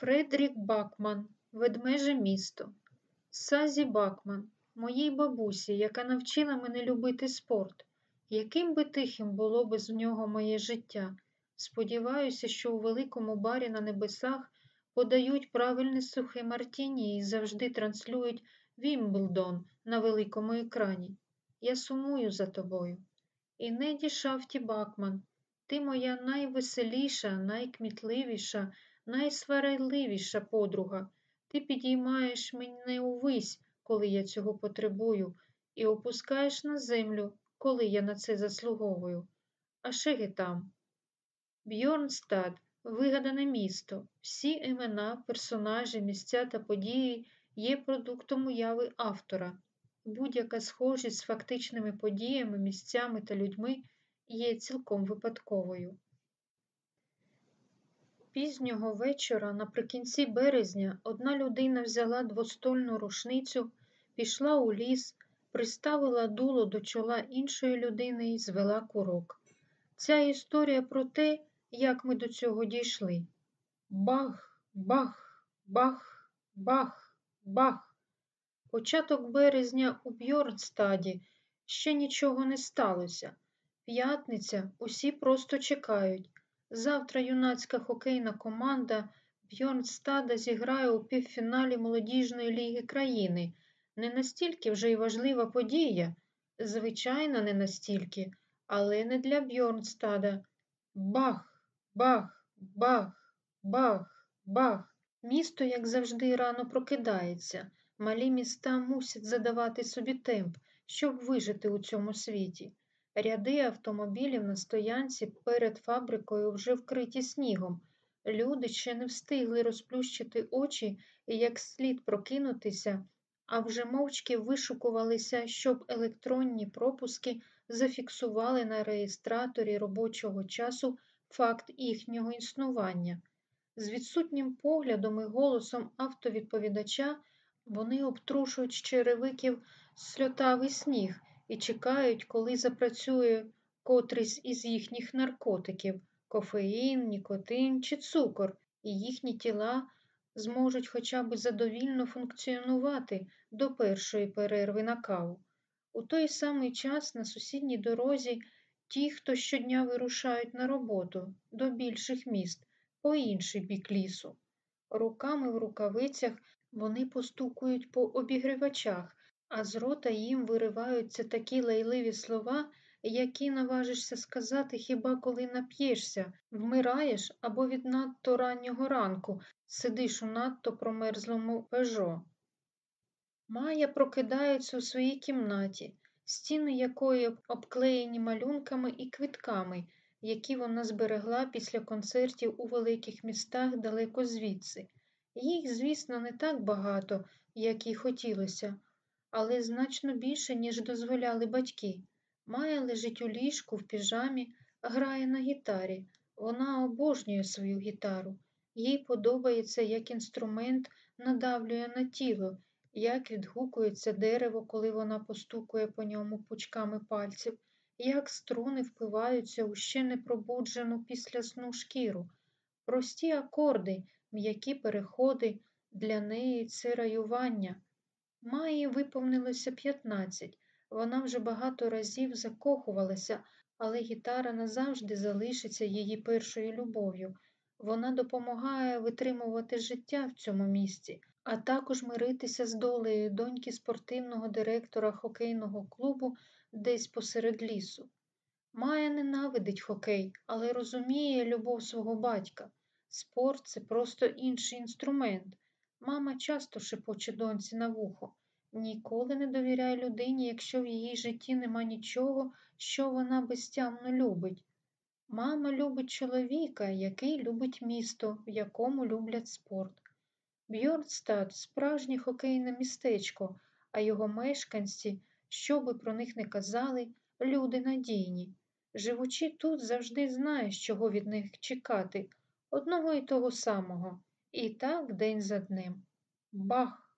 Фредрік Бакман, Ведмеже місто. Сазі Бакман, моїй бабусі, яка навчила мене любити спорт. Яким би тихим було без нього моє життя? Сподіваюся, що у великому барі на небесах подають правильне сухе мартіні і завжди транслюють Вімблдон на великому екрані. Я сумую за тобою. І Неді Шафті Бакман, ти моя найвеселіша, найкмітливіша, найсварливіша подруга. Ти підіймаєш мене увесь, коли я цього потребую, і опускаєш на землю, коли я на це заслуговую. А шеги там. Бьорнстад вигадане місто. Всі імена, персонажі, місця та події є продуктом уяви автора. Будь-яка схожість з фактичними подіями, місцями та людьми є цілком випадковою. Пізнього вечора, наприкінці березня, одна людина взяла двостольну рушницю, пішла у ліс, приставила дуло до чола іншої людини і звела курок. Ця історія про те, як ми до цього дійшли. Бах, бах, бах, бах, бах. Початок березня у Бьорнстаді ще нічого не сталося. П'ятниця усі просто чекають. Завтра юнацька хокейна команда Бьорнстада зіграє у півфіналі молодіжної ліги країни. Не настільки вже й важлива подія, звичайно, не настільки, але не для Бьорнстада. Бах, бах, бах, бах, бах. Місто, як завжди, рано прокидається. Малі міста мусять задавати собі темп, щоб вижити у цьому світі. Ряди автомобілів на стоянці перед фабрикою вже вкриті снігом. Люди ще не встигли розплющити очі і як слід прокинутися, а вже мовчки вишукувалися, щоб електронні пропуски зафіксували на реєстраторі робочого часу факт їхнього існування. З відсутнім поглядом і голосом автовідповідача вони обтрушують черевиків сльотавий сніг і чекають, коли запрацює котрийсь із їхніх наркотиків кофеїн, нікотин чи цукор, і їхні тіла зможуть хоча б задовільно функціонувати до першої перерви на каву. У той самий час на сусідній дорозі ті, хто щодня вирушають на роботу до більших міст по інший бік лісу. Руками в рукавицях вони постукують по обігрівачах, а з рота їм вириваються такі лайливі слова, які наважишся сказати хіба коли нап'єшся, вмираєш або від надто раннього ранку сидиш у надто промерзлому пежо. Майя прокидається у своїй кімнаті, стіни якої обклеєні малюнками і квитками, які вона зберегла після концертів у великих містах далеко звідси. Їх, звісно, не так багато, як їй хотілося, але значно більше, ніж дозволяли батьки. Майя лежить у ліжку в піжамі, грає на гітарі. Вона обожнює свою гітару. Їй подобається, як інструмент надавлює на тіло, як відгукується дерево, коли вона постукує по ньому пучками пальців, як струни впиваються у ще не пробуджену після сну шкіру. Прості акорди, м'які переходи, для неї це раювання. Маї виповнилося 15. Вона вже багато разів закохувалася, але гітара назавжди залишиться її першою любов'ю. Вона допомагає витримувати життя в цьому місці, а також миритися з долею доньки спортивного директора хокейного клубу десь посеред лісу. Майя ненавидить хокей, але розуміє любов свого батька. Спорт це просто інший інструмент. Мама часто шепоче доньці на вухо. Ніколи не довіряй людині, якщо в її житті нема нічого, що вона безтямно любить. Мама любить чоловіка, який любить місто, в якому люблять спорт. Бьорнстад справжнє хокейне містечко, а його мешканці, що би про них не казали, люди надійні. Живучи тут, завжди знаєш, чого від них чекати, одного і того самого. І так день за днем. Бах!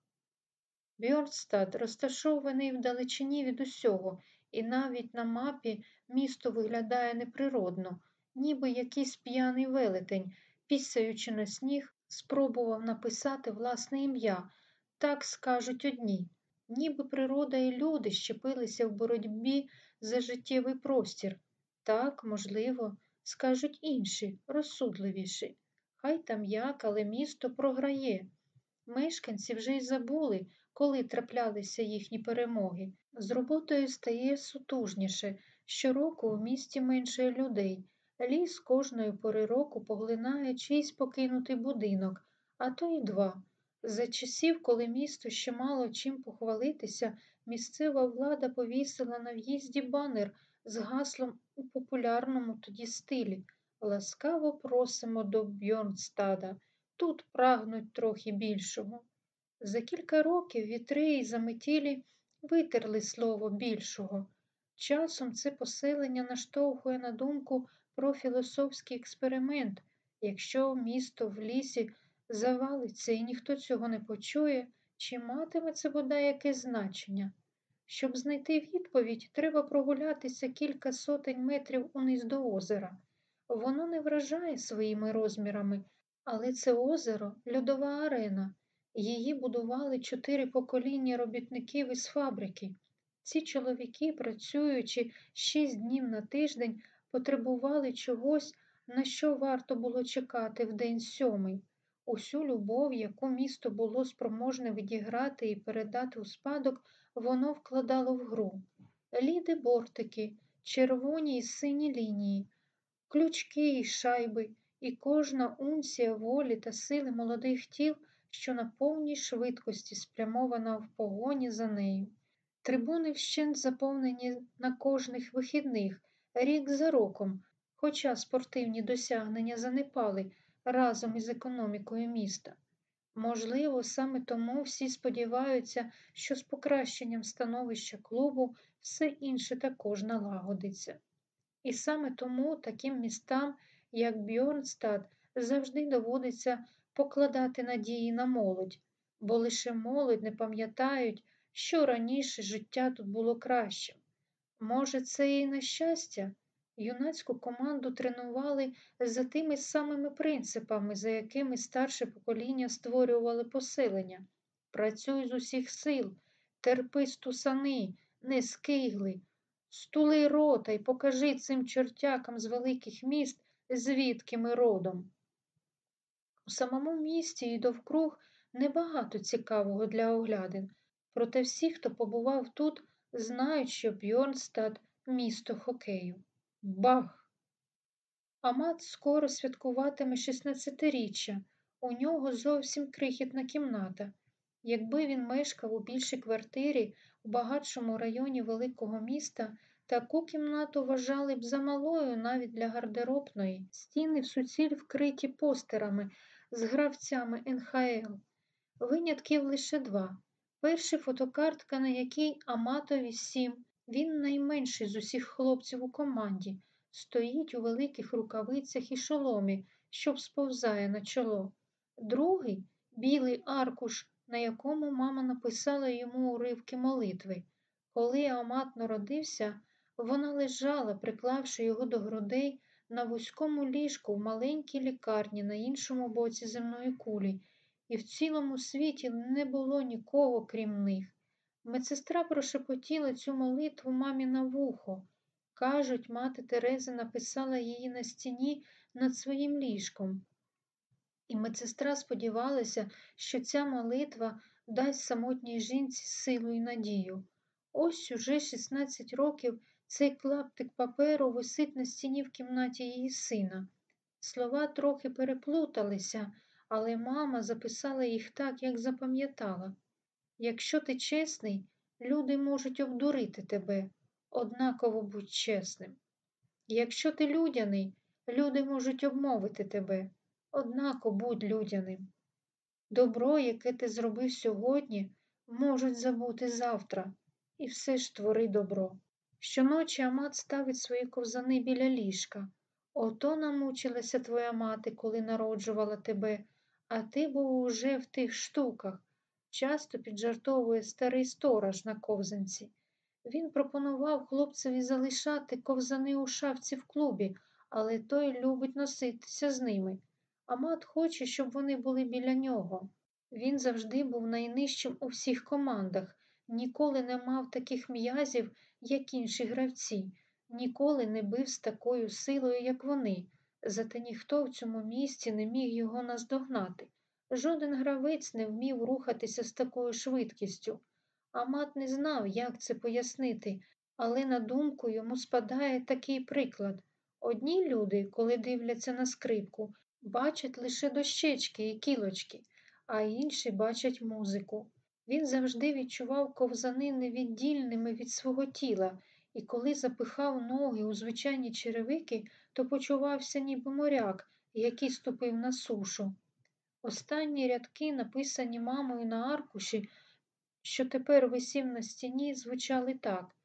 Бьорнстад розташований вдалечині від усього, і навіть на мапі місто виглядає неприродно, ніби якийсь п'яний велетень, пісяючи на сніг, спробував написати власне ім'я, так скажуть одні, ніби природа і люди щепилися в боротьбі за життєвий простір. Так, можливо, скажуть інші, розсудливіші. Хай там як, але місто програє. Мешканці вже й забули, коли траплялися їхні перемоги. З роботою стає сутужніше. Щороку у місті менше людей. Ліс кожної пори року поглинає чийсь покинутий будинок, а то й два. За часів, коли місто ще мало чим похвалитися, місцева влада повісила на в'їзді банер з гаслом у популярному тоді стилі Ласкаво просимо до Бьорнстада. Тут прагнуть трохи більшого. За кілька років вітри й заметілі витерли слово більшого. Часом це поселення наштовхує на думку про філософський експеримент. Якщо місто в лісі завалиться і ніхто цього не почує, чи матиме це бодай якесь значення? Щоб знайти відповідь, треба прогулятися кілька сотень метрів униз до озера. Воно не вражає своїми розмірами, але це озеро льодова арена. Її будували чотири покоління робітників із фабрики. Ці чоловіки, працюючи шість днів на тиждень, потребували чогось, на що варто було чекати в день сьомий. Усю любов, яку місто було спроможне відіграти і передати у спадок, воно вкладало в гру. Ліди бортики, червоні й сині лінії, ключки й шайби, і кожна унція волі та сили молодих тіл, що на повній швидкості спрямована в погоні за нею. Трибуни вщент заповнені на кожних вихідних, рік за роком, хоча спортивні досягнення занепали разом із економікою міста. Можливо, саме тому всі сподіваються, що з покращенням становища клубу все інше також налагодиться. І саме тому таким містам, як Бьорнстад, завжди доводиться покладати надії на молодь, бо лише молодь не пам'ятають, що раніше життя тут було кращим. Може, це і на щастя? Юнацьку команду тренували за тими самими принципами, за якими старше покоління створювали поселення. Працюй з усіх сил, терпи стусани, не скигли, стули рота й покажи цим чортякам з великих міст, звідки ми родом. У самому місті і довкруг небагато цікавого для оглядин, проте всі, хто побував тут, знають, що Бьорнстад – місто хокею. Бах! Амат скоро святкуватиме 16-річчя. У нього зовсім крихітна кімната. Якби він мешкав у більшій квартирі у багатшому районі великого міста, таку кімнату вважали б замалою навіть для гардеробної. Стіни в суціль вкриті постерами з гравцями НХЛ. Винятків лише два. Перший фотокартка, на якій Аматові сім. Він найменший з усіх хлопців у команді, стоїть у великих рукавицях і шоломі, що сповзає на чоло. Другий білий аркуш, на якому мама написала йому уривки молитви. Коли Амат народився, вона лежала, приклавши його до грудей на вузькому ліжку в маленькій лікарні на іншому боці земної кулі, і в цілому світі не було нікого, крім них. Медсестра прошепотіла цю молитву мамі на вухо. Кажуть, мати Тереза написала її на стіні над своїм ліжком. І медсестра сподівалася, що ця молитва дасть самотній жінці силу і надію. Ось уже 16 років цей клаптик паперу висить на стіні в кімнаті її сина. Слова трохи переплуталися, але мама записала їх так, як запам'ятала. Якщо ти чесний, люди можуть обдурити тебе, однаково будь чесним. Якщо ти людяний, люди можуть обмовити тебе, однако будь людяним. Добро, яке ти зробив сьогодні, можуть забути завтра, і все ж твори добро. Щоночі Амат ставить свої ковзани біля ліжка. Ото намучилася твоя мати, коли народжувала тебе, а ти був уже в тих штуках часто піджартовує старий сторож на ковзанці. Він пропонував хлопцеві залишати ковзани у шафці в клубі, але той любить носитися з ними. Амат хоче, щоб вони були біля нього. Він завжди був найнижчим у всіх командах, ніколи не мав таких м'язів, як інші гравці, ніколи не бив з такою силою, як вони. Зате ніхто в цьому місці не міг його наздогнати. Жоден гравець не вмів рухатися з такою швидкістю. Амат не знав, як це пояснити, але на думку йому спадає такий приклад. Одні люди, коли дивляться на скрипку, бачать лише дощечки і кілочки, а інші бачать музику. Він завжди відчував ковзани невіддільними від свого тіла, і коли запихав ноги у звичайні черевики, то почувався ніби моряк, який ступив на сушу. Останні рядки, написані мамою на аркуші, що тепер висів на стіні, звучали так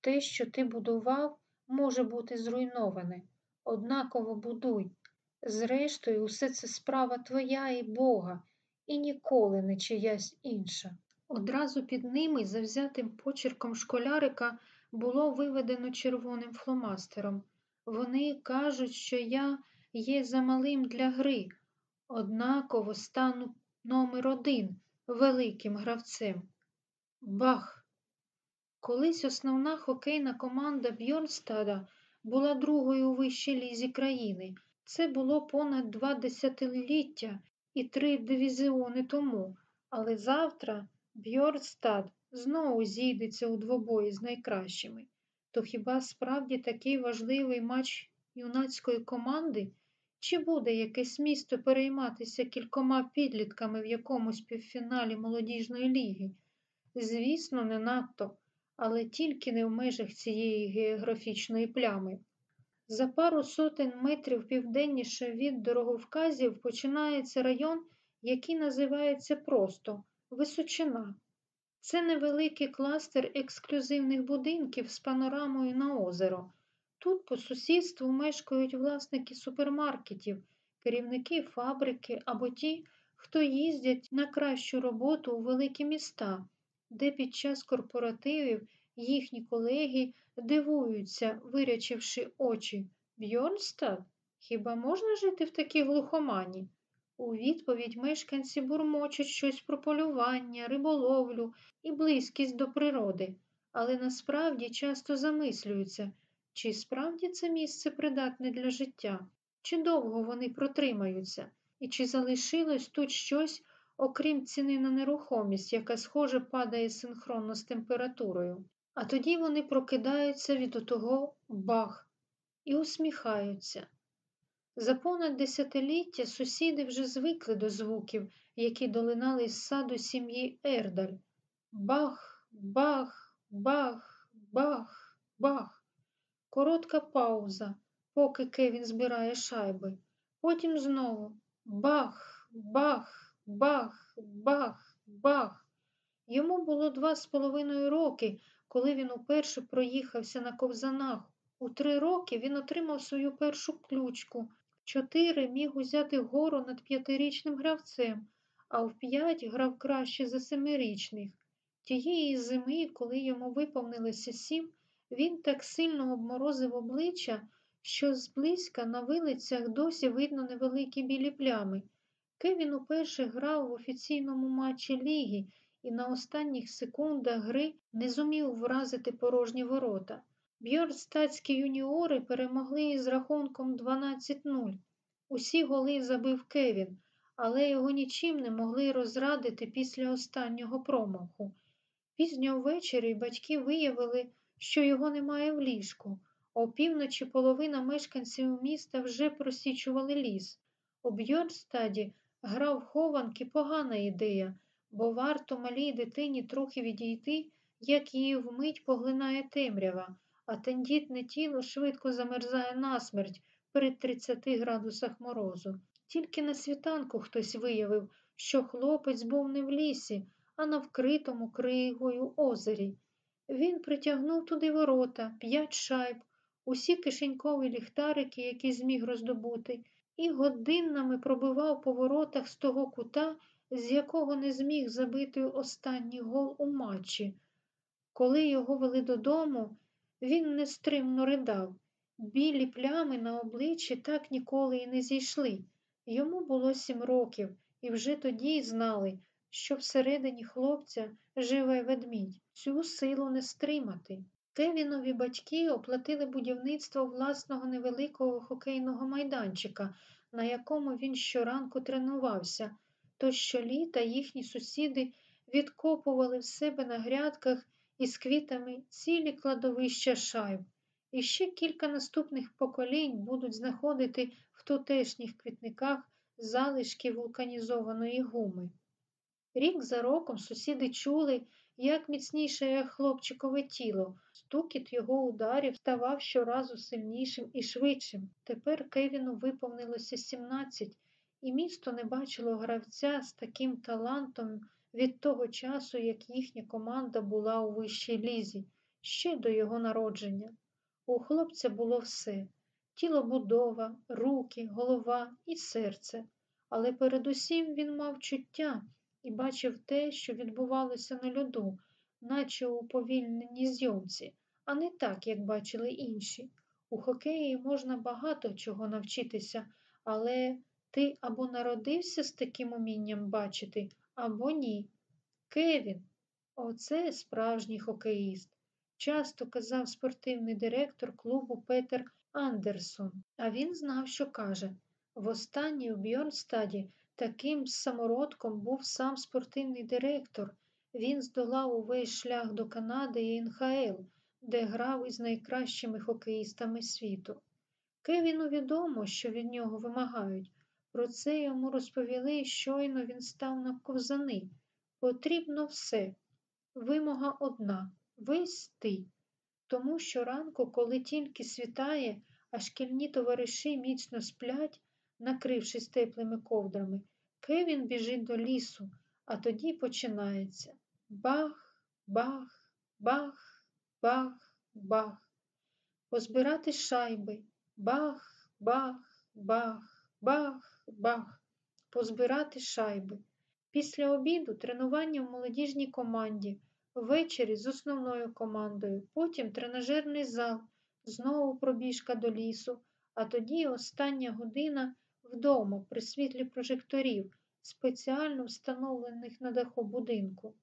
те, що ти будував, може бути зруйноване. Однаково будуй. Зрештою, усе це справа твоя і Бога, і ніколи не чиясь інша. Одразу під ними, завзятим почерком школярика, було виведено червоним фломастером. Вони кажуть, що я є замалим для гри, однаково стану номер один великим гравцем. Бах! Колись основна хокейна команда Бьорнстада була другою у вищій лізі країни. Це було понад два десятиліття і три дивізіони тому, але завтра Бьорнстад знову зійдеться у двобої з найкращими. То хіба справді такий важливий матч юнацької команди? Чи буде якесь місто перейматися кількома підлітками в якомусь півфіналі молодіжної ліги? Звісно, не надто, але тільки не в межах цієї географічної плями. За пару сотень метрів південніше від дороговказів починається район, який називається просто Височина. Це невеликий кластер ексклюзивних будинків з панорамою на озеро. Тут по сусідству мешкають власники супермаркетів, керівники фабрики або ті, хто їздять на кращу роботу у великі міста, де під час корпоративів їхні колеги дивуються, вирячивши очі. Бьорнстад? Хіба можна жити в такій глухомані? У відповідь мешканці бурмочуть щось про полювання, риболовлю і близькість до природи, але насправді часто замислюються, чи справді це місце придатне для життя, чи довго вони протримаються, і чи залишилось тут щось, окрім ціни на нерухомість, яка, схоже, падає синхронно з температурою. А тоді вони прокидаються від отого бах і усміхаються. За понад десятиліття сусіди вже звикли до звуків, які долинали з саду сім'ї Ердаль. Бах, бах, бах, бах, бах. Коротка пауза, поки Кевін збирає шайби. Потім знову бах, бах, бах, бах, бах. Йому було два з половиною роки, коли він уперше проїхався на ковзанах. У три роки він отримав свою першу ключку. Чотири міг узяти гору над п'ятирічним гравцем, а в п'ять грав краще за семирічних. Тієї зими, коли йому виповнилося сім, він так сильно обморозив обличчя, що зблизька на вилицях досі видно невеликі білі плями. Кевін уперше грав в офіційному матчі ліги і на останніх секундах гри не зумів вразити порожні ворота. Бьорстатські юніори перемогли із рахунком 12-0. Усі голи забив Кевін, але його нічим не могли розрадити після останнього промаху. Пізньо ввечері батьки виявили, що його немає в ліжку. Опівночі половина мешканців міста вже просічували ліс. У Бьорнстаді грав хованки погана ідея, бо варто малій дитині трохи відійти, як її вмить поглинає темрява а тендітне тіло швидко замерзає насмерть при 30 градусах морозу. Тільки на світанку хтось виявив, що хлопець був не в лісі, а на вкритому кригою озері. Він притягнув туди ворота, п'ять шайб, усі кишенькові ліхтарики, які зміг роздобути, і годинами пробивав по воротах з того кута, з якого не зміг забити останній гол у матчі. Коли його вели додому, він нестримно ридав. Білі плями на обличчі так ніколи і не зійшли. Йому було сім років, і вже тоді знали, що всередині хлопця живе ведмідь, цю силу не стримати. Кевінові батьки оплатили будівництво власного невеликого хокейного майданчика, на якому він щоранку тренувався, то щоліта їхні сусіди відкопували в себе на грядках із квітами цілі кладовища шайб. І ще кілька наступних поколінь будуть знаходити в тутешніх квітниках залишки вулканізованої гуми. Рік за роком сусіди чули, як міцніше хлопчикове тіло, стукіт його ударів ставав щоразу сильнішим і швидшим. Тепер Кевіну виповнилося 17, і місто не бачило гравця з таким талантом від того часу, як їхня команда була у вищій лізі, ще до його народження. У хлопця було все тіло будова, руки, голова і серце. Але передусім він мав чуття і бачив те, що відбувалося на льоду, наче у повільненій зйомці, а не так, як бачили інші. У хокеї можна багато чого навчитися, але ти або народився з таким умінням бачити, або ні. Кевін, оце справжній хокеїст, часто казав спортивний директор клубу Петер Андерсон, а він знав, що каже. Востаннє у Бьорнстаді таким самородком був сам спортивний директор. Він здолав увесь шлях до Канади і НХЛ, де грав із найкращими хокеїстами світу. Кевіну відомо, що від нього вимагають. Про це йому розповіли, щойно він став на ковзани. Потрібно все. Вимога одна весь ти. Тому що ранку, коли тільки світає, а шкільні товариші міцно сплять, накрившись теплими ковдрами, Кевін біжить до лісу, а тоді починається бах, бах, бах, бах, бах. Позбирати шайби, бах, бах, бах, бах, бах, позбирати шайби. Після обіду тренування в молодіжній команді, ввечері з основною командою, потім тренажерний зал, знову пробіжка до лісу, а тоді остання година вдома при світлі прожекторів, спеціально встановлених на даху будинку.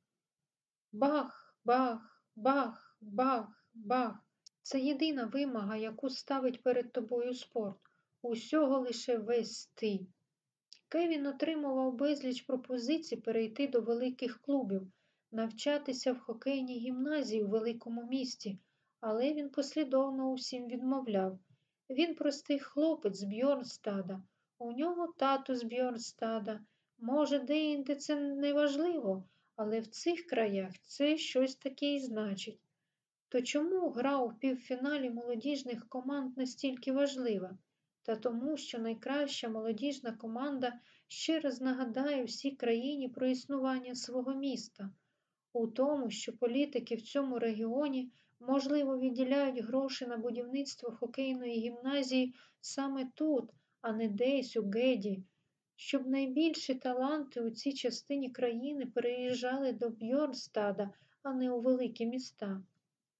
Бах, бах, бах, бах, бах. Це єдина вимога, яку ставить перед тобою спорт. Усього лише весь ти. Кевін отримував безліч пропозицій перейти до великих клубів, навчатися в хокейній гімназії у великому місті, але він послідовно усім відмовляв. Він простий хлопець з Бьорнстада, у нього тато з Бьорнстада. Може, деінде це не важливо, але в цих краях це щось таке і значить. То чому гра у півфіналі молодіжних команд настільки важлива? Та тому, що найкраща молодіжна команда ще раз нагадає всій країні про існування свого міста, у тому, що політики в цьому регіоні, можливо, відділяють гроші на будівництво хокейної гімназії саме тут, а не десь у Геді, щоб найбільші таланти у цій частині країни переїжджали до Бьорнстада, а не у великі міста.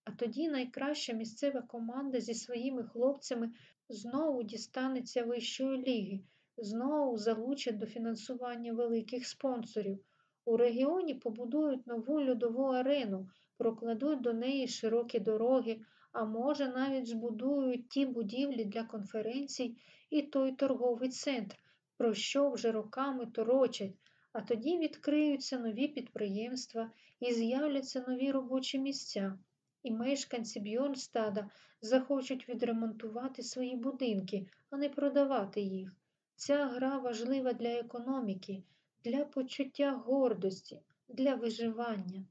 А тоді найкраща місцева команда зі своїми хлопцями знову дістанеться вищої ліги, знову залучать до фінансування великих спонсорів. У регіоні побудують нову льодову арену, прокладуть до неї широкі дороги, а може, навіть збудують ті будівлі для конференцій і той торговий центр, про що вже роками торочать, а тоді відкриються нові підприємства і з'являться нові робочі місця. І мешканці Бьорнстада захочуть відремонтувати свої будинки, а не продавати їх. Ця гра важлива для економіки, для почуття гордості, для виживання.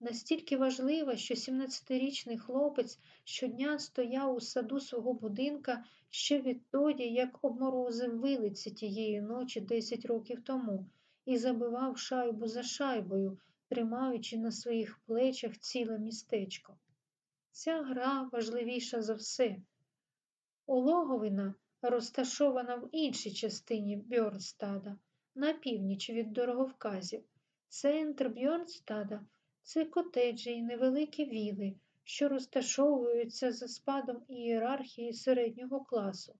Настільки важлива, що 17-річний хлопець щодня стояв у саду свого будинка ще відтоді, як обморозив вилиці тієї ночі 10 років тому, і забивав шайбу за шайбою, тримаючи на своїх плечах ціле містечко. Ця гра важливіша за все. Ологовина розташована в іншій частині Бьорнстада, на північ від дороговказів. Центр Бьорнстада це котеджі і невеликі віли, що розташовуються за спадом ієрархії середнього класу.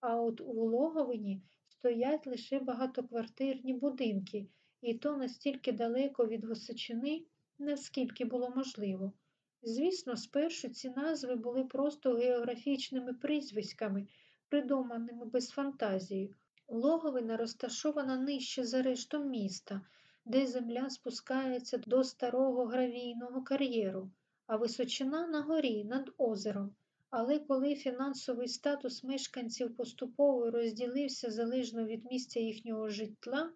А от у Логовині стоять лише багатоквартирні будинки, і то настільки далеко від Височини, наскільки було можливо. Звісно, спершу ці назви були просто географічними прізвиськами, придуманими без фантазії. Логовина розташована нижче за рештом міста, де земля спускається до старого гравійного кар'єру, а височина на горі над озером. Але коли фінансовий статус мешканців поступово розділився залежно від місця їхнього житла,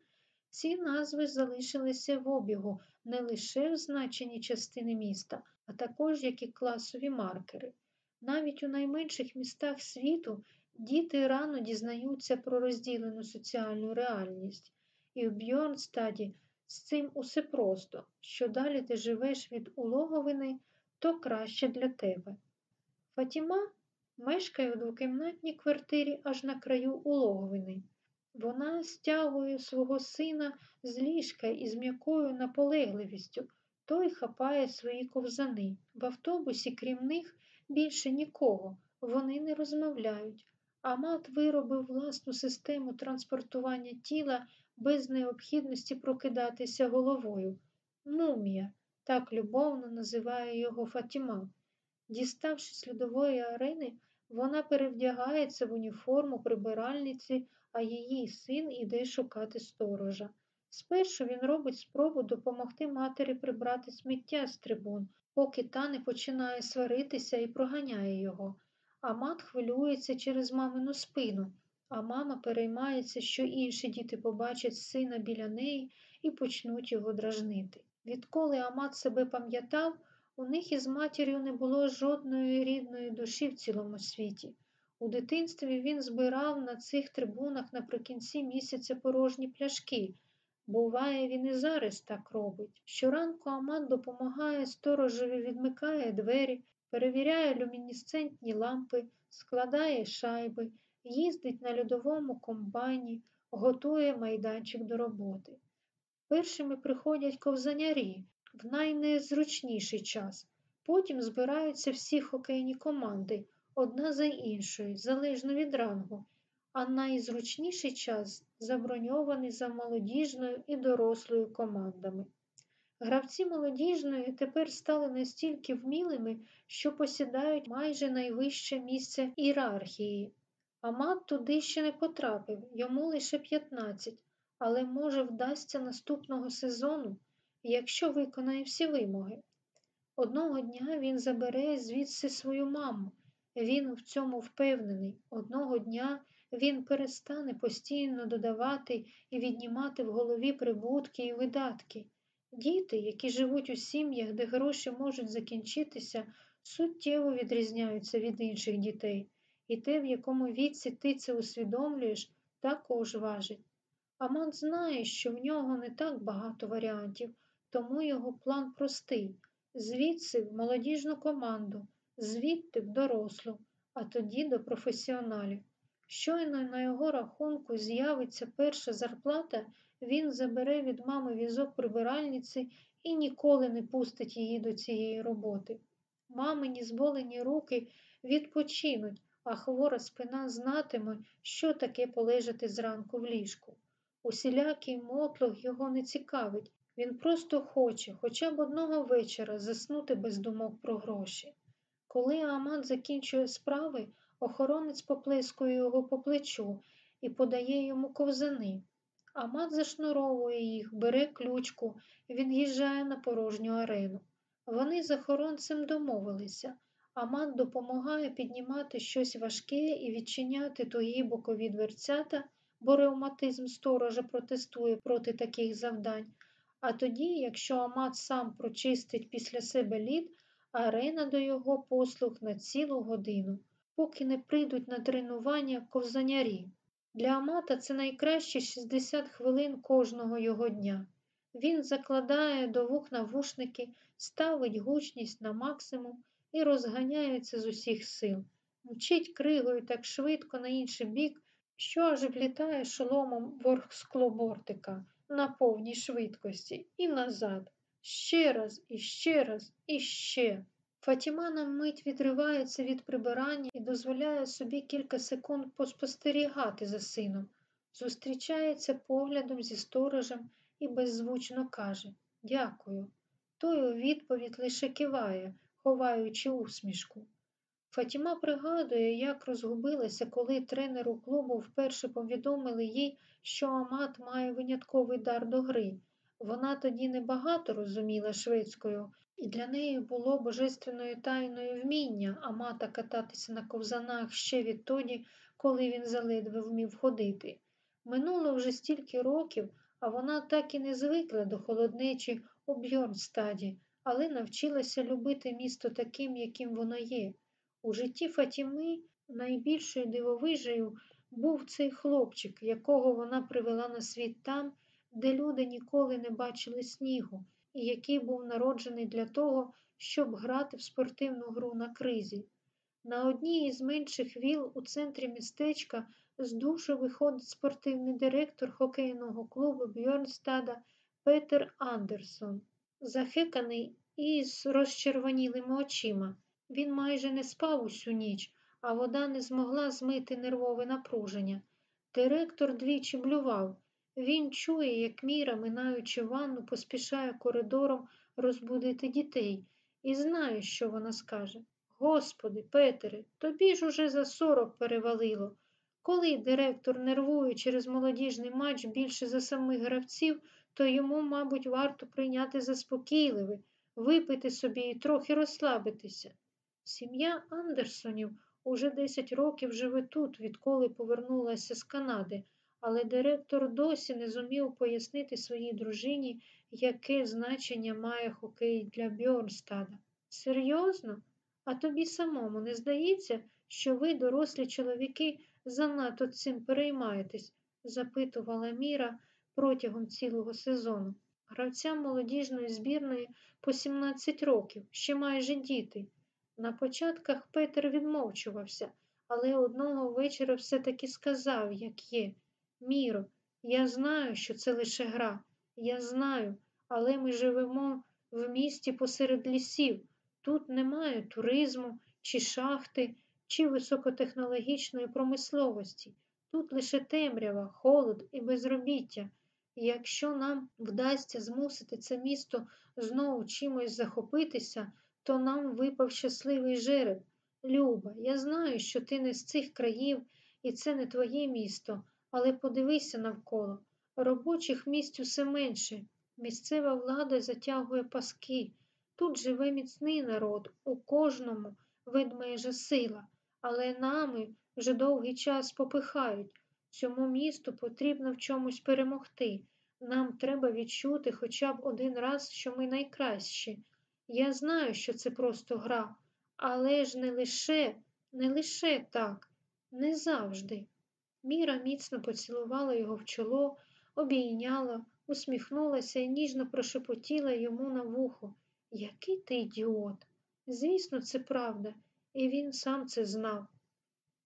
ці назви залишилися в обігу не лише в значенні частини міста, а також як і класові маркери. Навіть у найменших містах світу діти рано дізнаються про розділену соціальну реальність, і в Бьорнстаді з цим усе просто. Що далі ти живеш від улоговини, то краще для тебе. Фатіма мешкає у двокімнатній квартирі аж на краю улоговини. Вона стягує свого сина з ліжка із м'якою наполегливістю, той хапає свої ковзани. В автобусі, крім них, більше нікого, вони не розмовляють. Амат виробив власну систему транспортування тіла без необхідності прокидатися головою. Мумія, так любовно називає його Фатіма. Діставши з льодової арени, вона перевдягається в уніформу прибиральниці, а її син іде шукати сторожа. Спершу він робить спробу допомогти матері прибрати сміття з трибун, поки та не починає сваритися і проганяє його. А мат хвилюється через мамину спину, а мама переймається, що інші діти побачать сина біля неї і почнуть його дражнити. Відколи Амат себе пам'ятав, у них із матір'ю не було жодної рідної душі в цілому світі. У дитинстві він збирав на цих трибунах наприкінці місяця порожні пляшки. Буває, він і зараз так робить. Щоранку Амат допомагає сторожеві, відмикає двері, перевіряє люмінесцентні лампи, складає шайби, їздить на льодовому комбайні, готує майданчик до роботи. Першими приходять ковзанярі в найнезручніший час. Потім збираються всі хокейні команди, одна за іншою, залежно від рангу, а найзручніший час заброньований за молодіжною і дорослою командами. Гравці молодіжної тепер стали настільки вмілими, що посідають майже найвище місце ієрархії. Амат туди ще не потрапив, йому лише 15, але, може, вдасться наступного сезону, якщо виконає всі вимоги. Одного дня він забере звідси свою маму. Він в цьому впевнений. Одного дня він перестане постійно додавати і віднімати в голові прибутки і видатки. Діти, які живуть у сім'ях, де гроші можуть закінчитися, суттєво відрізняються від інших дітей, і те, в якому віці ти це усвідомлюєш, також важить. Аман знає, що в нього не так багато варіантів, тому його план простий звідси в молодіжну команду, звідти в дорослу, а тоді до професіоналів. Щойно на його рахунку з'явиться перша зарплата, він забере від мами візок прибиральниці і ніколи не пустить її до цієї роботи. Мамині зболені руки відпочинуть, а хвора спина знатиме, що таке полежати зранку в ліжку. Усілякий мотлох його не цікавить, він просто хоче хоча б одного вечора заснути без думок про гроші. Коли Амат закінчує справи, охоронець поплескує його по плечу і подає йому ковзани. Амат зашнуровує їх, бере ключку, від'їжджає на порожню арену. Вони з охоронцем домовилися. Амат допомагає піднімати щось важке і відчиняти тугі бокові дверцята, бо ревматизм сторожа протестує проти таких завдань. А тоді, якщо Амат сам прочистить після себе лід, арена до його послуг на цілу годину, поки не прийдуть на тренування ковзанярі. Для Амата це найкращі 60 хвилин кожного його дня. Він закладає до вух навушники, ставить гучність на максимум і розганяється з усіх сил, мчить кригою так швидко на інший бік, що аж влітає шоломом ворг склобортика на повній швидкості і назад. Ще раз, і ще раз, і ще. Фатіма на мить відривається від прибирання і дозволяє собі кілька секунд поспостерігати за сином. зустрічається поглядом зі сторожем і беззвучно каже Дякую. Той у відповідь лише киває, ховаючи усмішку. Фатіма пригадує, як розгубилася, коли тренеру клубу вперше повідомили їй, що Амат має винятковий дар до гри. Вона тоді небагато розуміла шведською, і для неї було божественною тайною вміння Амата кататися на ковзанах ще відтоді, коли він заледве вмів ходити. Минуло вже стільки років, а вона так і не звикла до холоднечі у Бьорнстаді, але навчилася любити місто таким, яким воно є. У житті Фатіми найбільшою дивовижею був цей хлопчик, якого вона привела на світ там, де люди ніколи не бачили снігу, і який був народжений для того, щоб грати в спортивну гру на кризі. На одній із менших віл у центрі містечка з душу виходить спортивний директор хокейного клубу Бьорнстада Петер Андерсон, захеканий і з розчервонілими очима. Він майже не спав усю ніч, а вода не змогла змити нервове напруження. Директор двічі блював. Він чує, як Міра, минаючи ванну, поспішає коридором розбудити дітей, і знає, що вона скаже. Господи, Петере, тобі ж уже за сорок перевалило. Коли директор нервує через молодіжний матч більше за самих гравців, то йому, мабуть, варто прийняти заспокійливе, випити собі і трохи розслабитися. Сім'я Андерсонів уже 10 років живе тут, відколи повернулася з Канади, але директор досі не зумів пояснити своїй дружині, яке значення має хокей для Бьорнстада. Серйозно? А тобі самому не здається, що ви, дорослі чоловіки, занадто цим переймаєтесь? запитувала Міра протягом цілого сезону. Гравцям молодіжної збірної по 17 років, ще майже діти. На початках Петер відмовчувався, але одного вечора все-таки сказав, як є. Міро, я знаю, що це лише гра. Я знаю, але ми живемо в місті посеред лісів. Тут немає туризму, чи шахти, чи високотехнологічної промисловості. Тут лише темрява, холод і безробіття. Якщо нам вдасться змусити це місто знову чимось захопитися, то нам випав щасливий жереб. Люба, я знаю, що ти не з цих країв і це не твоє місто, але подивися навколо. Робочих місць усе менше. Місцева влада затягує паски. Тут живе міцний народ, у кожному ведмежа сила, але нами вже довгий час попихають. Цьому місту потрібно в чомусь перемогти. Нам треба відчути хоча б один раз, що ми найкращі. Я знаю, що це просто гра, але ж не лише, не лише так, не завжди. Міра міцно поцілувала його в чоло, обійняла, усміхнулася і ніжно прошепотіла йому на вухо. Який ти ідіот? Звісно, це правда, і він сам це знав.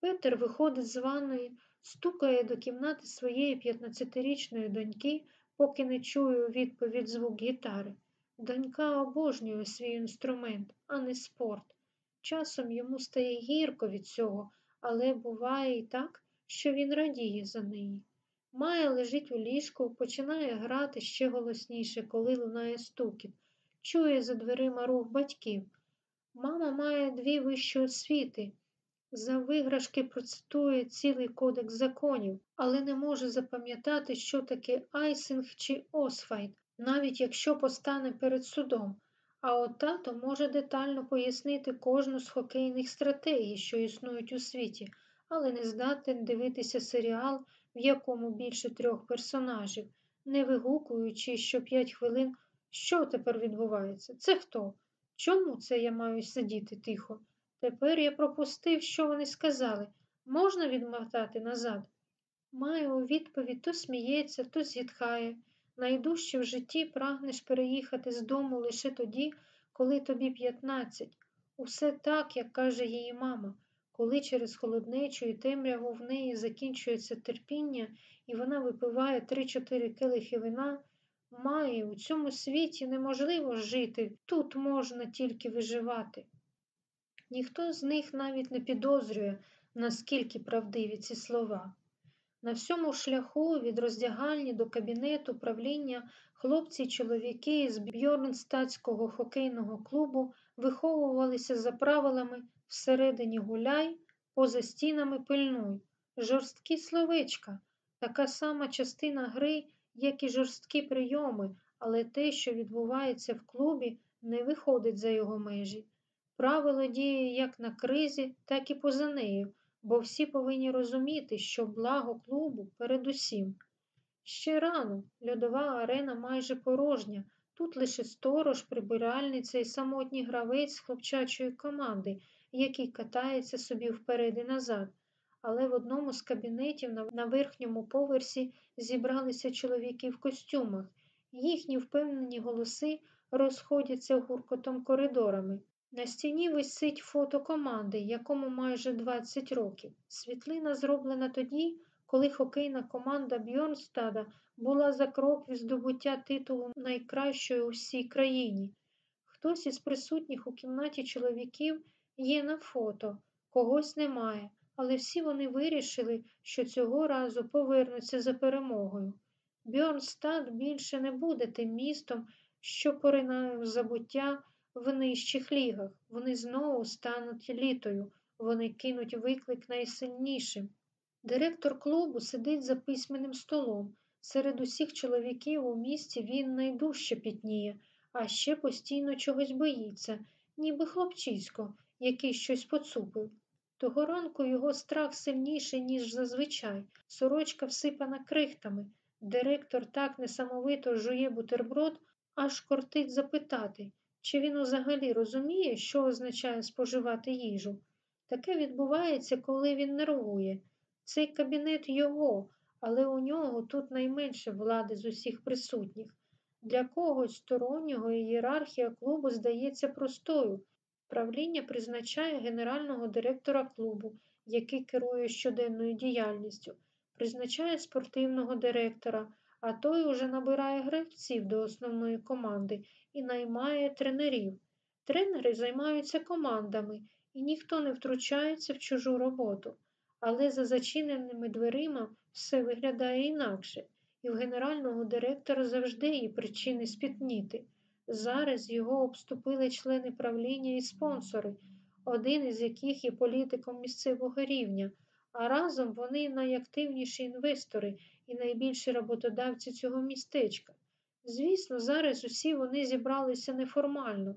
Петер виходить з ванної, стукає до кімнати своєї 15-річної доньки, поки не чує у відповідь звук гітари. Донька обожнює свій інструмент, а не спорт. Часом йому стає гірко від цього, але буває і так, що він радіє за неї. Майя лежить у ліжку, починає грати ще голосніше, коли лунає стукіт, чує за дверима рух батьків. Мама має дві вищі освіти. За виграшки процитує цілий кодекс законів, але не може запам'ятати, що таке айсинг чи осфайт, навіть якщо постане перед судом. А от тато може детально пояснити кожну з хокейних стратегій, що існують у світі, але не здатен дивитися серіал, в якому більше трьох персонажів, не вигукуючи що п'ять хвилин, що тепер відбувається? Це хто? Чому це я маю сидіти тихо? Тепер я пропустив, що вони сказали. Можна відмотати назад? Маю у відповідь то сміється, то зітхає. Найдужче в житті прагнеш переїхати з дому лише тоді, коли тобі 15. Усе так, як каже її мама, коли через холоднечу і темряву в неї закінчується терпіння, і вона випиває 3-4 келихи вина, має у цьому світі неможливо жити, тут можна тільки виживати. Ніхто з них навіть не підозрює, наскільки правдиві ці слова. На всьому шляху від роздягальні до кабінету правління хлопці й чоловіки з Бьорнстатського хокейного клубу виховувалися за правилами всередині гуляй, поза стінами пильнуй. Жорсткі словечка, така сама частина гри, як і жорсткі прийоми, але те, що відбувається в клубі, не виходить за його межі. Правило діє як на кризі, так і поза нею, бо всі повинні розуміти, що благо клубу передусім. Ще рано льодова арена майже порожня. Тут лише сторож, прибиральниця і самотній гравець з хлопчачої команди, який катається собі вперед і назад. Але в одному з кабінетів на верхньому поверсі зібралися чоловіки в костюмах. Їхні впевнені голоси розходяться гуркотом коридорами. На стіні висить фото команди, якому майже 20 років. Світлина зроблена тоді, коли хокейна команда Бьорнстада була за крок від здобуття титулу найкращої у всій країні. Хтось із присутніх у кімнаті чоловіків є на фото, когось немає, але всі вони вирішили, що цього разу повернуться за перемогою. Бьорнстад більше не буде тим містом, що поринає в забуття в нижчих лігах. Вони знову стануть літою, вони кинуть виклик найсильнішим. Директор клубу сидить за письменним столом. Серед усіх чоловіків у місті він найдужче пітніє, а ще постійно чогось боїться, ніби хлопчисько, який щось поцупив. Того ранку його страх сильніший, ніж зазвичай, сорочка всипана крихтами. Директор так несамовито жує бутерброд, аж кортить запитати, чи він взагалі розуміє, що означає споживати їжу. Таке відбувається, коли він нервує. Цей кабінет його, але у нього тут найменше влади з усіх присутніх. Для когось стороннього ієрархія клубу здається простою. Правління призначає генерального директора клубу, який керує щоденною діяльністю, призначає спортивного директора, а той уже набирає гравців до основної команди і наймає тренерів. Тренери займаються командами, і ніхто не втручається в чужу роботу. Але за зачиненими дверима все виглядає інакше, і в генерального директора завжди є причини спітніти. Зараз його обступили члени правління і спонсори, один із яких є політиком місцевого рівня, а разом вони найактивніші інвестори і найбільші роботодавці цього містечка. Звісно, зараз усі вони зібралися неформально.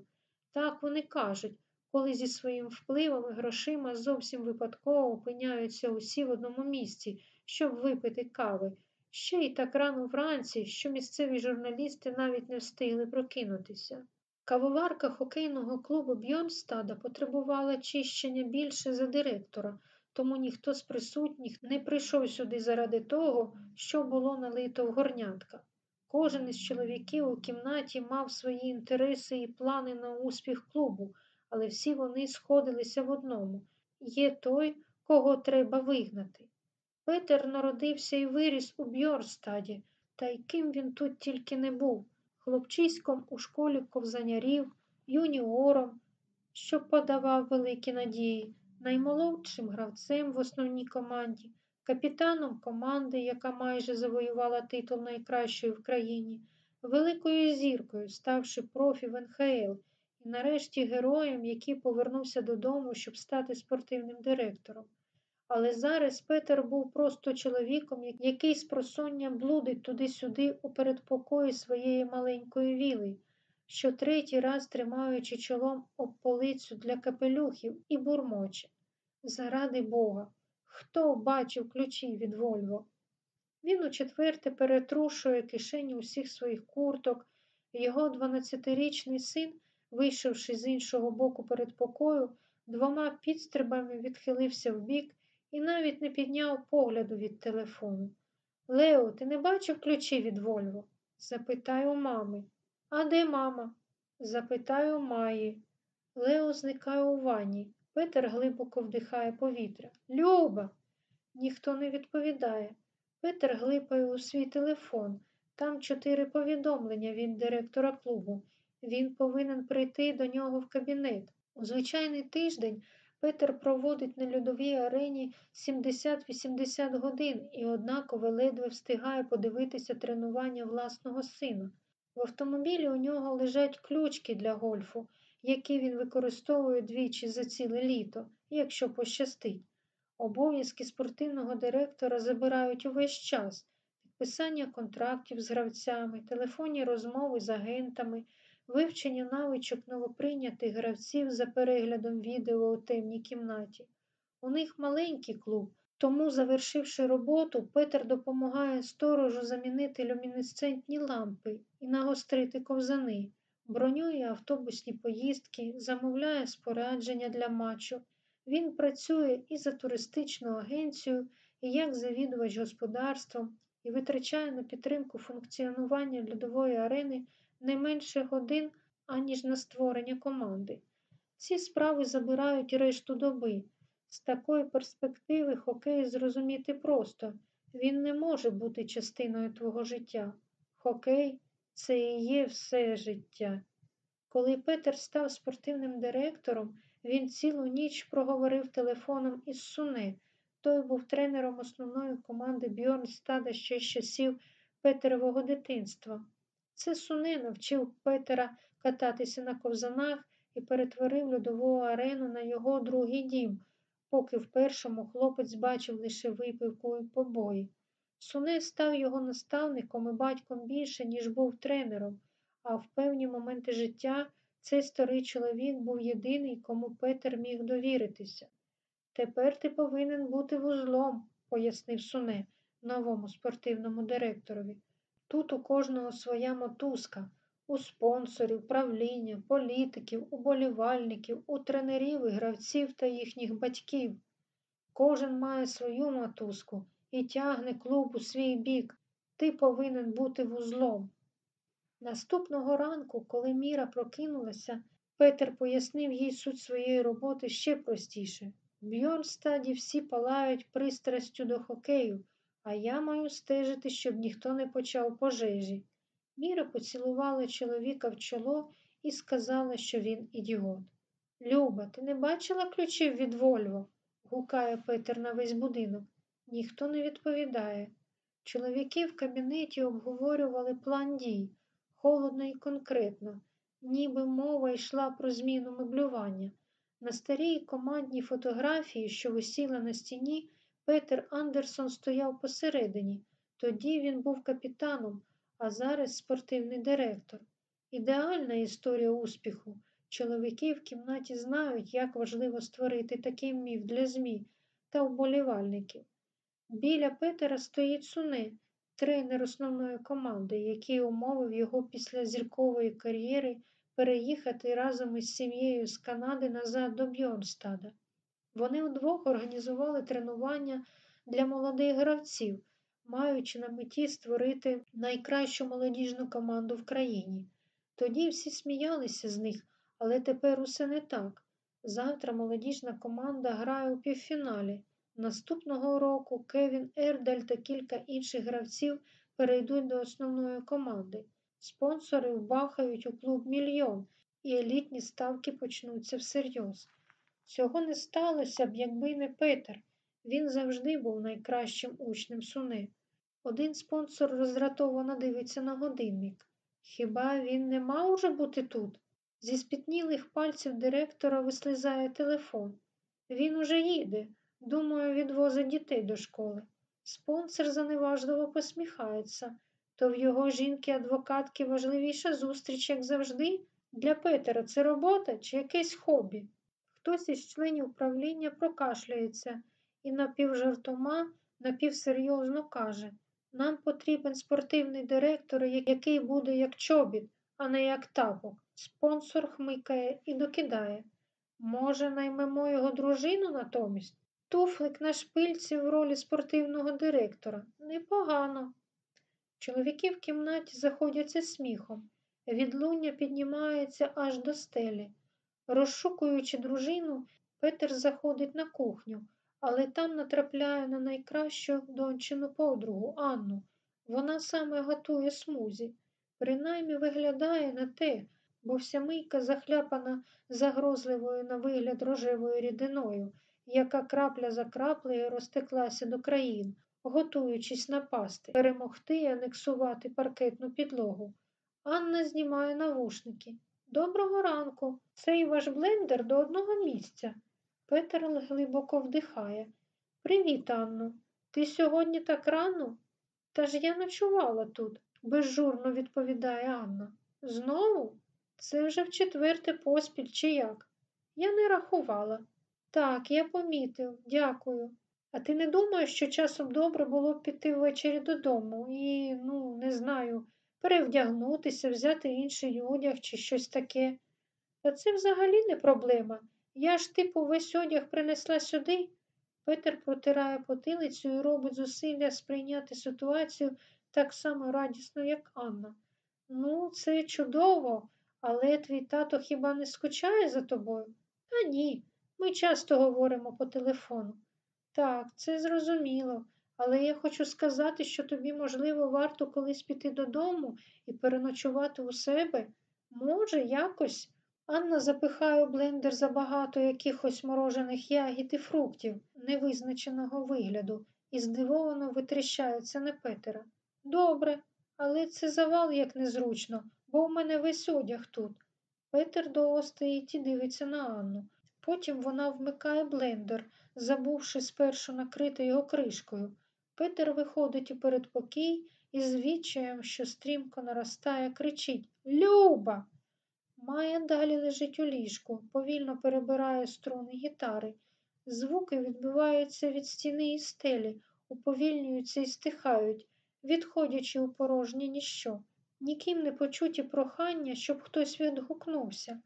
Так вони кажуть, коли зі своїм впливом і грошима зовсім випадково опиняються усі в одному місці, щоб випити кави. Ще й так рано вранці, що місцеві журналісти навіть не встигли прокинутися. Кавоварка хокейного клубу Бьонстада потребувала чищення більше за директора, тому ніхто з присутніх не прийшов сюди заради того, що було налито в горнятка. Кожен із чоловіків у кімнаті мав свої інтереси і плани на успіх клубу, але всі вони сходилися в одному є той, кого треба вигнати. Петер народився і виріс у Бьорстаді, та й ким він тут тільки не був, хлопчиськом у школі ковзанярів, юніором, що подавав великі надії, наймолодшим гравцем в основній команді, капітаном команди, яка майже завоювала титул найкращої в країні, великою зіркою, ставши профі в НХЛ, і нарешті героєм, який повернувся додому, щоб стати спортивним директором. Але зараз Петер був просто чоловіком, який з просоння блудить туди-сюди у передпокої своєї маленької віли, що третій раз тримаючи чолом об полицю для капелюхів і бурмоче. Заради Бога, хто бачив ключі від Вольво? Він у четверте перетрушує кишені усіх своїх курток, його дванадцятирічний син, вийшовши з іншого боку передпокою, двома підстрибами відхилився вбік і навіть не підняв погляду від телефону. Лео, ти не бачив ключі від Вольво? запитаю мами. А де мама? Запитаю Маї. Лео зникає у ванні. Петер глибоко вдихає повітря. Люба. Ніхто не відповідає. Петер глипає у свій телефон. Там чотири повідомлення від директора клубу. Він повинен прийти до нього в кабінет. У звичайний тиждень Петер проводить на льодовій арені 70-80 годин і однаково ледве встигає подивитися тренування власного сина. В автомобілі у нього лежать ключки для гольфу, які він використовує двічі за ціле літо, якщо пощастить. Обов'язки спортивного директора забирають увесь час підписання контрактів з гравцями, телефонні розмови з агентами, вивчення навичок новоприйнятих гравців за переглядом відео у темній кімнаті. У них маленький клуб, тому, завершивши роботу, Петер допомагає сторожу замінити люмінесцентні лампи і нагострити ковзани, бронює автобусні поїздки, замовляє спорядження для матчу. Він працює і за туристичну агенцію, і як завідувач господарством, і витрачає на підтримку функціонування льодової арени не менше годин, аніж на створення команди. Ці справи забирають решту доби. З такої перспективи хокей зрозуміти просто. Він не може бути частиною твого життя. Хокей це і є все життя. Коли Петер став спортивним директором, він цілу ніч проговорив телефоном із Суне. Той був тренером основної команди Бьорнстада ще з часів Петерового дитинства. Це Суне навчив Петера кататися на ковзанах і перетворив льодову арену на його другий дім, поки в першому хлопець бачив лише випивку і побої. Суне став його наставником і батьком більше, ніж був тренером, а в певні моменти життя цей старий чоловік був єдиний, кому Петер міг довіритися. Тепер ти повинен бути вузлом, пояснив Суне новому спортивному директорові. Тут у кожного своя мотузка, у спонсорів, правління, політиків, уболівальників, у тренерів і гравців та їхніх батьків. Кожен має свою мотузку і тягне клуб у свій бік. Ти повинен бути вузлом. Наступного ранку, коли Міра прокинулася, Петер пояснив їй суть своєї роботи ще простіше. В Бьорнстаді всі палають пристрастю до хокею, а я маю стежити, щоб ніхто не почав пожежі. Міра поцілувала чоловіка в чоло і сказала, що він ідіот. Люба, ти не бачила ключів від Вольво? гукає Петер на весь будинок. Ніхто не відповідає. Чоловіки в кабінеті обговорювали план дій холодно і конкретно, ніби мова йшла про зміну меблювання. На старій командній фотографії, що висіла на стіні, Петер Андерсон стояв посередині. Тоді він був капітаном, а зараз спортивний директор. Ідеальна історія успіху. Чоловіки в кімнаті знають, як важливо створити такий міф для ЗМІ та вболівальників. Біля Петера стоїть суне, тренер основної команди, який умовив його після зіркової кар'єри переїхати разом із сім'єю з Канади назад до Бьорнстада. Вони вдвох організували тренування для молодих гравців, маючи на меті створити найкращу молодіжну команду в країні. Тоді всі сміялися з них, але тепер усе не так. Завтра молодіжна команда грає у півфіналі. Наступного року Кевін Ердаль та кілька інших гравців перейдуть до основної команди. Спонсори вбахають у клуб мільйон, і елітні ставки почнуться всерйоз. Цього не сталося б, якби не Петер. Він завжди був найкращим учнем суни. Один спонсор роздратовано дивиться на годинник. Хіба він не мав уже бути тут? Зі спітнілих пальців директора вислизає телефон. Він уже їде. Думаю, відвозить дітей до школи. Спонсор заневажливо посміхається. То в його жінки-адвокатки важливіша зустріч, як завжди. Для Петера це робота чи якесь хобі. Хтось із членів правління прокашляється і напівжартома, напівсерйозно каже нам потрібен спортивний директор, який буде як чобіт, а не як тапок. Спонсор хмикає і докидає. Може, наймемо його дружину натомість? Туфлик на шпильці в ролі спортивного директора. Непогано. Чоловіки в кімнаті заходяться сміхом. Відлуння піднімається аж до стелі. Розшукуючи дружину, Петер заходить на кухню, але там натрапляє на найкращу дончину подругу Анну. Вона саме готує смузі. Принаймні виглядає на те, бо вся мийка захляпана загрозливою на вигляд рожевою рідиною, яка крапля за краплею розтеклася до країн, готуючись напасти, перемогти і анексувати паркетну підлогу. Анна знімає навушники. Доброго ранку. Цей ваш блендер до одного місця. Петер глибоко вдихає. Привіт, Анно. Ти сьогодні так рано? Та ж я ночувала тут, безжурно відповідає Анна. Знову? Це вже в четверте поспіль, чи як? Я не рахувала. Так, я помітив, дякую. А ти не думаєш, що часом добре було б піти ввечері додому і, ну, не знаю, перевдягнутися, взяти інший одяг чи щось таке? Та це взагалі не проблема. Я ж, типу, весь одяг принесла сюди. Петер протирає потилицю і робить зусилля сприйняти ситуацію так само радісно, як Анна. Ну, це чудово, але твій тато хіба не скучає за тобою? Та ні. Ми часто говоримо по телефону. Так, це зрозуміло, але я хочу сказати, що тобі, можливо, варто колись піти додому і переночувати у себе. Може, якось. Анна запихає у блендер забагато якихось морожених ягід і фруктів невизначеного вигляду і здивовано витріщається на Петера. Добре, але це завал як незручно, бо у мене весь одяг тут. Петер довго і дивиться на Анну. Потім вона вмикає блендер, забувши спершу накрити його кришкою. Петер виходить у передпокій і з відчаєм, що стрімко наростає, кричить Люба! Майя далі лежить у ліжку, повільно перебирає струни гітари. Звуки відбиваються від стіни і стелі, уповільнюються і стихають, відходячи у порожнє ніщо. Ніким не почуті прохання, щоб хтось відгукнувся.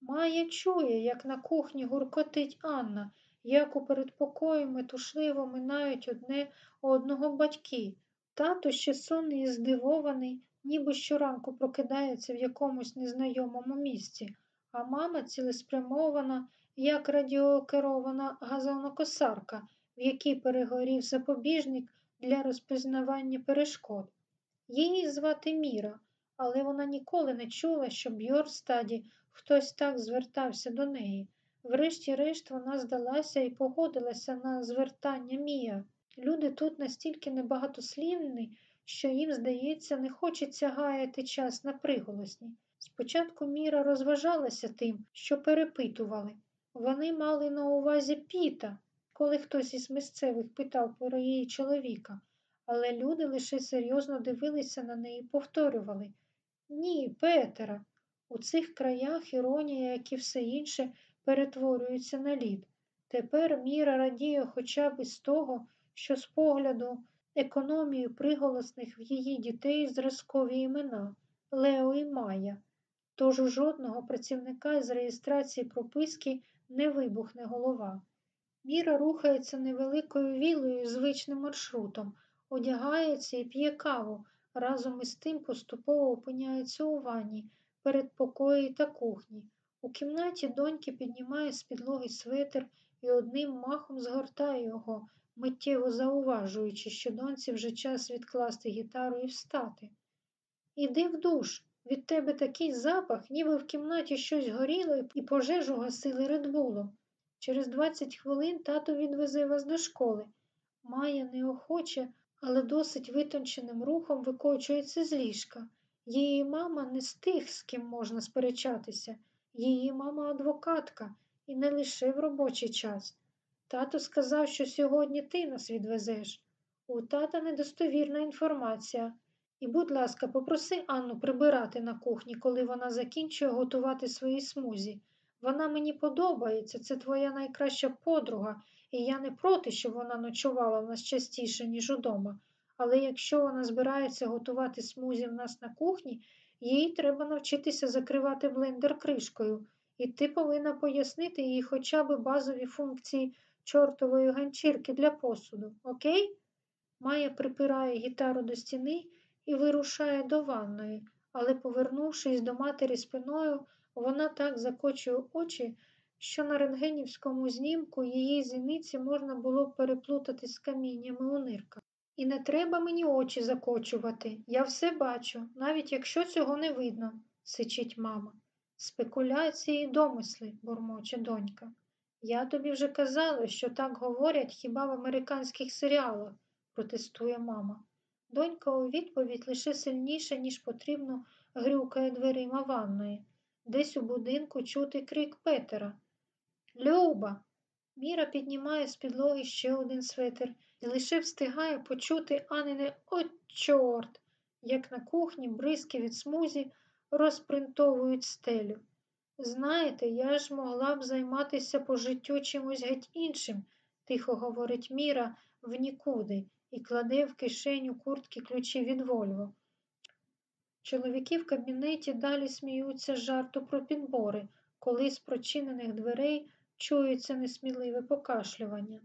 Майя чує, як на кухні гуркотить Анна, як у передпокої метушливо минають одне одного батьки. Тато ще сонний і здивований, ніби щоранку прокидається в якомусь незнайомому місці, а мама цілеспрямована, як радіокерована газонокосарка, в якій перегорів запобіжник для розпізнавання перешкод. Її звати Міра, але вона ніколи не чула, щоб в Йорстаді хтось так звертався до неї. Врешті-решт вона здалася і погодилася на звертання Мія. Люди тут настільки небагатослівні, що їм, здається, не хочеться гаяти час на приголосні. Спочатку Міра розважалася тим, що перепитували. Вони мали на увазі піта, коли хтось із місцевих питав про її чоловіка, але люди лише серйозно дивилися на неї і повторювали Ні, Петера. У цих краях іронія, як і все інше, перетворюється на лід. Тепер Міра радіє хоча б із того, що з погляду економію приголосних в її дітей зразкові імена Лео і Майя. Тож у жодного працівника з реєстрації прописки не вибухне голова. Міра рухається невеликою вілою звичним маршрутом, одягається і п'є каву, разом із тим поступово опиняється у ванні, передпокої та кухні. У кімнаті доньки піднімає з підлоги светр і одним махом згортає його, миттєво зауважуючи, що доньці вже час відкласти гітару і встати. Іди в душ, від тебе такий запах, ніби в кімнаті щось горіло і пожежу гасили редбулом. Через 20 хвилин тато відвезе вас до школи. Майя неохоче, але досить витонченим рухом викочується з ліжка. Її мама не з тих, з ким можна сперечатися. Її мама адвокатка, і не лише в робочий час. Тато сказав, що сьогодні ти нас відвезеш. У тата недостовірна інформація. І, будь ласка, попроси Анну прибирати на кухні, коли вона закінчує готувати свої смузі. Вона мені подобається, це твоя найкраща подруга, і я не проти, щоб вона ночувала в нас частіше, ніж удома. Але якщо вона збирається готувати смузі в нас на кухні, їй треба навчитися закривати блендер кришкою, і ти повинна пояснити їй хоча б базові функції чортової ганчірки для посуду, окей? Майя припирає гітару до стіни і вирушає до ванної, але, повернувшись до матері спиною, вона так закочує очі, що на рентгенівському знімку її зіниці можна було переплутати з каміннями у нирках. І не треба мені очі закочувати. Я все бачу, навіть якщо цього не видно, сичить мама. Спекуляції й домисли, бурмоче донька. Я тобі вже казала, що так говорять хіба в американських серіалах, протестує мама. Донька у відповідь лише сильніше, ніж потрібно, грюкає дверима ванної. Десь у будинку чути крик Петера. Люба. Міра піднімає з підлоги ще один светр і лише встигає почути Анине «О, чорт!», як на кухні бризки від смузі розпринтовують стелю. Знаєте, я ж могла б займатися по життю чимось геть іншим, тихо говорить Міра в нікуди і кладе в кишеню куртки ключі від Вольво. Чоловіки в кабінеті далі сміються жарту про підбори, коли з прочинених дверей чується несміливе покашлювання.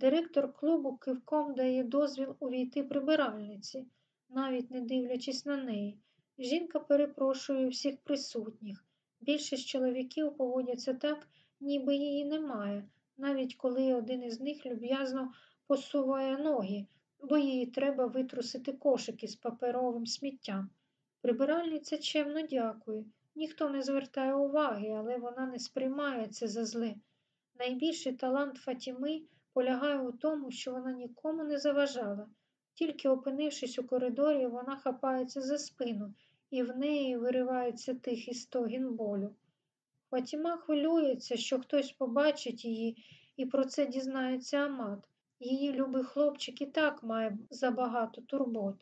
Директор клубу кивком дає дозвіл увійти прибиральниці, навіть не дивлячись на неї. Жінка перепрошує всіх присутніх. Більшість чоловіків поводяться так, ніби її немає, навіть коли один із них люб'язно посуває ноги, бо їй треба витрусити кошики з паперовим сміттям. Прибиральниця чемно дякує. Ніхто не звертає уваги, але вона не сприймає це за зле. Найбільший талант Фатіми полягає у тому, що вона нікому не заважала. Тільки опинившись у коридорі, вона хапається за спину, і в неї виривається тихий стогін болю. Фатіма хвилюється, що хтось побачить її, і про це дізнається Амат. Її любий хлопчик і так має забагато турбот.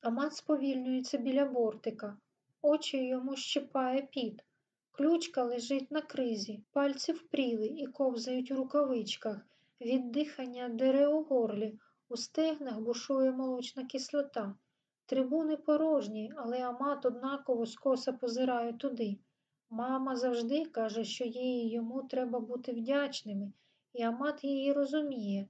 Амат сповільнюється біля бортика, очі йому щипає піт. Ключка лежить на кризі, пальці впріли і ковзають у рукавичках. Від дихання дере у горлі, у стегнах бушує молочна кислота. Трибуни порожні, але Амат однаково скоса позирає туди. Мама завжди каже, що їй і йому треба бути вдячними, і Амат її розуміє.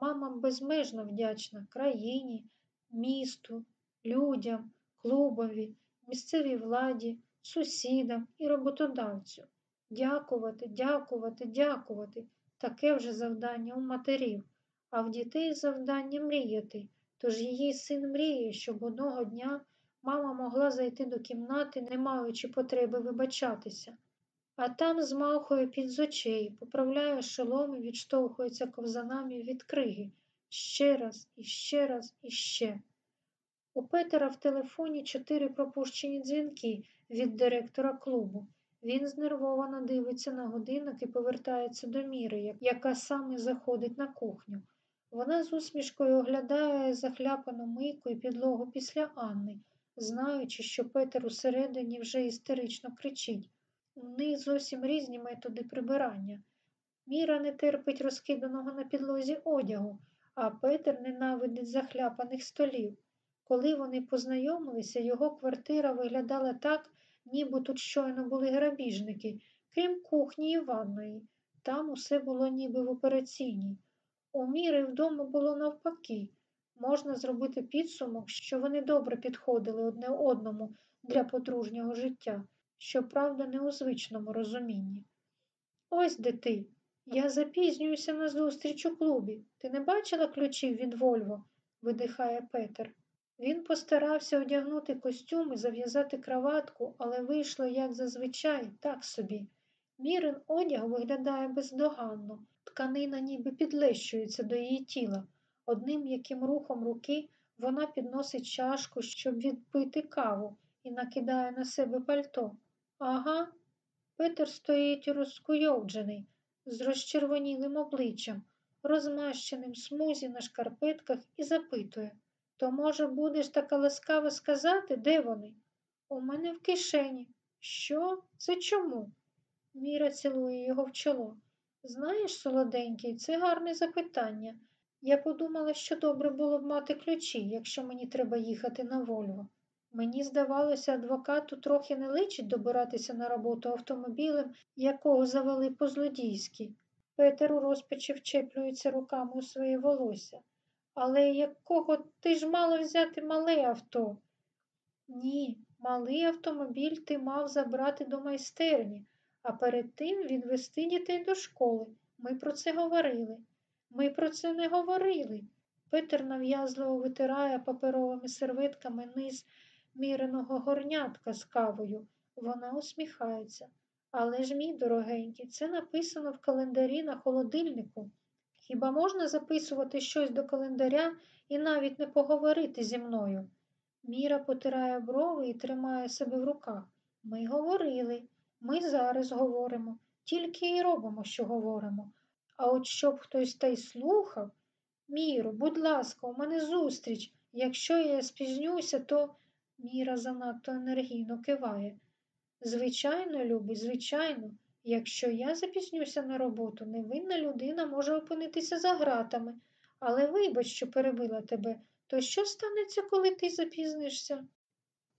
Мама безмежно вдячна країні, місту, людям, клубові, місцевій владі, сусідам і роботодавцю. Дякувати, дякувати, дякувати. Таке вже завдання у матерів, а в дітей завдання мріяти. Тож її син мріє, щоб одного дня мама могла зайти до кімнати, не маючи потреби вибачатися. А там змахує під з очей, поправляє шолом і відштовхується ковзанами від криги. Ще раз, і ще раз, і ще. У Петера в телефоні чотири пропущені дзвінки від директора клубу. Він знервовано дивиться на годинник і повертається до міри, яка саме заходить на кухню. Вона з усмішкою оглядає захляпану мийку і підлогу після Анни, знаючи, що Петер усередині вже істерично кричить. У них зовсім різні методи прибирання. Міра не терпить розкиданого на підлозі одягу, а Петер ненавидить захляпаних столів. Коли вони познайомилися, його квартира виглядала так, ніби тут щойно були грабіжники, крім кухні і ванної. Там усе було ніби в операційній. У міри вдома було навпаки. Можна зробити підсумок, що вони добре підходили одне одному для подружнього життя, щоправда, не у звичному розумінні. Ось де ти. Я запізнююся на зустріч у клубі. Ти не бачила ключів від Вольво? видихає Петер. Він постарався одягнути костюм і зав'язати краватку, але вийшло, як зазвичай, так собі. Мірин одяг виглядає бездоганно, тканина ніби підлещується до її тіла. Одним м'яким рухом руки вона підносить чашку, щоб відпити каву, і накидає на себе пальто. Ага, Петер стоїть розкуйовджений, з розчервонілим обличчям, розмащеним смузі на шкарпетках і запитує то, може, будеш така ласкава сказати, де вони? У мене в кишені. Що? Це чому? Міра цілує його в чоло. Знаєш, солоденький, це гарне запитання. Я подумала, що добре було б мати ключі, якщо мені треба їхати на Вольво. Мені здавалося, адвокату трохи не личить добиратися на роботу автомобілем, якого завели по-злодійськи. Петер у розпачі вчеплюється руками у своє волосся. Але якого ти ж мала взяти мале авто? Ні, малий автомобіль ти мав забрати до майстерні, а перед тим відвести дітей до школи. Ми про це говорили. Ми про це не говорили. Петер нав'язливо витирає паперовими серветками низ міреного горнятка з кавою. Вона усміхається. Але ж, мій дорогенький, це написано в календарі на холодильнику. Хіба можна записувати щось до календаря і навіть не поговорити зі мною? Міра потирає брови і тримає себе в руках. Ми говорили, ми зараз говоримо, тільки і робимо, що говоримо. А от щоб хтось та й слухав. Міро, будь ласка, у мене зустріч. Якщо я спізнюся, то Міра занадто енергійно киває. Звичайно, любий, звичайно, якщо я запізнюся на роботу, невинна людина може опинитися за гратами. Але вибач, що перебила тебе, то що станеться, коли ти запізнишся?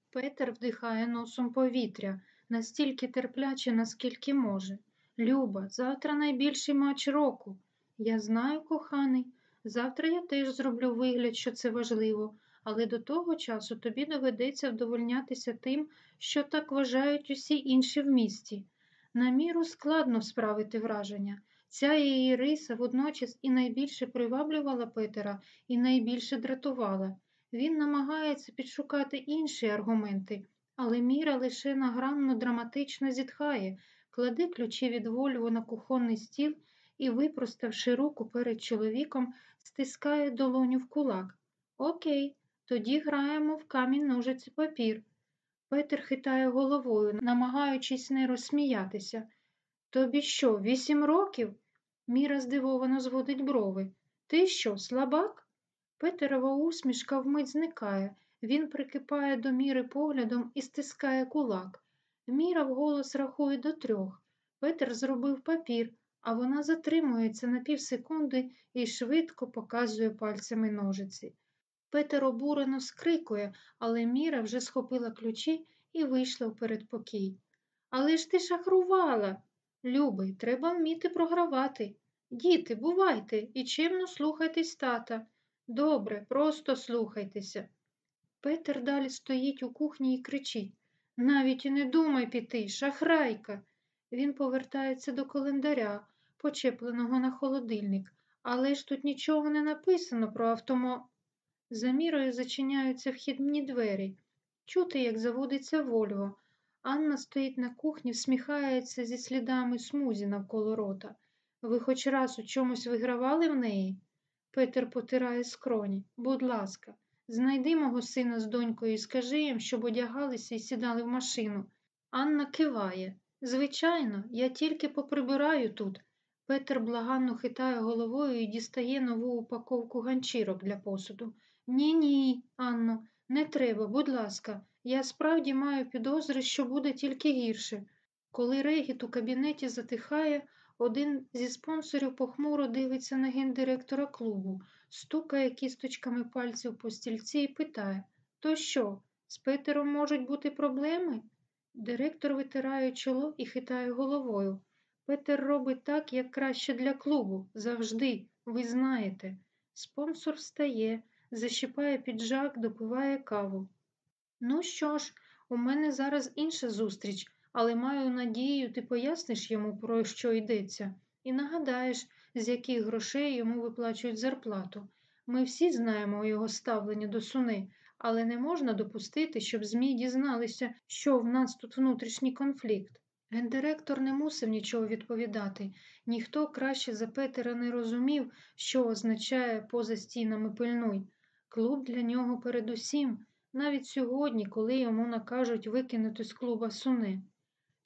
Петер вдихає носом повітря, настільки терпляче, наскільки може. Люба, завтра найбільший матч року. Я знаю, коханий. Завтра я теж зроблю вигляд, що це важливо, але до того часу тобі доведеться вдовольнятися тим, що так вважають усі інші в місті. На міру складно справити враження. Ця її риса водночас і найбільше приваблювала Петера, і найбільше дратувала. Він намагається підшукати інші аргументи, але Міра лише награнно драматично зітхає, кладе ключі від Вольво на кухонний стіл і, випроставши руку перед чоловіком, стискає долоню в кулак. Окей, тоді граємо в камінь ножиці папір. Петер хитає головою, намагаючись не розсміятися. Тобі що, вісім років? Міра здивовано зводить брови. Ти що, слабак? Петерова усмішка вмить зникає. Він прикипає до міри поглядом і стискає кулак. Міра вголос рахує до трьох. Петер зробив папір, а вона затримується на півсекунди і швидко показує пальцями ножиці. Петер обурено скрикує, але Міра вже схопила ключі і вийшла в передпокій. Але ж ти шахрувала. Любий, треба вміти програвати. Діти, бувайте і чимно слухайтесь тата. Добре, просто слухайтеся. Петер далі стоїть у кухні і кричить навіть і не думай піти, шахрайка. Він повертається до календаря, почепленого на холодильник, але ж тут нічого не написано про автомо. За мірою зачиняються вхідні двері. Чути, як заводиться Вольво. Анна стоїть на кухні, всміхається зі слідами смузі навколо рота. Ви хоч раз у чомусь вигравали в неї? Петер потирає скроні. Будь ласка, знайди мого сина з донькою і скажи їм, щоб одягалися і сідали в машину. Анна киває. Звичайно, я тільки поприбираю тут. Петер благанно хитає головою і дістає нову упаковку ганчірок для посуду. Ні, ні, Анно, не треба, будь ласка, я справді маю підозри, що буде тільки гірше. Коли регіт у кабінеті затихає, один зі спонсорів похмуро дивиться на гендиректора клубу, стукає кісточками пальців по стільці і питає То що, з Петером можуть бути проблеми? Директор витирає чоло і хитає головою. Петер робить так, як краще для клубу. Завжди, ви знаєте. Спонсор встає, защіпає піджак, допиває каву. Ну що ж, у мене зараз інша зустріч, але маю надію, ти поясниш йому, про що йдеться, і нагадаєш, з яких грошей йому виплачують зарплату. Ми всі знаємо його ставлення до суни, але не можна допустити, щоб ЗМІ дізналися, що в нас тут внутрішній конфлікт. Гендиректор не мусив нічого відповідати. Ніхто краще за Петера не розумів, що означає поза стінами пильнуй. Клуб для нього передусім, навіть сьогодні, коли йому накажуть викинути з клуба суни.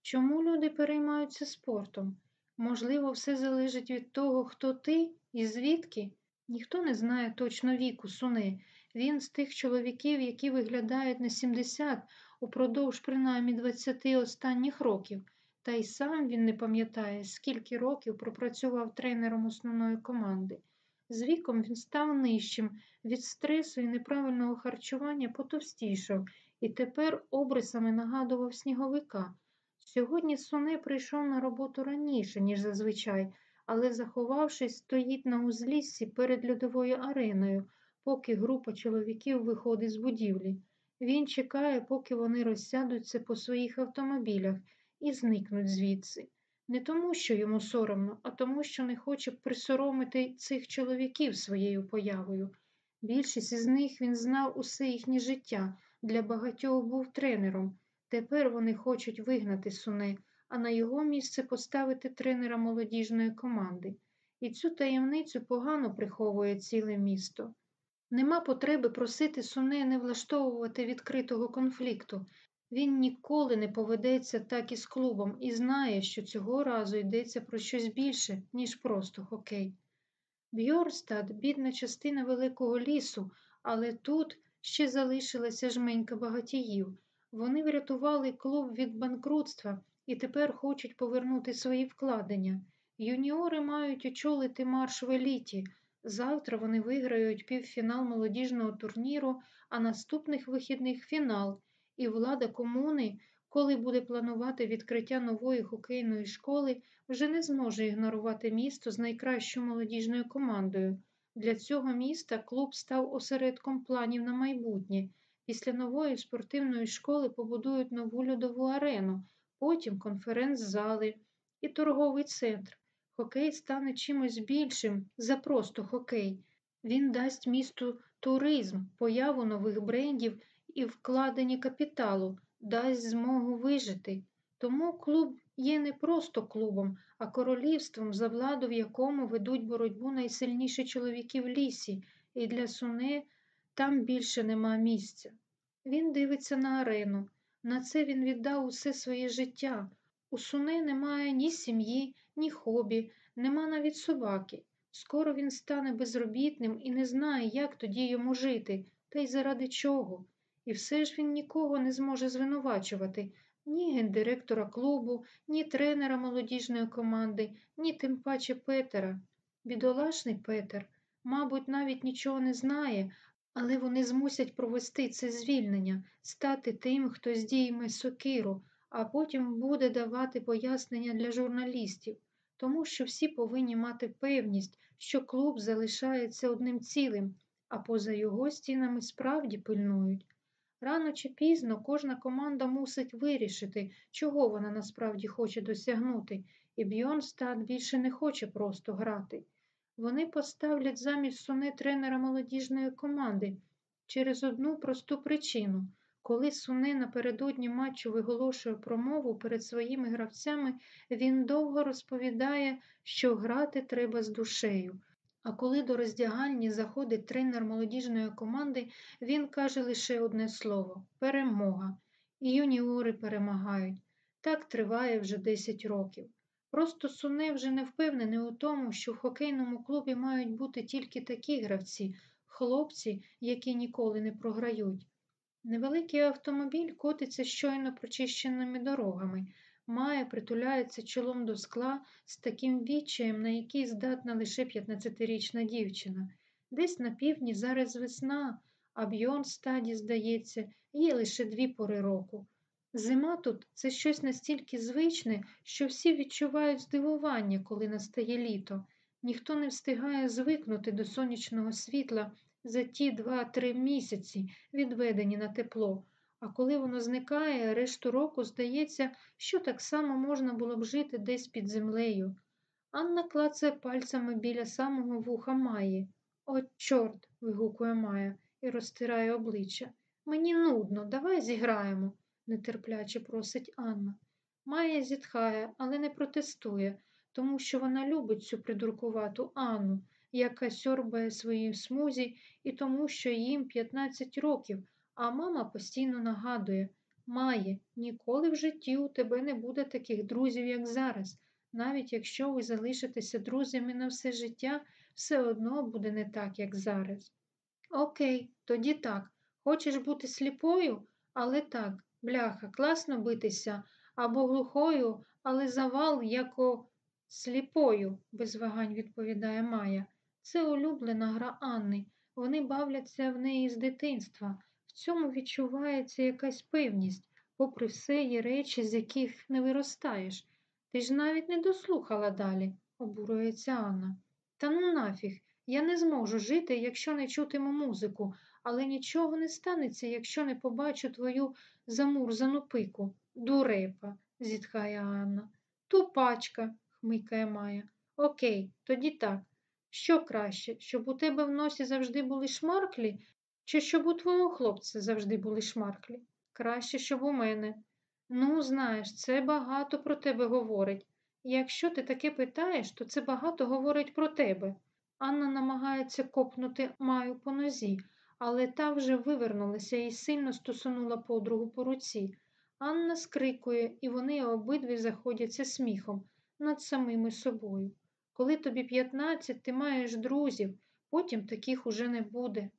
Чому люди переймаються спортом? Можливо, все залежить від того, хто ти і звідки? Ніхто не знає точно віку суни. Він з тих чоловіків, які виглядають на 70 упродовж принаймні 20 останніх років, та й сам він не пам'ятає, скільки років пропрацював тренером основної команди. З віком він став нижчим, від стресу і неправильного харчування потовстішав і тепер обрисами нагадував сніговика. Сьогодні Суне прийшов на роботу раніше, ніж зазвичай, але, заховавшись, стоїть на узліссі перед льодовою ареною, поки група чоловіків виходить з будівлі. Він чекає, поки вони розсядуться по своїх автомобілях і зникнуть звідси. Не тому, що йому соромно, а тому, що не хоче присоромити цих чоловіків своєю появою. Більшість із них він знав усе їхнє життя, для багатьох був тренером. Тепер вони хочуть вигнати суне, а на його місце поставити тренера молодіжної команди. І цю таємницю погано приховує ціле місто. Нема потреби просити Суне не влаштовувати відкритого конфлікту. Він ніколи не поведеться так із клубом і знає, що цього разу йдеться про щось більше, ніж просто хокей. Бьорстад бідна частина великого лісу, але тут ще залишилася жменька багатіїв. Вони врятували клуб від банкрутства і тепер хочуть повернути свої вкладення. Юніори мають очолити марш в еліті. Завтра вони виграють півфінал молодіжного турніру, а наступних вихідних фінал. І влада комуни, коли буде планувати відкриття нової хокейної школи, вже не зможе ігнорувати місто з найкращою молодіжною командою. Для цього міста клуб став осередком планів на майбутнє. Після нової спортивної школи побудують нову льодову арену, потім конференц-зали і торговий центр. Хокей стане чимось більшим за просто хокей. Він дасть місту туризм, появу нових брендів і вкладення капіталу, дасть змогу вижити. Тому клуб є не просто клубом, а королівством, за владу в якому ведуть боротьбу найсильніші чоловіки в лісі, і для Суне там більше нема місця. Він дивиться на арену. На це він віддав усе своє життя. У Суне немає ні сім'ї, ні хобі, нема навіть собаки. Скоро він стане безробітним і не знає, як тоді йому жити, та й заради чого. І все ж він нікого не зможе звинувачувати ні гендиректора клубу, ні тренера молодіжної команди, ні тим паче Петера. Бідолашний Петер, мабуть, навіть нічого не знає, але вони змусять провести це звільнення, стати тим, хто здійме сокиру, а потім буде давати пояснення для журналістів, тому що всі повинні мати певність, що клуб залишається одним цілим, а поза його стінами справді пильнують. Рано чи пізно кожна команда мусить вирішити, чого вона насправді хоче досягнути, і Бьонстад більше не хоче просто грати. Вони поставлять замість суне тренера молодіжної команди через одну просту причину. Коли Суне напередодні матчу виголошує промову перед своїми гравцями, він довго розповідає, що грати треба з душею. А коли до роздягальні заходить тренер молодіжної команди, він каже лише одне слово перемога. І юніори перемагають. Так триває вже 10 років. Просто Суне вже не впевнений у тому, що в хокейному клубі мають бути тільки такі гравці, хлопці, які ніколи не програють. Невеликий автомобіль котиться щойно прочищеними дорогами, має притуляється чолом до скла з таким відчаєм, на який здатна лише 15-річна дівчина. Десь на півдні зараз весна, а б'йон стаді, здається, є лише дві пори року. Зима тут це щось настільки звичне, що всі відчувають здивування, коли настає літо. Ніхто не встигає звикнути до сонячного світла за ті два-три місяці, відведені на тепло. А коли воно зникає, решту року здається, що так само можна було б жити десь під землею. Анна клацає пальцями біля самого вуха Маї. О, чорт. вигукує Майя і розтирає обличчя. Мені нудно, давай зіграємо, нетерпляче просить Анна. Майя зітхає, але не протестує, тому що вона любить цю придуркувату Анну, яка сьорбає свої смузі, і тому, що їм 15 років, а мама постійно нагадує Має, ніколи в житті у тебе не буде таких друзів, як зараз. Навіть якщо ви залишитеся друзями на все життя, все одно буде не так, як зараз. Окей, тоді так. Хочеш бути сліпою, але так, бляха, класно битися, або глухою, але завал, яко сліпою, без вагань відповідає Майя. Це улюблена гра Анни. Вони бавляться в неї з дитинства. В цьому відчувається якась певність, попри все є речі, з яких не виростаєш. Ти ж навіть не дослухала далі, обурюється Анна. Та ну нафіг, я не зможу жити, якщо не чутиму музику, але нічого не станеться, якщо не побачу твою замурзану пику. Дурепа, зітхає Анна. Тупачка, хмикає Майя. Окей, тоді так. Що краще, щоб у тебе в носі завжди були шмарклі, чи щоб у твого хлопця завжди були шмарклі? Краще, щоб у мене. Ну, знаєш, це багато про тебе говорить. Якщо ти таке питаєш, то це багато говорить про тебе. Анна намагається копнути Маю по нозі, але та вже вивернулася і сильно стосунула подругу по руці. Анна скрикує, і вони обидві заходяться сміхом над самими собою. Коли тобі 15, ти маєш друзів, потім таких уже не буде.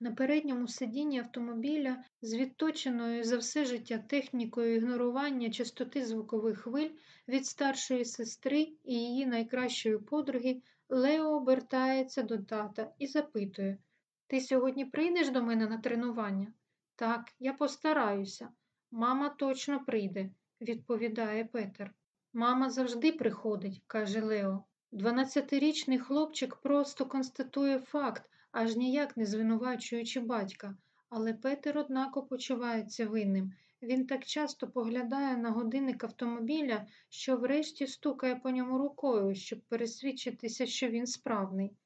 На передньому сидінні автомобіля з відточеною за все життя технікою ігнорування частоти звукових хвиль від старшої сестри і її найкращої подруги Лео обертається до тата і запитує Ти сьогодні прийдеш до мене на тренування? Так, я постараюся. Мама точно прийде, відповідає Петер. Мама завжди приходить, каже Лео. Дванадцятирічний хлопчик просто констатує факт, аж ніяк не звинувачуючи батька, але Петер, однако, почувається винним. Він так часто поглядає на годинник автомобіля, що врешті стукає по ньому рукою, щоб пересвідчитися, що він справний.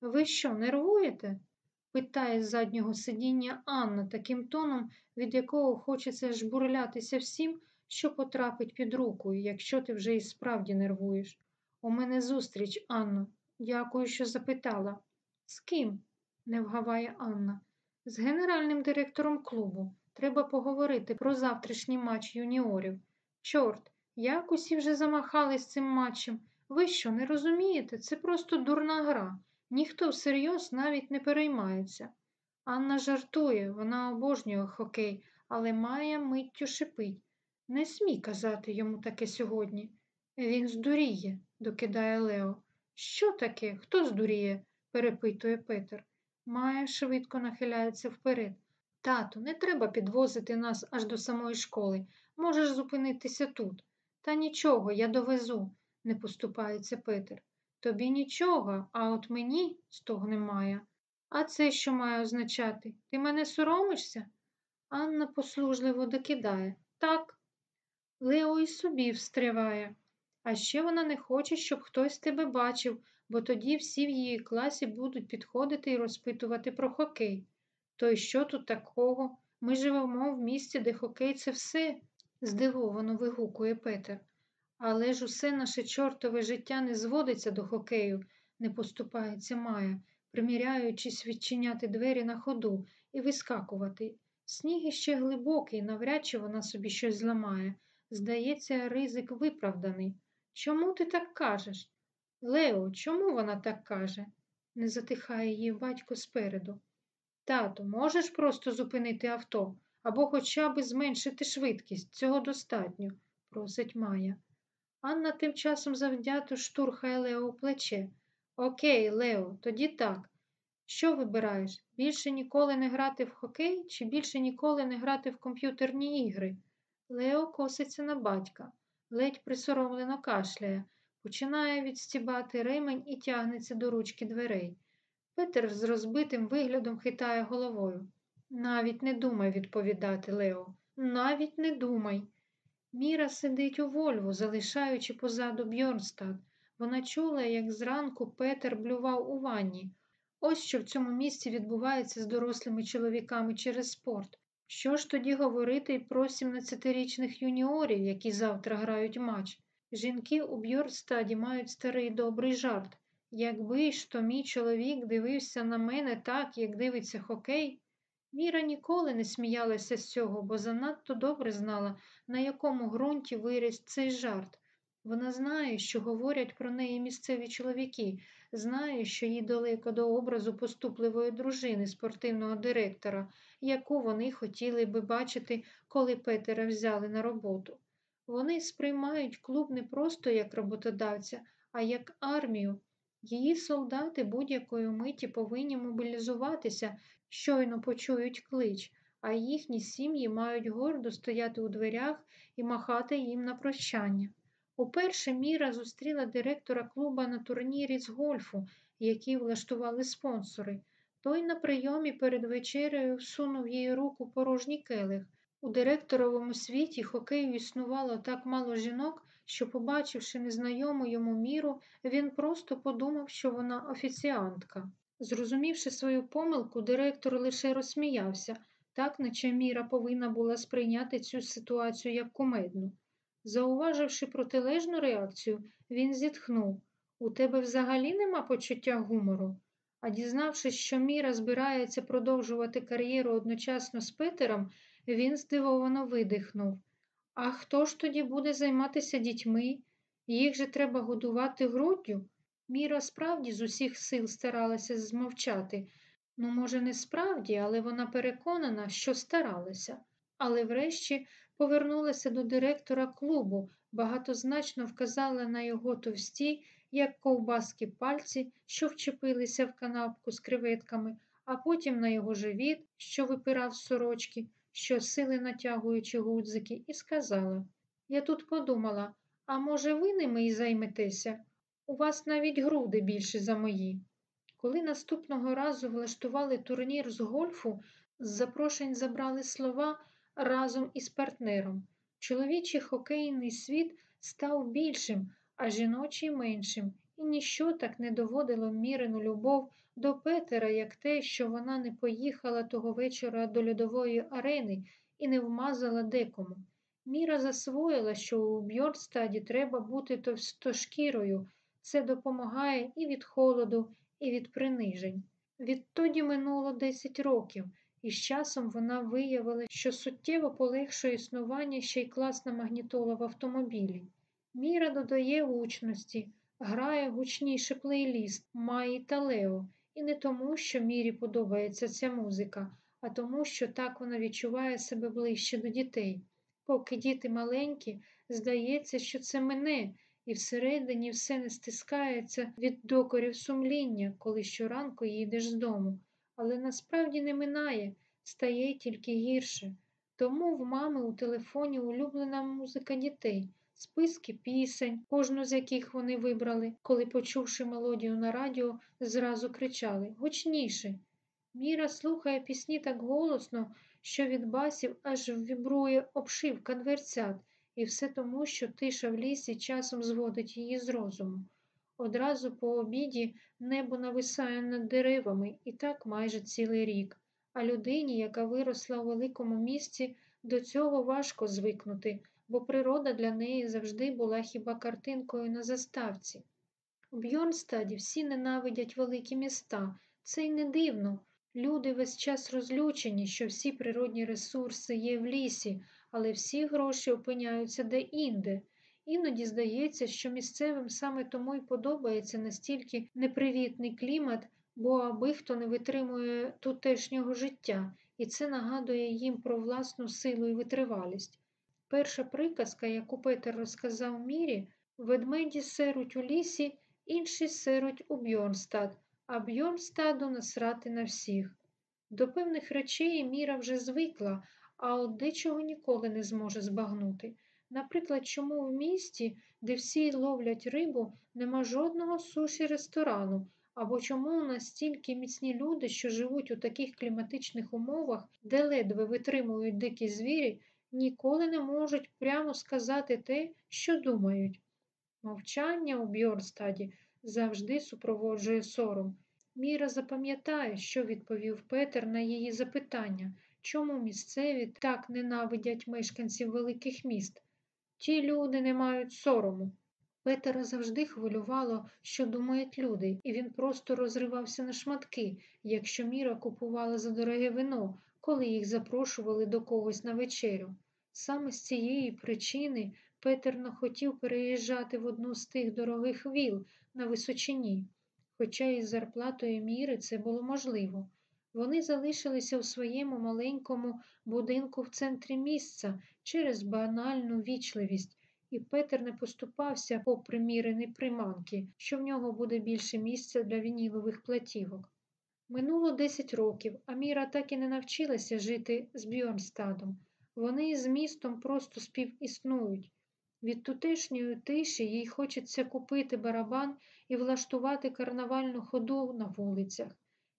Ви що, нервуєте? питає з заднього сидіння Анна таким тоном, від якого хочеться жбурлятися всім, що потрапить під руку, якщо ти вже і справді нервуєш. У мене зустріч, Анно. Дякую, що запитала. З ким? Не вгаває Анна. З генеральним директором клубу. Треба поговорити про завтрашній матч юніорів. Чорт, як усі вже замахались цим матчем. Ви що, не розумієте? Це просто дурна гра. Ніхто всерйоз навіть не переймається. Анна жартує, вона обожнює хокей, але Майя миттю шипить. Не смій казати йому таке сьогодні. Він здуріє, докидає Лео. Що таке? Хто здуріє? перепитує Петер. Майя швидко нахиляється вперед. Тату, не треба підвозити нас аж до самої школи. Можеш зупинитися тут. Та нічого, я довезу, не поступається Петер. Тобі нічого, а от мені стогне Майя. А це що має означати? Ти мене соромишся? Анна послужливо докидає. Так. Лео і собі встряває. А ще вона не хоче, щоб хтось тебе бачив, бо тоді всі в її класі будуть підходити і розпитувати про хокей. То й що тут такого? Ми живемо в місті, де хокей це все, здивовано вигукує Петер. Але ж усе наше чортове життя не зводиться до хокею, не поступається Майя, приміряючись відчиняти двері на ходу і вискакувати. Сніг іще глибокий, навряд чи вона собі щось зламає. Здається, ризик виправданий. Чому ти так кажеш? Лео, чому вона так каже? не затихає її батько спереду. Тату, можеш просто зупинити авто або хоча б зменшити швидкість. Цього достатньо, просить Майя. Анна тим часом завдято штурхає Лео у плече. Окей, Лео, тоді так. Що вибираєш? Більше ніколи не грати в хокей чи більше ніколи не грати в комп'ютерні ігри? Лео коситься на батька, ледь присоромлено кашляє, починає відстібати ремень і тягнеться до ручки дверей. Петер з розбитим виглядом хитає головою. Навіть не думай відповідати, Лео, навіть не думай. Міра сидить у Вольву, залишаючи позаду Бьорнстад. Вона чула, як зранку Петер блював у ванні. Ось що в цьому місці відбувається з дорослими чоловіками через спорт. Що ж тоді говорити про 17-річних юніорів, які завтра грають матч? Жінки у Бьорстаді мають старий добрий жарт. Якби ж то мій чоловік дивився на мене так, як дивиться хокей. Міра ніколи не сміялася з цього, бо занадто добре знала, на якому ґрунті виріс цей жарт. Вона знає, що говорять про неї місцеві чоловіки, знає, що їй далеко до образу поступливої дружини спортивного директора, яку вони хотіли би бачити, коли Петера взяли на роботу. Вони сприймають клуб не просто як роботодавця, а як армію. Її солдати будь-якої миті повинні мобілізуватися, щойно почують клич, а їхні сім'ї мають гордо стояти у дверях і махати їм на прощання. Уперше Міра зустріла директора клуба на турнірі з гольфу, який влаштували спонсори. Той на прийомі перед вечерею всунув їй руку порожній келих. У директоровому світі хокею існувало так мало жінок, що, побачивши незнайому йому міру, він просто подумав, що вона офіціантка. Зрозумівши свою помилку, директор лише розсміявся. так наче Міра повинна була сприйняти цю ситуацію як кумедну. Зауваживши протилежну реакцію, він зітхнув У тебе взагалі нема почуття гумору. А дізнавшись, що Міра збирається продовжувати кар'єру одночасно з Петером, він здивовано видихнув. А хто ж тоді буде займатися дітьми? Їх же треба годувати груддю. Міра справді з усіх сил старалася змовчати. Ну, може, не справді, але вона переконана, що старалася. Але врешті повернулася до директора клубу, багатозначно вказала на його товсті, як ковбаски пальці, що вчепилися в канапку з креветками, а потім на його живіт, що випирав сорочки, що сили натягуючи гудзики, і сказала Я тут подумала, а може, ви ними і займетеся? У вас навіть груди більші за мої. Коли наступного разу влаштували турнір з гольфу, з запрошень забрали слова разом із партнером. Чоловічий хокейний світ став більшим, а жіночий меншим, і ніщо так не доводило мірену любов до Петера, як те, що вона не поїхала того вечора до льодової арени і не вмазала декому. Міра засвоїла, що у Бьорстаді треба бути товстошкірою. Це допомагає і від холоду, і від принижень. Відтоді минуло 10 років, і з часом вона виявила, що суттєво полегшує існування ще й класна магнітола в автомобілі. Міра додає гучності, грає гучніший плейліст Маї та Лео, і не тому, що Мірі подобається ця музика, а тому, що так вона відчуває себе ближче до дітей. Поки діти маленькі, здається, що це мене, і всередині все не стискається від докорів сумління, коли щоранку їдеш з дому, але насправді не минає, стає тільки гірше. Тому в мами у телефоні улюблена музика дітей, списки пісень, кожну з яких вони вибрали, коли, почувши мелодію на радіо, зразу кричали Гучніше. Міра слухає пісні так голосно, що від басів аж вібрує обшивка дверцят, і все тому, що тиша в лісі часом зводить її з розуму. Одразу по обіді небо нависає над деревами і так майже цілий рік, а людині, яка виросла у великому місті, до цього важко звикнути, бо природа для неї завжди була хіба картинкою на заставці. У Бьорнстаді всі ненавидять великі міста, це й не дивно. Люди весь час розлючені, що всі природні ресурси є в лісі, але всі гроші опиняються де-інде. Іноді здається, що місцевим саме тому й подобається настільки непривітний клімат, бо аби хто не витримує тутешнього життя, і це нагадує їм про власну силу і витривалість. Перша приказка, яку Петер розказав Мірі, ведмеді серуть у лісі, інші серуть у Бьорнстад, а Бьорнстаду насрати на всіх. До певних речей Міра вже звикла, а от дечого ніколи не зможе збагнути. Наприклад, чому в місті, де всі ловлять рибу, нема жодного суші ресторану, або чому настільки міцні люди, що живуть у таких кліматичних умовах, де ледве витримують дикі звірі, ніколи не можуть прямо сказати те, що думають. Мовчання у Бьорстаді завжди супроводжує сором. Міра запам'ятає, що відповів Петер на її запитання, чому місцеві так ненавидять мешканців великих міст. Ті люди не мають сорому. Петера завжди хвилювало, що думають люди, і він просто розривався на шматки, якщо Міра купувала за дороге вино, коли їх запрошували до когось на вечерю. Саме з цієї причини Петер не хотів переїжджати в одну з тих дорогих віл на височині, хоча із зарплатою міри це було можливо. Вони залишилися у своєму маленькому будинку в центрі місця через банальну вічливість, і Петер не поступався попри мірені приманки, що в нього буде більше місця для вінілових платівок. Минуло 10 років, а Міра так і не навчилася жити з Бьорнстадом. Вони з містом просто співіснують. Від тутешньої тиші їй хочеться купити барабан і влаштувати карнавальну ходу на вулицях.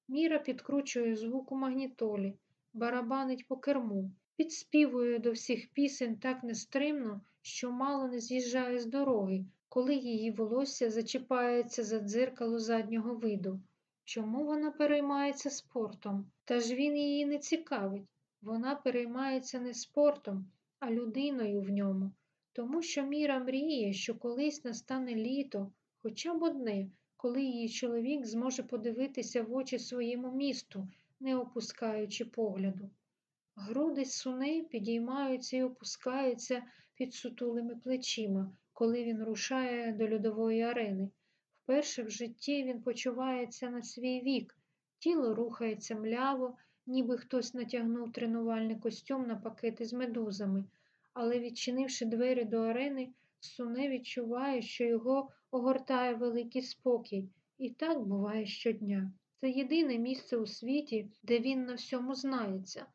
Міра підкручує звук у магнітолі, барабанить по керму, підспівує до всіх пісень так нестримно, що мало не з'їжджає з дороги, коли її волосся зачіпається за дзеркало заднього виду. Чому вона переймається спортом? Та ж він її не цікавить. Вона переймається не спортом, а людиною в ньому, тому що Міра мріє, що колись настане літо, хоча б одне, коли її чоловік зможе подивитися в очі своєму місту, не опускаючи погляду. Груди суни підіймаються і опускаються під сутулими плечима, коли він рушає до льодової арени. Вперше в житті він почувається на свій вік, тіло рухається мляво, ніби хтось натягнув тренувальний костюм на пакети з медузами, але, відчинивши двері до арени, суне відчуває, що його огортає великий спокій, і так буває щодня. Це єдине місце у світі, де він на всьому знається.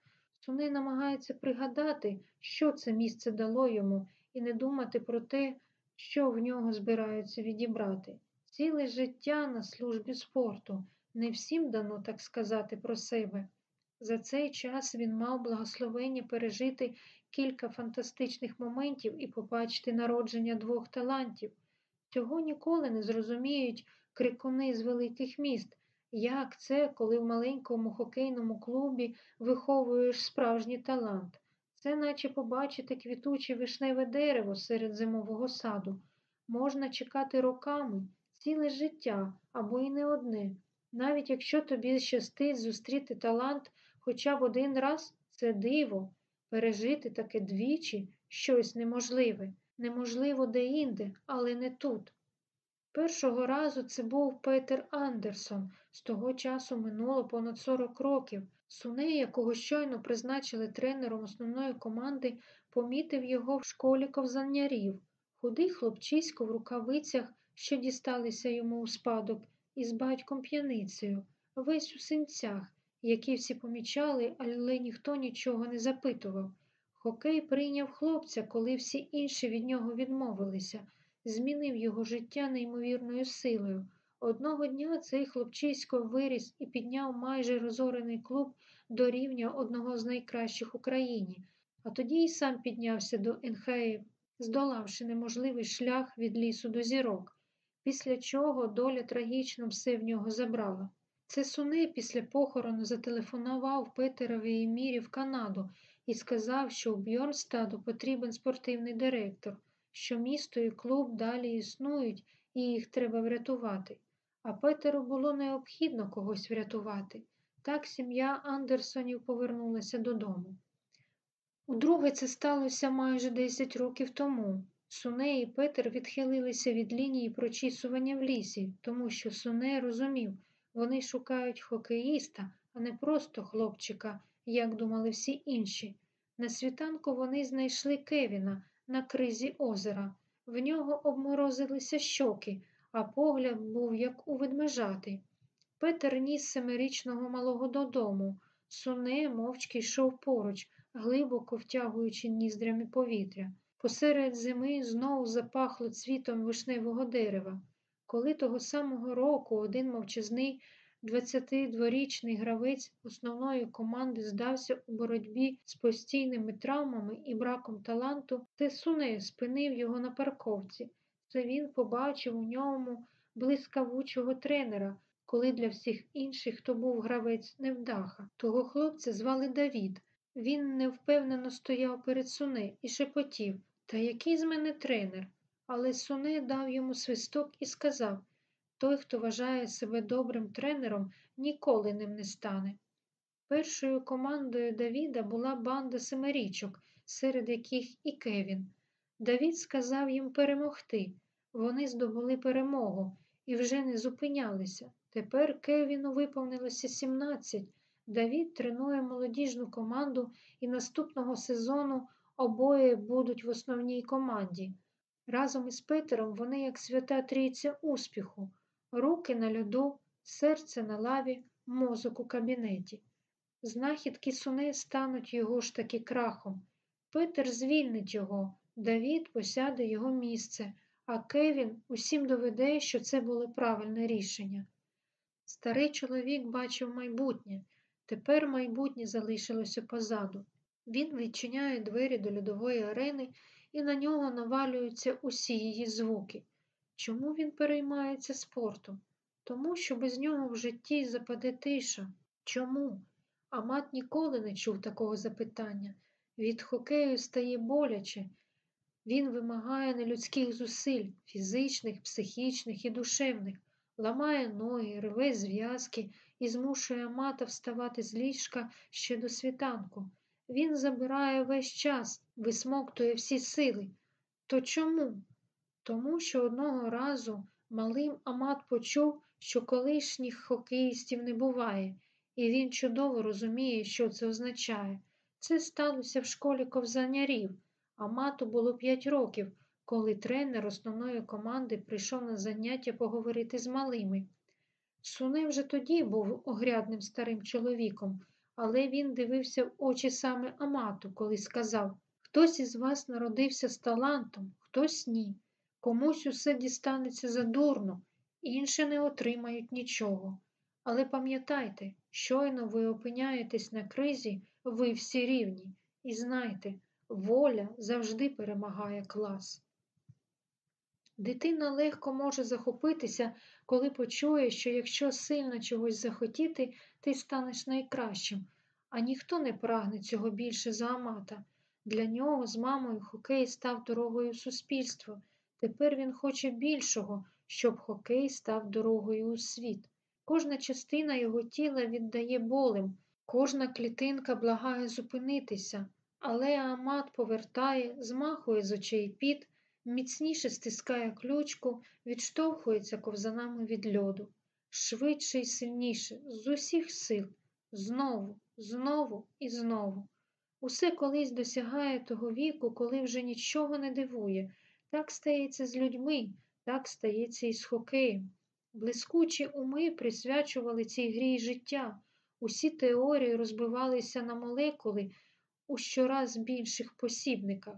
Суне намагається пригадати, що це місце дало йому, і не думати про те, що в нього збираються відібрати. Ціле життя на службі спорту. Не всім дано так сказати про себе. За цей час він мав благословення пережити кілька фантастичних моментів і побачити народження двох талантів. Цього ніколи не зрозуміють крикуни з великих міст. Як це, коли в маленькому хокейному клубі виховуєш справжній талант? Це наче побачити квітуче вишневе дерево серед зимового саду. Можна чекати роками, ціле життя або й не одне. Навіть якщо тобі щастить зустріти талант хоча б один раз, це диво, пережити таке двічі щось неможливе, неможливо де-інде, але не тут. Першого разу це був Петер Андерсон. З того часу минуло понад 40 років. Суней, якого щойно призначили тренером основної команди, помітив його в школі ковзанярів. Худий хлопчисько в рукавицях, що дісталися йому у спадок, із батьком п'яницею, весь у синцях, які всі помічали, але ніхто нічого не запитував. Хокей прийняв хлопця, коли всі інші від нього відмовилися змінив його життя неймовірною силою. Одного дня цей хлопчисько виріс і підняв майже розорений клуб до рівня одного з найкращих в Україні, а тоді й сам піднявся до НХЛ, здолавши неможливий шлях від лісу до зірок, після чого доля трагічно все в нього забрала. Це суни після похорону зателефонував Петерові і Мірі в Канаду і сказав, що у Бьорнстаду потрібен спортивний директор що місто і клуб далі існують і їх треба врятувати. А Петеру було необхідно когось врятувати. Так сім'я Андерсонів повернулася додому. Удруге це сталося майже 10 років тому. Суне і Петер відхилилися від лінії прочісування в лісі, тому що Суне розумів, вони шукають хокеїста, а не просто хлопчика, як думали всі інші. На світанку вони знайшли Кевіна, на кризі озера. В нього обморозилися щоки, а погляд був як у ведмежати. Петер ніс семирічного малого додому. Суне мовчки йшов поруч, глибоко втягуючи ніздрями повітря. Посеред зими знову запахло цвітом вишневого дерева. Коли того самого року один мовчазний 22-річний гравець основної команди здався у боротьбі з постійними травмами і браком таланту, Тесуне спинив його на парковці. Це він побачив у ньому блискавучого тренера, коли для всіх інших то був гравець невдаха. Того хлопця звали Давід. Він невпевнено стояв перед суне і шепотів Та який з мене тренер? Але суне дав йому свисток і сказав той, хто вважає себе добрим тренером, ніколи ним не стане. Першою командою Давіда була банда семирічок, серед яких і Кевін. Давід сказав їм перемогти. Вони здобули перемогу і вже не зупинялися. Тепер Кевіну виповнилося 17. Давід тренує молодіжну команду і наступного сезону обоє будуть в основній команді. Разом із Петером вони як свята трійця успіху руки на льоду, серце на лаві, мозок у кабінеті. Знахідки суни стануть його ж таки крахом. Петер звільнить його, Давід посяде його місце, а Кевін усім доведе, що це було правильне рішення. Старий чоловік бачив майбутнє, тепер майбутнє залишилося позаду. Він відчиняє двері до льодової арени, і на нього навалюються усі її звуки. Чому він переймається спортом? Тому що без нього в житті западе тиша. Чому? Амат ніколи не чув такого запитання. Від хокею стає боляче. Він вимагає нелюдських зусиль, фізичних, психічних і душевних, ламає ноги, рве зв'язки і змушує Амата вставати з ліжка ще до світанку. Він забирає весь час, висмоктує всі сили. То чому? Тому що одного разу малим Амат почув, що колишніх хокеїстів не буває, і він чудово розуміє, що це означає. Це сталося в школі ковзанярів. Амату було п'ять років, коли тренер основної команди прийшов на заняття поговорити з малими. Суне вже тоді був огрядним старим чоловіком, але він дивився в очі саме Амату, коли сказав Хтось із вас народився з талантом, хтось ні. Комусь усе дістанеться задурно, інші не отримають нічого. Але пам'ятайте, щойно ви опиняєтесь на кризі, ви всі рівні, і знайте, воля завжди перемагає клас. Дитина легко може захопитися, коли почує, що якщо сильно чогось захотіти, ти станеш найкращим, а ніхто не прагне цього більше за Амата. Для нього з мамою хокей став дорогою суспільства. Тепер він хоче більшого, щоб хокей став дорогою у світ. Кожна частина його тіла віддає болем, кожна клітинка благає зупинитися, але Амат повертає, змахує з очей піт, міцніше стискає ключку, відштовхується ковзанами від льоду. Швидше і сильніше, з усіх сил, знову, знову і знову. Усе колись досягає того віку, коли вже нічого не дивує. Так стається з людьми, так стається і з хокеєм. Блискучі уми присвячували цій грі життя. Усі теорії розбивалися на молекули у щораз більших посібниках.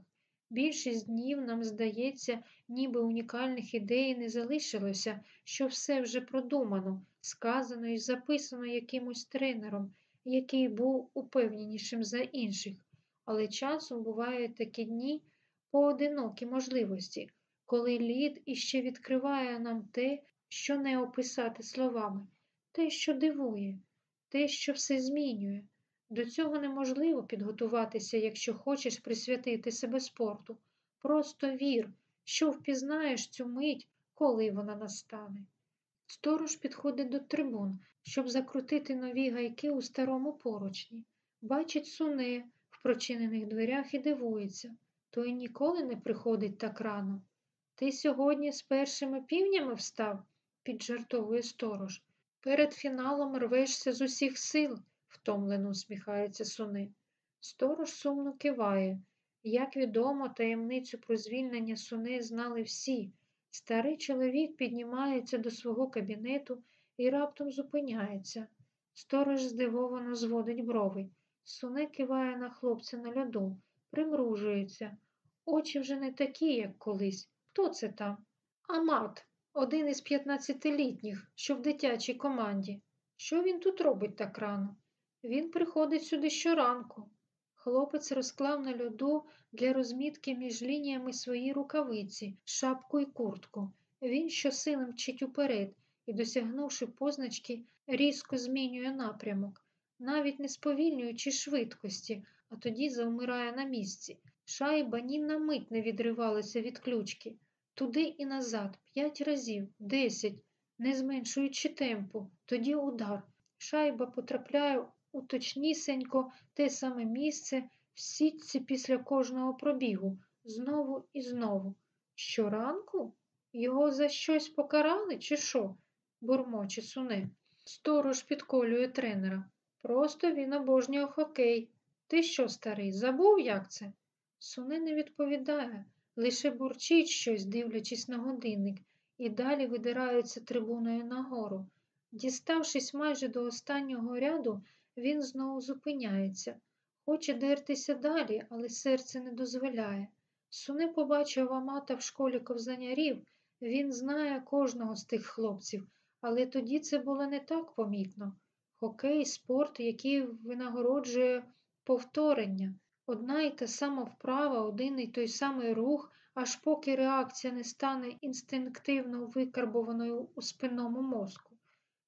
Більшість днів нам здається, ніби унікальних ідей не залишилося, що все вже продумано, сказано і записано якимось тренером, який був упевненішим за інших. Але часом бувають такі дні поодинокі можливості, коли лід іще відкриває нам те, що не описати словами, те, що дивує, те, що все змінює. До цього неможливо підготуватися, якщо хочеш присвятити себе спорту. Просто вір, що впізнаєш цю мить, коли вона настане. Сторож підходить до трибун, щоб закрутити нові гайки у старому поручні. Бачить суне в прочинених дверях і дивується. Той ніколи не приходить так рано. Ти сьогодні з першими півнями встав, піджартовує сторож. Перед фіналом рвешся з усіх сил, втомлено усміхається суни. Сторож сумно киває. Як відомо, таємницю про звільнення суни знали всі. Старий чоловік піднімається до свого кабінету і раптом зупиняється. Сторож здивовано зводить брови. Суне киває на хлопця на льоду, примружується. Очі вже не такі, як колись. Хто це там? Амат, один із п'ятнадцятилітніх, що в дитячій команді. Що він тут робить так рано? Він приходить сюди щоранку. Хлопець розклав на льоду для розмітки між лініями свої рукавиці, шапку і куртку. Він щосили мчить уперед і, досягнувши позначки, різко змінює напрямок, навіть не сповільнюючи швидкості, а тоді завмирає на місці. Шайба ні на мить не відривалася від ключки. Туди і назад, п'ять разів, десять, не зменшуючи темпу, тоді удар. Шайба потрапляє у точнісенько те саме місце в сітці після кожного пробігу, знову і знову. Щоранку? Його за щось покарали, чи що? бурмоче суне. Сторож підколює тренера. Просто він обожнює хокей. Ти що, старий, забув, як це? Суне не відповідає, лише бурчить щось, дивлячись на годинник, і далі видираються трибуною нагору. Діставшись майже до останнього ряду, він знову зупиняється. Хоче дертися далі, але серце не дозволяє. Суне побачив Амата в школі ковзанярів, він знає кожного з тих хлопців, але тоді це було не так помітно. Хокей, спорт, який винагороджує повторення, одна й та сама вправа, один і той самий рух, аж поки реакція не стане інстинктивно викарбованою у спинному мозку.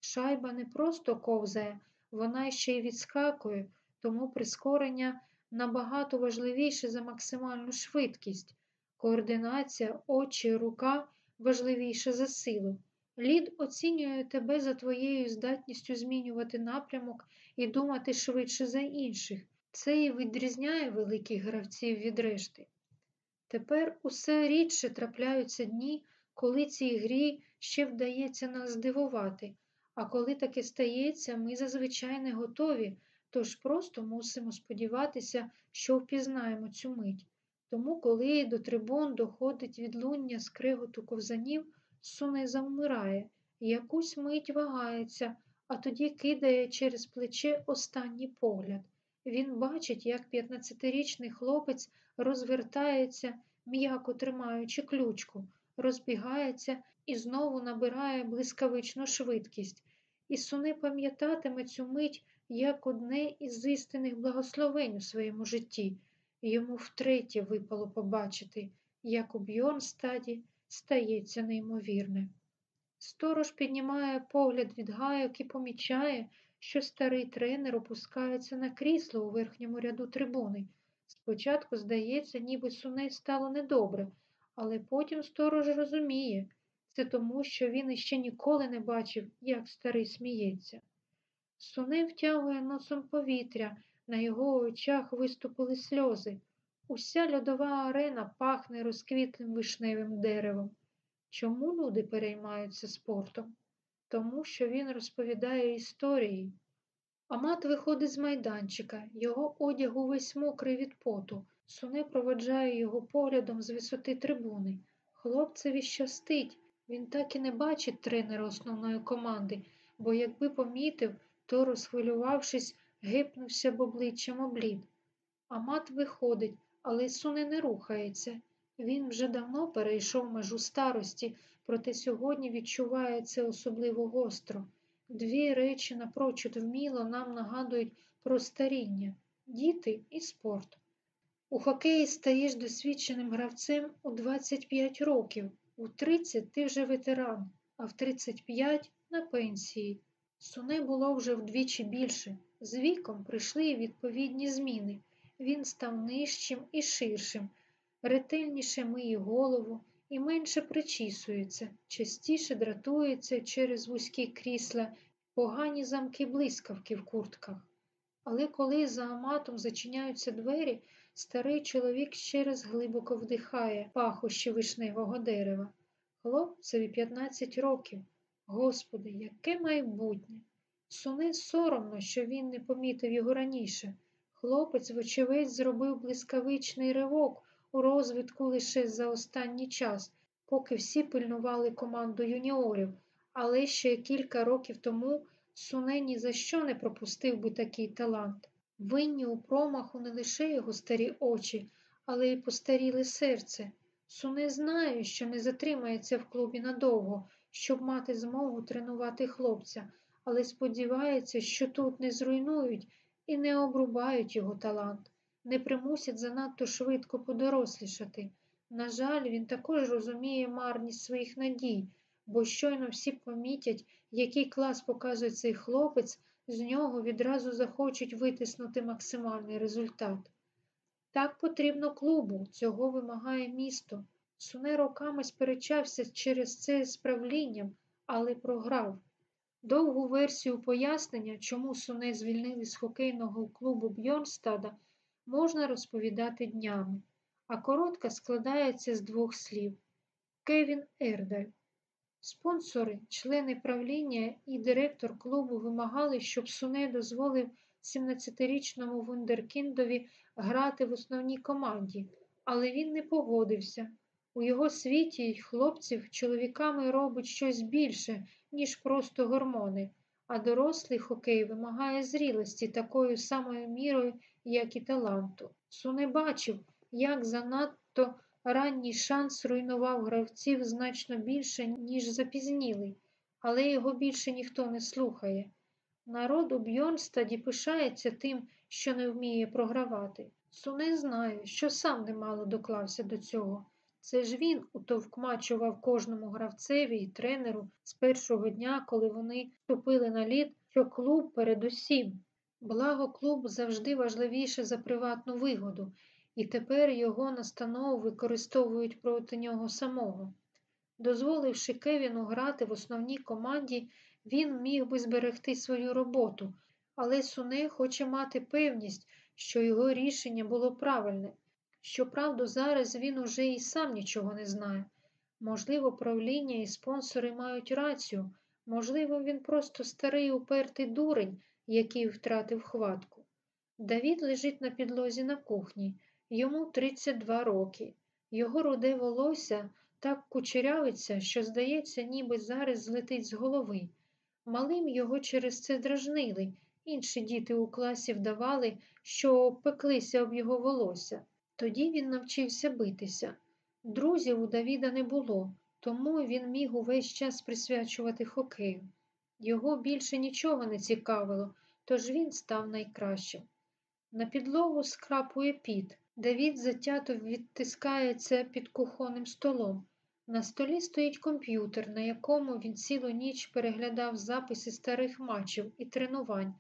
Шайба не просто ковзає, вона ще й відскакує, тому прискорення набагато важливіше за максимальну швидкість. Координація, очі, рука важливіше за силу. Лід оцінює тебе за твоєю здатністю змінювати напрямок і думати швидше за інших. Це і відрізняє великих гравців від решти. Тепер усе рідше трапляються дні, коли цій грі ще вдається нас здивувати, а коли таке стається, ми зазвичай не готові, тож просто мусимо сподіватися, що впізнаємо цю мить. Тому, коли до трибун доходить відлуння скриготу ковзанів, суне завмирає, якусь мить вагається, а тоді кидає через плече останній погляд. Він бачить, як 15-річний хлопець розвертається, м'яко тримаючи ключку, розбігається і знову набирає блискавичну швидкість. І суни пам'ятатиме цю мить як одне із істинних благословень у своєму житті. Йому втретє випало побачити, як у Бьорнстаді стається неймовірне. Сторож піднімає погляд від гайок і помічає, що старий тренер опускається на крісло у верхньому ряду трибуни. Спочатку, здається, ніби суней стало недобре, але потім сторож розуміє це тому, що він іще ніколи не бачив, як старий сміється. Суней втягує носом повітря, на його очах виступили сльози. Уся льодова арена пахне розквітлим вишневим деревом. Чому люди переймаються спортом? Тому що він розповідає історії. Амат виходить з майданчика, його одяг увесь мокрий від поту. Суне проводжає його поглядом з висоти трибуни. Хлопцеві щастить, він так і не бачить тренера основної команди, бо якби помітив, то, розхвилювавшись, гипнувся б обличчям облід. Амат виходить, але суне не рухається. Він вже давно перейшов межу старості, проте сьогодні відчуває це особливо гостро. Дві речі напрочуд вміло нам нагадують про старіння діти і спорт. У хокеї стаєш досвідченим гравцем у 25 років, у 30 ти вже ветеран, а в 35 на пенсії. Суне було вже вдвічі більше. З віком прийшли відповідні зміни. Він став нижчим і ширшим, ретельніше миє голову і менше причісується, частіше дратується через вузькі крісла, погані замки блискавки в куртках. Але коли за аматом зачиняються двері, старий чоловік ще раз глибоко вдихає пахощі вишневого дерева. Хлопцеві 15 років. Господи, яке майбутнє! Суни соромно, що він не помітив його раніше. Хлопець, вочевидь, зробив блискавичний ривок у розвитку лише за останній час, поки всі пильнували команду юніорів, але ще кілька років тому Суне ні за що не пропустив би такий талант. Винні у промаху не лише його старі очі, але й постаріле серце. Суне знає, що не затримається в клубі надовго, щоб мати змогу тренувати хлопця, але сподівається, що тут не зруйнують і не обрубають його талант, не примусять занадто швидко подорослішати. На жаль, він також розуміє марність своїх надій, бо щойно всі помітять, який клас показує цей хлопець, з нього відразу захочуть витиснути максимальний результат. Так потрібно клубу, цього вимагає місто. Суне роками сперечався через це з правлінням, але програв. Довгу версію пояснення, чому Суне звільнили з хокейного клубу Бьорнстада, можна розповідати днями, а коротка складається з двох слів Кевін Ердаль. Спонсори, члени правління і директор клубу вимагали, щоб Суне дозволив 17-річному Вундеркіндові грати в основній команді, але він не погодився. У його світі хлопців чоловіками робить щось більше, ніж просто гормони, а дорослий хокей вимагає зрілості такою самою мірою, як і таланту. Суне бачив, як занадто ранній шанс руйнував гравців значно більше, ніж запізнілий, але його більше ніхто не слухає. Народ у Бьорнстаді пишається тим, що не вміє програвати. Суне знає, що сам немало доклався до цього. Це ж він утовкмачував кожному гравцеві і тренеру з першого дня, коли вони вступили на лід, що клуб передусім. Благо клуб завжди важливіше за приватну вигоду, і тепер його настанову використовують проти нього самого. Дозволивши Кевіну грати в основній команді, він міг би зберегти свою роботу, але Суне хоче мати певність, що його рішення було правильне. Щоправда, зараз він уже і сам нічого не знає. Можливо, правління і спонсори мають рацію, можливо, він просто старий упертий дурень, який втратив хватку. Давід лежить на підлозі на кухні, йому 32 роки. Його руде волосся так кучерявиться, що, здається, ніби зараз злетить з голови. Малим його через це дражнили. Інші діти у класі вдавали, що пеклися об його волосся. Тоді він навчився битися. Друзів у Давіда не було, тому він міг увесь час присвячувати хокею. Його більше нічого не цікавило, тож він став найкращим. На підлогу скрапує піт. Давід затято відтискається під кухонним столом. На столі стоїть комп'ютер, на якому він цілу ніч переглядав записи старих матчів і тренувань.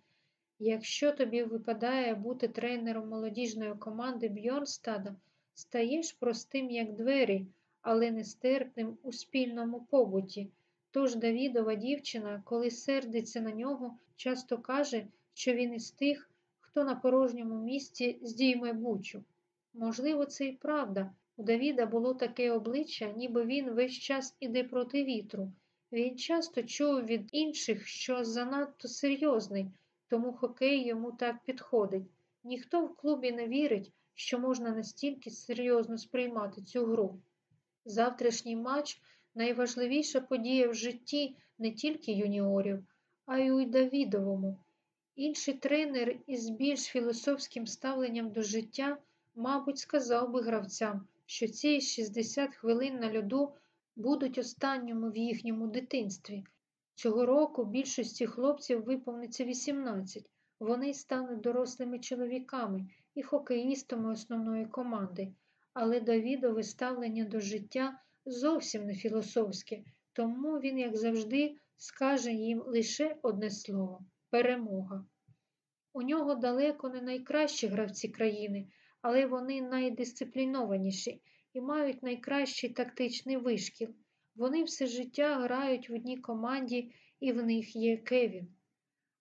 Якщо тобі випадає бути тренером молодіжної команди Бьорнстада, стаєш простим, як двері, але нестерпним у спільному побуті. Тож Давідова дівчина, коли сердиться на нього, часто каже, що він із тих, хто на порожньому місці здійме бучу. Можливо, це і правда. У Давіда було таке обличчя, ніби він весь час іде проти вітру. Він часто чув від інших, що занадто серйозний, тому хокей йому так підходить. Ніхто в клубі не вірить, що можна настільки серйозно сприймати цю гру. Завтрашній матч найважливіша подія в житті не тільки юніорів, а й у Давідовому. Інший тренер із більш філософським ставленням до життя, мабуть, сказав би гравцям, що ці 60 хвилин на льоду будуть останніми в їхньому дитинстві. Цього року більшості хлопців виповниться 18. Вони стануть дорослими чоловіками і хокеїстами основної команди, але Давідове ставлення до життя зовсім не філософське, тому він, як завжди, скаже їм лише одне слово перемога. У нього далеко не найкращі гравці країни, але вони найдисциплінованіші і мають найкращий тактичний вишкіл. Вони все життя грають в одній команді, і в них є Кевін.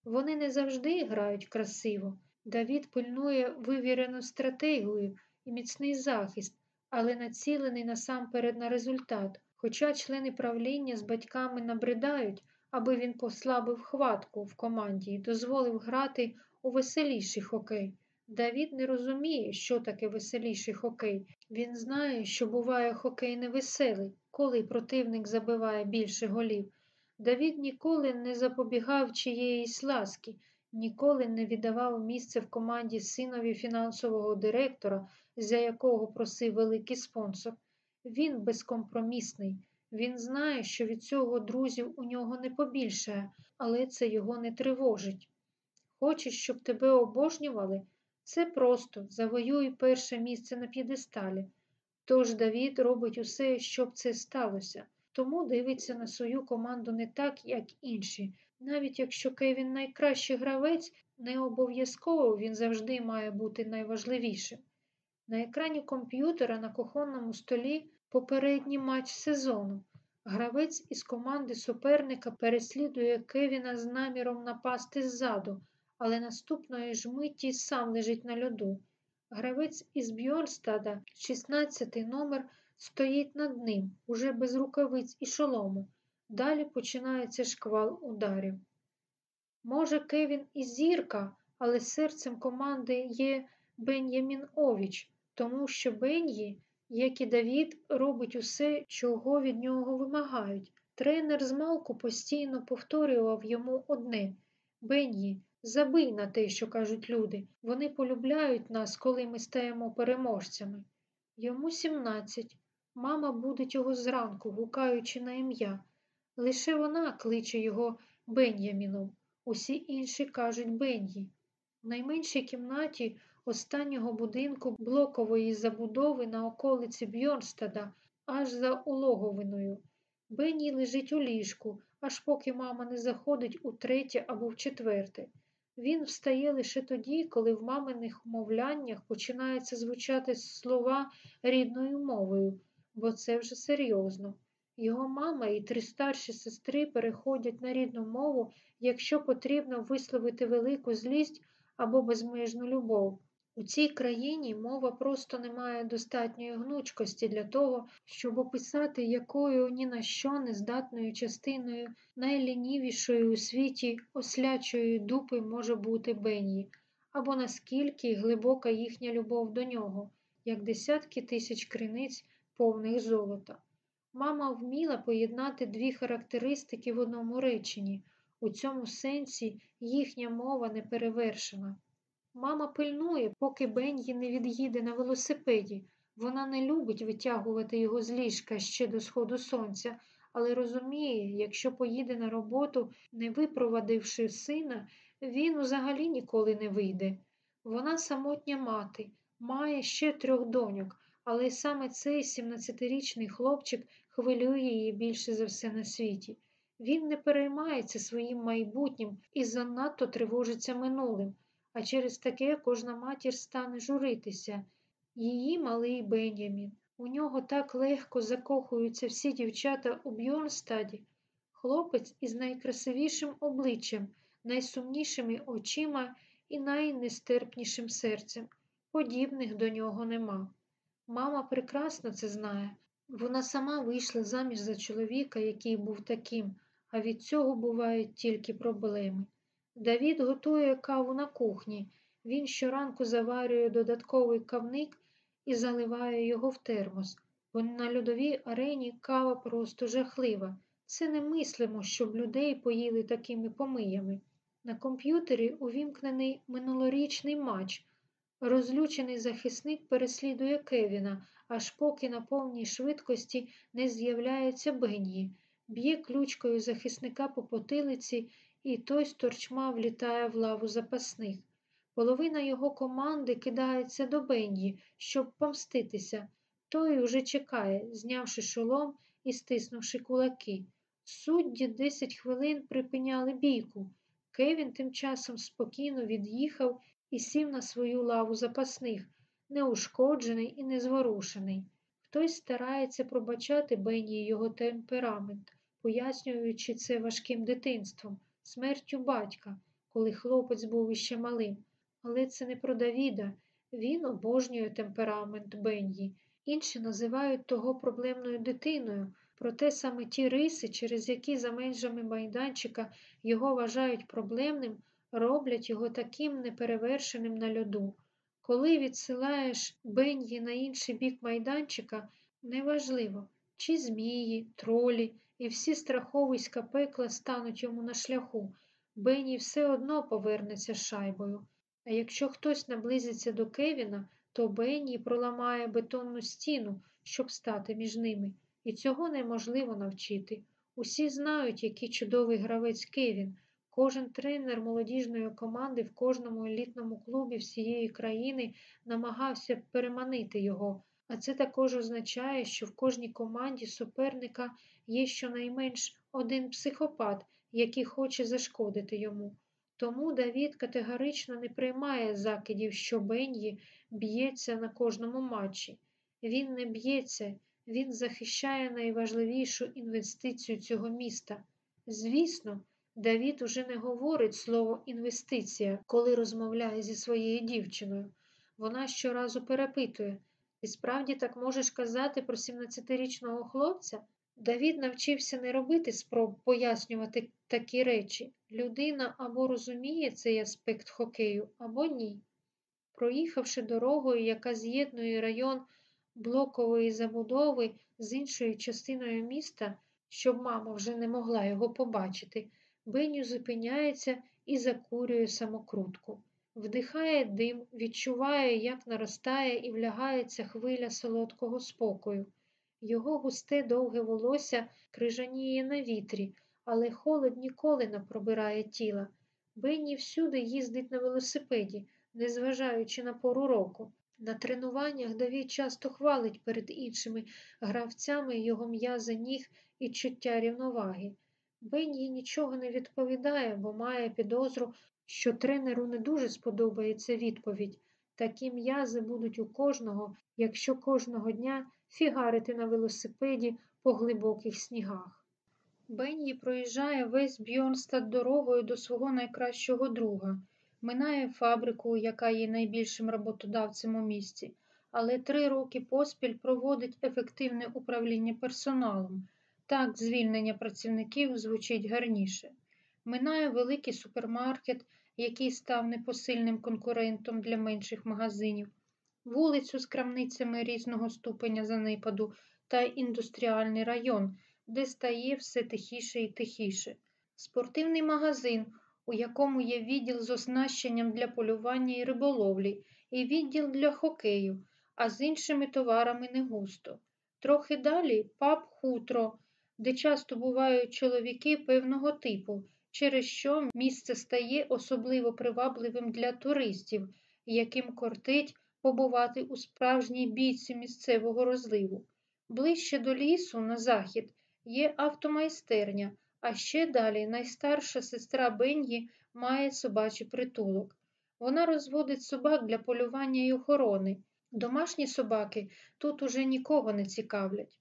Вони не завжди грають красиво. Давід пильнує вивірену стратегію і міцний захист, але націлений насамперед на результат. Хоча члени правління з батьками набридають, аби він послабив хватку в команді і дозволив грати у веселіший хокей. Давід не розуміє, що таке веселіший хокей. Він знає, що буває хокей невеселий, коли противник забиває більше голів. Давід ніколи не запобігав чиєїсь ласки, ніколи не віддавав місце в команді синові фінансового директора, за якого просив великий спонсор. Він безкомпромісний. Він знає, що від цього друзів у нього не побільшає, але це його не тривожить. Хочеш, щоб тебе обожнювали? Це просто завоюй перше місце на п'єдесталі. Тож Давід робить усе, щоб це сталося, тому дивиться на свою команду не так, як інші. Навіть якщо Кевін найкращий гравець, не обов'язково він завжди має бути найважливішим. На екрані комп'ютера на кухонному столі попередній матч сезону. Гравець із команди суперника переслідує Кевіна з наміром напасти ззаду, але наступної ж миті сам лежить на льоду. Гравець із Бьорстада, 16 номер, стоїть над ним, уже без рукавиць і шолому. Далі починається шквал ударів. Може, Кевін і зірка, але серцем команди є Бен'ямін Овіч, тому що Бен'ї, як і Давід, робить усе, чого від нього вимагають. Тренер з малку постійно повторював йому одне Бен'ї, забий на те, що кажуть люди. Вони полюбляють нас, коли ми стаємо переможцями. Йому сімнадцять. Мама будить його зранку, гукаючи на ім'я. Лише вона кличе його Бен'яміном, усі інші кажуть Бен'ї. В найменшій кімнаті останнього будинку блокової забудови на околиці Бьорнстада, аж за улоговиною. Бенні лежить у ліжку, аж поки мама не заходить у третє або в четверте. Він встає лише тоді, коли в маминих мовляннях починаються звучати слова рідною мовою, бо це вже серйозно. Його мама і три старші сестри переходять на рідну мову, якщо потрібно висловити велику злість або безмежну любов. У цій країні мова просто не має достатньої гнучкості для того, щоб описати, якою ні на що нездатною частиною найлінівішої у світі ослячої дупи може бути Бенні, або наскільки глибока їхня любов до нього, як десятки тисяч криниць повних золота. Мама вміла поєднати дві характеристики в одному реченні. У цьому сенсі їхня мова не перевершена. Мама пильнує, поки Бен'ї не від'їде на велосипеді. Вона не любить витягувати його з ліжка ще до сходу сонця, але розуміє, якщо поїде на роботу, не випровадивши сина, він взагалі ніколи не вийде. Вона самотня мати, має ще трьох доньок, але саме цей 17-річний хлопчик хвилює її більше за все на світі. Він не переймається своїм майбутнім і занадто тривожиться минулим а через таке кожна матір стане журитися. Її малий Бенямін. У нього так легко закохуються всі дівчата у Бьорнстаді. Хлопець із найкрасивішим обличчям, найсумнішими очима і найнестерпнішим серцем. Подібних до нього нема. Мама прекрасно це знає. Вона сама вийшла заміж за чоловіка, який був таким, а від цього бувають тільки проблеми. Давід готує каву на кухні. Він щоранку заварює додатковий кавник і заливає його в термос, бо на льодовій арені кава просто жахлива. Це не мислимо, щоб людей поїли такими помиями. На комп'ютері увімкнений минулорічний матч. Розлючений захисник переслідує Кевіна, аж поки на повній швидкості не з'являється Бенні, б'є ключкою захисника по потилиці і той з торчма влітає в лаву запасних. Половина його команди кидається до Бенді, щоб помститися. Той уже чекає, знявши шолом і стиснувши кулаки. Судді десять хвилин припиняли бійку. Кевін тим часом спокійно від'їхав і сів на свою лаву запасних, неушкоджений і незворушений. Хтось старається пробачати Бенні його темперамент, пояснюючи це важким дитинством смертю батька, коли хлопець був іще малим. Але це не про Давіда. Він обожнює темперамент Бенді. Інші називають того проблемною дитиною, проте саме ті риси, через які за межами майданчика його вважають проблемним, роблять його таким неперевершеним на льоду. Коли відсилаєш Бенді на інший бік майданчика, неважливо, чи змії, тролі, і всі страховиська пекла стануть йому на шляху. Бенні все одно повернеться шайбою. А якщо хтось наблизиться до Кевіна, то Бенні проламає бетонну стіну, щоб стати між ними, і цього неможливо навчити. Усі знають, який чудовий гравець Кевін. Кожен тренер молодіжної команди в кожному елітному клубі всієї країни намагався переманити його, а це також означає, що в кожній команді суперника є щонайменш один психопат, який хоче зашкодити йому. Тому Давід категорично не приймає закидів, що Бен'ї б'ється на кожному матчі. Він не б'ється, він захищає найважливішу інвестицію цього міста. Звісно, Давід уже не говорить слово інвестиція, коли розмовляє зі своєю дівчиною. Вона щоразу перепитує ти справді так можеш казати про 17-річного хлопця? Давід навчився не робити спроб пояснювати такі речі. Людина або розуміє цей аспект хокею, або ні. Проїхавши дорогою, яка з'єднує район блокової забудови з іншою частиною міста, щоб мама вже не могла його побачити, Беню зупиняється і закурює самокрутку. Вдихає дим, відчуває, як наростає і влягається хвиля солодкого спокою. Його густе довге волосся крижаніє на вітрі, але холод ніколи не пробирає тіла. Бенні всюди їздить на велосипеді, незважаючи на пору року. На тренуваннях Давід часто хвалить перед іншими гравцями його м'язи ніг і чуття рівноваги. Бенні нічого не відповідає, бо має підозру, що тренеру не дуже сподобається відповідь. Такі м'язи будуть у кожного, якщо кожного дня фігарити на велосипеді по глибоких снігах. Бенні проїжджає весь Бьорнстад дорогою до свого найкращого друга, минає фабрику, яка є найбільшим роботодавцем у місті, але три роки поспіль проводить ефективне управління персоналом. Так, звільнення працівників звучить гарніше. Минає великий супермаркет, який став непосильним конкурентом для менших магазинів, вулицю з крамницями різного ступеня занепаду та індустріальний район, де стає все тихіше і тихіше, спортивний магазин, у якому є відділ з оснащенням для полювання і риболовлі, і відділ для хокею, а з іншими товарами не густо. Трохи далі паб хутро, де часто бувають чоловіки певного типу, через що місце стає особливо привабливим для туристів, яким кортить побувати у справжній бійці місцевого розливу. Ближче до лісу, на захід, є автомайстерня, а ще далі найстарша сестра Бен'ї має собачий притулок. Вона розводить собак для полювання й охорони. Домашні собаки тут уже нікого не цікавлять.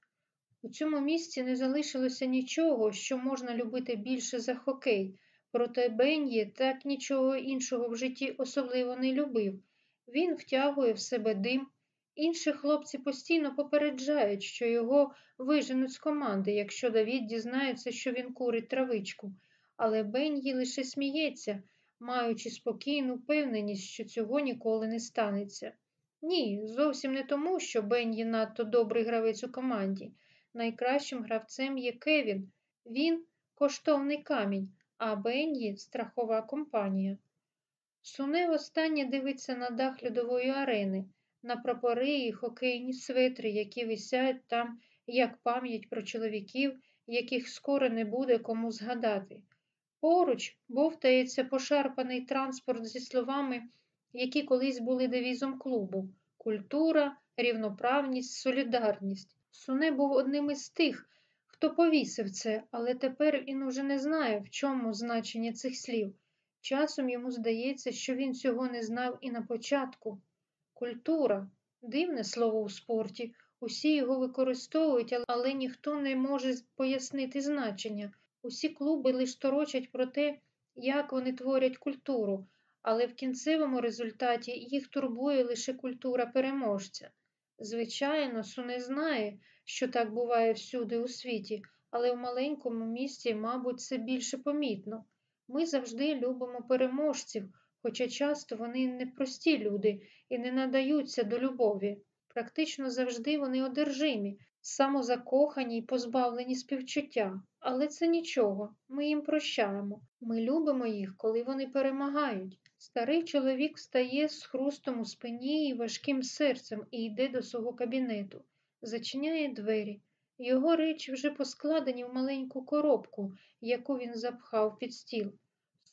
У цьому місці не залишилося нічого, що можна любити більше за хокей, проте Бен'ї так нічого іншого в житті особливо не любив. Він втягує в себе дим. Інші хлопці постійно попереджають, що його виженуть з команди, якщо Давід дізнається, що він курить травичку, але Бен'ї лише сміється, маючи спокійну впевненість, що цього ніколи не станеться. Ні, зовсім не тому, що Бен'ї надто добрий гравець у команді. Найкращим гравцем є Кевін. Він коштовний камінь, а Бен'ї страхова компанія. Суне востаннє дивиться на дах льодової арени, на прапори і хокейні светри, які висять там, як пам'ять про чоловіків, яких скоро не буде кому згадати. Поруч бовтається пошарпаний транспорт зі словами, які колись були девізом клубу культура, рівноправність, солідарність. Суне був одним із тих, хто повісив це, але тепер він уже не знає, в чому значення цих слів. Часом йому здається, що він цього не знав і на початку. Культура дивне слово у спорті. Усі його використовують, але ніхто не може пояснити значення. Усі клуби лише торочать про те, як вони творять культуру, але в кінцевому результаті їх турбує лише культура переможця. Звичайно, Суне знає, що так буває всюди у світі, але в маленькому місті, мабуть, це більше помітно. Ми завжди любимо переможців, хоча часто вони непрості люди і не надаються до любові. Практично завжди вони одержимі, самозакохані й позбавлені співчуття. Але це нічого, ми їм прощаємо. Ми любимо їх, коли вони перемагають. Старий чоловік встає з хрустом у спині і важким серцем і йде до свого кабінету, зачиняє двері. Його речі вже поскладені в маленьку коробку, яку він запхав під стіл.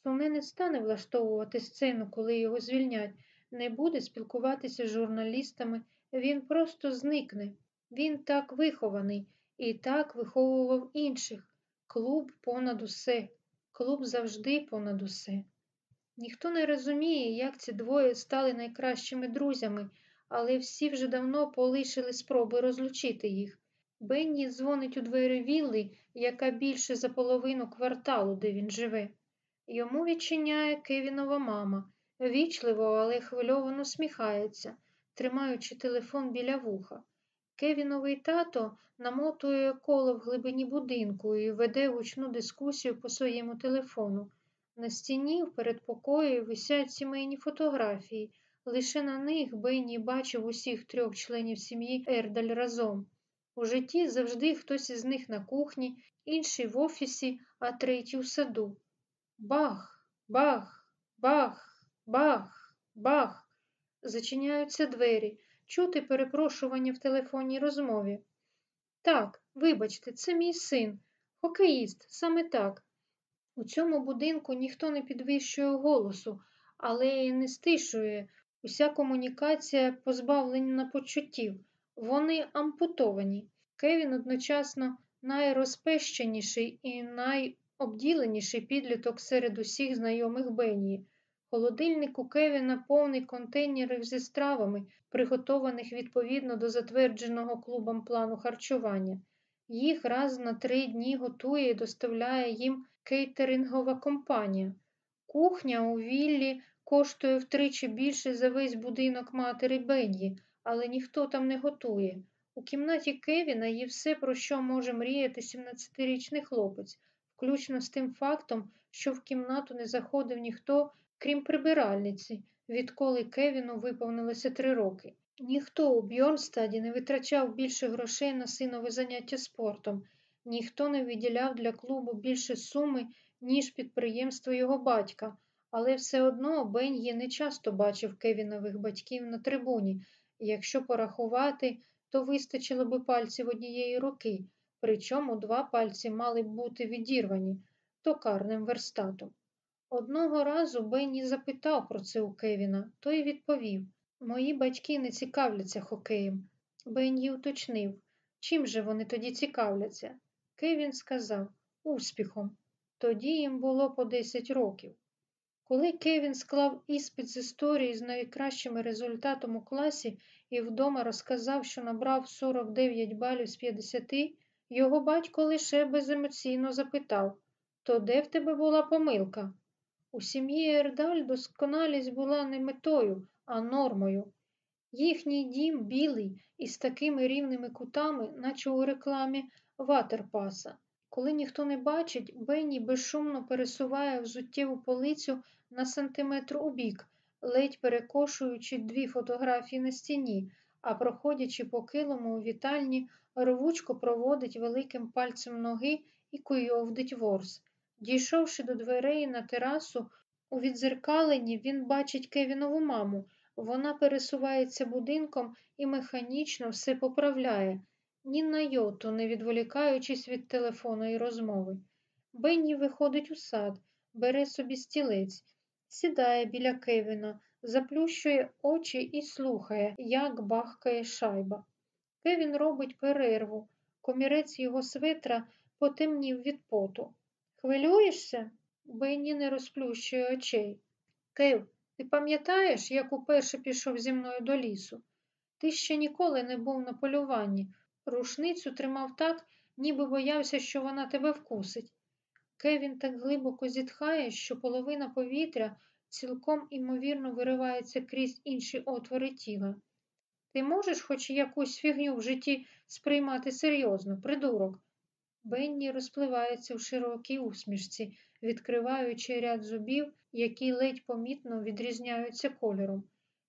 Суне не стане влаштовувати сцену, коли його звільнять, не буде спілкуватися з журналістами, він просто зникне. Він так вихований і так виховував інших. Клуб понад усе, клуб завжди понад усе. Ніхто не розуміє, як ці двоє стали найкращими друзями, але всі вже давно полишили спроби розлучити їх. Бенні дзвонить у двері вілли, яка більше за половину кварталу, де він живе. Йому відчиняє Кевінова мама, вічливо, але хвильовано сміхається, тримаючи телефон біля вуха. Кевіновий тато намотує коло в глибині будинку і веде гучну дискусію по своєму телефону. На стіні в передпокої висять сімейні фотографії. Лише на них Бенні бачив усіх трьох членів сім'ї Ердаль разом. У житті завжди хтось із них на кухні, інший в офісі, а третій у саду. Бах, бах, бах, бах, бах. Зачиняються двері, чути перепрошування в телефонній розмові. Так, вибачте, це мій син, хокеїст, саме так. У цьому будинку ніхто не підвищує голосу, але й не стишує Уся комунікація позбавлена почуттів, вони ампутовані. Кевін одночасно найрозпещеніший і найобділеніший підліток серед усіх знайомих Бенні. Холодильник у Кевіна повний контейнерів зі стравами, приготованих відповідно до затвердженого клубом плану харчування. Їх раз на три дні готує і доставляє їм кейтерингова компанія. Кухня у віллі коштує втричі більше за весь будинок матері Бенні, але ніхто там не готує. У кімнаті Кевіна є все, про що може мріяти 17-річний хлопець, включно з тим фактом, що в кімнату не заходив ніхто, крім прибиральниці, відколи Кевіну виповнилося три роки. Ніхто у Бьорнстаді не витрачав більше грошей на синове заняття спортом, ніхто не виділяв для клубу більше суми, ніж підприємство його батька, але все одно Бен'ї не часто бачив Кевінових батьків на трибуні, якщо порахувати, то вистачило би пальців однієї руки, причому два пальці мали б бути відірвані токарним верстатом. Одного разу Бенні запитав про це у Кевіна, той відповів Мої батьки не цікавляться хокеєм. Бенні уточнив, чим же вони тоді цікавляться? Кевін сказав успіхом. Тоді їм було по 10 років. Коли Кевін склав іспит з історії з найкращими результатом у класі і вдома розказав, що набрав 49 балів з 50, його батько лише беземоційно запитав То де в тебе була помилка? У сім'ї Ердаль досконалість була не метою, а нормою. Їхній дім білий із такими рівними кутами, наче у рекламі ватерпаса. Коли ніхто не бачить, Бенні безшумно пересуває взуттєву полицю на сантиметр у бік, ледь перекошуючи дві фотографії на стіні, а проходячи по килому у вітальні, рвучко проводить великим пальцем ноги і куйовдить ворс. Дійшовши до дверей на терасу, у відзеркаленні він бачить Кевінову маму. Вона пересувається будинком і механічно все поправляє, ні на йоту, не відволікаючись від телефонної розмови. Бенні виходить у сад, бере собі стілець, сідає біля Кевіна, заплющує очі і слухає, як бахкає шайба. Кевін робить перерву. Комірець його светра потемнів від поту. Хвилюєшся? Бенні не розплющує очей. Кев, ти пам'ятаєш, як уперше пішов зі мною до лісу? Ти ще ніколи не був на полюванні. Рушницю тримав так, ніби боявся, що вона тебе вкусить. Кевін так глибоко зітхає, що половина повітря цілком імовірно виривається крізь інші отвори тіла. Ти можеш хоч якусь фігню в житті сприймати серйозно, придурок? Бенні розпливається в широкій усмішці, відкриваючи ряд зубів, які ледь помітно відрізняються кольором.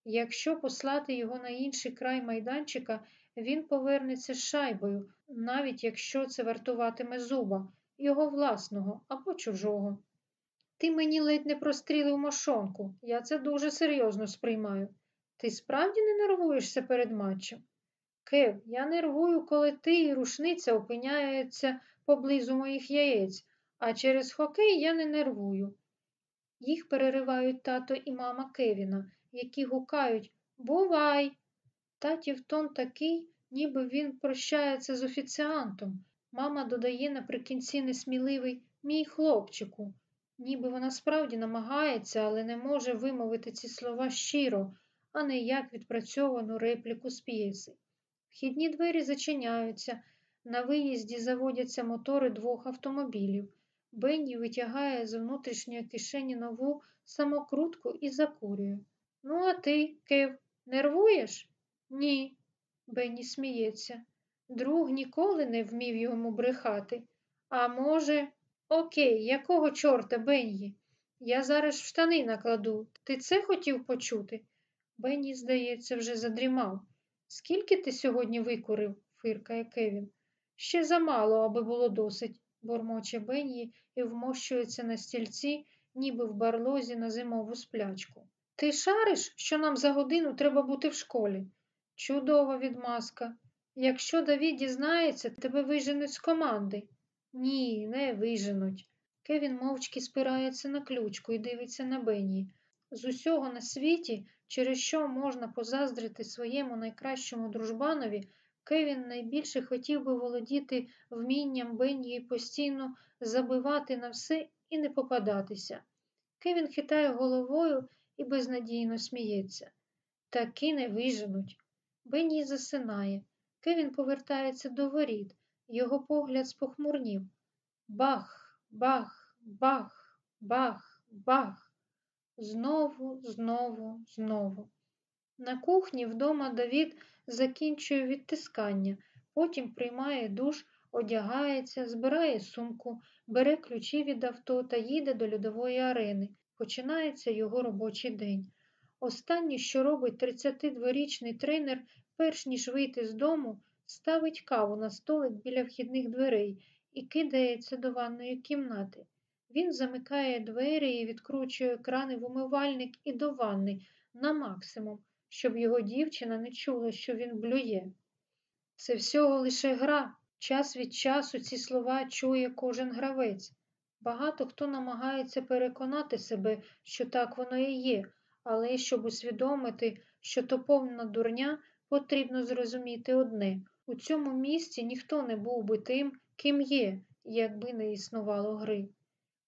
Якщо послати його на інший край майданчика, він повернеться з шайбою, навіть якщо це вартуватиме зуба, його власного або чужого. Ти мені ледь не прострілив мошонку, я це дуже серйозно сприймаю. Ти справді не нервуєшся перед матчем? Кев, я нервую, коли ти і рушниця опиняються поблизу моїх яєць, а через хокей я не нервую. Їх переривають тато і мама Кевіна, які гукають Бувай! Татів тон такий, ніби він прощається з офіціантом. Мама додає наприкінці несміливий мій хлопчику, ніби вона справді намагається, але не може вимовити ці слова щиро, а не як відпрацьовану репліку з п'єси. Вхідні двері зачиняються, на виїзді заводяться мотори двох автомобілів. Бенні витягає з внутрішньої кишені нову самокрутку і закурює. Ну, а ти, Кев, нервуєш? Ні. Бенні сміється. Друг ніколи не вмів йому брехати. А може, окей, якого чорта, Бенні? Я зараз в штани накладу. Ти це хотів почути? Бенні, здається, вже задрімав. Скільки ти сьогодні викурив? фиркає Кевін. Ще замало, аби було досить, бормоче Бенні і вмощується на стільці, ніби в барлозі на зимову сплячку. Ти шариш, що нам за годину треба бути в школі? Чудова відмазка. Якщо Давід дізнається, тебе виженуть з команди. Ні, не виженуть. Кевін мовчки спирається на ключку і дивиться на Бенні. З усього на світі через що можна позаздрити своєму найкращому дружбанові, Кевін найбільше хотів би володіти вмінням Бенні постійно забивати на все і не попадатися. Кевін хитає головою і безнадійно сміється. Таки не виженуть. Бенні засинає. Кевін повертається до воріт. Його погляд спохмурнів. Бах, бах, бах, бах, бах. Знову, знову, знову. На кухні вдома Давід закінчує відтискання, потім приймає душ, одягається, збирає сумку, бере ключі від авто та їде до льодової арени. Починається його робочий день. Останнє, що робить 32-річний тренер, перш ніж вийти з дому, ставить каву на столик біля вхідних дверей і кидається до ванної кімнати. Він замикає двері і відкручує крани в умивальник і до ванни на максимум, щоб його дівчина не чула, що він блює. Це всього лише гра. Час від часу ці слова чує кожен гравець. Багато хто намагається переконати себе, що так воно і є, але щоб усвідомити, що то повна дурня, потрібно зрозуміти одне у цьому місці ніхто не був би тим, ким є, якби не існувало гри.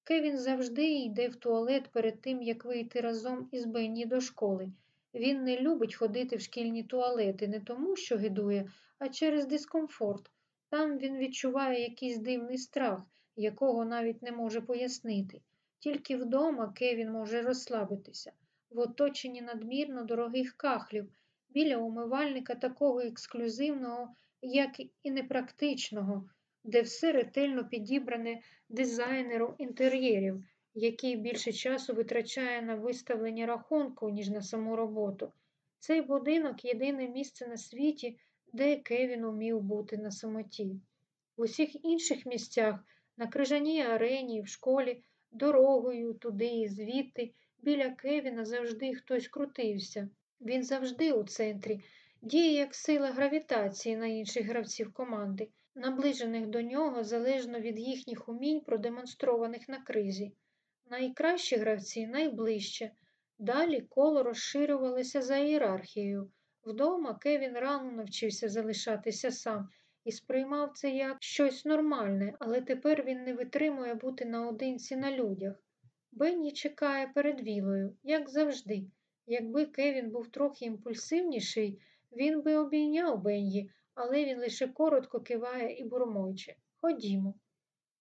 Кевін завжди йде в туалет перед тим, як вийти разом із Бенні до школи. Він не любить ходити в шкільні туалети не тому, що гидує, а через дискомфорт. Там він відчуває якийсь дивний страх, якого навіть не може пояснити. Тільки вдома Кевін може розслабитися, в оточенні надмірно дорогих кахлів, біля умивальника такого ексклюзивного, як і непрактичного, де все ретельно підібране дизайнером інтер'єрів, який більше часу витрачає на виставлення рахунку, ніж на саму роботу. Цей будинок єдине місце на світі, де Кевін умів бути на самоті. В усіх інших місцях, на крижаній арені, в школі, дорогою туди і звідти, біля Кевіна завжди хтось крутився. Він завжди у центрі, діє як сила гравітації на інших гравців команди, наближених до нього залежно від їхніх умінь, продемонстрованих на кризі. Найкращі гравці найближче. Далі коло розширювалося за ієрархією. Вдома Кевін рано навчився залишатися сам і сприймав це як щось нормальне, але тепер він не витримує бути наодинці на людях. Бенні чекає перед вілою, як завжди. Якби Кевін був трохи імпульсивніший, він би обійняв Бенні, але він лише коротко киває і бурмоче. Ходімо.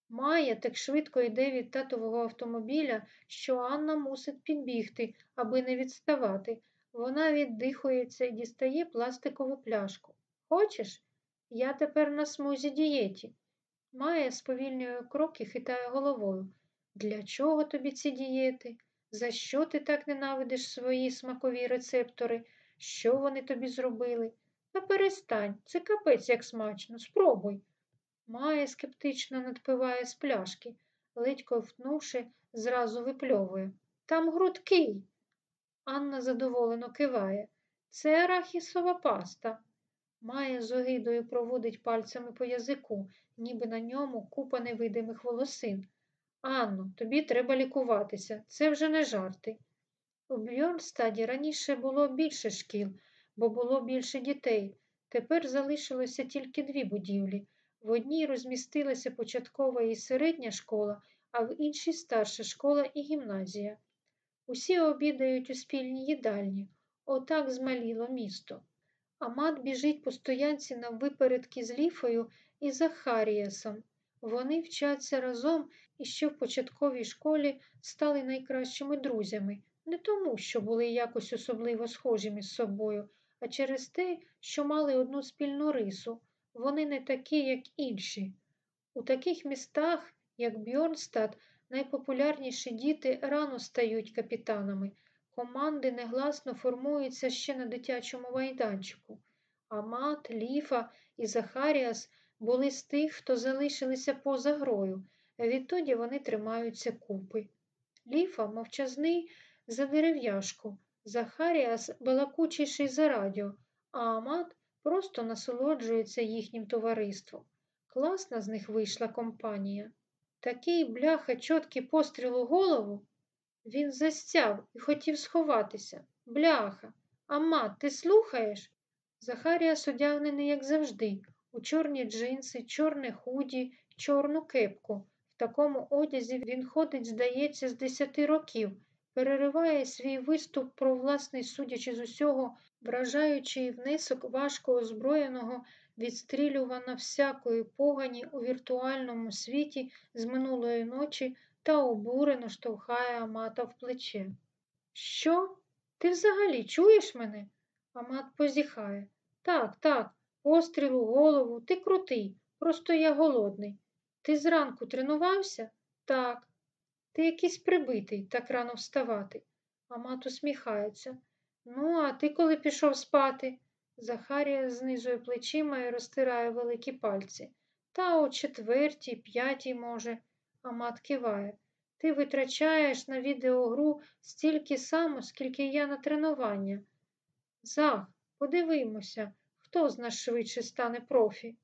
Майя так швидко йде від татового автомобіля, що Анна мусить підбігти, аби не відставати. Вона віддихується і дістає пластикову пляшку. Хочеш? Я тепер на смузі дієті. Майя сповільнює крок і хитає головою. Для чого тобі ці дієти? За що ти так ненавидиш свої смакові рецептори? Що вони тобі зробили? Та перестань, це капець як смачно, спробуй. Майя скептично надпиває з пляшки, ледь ковтнувши, зразу випльовує. Там грудкий. Анна задоволено киває. Це арахісова паста. Майя з огидою проводить пальцями по язику, ніби на ньому купа невидимих волосин. Анно, тобі треба лікуватися, це вже не жарти. У Бьорнстаді раніше було більше шкіл, бо було більше дітей. Тепер залишилося тільки дві будівлі. В одній розмістилася початкова і середня школа, а в іншій старша школа і гімназія. Усі обідають у спільній їдальні. Отак змаліло місто. Амат біжить по стоянці на випередки з Ліфою і Захаріасом. Вони вчаться разом і ще в початковій школі стали найкращими друзями, не тому, що були якось особливо схожі між собою, а через те, що мали одну спільну рису. Вони не такі, як інші. У таких містах, як Бьорнстад, найпопулярніші діти рано стають капітанами. Команди негласно формуються ще на дитячому майданчику. Амат, Ліфа і Захаріас були з тих, хто залишилися поза грою, відтоді вони тримаються купи. Ліфа мовчазний за дерев'яшку, Захаріас балакучіший за радіо, а Амат просто насолоджується їхнім товариством. Класна з них вийшла компанія. Такий бляха чоткий постріл у голову. Він застяв і хотів сховатися. Бляха, а мат, ти слухаєш? Захаріас одягнений, як завжди, у чорні джинси, чорне худі, чорну кепку. В такому одязі він ходить, здається, з десяти років, перериває свій виступ про власний, судячи з усього, вражаючий внесок важко озброєного відстрілювана всякої погані у віртуальному світі з минулої ночі та обурено штовхає Амата в плече. Що? Ти взагалі чуєш мене? Амат позіхає. Так, так, постріл у голову, ти крутий, просто я голодний. Ти зранку тренувався? Так. Ти якийсь прибитий, так рано вставати. Амат усміхається. Ну, а ти коли пішов спати? Захарія знизує плечима і розтирає великі пальці. Та о четвертій, п'ятій, може, Амат киває. Ти витрачаєш на відеогру стільки само, скільки я на тренування. Зах, подивимося, хто з нас швидше стане профі.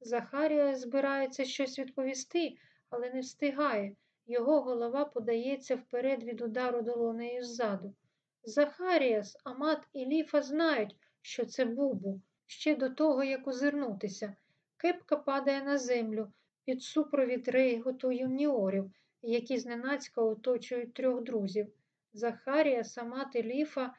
Захарія збирається щось відповісти, але не встигає. Його голова подається вперед від удару долонею ззаду. Захаріас, Амат і Ліфа знають, що це бубу, ще до того, як озирнутися. Кепка падає на землю під супровід рейготу юніорів, які зненацька оточують трьох друзів. Захарія, Самат і Ліфа,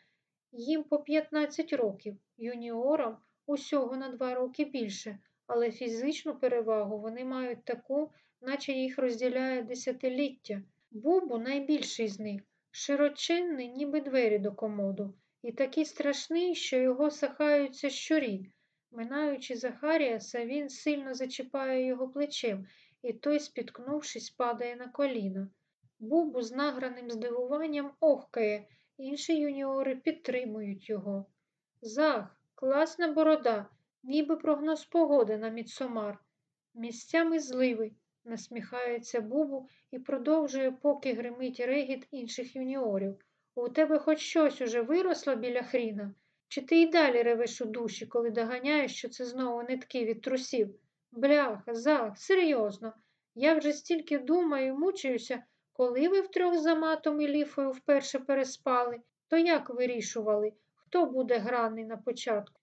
їм по 15 років, юніорам усього на два роки більше, але фізичну перевагу вони мають таку, наче їх розділяє десятиліття. Бубу найбільший з них, широченний, ніби двері до комоду, і такий страшний, що його сахаються щурі. Минаючи Захаріаса, він сильно зачіпає його плечем, і той, спіткнувшись, падає на коліна. Бубу з награним здивуванням охкає, інші юніори підтримують його. Зах, класна борода, ніби прогноз погоди на міцомар. Місцями зливи, насміхається Бубу і продовжує, поки гримить регіт інших юніорів. У тебе хоч щось уже виросло біля хріна? Чи ти й далі ревеш у душі, коли доганяєш, що це знову нитки від трусів? Бляха, зах, серйозно. Я вже стільки думаю і мучаюся, коли ви втрьох за матом і ліфою вперше переспали, то як вирішували, хто буде граний на початку?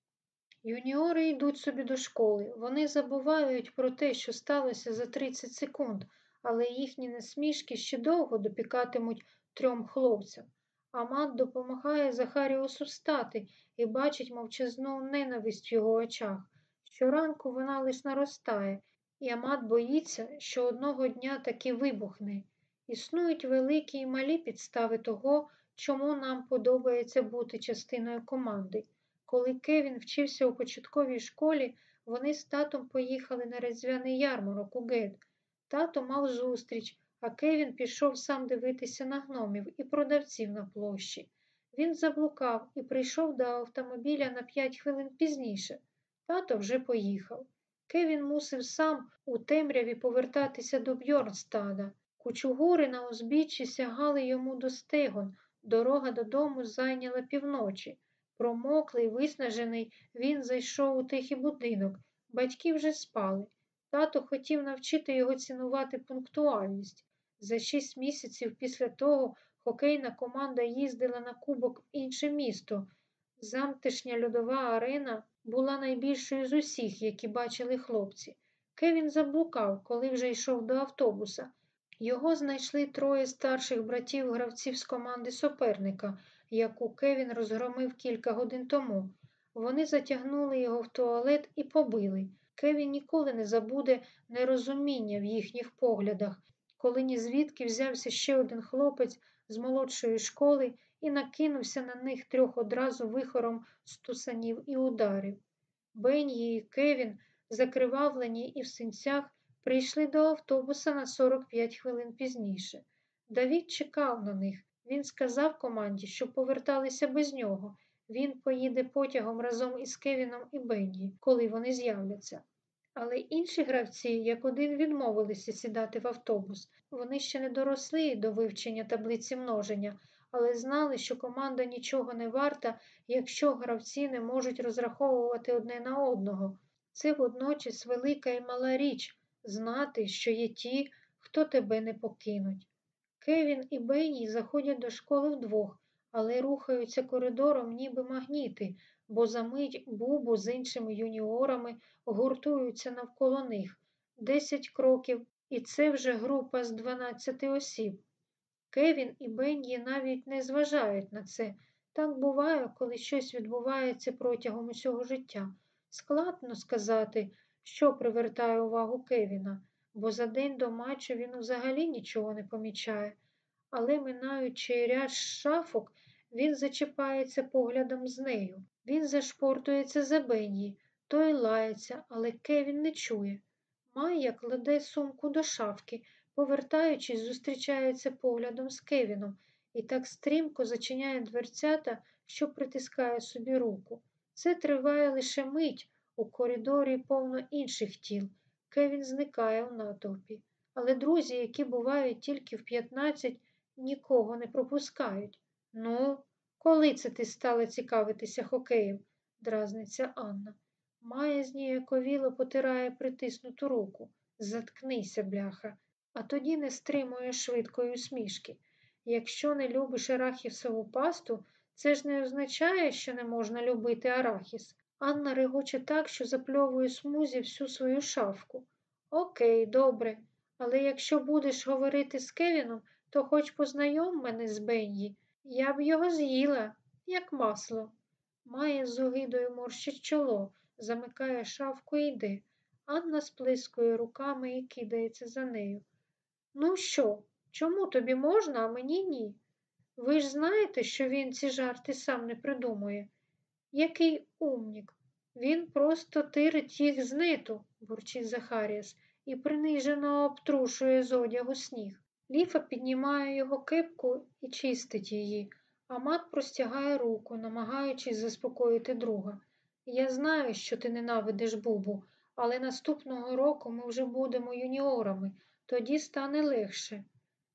Юніори йдуть собі до школи. Вони забувають про те, що сталося за 30 секунд, але їхні насмішки ще довго допікатимуть трьом хлопцям. Амат допомагає Захаріусу встати і бачить мовчазну ненависть в його очах. Щоранку вона лиш наростає, і Амат боїться, що одного дня таки вибухне. Існують великі і малі підстави того, чому нам подобається бути частиною команди. Коли Кевін вчився у початковій школі, вони з татом поїхали на різдвяний ярмарок у Гет. Тато мав зустріч, а Кевін пішов сам дивитися на гномів і продавців на площі. Він заблукав і прийшов до автомобіля на п'ять хвилин пізніше. Тато вже поїхав. Кевін мусив сам у темряві повертатися до Бьорнстада. Кучугури на узбіччі сягали йому до стегон. Дорога додому зайняла півночі. Промоклий, виснажений, він зайшов у тихий будинок. Батьки вже спали. Тато хотів навчити його цінувати пунктуальність. За шість місяців після того хокейна команда їздила на кубок в інше місто. Замтишня льодова арена була найбільшою з усіх, які бачили хлопці. Кевін заблукав, коли вже йшов до автобуса. Його знайшли троє старших братів гравців з команди суперника, яку Кевін розгромив кілька годин тому. Вони затягнули його в туалет і побили. Кевін ніколи не забуде нерозуміння в їхніх поглядах, коли ні звідки взявся ще один хлопець з молодшої школи і накинувся на них трьох одразу вихором стусанів і ударів. Бен'ї і Кевін, закривавлені і в синцях, прийшли до автобуса на 45 хвилин пізніше. Давід чекав на них. Він сказав команді, щоб поверталися без нього. Він поїде потягом разом із Кевіном і Бенні, коли вони з'являться. Але інші гравці, як один, відмовилися сідати в автобус. Вони ще не доросли до вивчення таблиці множення, але знали, що команда нічого не варта, якщо гравці не можуть розраховувати одне на одного. Це водночас велика і мала річ знати, що є ті, хто тебе не покинуть. Кевін і Бенні заходять до школи вдвох, але рухаються коридором ніби магніти, бо за мить Бубу з іншими юніорами гуртуються навколо них. Десять кроків, і це вже група з 12 осіб. Кевін і Бенді навіть не зважають на це. Так буває, коли щось відбувається протягом усього життя. Складно сказати, що привертає увагу Кевіна, бо за день до матчу він взагалі нічого не помічає. Але, минаючи ряд шафок, він зачіпається поглядом з нею. Він зашпортується за Бенді, той лається, але Кевін не чує. Майя кладе сумку до шафки, повертаючись, зустрічається поглядом з Кевіном і так стрімко зачиняє дверцята, що притискає собі руку. Це триває лише мить, у коридорі повно інших тіл. Кевін зникає у натовпі. Але друзі, які бувають тільки в 15, нікого не пропускають. Ну, коли це ти стала цікавитися хокеєм? дразниться Анна. Майя зніяковіло потирає притиснуту руку. Заткнися, бляха, а тоді не стримує швидкої усмішки. Якщо не любиш арахісову пасту, це ж не означає, що не можна любити арахіс. Анна регоче так, що запльовує смузі всю свою шафку. Окей, добре, але якщо будеш говорити з Кевіном, то хоч познайом мене з Бенді. Я б його з'їла, як масло. Має з огидою морщить чоло, замикає шафку і йде. Анна сплискує руками і кидається за нею. Ну що, чому тобі можна, а мені ні? Ви ж знаєте, що він ці жарти сам не придумує. Який умнік. Він просто тирить їх з ниту, бурчить Захаріас, і принижено обтрушує з одягу сніг. Ліфа піднімає його кепку і чистить її, а мат простягає руку, намагаючись заспокоїти друга. Я знаю, що ти ненавидиш Бубу, але наступного року ми вже будемо юніорами, тоді стане легше.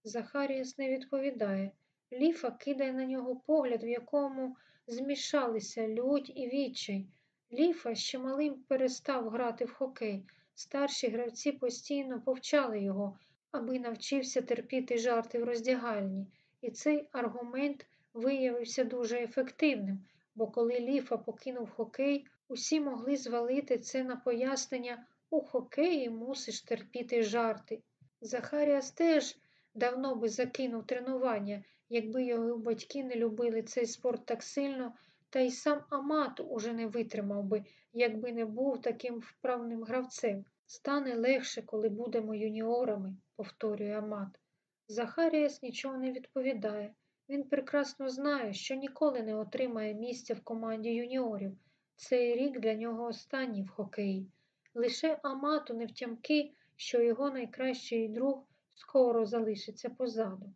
Захаріас не відповідає. Ліфа кидає на нього погляд, в якому змішалися лють і відчай. Ліфа ще малим перестав грати в хокей. Старші гравці постійно повчали його, аби навчився терпіти жарти в роздягальні. І цей аргумент виявився дуже ефективним, бо коли Ліфа покинув хокей, усі могли звалити це на пояснення у хокеї мусиш терпіти жарти. Захаріас теж давно би закинув тренування, якби його батьки не любили цей спорт так сильно, та й сам Амат уже не витримав би, якби не був таким вправним гравцем. Стане легше, коли будемо юніорами, повторює Амат. Захаріас нічого не відповідає. Він прекрасно знає, що ніколи не отримає місця в команді юніорів. Цей рік для нього останній в хокеї. Лише Амату не втямки, що його найкращий друг скоро залишиться позаду.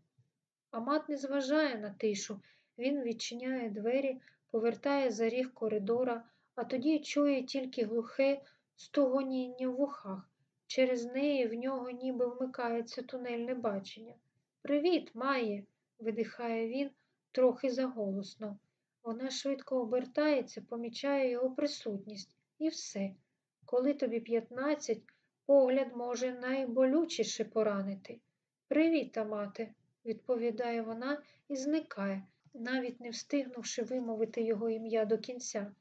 Амат не зважає на тишу, він відчиняє двері, повертає за ріг коридора, а тоді чує тільки глухе стогоніння в ухах. Через неї в нього ніби вмикається тунельне бачення. Привіт, Має, видихає він трохи заголосно. Вона швидко обертається, помічає його присутність, і все. Коли тобі п'ятнадцять, погляд може найболючіше поранити. Привіт, Амате, відповідає вона і зникає, навіть не встигнувши вимовити його ім'я до кінця.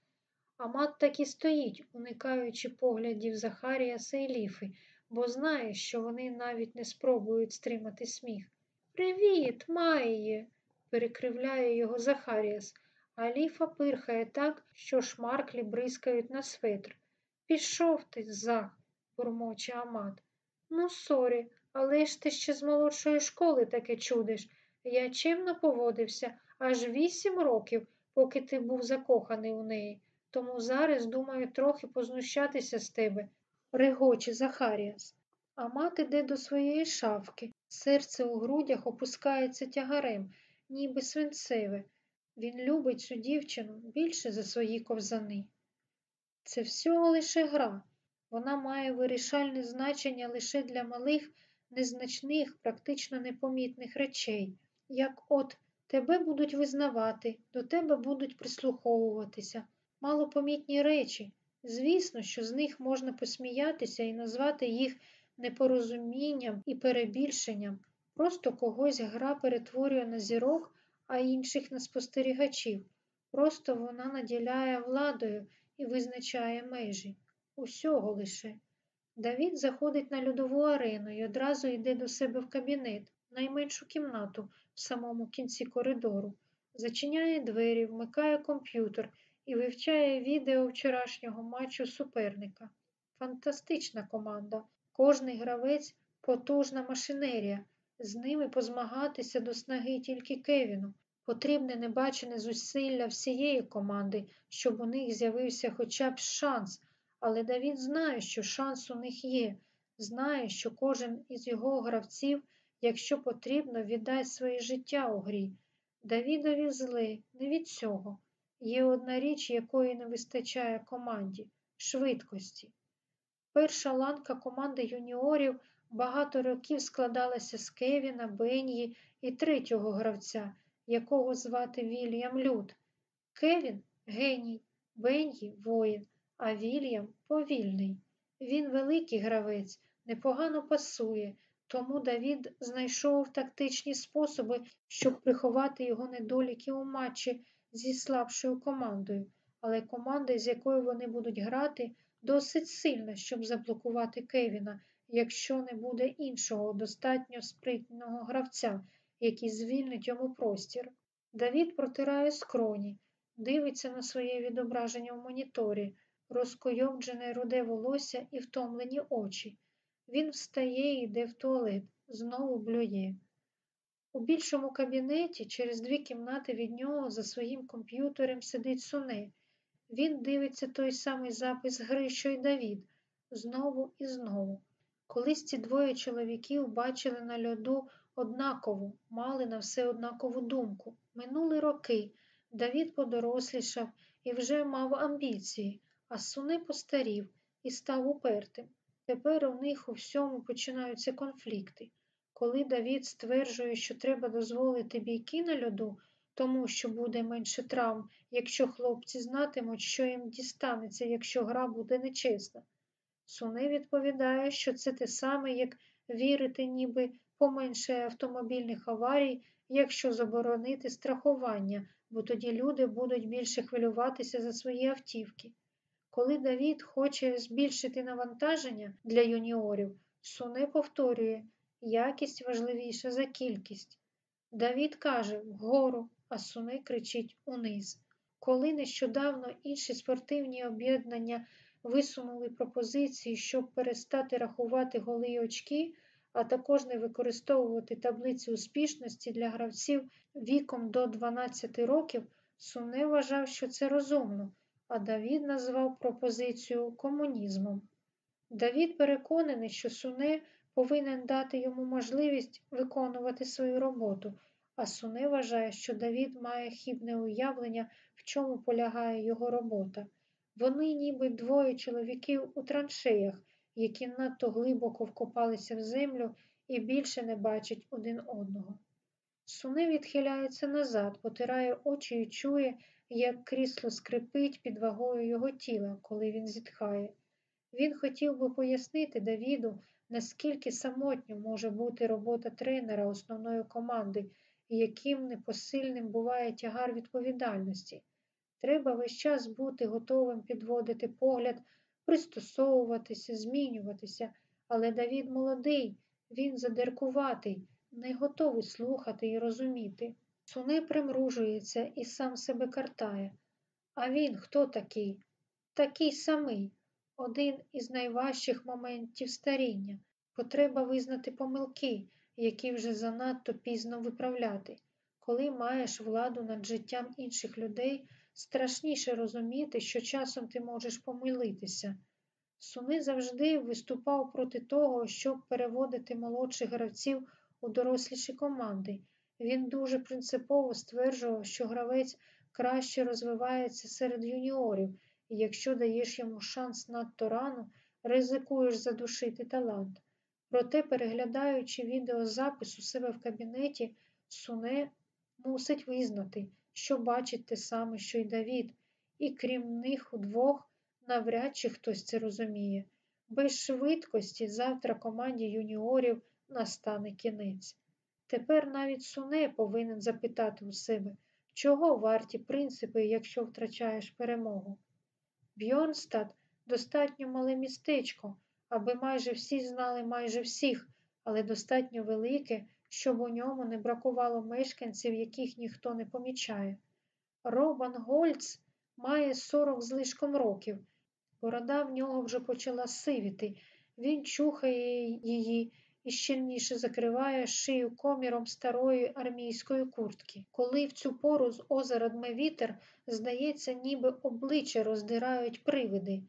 Амат так і стоїть, уникаючи поглядів Захарія Сейліфи, бо знає, що вони навіть не спробують стримати сміх. Привіт, Майє, перекривляє його Захаріас, Ліфа пирхає так, що шмарклі бризкають на светр. Пішов ти, зах, бурмоче Амат. Ну, сорі, але ж ти ще з молодшої школи таке чудиш. Я чимно поводився аж вісім років, поки ти був закоханий у неї. Тому зараз думаю трохи познущатися з тебе, регоче Захаріас. Амат іде до своєї шафки. Серце у грудях опускається тягарем, ніби свинцеве. Він любить цю дівчину більше за свої ковзани. Це всього лише гра. Вона має вирішальне значення лише для малих, незначних, практично непомітних речей, як от тебе будуть визнавати, до тебе будуть прислуховуватися, малопомітні речі. Звісно, що з них можна посміятися і назвати їх непорозумінням і перебільшенням. Просто когось гра перетворює на зірок, а інших на спостерігачів. Просто вона наділяє владою і визначає межі. Усього лише. Давід заходить на льодову арену і одразу йде до себе в кабінет, найменшу кімнату в самому кінці коридору, зачиняє двері, вмикає комп'ютер і вивчає відео вчорашнього матчу суперника. Фантастична команда. Кожний гравець потужна машинерія. З ними позмагатися до снаги тільки Кевіну. Потрібне небачене зусилля всієї команди, щоб у них з'явився хоча б шанс. Але Давід знає, що шанс у них є, знає, що кожен із його гравців, якщо потрібно, віддасть своє життя у грі. Давідові зле, не від цього. Є одна річ, якої не вистачає команді швидкості. Перша ланка команди юніорів багато років складалася з Кевіна, Бенії і третього гравця, якого звати Вільям Люд. Кевін геній, Бенї воїн, а Вільям повільний. Він великий гравець, непогано пасує, тому Давід знайшов тактичні способи, щоб приховати його недоліки у матчі зі слабшою командою, але команда, з якою вони будуть грати, досить сильна, щоб заблокувати Кевіна, якщо не буде іншого достатньо спритного гравця, який звільнить йому простір. Давід протирає скроні, дивиться на своє відображення в моніторі, розкойовджене руде волосся і втомлені очі. Він встає і йде в туалет, знову блює. У більшому кабінеті через дві кімнати від нього за своїм комп'ютером сидить суне. Він дивиться той самий запис гри, що й Давід, знову і знову. Колись ці двоє чоловіків бачили на льоду однакову, мали на все однакову думку. Минули роки. Давід подорослішав і вже мав амбіції, а суни постарів і став упертим. Тепер у них у всьому починаються конфлікти. Коли Давід стверджує, що треба дозволити бійки на льоду, тому що буде менше травм, якщо хлопці знатимуть, що їм дістанеться, якщо гра буде нечесна. Суни відповідає, що це те саме, як вірити, ніби поменшає автомобільних аварій, якщо заборонити страхування, бо тоді люди будуть більше хвилюватися за свої автівки. Коли Давід хоче збільшити навантаження для юніорів, Суне повторює, якість важливіша за кількість. Давід каже вгору, а Суне кричить униз. Коли нещодавно інші спортивні об'єднання висунули пропозиції, щоб перестати рахувати голи й очки, а також не використовувати таблиці успішності для гравців віком до 12 років, Суне вважав, що це розумно, а Давід назвав пропозицію комунізмом. Давід переконаний, що Суне повинен дати йому можливість виконувати свою роботу, а Суне вважає, що Давід має хібне уявлення, в чому полягає його робота. Вони ніби двоє чоловіків у траншеях, які надто глибоко вкопалися в землю і більше не бачать один одного. Суне відхиляється назад, потирає очі і чує, як крісло скрипить під вагою його тіла, коли він зітхає. Він хотів би пояснити Давіду, наскільки самотньо може бути робота тренера основної команди і яким непосильним буває тягар відповідальності. Треба весь час бути готовим підводити погляд, пристосовуватися, змінюватися, але Давід молодий, він задеркуватий, не готовий слухати і розуміти. Суне примружується і сам себе картає. А він хто такий? Такий самий, один із найважчих моментів старіння, потреба визнати помилки, які вже занадто пізно виправляти. Коли маєш владу над життям інших людей, страшніше розуміти, що часом ти можеш помилитися. Суни завжди виступав проти того, щоб переводити молодших гравців у доросліші команди. Він дуже принципово стверджував, що гравець краще розвивається серед юніорів, і якщо даєш йому шанс надто рано, ризикуєш задушити талант. Проте, переглядаючи відеозапис у себе в кабінеті, Суне мусить визнати, що бачить те саме, що й Давід, і крім них удвох, навряд чи хтось це розуміє. Без швидкості завтра команді юніорів настане кінець. Тепер навіть суне повинен запитати у себе, чого варті принципи, якщо втрачаєш перемогу. Бьорнстад достатньо мале містечко, аби майже всі знали майже всіх, але достатньо велике, щоб у ньому не бракувало мешканців, яких ніхто не помічає. Робан Гольц має сорок злишком років. Борода в нього вже почала сивіти. Він чухає її і щільніше закриває шию коміром старої армійської куртки. Коли в цю пору з озера дме вітер, здається, ніби обличчя роздирають привиди.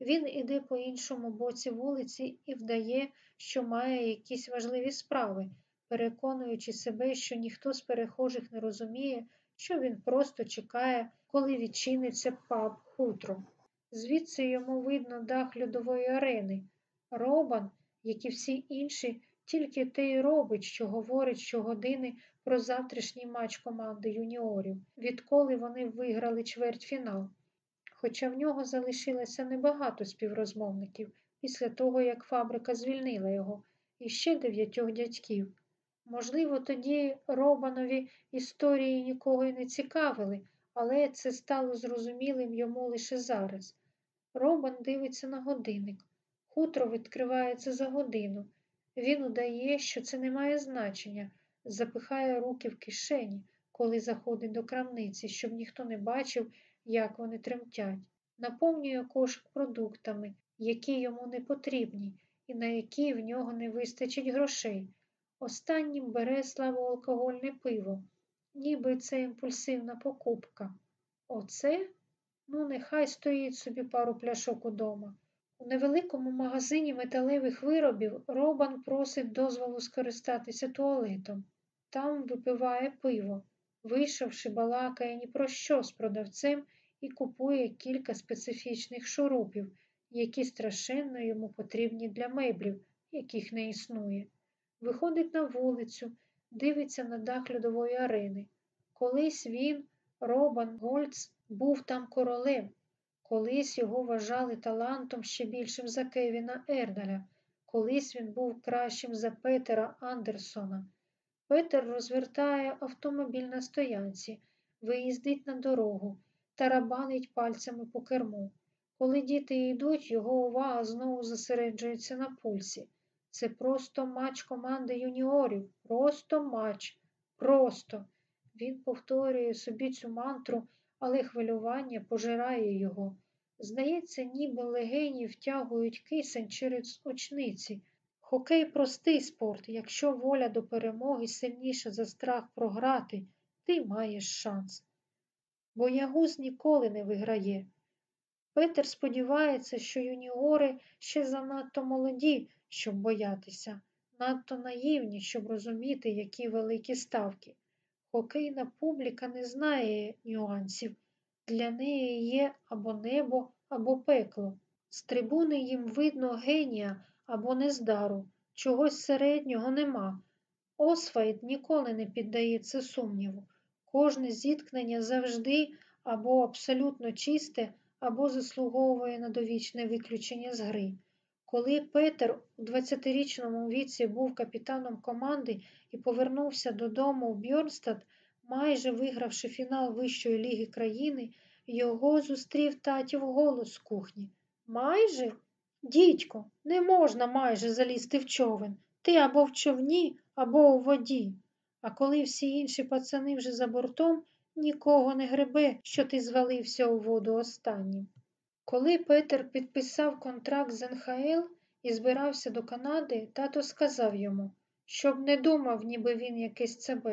Він іде по іншому боці вулиці і вдає, що має якісь важливі справи, переконуючи себе, що ніхто з перехожих не розуміє, що він просто чекає, коли відчиниться паб хутро. Звідси йому видно дах льодової арени. Робан, як і всі інші, тільки те й робить, що говорить щогодини про завтрашній матч команди юніорів, відколи вони виграли чвертьфінал. Хоча в нього залишилося небагато співрозмовників після того, як фабрика звільнила його, і ще дев'ятьох дядьків. Можливо, тоді Робанові історії нікого й не цікавили, але це стало зрозумілим йому лише зараз. Робан дивиться на годинник. Хутро відкривається за годину. Він удає, що це не має значення, запихає руки в кишені, коли заходить до крамниці, щоб ніхто не бачив, як вони тремтять. Наповнює кошик продуктами, які йому не потрібні, і на які в нього не вистачить грошей. Останнім бере слабоалкогольне пиво, ніби це імпульсивна покупка. Оце? Ну, нехай стоїть собі пару пляшок удома. У невеликому магазині металевих виробів Робан просить дозволу скористатися туалетом. Там випиває пиво, вийшовши, балакає ні про що з продавцем і купує кілька специфічних шурупів, які страшенно йому потрібні для меблів, яких не існує. Виходить на вулицю, дивиться на дах льодової арени. Колись він, Робан Гольц, був там королем. Колись його вважали талантом ще більшим за Кевіна Ердаля. Колись він був кращим за Петера Андерсона. Петер розвертає автомобіль на стоянці, виїздить на дорогу, тарабанить пальцями по керму. Коли діти йдуть, його увага знову зосереджується на пульсі. Це просто матч команди юніорів, просто матч, просто. Він повторює собі цю мантру, але хвилювання пожирає його. Здається, ніби легені втягують кисень через очниці. Хокей простий спорт. Якщо воля до перемоги сильніша за страх програти, ти маєш шанс. Боягуз ніколи не виграє. Петер сподівається, що юніори ще занадто молоді, щоб боятися, надто наївні, щоб розуміти, які великі ставки. Хокейна публіка не знає нюансів. Для неї є або небо, або пекло. З трибуни їм видно генія або нездару, чогось середнього нема. Освайт ніколи не піддається сумніву. Кожне зіткнення завжди або абсолютно чисте, або заслуговує на довічне виключення з гри. Коли Петер у 20-річному віці був капітаном команди і повернувся додому в Бьорнстад, майже вигравши фінал Вищої ліги країни, його зустрів татів голос з кухні. Майже? Дідько, не можна майже залізти в човен. Ти або в човні, або у воді. А коли всі інші пацани вже за бортом, нікого не гребе, що ти звалився у воду останнім. Коли Петер підписав контракт з НХЛ і збирався до Канади, тато сказав йому, щоб не думав, ніби він якийсь ЦБ.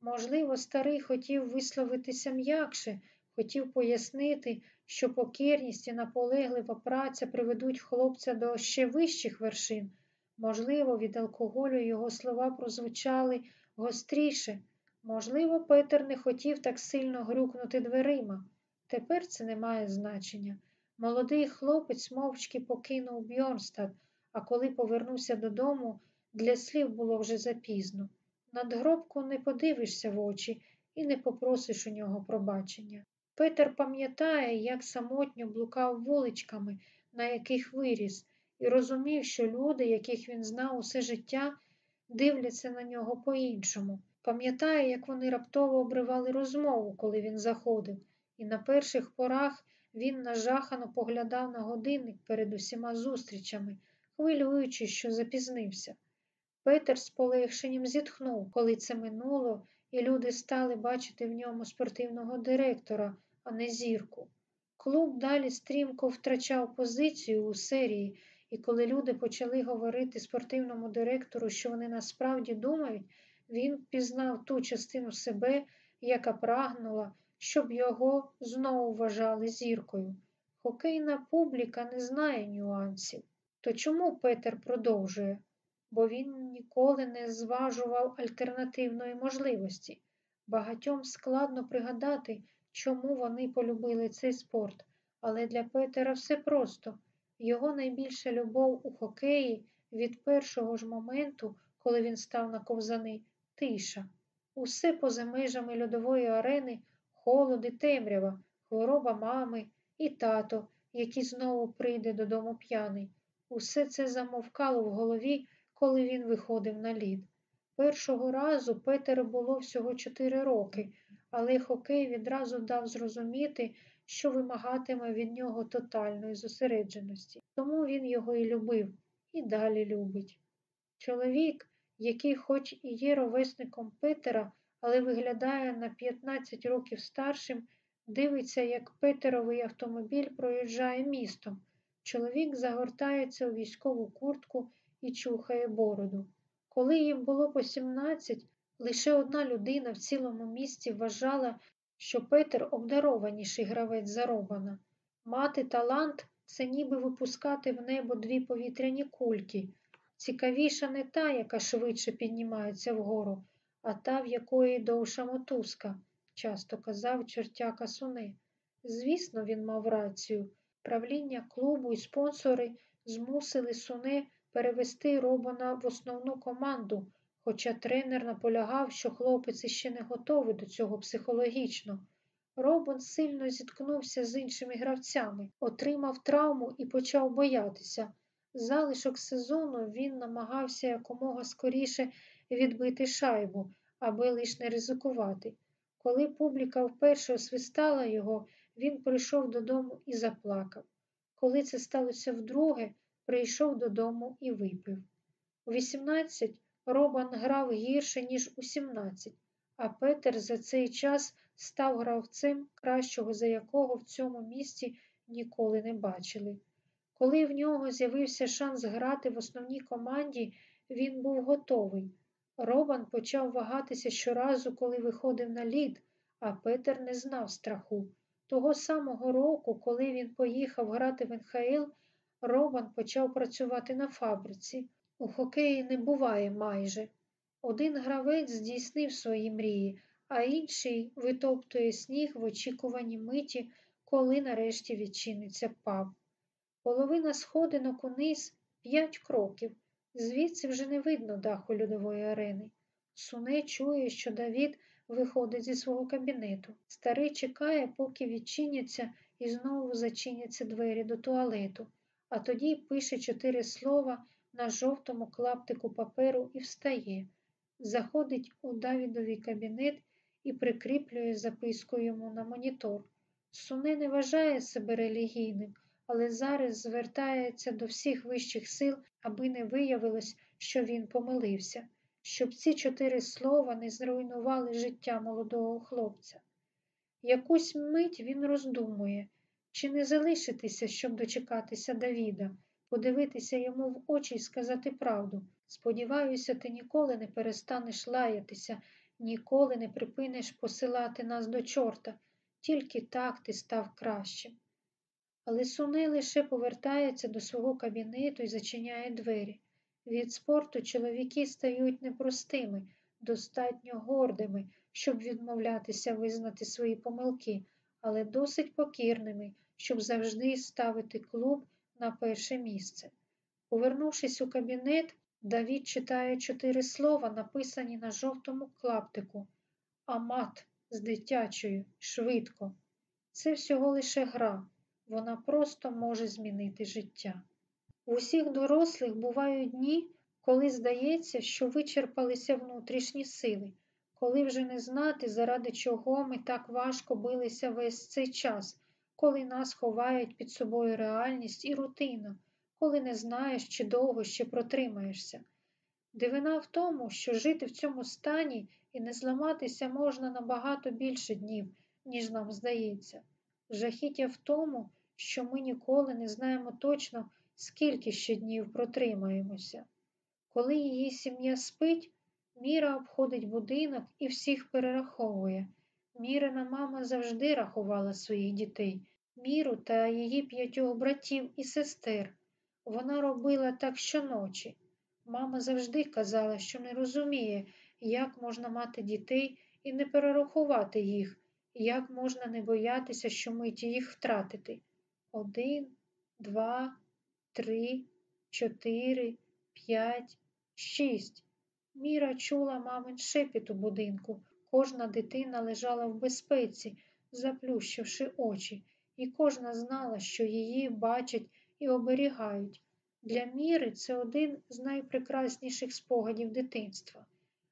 Можливо, старий хотів висловитися м'якше, хотів пояснити, що покірність і наполеглива праця приведуть хлопця до ще вищих вершин. Можливо, від алкоголю його слова прозвучали гостріше. Можливо, Петер не хотів так сильно грюкнути дверима. Тепер це не має значення. Молодий хлопець мовчки покинув Бьорнстад, а коли повернувся додому, для слів було вже запізно. Над гробку не подивишся в очі і не попросиш у нього пробачення. Петер пам'ятає, як самотньо блукав вуличками, на яких виріс, і розумів, що люди, яких він знав усе життя, дивляться на нього по-іншому. Пам'ятає, як вони раптово обривали розмову, коли він заходив, і на перших порах він нажахано поглядав на годинник перед усіма зустрічами, хвилюючись, що запізнився. Петер з полегшенням зітхнув, коли це минуло, і люди стали бачити в ньому спортивного директора, а не зірку. Клуб далі стрімко втрачав позицію у серії, і коли люди почали говорити спортивному директору, що вони насправді думають, він пізнав ту частину себе, яка прагнула, щоб його знову вважали зіркою. Хокейна публіка не знає нюансів. То чому Петер продовжує? Бо він ніколи не зважував альтернативної можливості. Багатьом складно пригадати, чому вони полюбили цей спорт, але для Петера все просто. Його найбільша любов у хокеї від першого ж моменту, коли він став на ковзани, тиша. Усе поза межами льодової арени, холод і темрява, хвороба мами і тато, який знову прийде додому п'яний. Усе це замовкало в голові, коли він виходив на лід. Першого разу Петеру було всього чотири роки, але хокей відразу дав зрозуміти, що вимагатиме від нього тотальної зосередженості. Тому він його і любив, і далі любить. Чоловік, який хоч і є ровесником Петера, але виглядає на 15 років старшим, дивиться, як Петеровий автомобіль проїжджає містом. Чоловік загортається у військову куртку і чухає бороду. Коли їм було по 17, лише одна людина в цілому місті вважала, що Петер обдарованіший гравець за Робана. Мати талант це ніби випускати в небо дві повітряні кульки. Цікавіша не та, яка швидше піднімається вгору, а та, в якої довша мотузка, часто казав чортяка Суни. Звісно, він мав рацію. Правління клубу і спонсори змусили Суне перевести Робана в основну команду, хоча тренер наполягав, що хлопець іще не готовий до цього психологічно. Робан сильно зіткнувся з іншими гравцями, отримав травму і почав боятися. Залишок сезону він намагався якомога скоріше відбити шайбу, аби лиш не ризикувати. Коли публіка вперше освистала його, він прийшов додому і заплакав. Коли це сталося вдруге, прийшов додому і випив. У 18 Робан грав гірше, ніж у 17, а Петер за цей час став гравцем, кращого за якого в цьому місті ніколи не бачили. Коли в нього з'явився шанс грати в основній команді, він був готовий. Робан почав вагатися щоразу, коли виходив на лід, а Петер не знав страху. Того самого року, коли він поїхав грати в НХЛ, Робан почав працювати на фабриці. У хокеї не буває майже. Один гравець здійснив свої мрії, а інший витоптує сніг в очікуванні миті, коли нарешті відчиниться паб. Половина сходинок униз п'ять кроків. Звідси вже не видно даху льодової арени. Суне чує, що Давід виходить зі свого кабінету. Старий чекає, поки відчиняться і знову зачиняться двері до туалету, а тоді пише чотири слова на жовтому клаптику паперу і встає. Заходить у Давідовий кабінет і прикріплює записку йому на монітор. Суне не вважає себе релігійним, але зараз звертається до всіх вищих сил, аби не виявилось, що він помилився, щоб ці чотири слова не зруйнували життя молодого хлопця. Якусь мить він роздумує, чи не залишитися, щоб дочекатися Давіда, подивитися йому в очі і сказати правду. Сподіваюся, ти ніколи не перестанеш лаятися, ніколи не припиниш посилати нас до чорта, тільки так ти став кращим. Але Суни лише повертається до свого кабінету і зачиняє двері. Від спорту чоловіки стають непростими, достатньо гордими, щоб відмовлятися визнати свої помилки, але досить покірними, щоб завжди ставити клуб на перше місце. Повернувшись у кабінет, Давід читає чотири слова, написані на жовтому клаптику. Амат з дитячою, швидко. Це всього лише гра. Вона просто може змінити життя. У усіх дорослих бувають дні, коли здається, що вичерпалися внутрішні сили, коли вже не знати, заради чого ми так важко билися весь цей час, коли нас ховають під собою реальність і рутина, коли не знаєш, чи довго ще протримаєшся. Дивина в тому, що жити в цьому стані і не зламатися можна набагато більше днів, ніж нам здається. Жахіття в тому, що ми ніколи не знаємо точно, скільки ще днів протримаємося. Коли її сім'я спить, Міра обходить будинок і всіх перераховує. Мірина мама завжди рахувала своїх дітей, Міру та її п'ятьох братів і сестер. Вона робила так щоночі. Мама завжди казала, що не розуміє, як можна мати дітей і не перерахувати їх, як можна не боятися, що миті їх втратити. Один, два, три, чотири, п'ять, шість. Міра чула мамин шепіт у будинку. Кожна дитина лежала в безпеці, заплющивши очі, і кожна знала, що її бачать і оберігають. Для Міри це один з найпрекрасніших спогадів дитинства.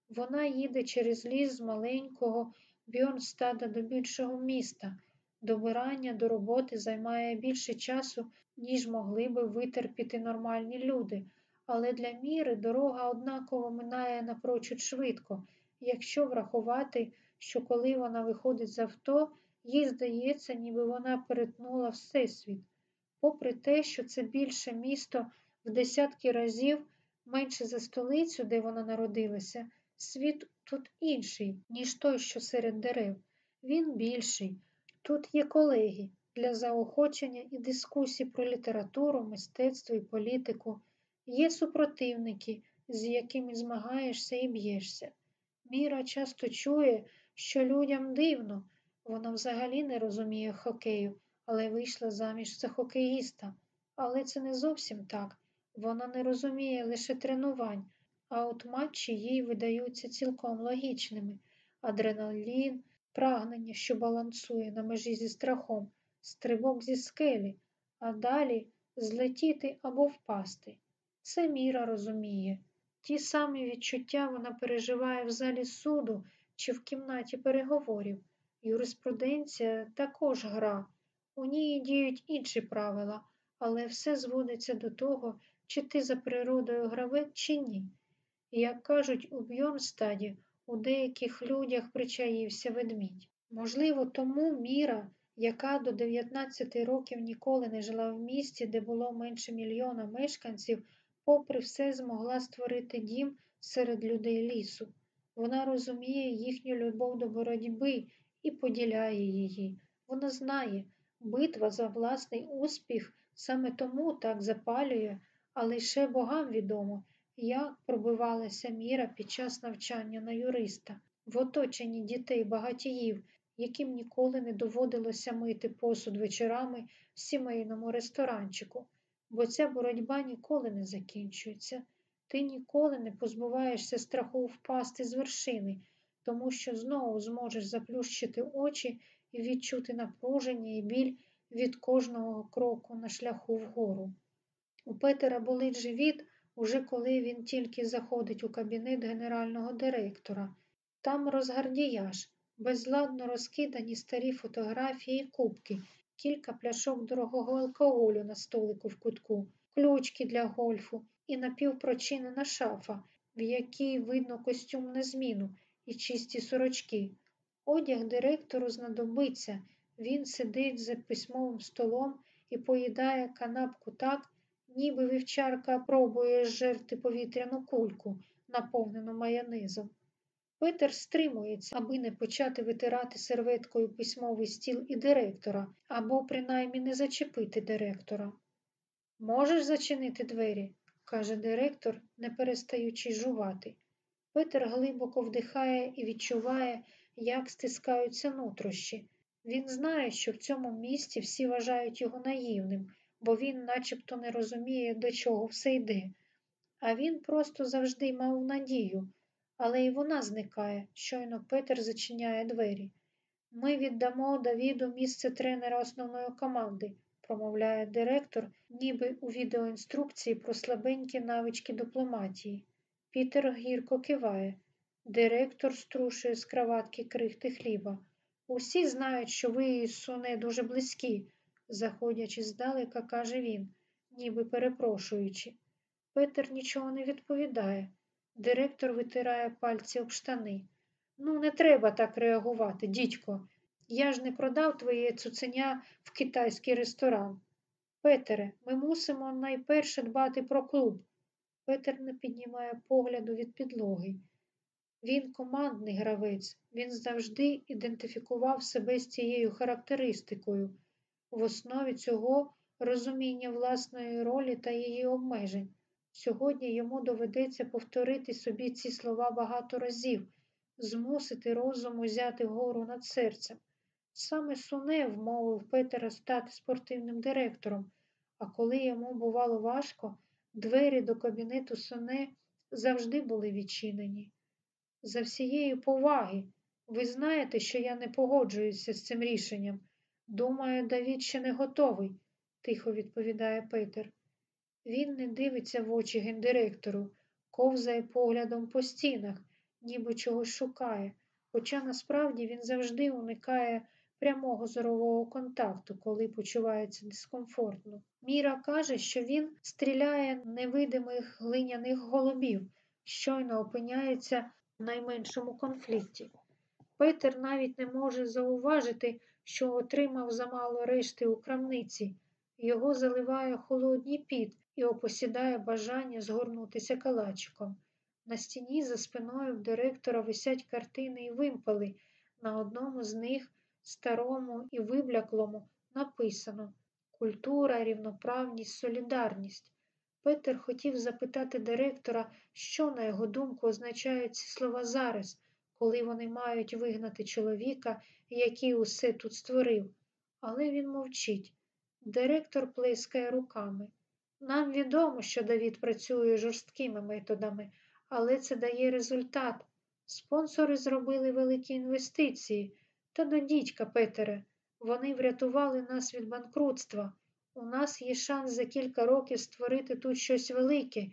Вона їде через ліс з маленького Бьорнстада до більшого міста. Добирання до роботи займає більше часу, ніж могли би витерпіти нормальні люди, але для Міри дорога однаково минає напрочуд швидко, якщо врахувати, що коли вона виходить з авто, їй здається, ніби вона перетнула Всесвіт. Попри те, що це більше місто в десятки разів менше за столицю, де вона народилася, світ тут інший, ніж той, що серед дерев. Він більший. Тут є колеги для заохочення і дискусій про літературу, мистецтво і політику, є супротивники, з якими змагаєшся і б'єшся. Міра часто чує, що людям дивно, вона взагалі не розуміє хокею, але вийшла заміж за хокеїста. Але це не зовсім так. Вона не розуміє лише тренувань, а от матчі їй видаються цілком логічними. Адреналін, прагнення, що балансує на межі зі страхом, стрибок зі скелі, а далі злетіти або впасти. Це Міра розуміє. Ті самі відчуття вона переживає в залі суду чи в кімнаті переговорів. Юриспруденція також гра. У ній діють інші правила, але все зводиться до того, чи ти за природою гравець, чи ні. Як кажуть у Бьорнстаді, у деяких людях причаївся ведмідь. Можливо, тому Міра, яка до 19 років ніколи не жила в місті, де було менше мільйона мешканців, попри все змогла створити дім серед людей лісу. Вона розуміє їхню любов до боротьби і поділяє її. Вона знає, битва за власний успіх саме тому так запалює, а лише богам відомо, як пробивалася міра під час навчання на юриста в оточенні дітей багатіїв, яким ніколи не доводилося мити посуд вечорами в сімейному ресторанчику, бо ця боротьба ніколи не закінчується. Ти ніколи не позбуваєшся страху впасти з вершини, тому що знову зможеш заплющити очі і відчути напруження і біль від кожного кроку на шляху вгору. У Петера болить живіт, уже коли він тільки заходить у кабінет генерального директора. Там розгардіяж, безладно розкидані старі фотографії і кубки, кілька пляшок дорогого алкоголю на столику в кутку, ключки для гольфу і напівпрочинена шафа, в якій видно костюм на зміну і чисті сорочки. Одяг директору знадобиться. Він сидить за письмовим столом і поїдає канапку так, ніби вівчарка пробує жерти повітряну кульку, наповнену майонезом. Петер стримується, аби не почати витирати серветкою письмовий стіл і директора, або принаймні не зачепити директора. Можеш зачинити двері? каже директор, не перестаючи жувати. Петер глибоко вдихає і відчуває, як стискаються нутрощі. Він знає, що в цьому місті всі вважають його наївним, бо він начебто не розуміє, до чого все йде. А він просто завжди мав надію, але і вона зникає, щойно Петер зачиняє двері. Ми віддамо Давіду місце тренера основної команди, промовляє директор, ніби у відеоінструкції про слабенькі навички дипломатії. Пітер гірко киває. Директор струшує з краватки крихти хліба. Усі знають, що ви і Соне дуже близькі, заходячи здалека, каже він, ніби перепрошуючи. Петер нічого не відповідає. Директор витирає пальці об штани. Ну, не треба так реагувати, дідько. Я ж не продав твоє цуценя в китайський ресторан. Петере, ми мусимо найперше дбати про клуб. Петер не піднімає погляду від підлоги. Він командний гравець, він завжди ідентифікував себе з цією характеристикою. В основі цього розуміння власної ролі та її обмежень. Сьогодні йому доведеться повторити собі ці слова багато разів, змусити розум узяти гору над серцем. Саме Суне вмовив Петера стати спортивним директором, а коли йому бувало важко, двері до кабінету Суне завжди були відчинені. За всієї поваги, ви знаєте, що я не погоджуюся з цим рішенням. Думаю, Давід ще не готовий, тихо відповідає Петер. Він не дивиться в очі гендиректору, ковзає поглядом по стінах, ніби чогось шукає, хоча насправді він завжди уникає прямого зорового контакту, коли почувається дискомфортно. Міра каже, що він стріляє невидимих глиняних голубів, щойно опиняється в найменшому конфлікті. Петер навіть не може зауважити, що отримав замало решти у крамниці. Його заливає холодний піт і опосідає бажання згорнутися калачиком. На стіні за спиною в директора висять картини і вимпали. На одному з них, старому і вибляклому, написано Культура, рівноправність, солідарність. Петер хотів запитати директора, що, на його думку, означають ці слова зараз, коли вони мають вигнати чоловіка, який усе тут створив. Але він мовчить. Директор плескає руками. Нам відомо, що Давід працює жорсткими методами, але це дає результат. Спонсори зробили великі інвестиції. Та до дідька, Петере, вони врятували нас від банкрутства. У нас є шанс за кілька років створити тут щось велике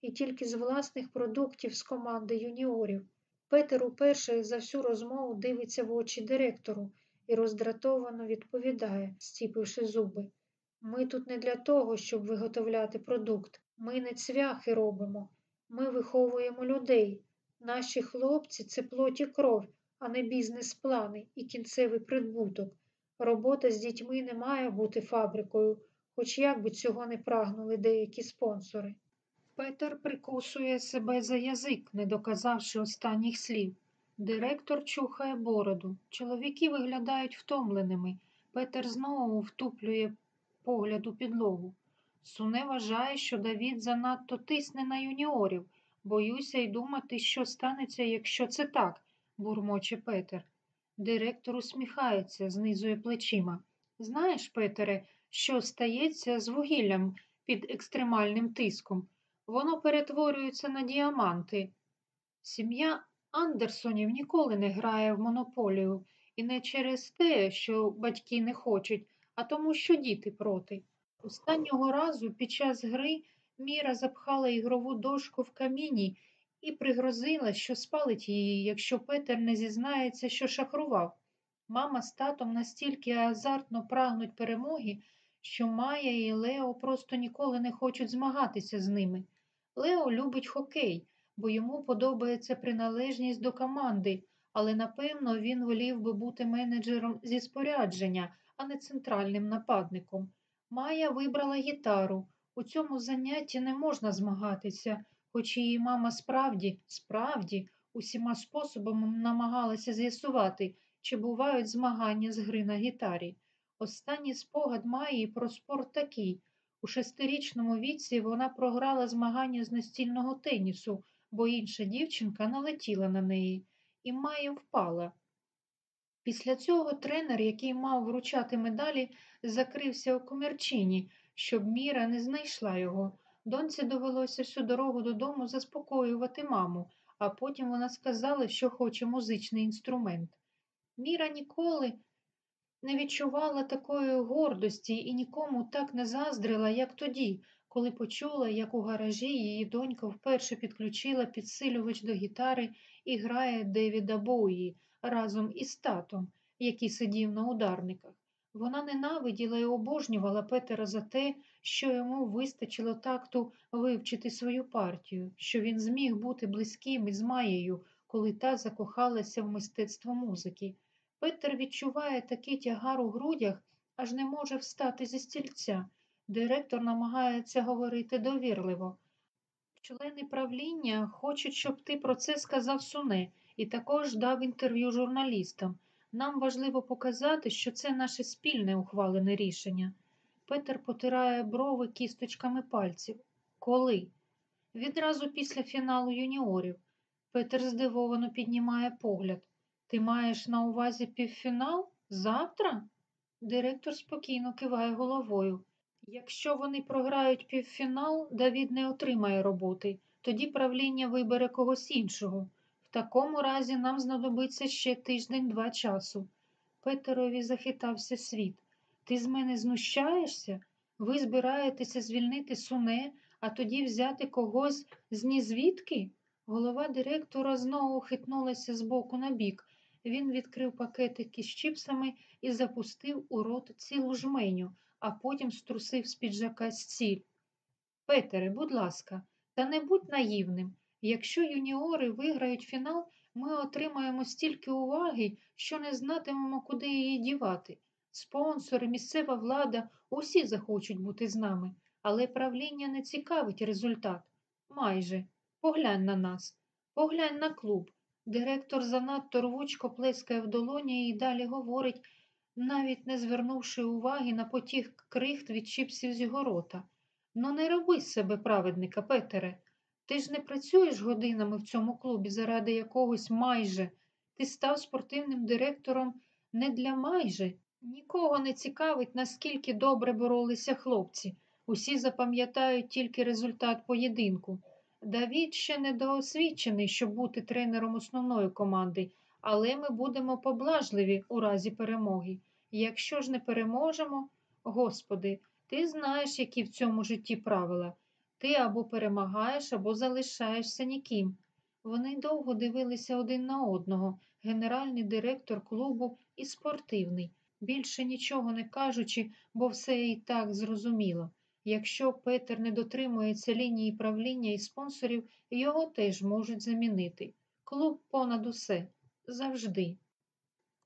і тільки з власних продуктів з команди юніорів. Петер уперше за всю розмову дивиться в очі директору і роздратовано відповідає, стіпивши зуби. Ми тут не для того, щоб виготовляти продукт. Ми не цвяхи робимо. Ми виховуємо людей. Наші хлопці це плоть і кров, а не бізнес-плани і кінцевий прибуток. Робота з дітьми не має бути фабрикою, хоч як би цього не прагнули деякі спонсори. Петер прикусує себе за язик, не доказавши останніх слів. Директор чухає бороду. Чоловіки виглядають втомленими. Петер знову втуплює погляд у підлогу. Суне вважає, що Давід занадто тисне на юніорів. Боюся й думати, що станеться, якщо це так, бурмоче Петер. Директор усміхається, знизує плечима. Знаєш, Петере, що стається з вугіллям під екстремальним тиском? Воно перетворюється на діаманти. Сім'я Андерсонів ніколи не грає в монополію, і не через те, що батьки не хочуть, а тому, що діти проти. Останнього разу під час гри Міра запхала ігрову дошку в каміні і пригрозила, що спалить її, якщо Петер не зізнається, що шахрував. Мама з татом настільки азартно прагнуть перемоги, що Майя і Лео просто ніколи не хочуть змагатися з ними. Лео любить хокей, бо йому подобається приналежність до команди, але напевно він волів би бути менеджером зі спорядження, а не центральним нападником. Майя вибрала гітару. У цьому занятті не можна змагатися, хоч її мама справді, справді, усіма способами намагалася з'ясувати, чи бувають змагання з гри на гітарі. Останній спогад Майї про спорт такий. У шестирічному віці вона програла змагання з настільного тенісу, бо інша дівчинка налетіла на неї, і Майя впала. Після цього тренер, який мав вручати медалі, закрився у комірчині, щоб Міра не знайшла його. Доньці довелося всю дорогу додому заспокоювати маму, а потім вона сказала, що хоче музичний інструмент. Міра ніколи не відчувала такої гордості і нікому так не заздрила, як тоді, коли почула, як у гаражі її донька вперше підключила підсилювач до гітари і грає Девіда Боуї разом із татом, який сидів на ударниках. Вона ненавиділа і обожнювала Петера за те, що йому вистачило такту вивчити свою партію, що він зміг бути близьким із Маєю, коли та закохалася в мистецтво музики. Петер відчуває такий тягар у грудях, аж не може встати зі стільця. Директор намагається говорити довірливо. Члени правління хочуть, щоб ти про це сказав Суне, і також дав інтерв'ю журналістам. Нам важливо показати, що це наше спільне ухвалене рішення. Петер потирає брови кісточками пальців. Коли? Відразу після фіналу юніорів. Петер здивовано піднімає погляд. Ти маєш на увазі півфінал? Завтра? Директор спокійно киває головою. Якщо вони програють півфінал, Давід не отримає роботи, тоді правління вибере когось іншого. В такому разі нам знадобиться ще тиждень-два часу. Петерові захитався світ. Ти з мене знущаєшся? Ви збираєтеся звільнити суне, а тоді взяти когось з нізвідки? Голова директора знову хитнулася з боку на бік. Він відкрив пакетики з чіпсами і запустив у рот цілу жменю, а потім струсив з піджака ціль. Петере, будь ласка, та не будь наївним. Якщо юніори виграють фінал, ми отримаємо стільки уваги, що не знатимемо, куди її дівати. Спонсори, місцева влада усі захочуть бути з нами, але правління не цікавить результат. Майже. Поглянь на нас, поглянь на клуб. Директор занадто рвучко плескає в долоні і далі говорить, навіть не звернувши уваги на потік крихт від чіпсів з його рота. Ну, не роби себе праведника, Петере. Ти ж не працюєш годинами в цьому клубі заради якогось майже. Ти став спортивним директором не для майже. Нікого не цікавить, наскільки добре боролися хлопці. Усі запам'ятають тільки результат поєдинку. Давід ще недоосвідчений, щоб бути тренером основної команди, але ми будемо поблажливі у разі перемоги. Якщо ж не переможемо, Господи, ти знаєш, які в цьому житті правила. Ти або перемагаєш, або залишаєшся ніким. Вони довго дивилися один на одного, генеральний директор клубу і спортивний, більше нічого не кажучи, бо все і так зрозуміло. Якщо Петер не дотримується лінії правління і спонсорів, його теж можуть замінити. Клуб понад усе завжди.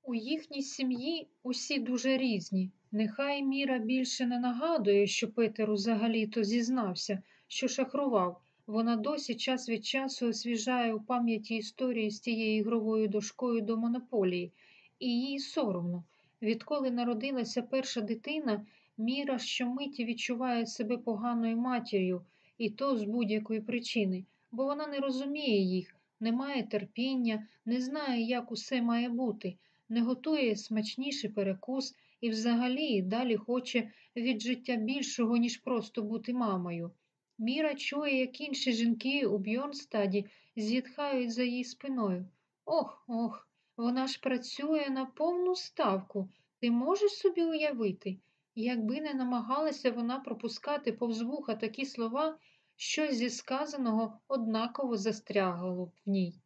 У їхній сім'ї усі дуже різні. Нехай Міра більше не нагадує, що Петер взагалі-то зізнався, що шахрував. Вона досі час від часу освіжає у пам'яті історії з тією ігровою дошкою до монополії, і їй соромно. Відколи народилася перша дитина, Міра щомиті відчуває себе поганою матір'ю, і то з будь-якої причини, бо вона не розуміє їх, не має терпіння, не знає, як усе має бути, не готує смачніший перекус і взагалі далі хоче від життя більшого, ніж просто бути мамою. Міра чує, як інші жінки у Бьорнстаді зітхають за її спиною. Ох, ох, вона ж працює на повну ставку. Ти можеш собі уявити? Якби не намагалася вона пропускати повз вуха такі слова, щось зі сказаного однаково застрягало б в ній.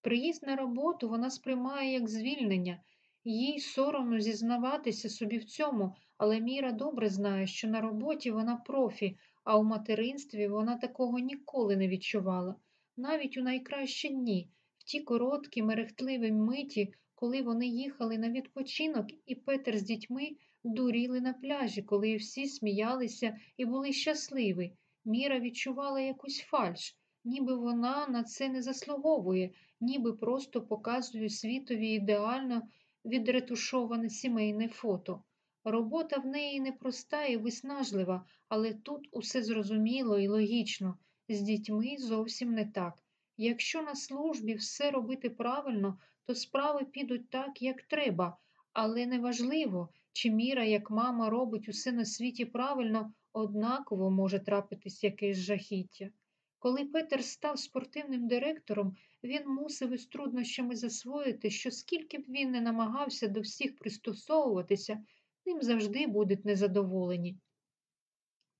Приїзд на роботу вона сприймає як звільнення, їй соромно зізнаватися собі в цьому, але Міра добре знає, що на роботі вона профі, а у материнстві вона такого ніколи не відчувала. Навіть у найкращі дні, в ті короткі, мерехтливі миті, коли вони їхали на відпочинок, і Петер з дітьми дуріли на пляжі, коли всі сміялися і були щасливі. Міра відчувала якусь фальш, ніби вона на це не заслуговує, ніби просто показує світові ідеально відретушоване сімейне фото. Робота в неї непроста і виснажлива, але тут усе зрозуміло і логічно, з дітьми зовсім не так. Якщо на службі все робити правильно, то справи підуть так, як треба, але неважливо, чи міра, як мама, робить усе на світі правильно, однаково може трапитись якесь жахіття. Коли Петер став спортивним директором, він мусив із труднощами засвоїти, що скільки б він не намагався до всіх пристосовуватися, ним завжди будуть незадоволені.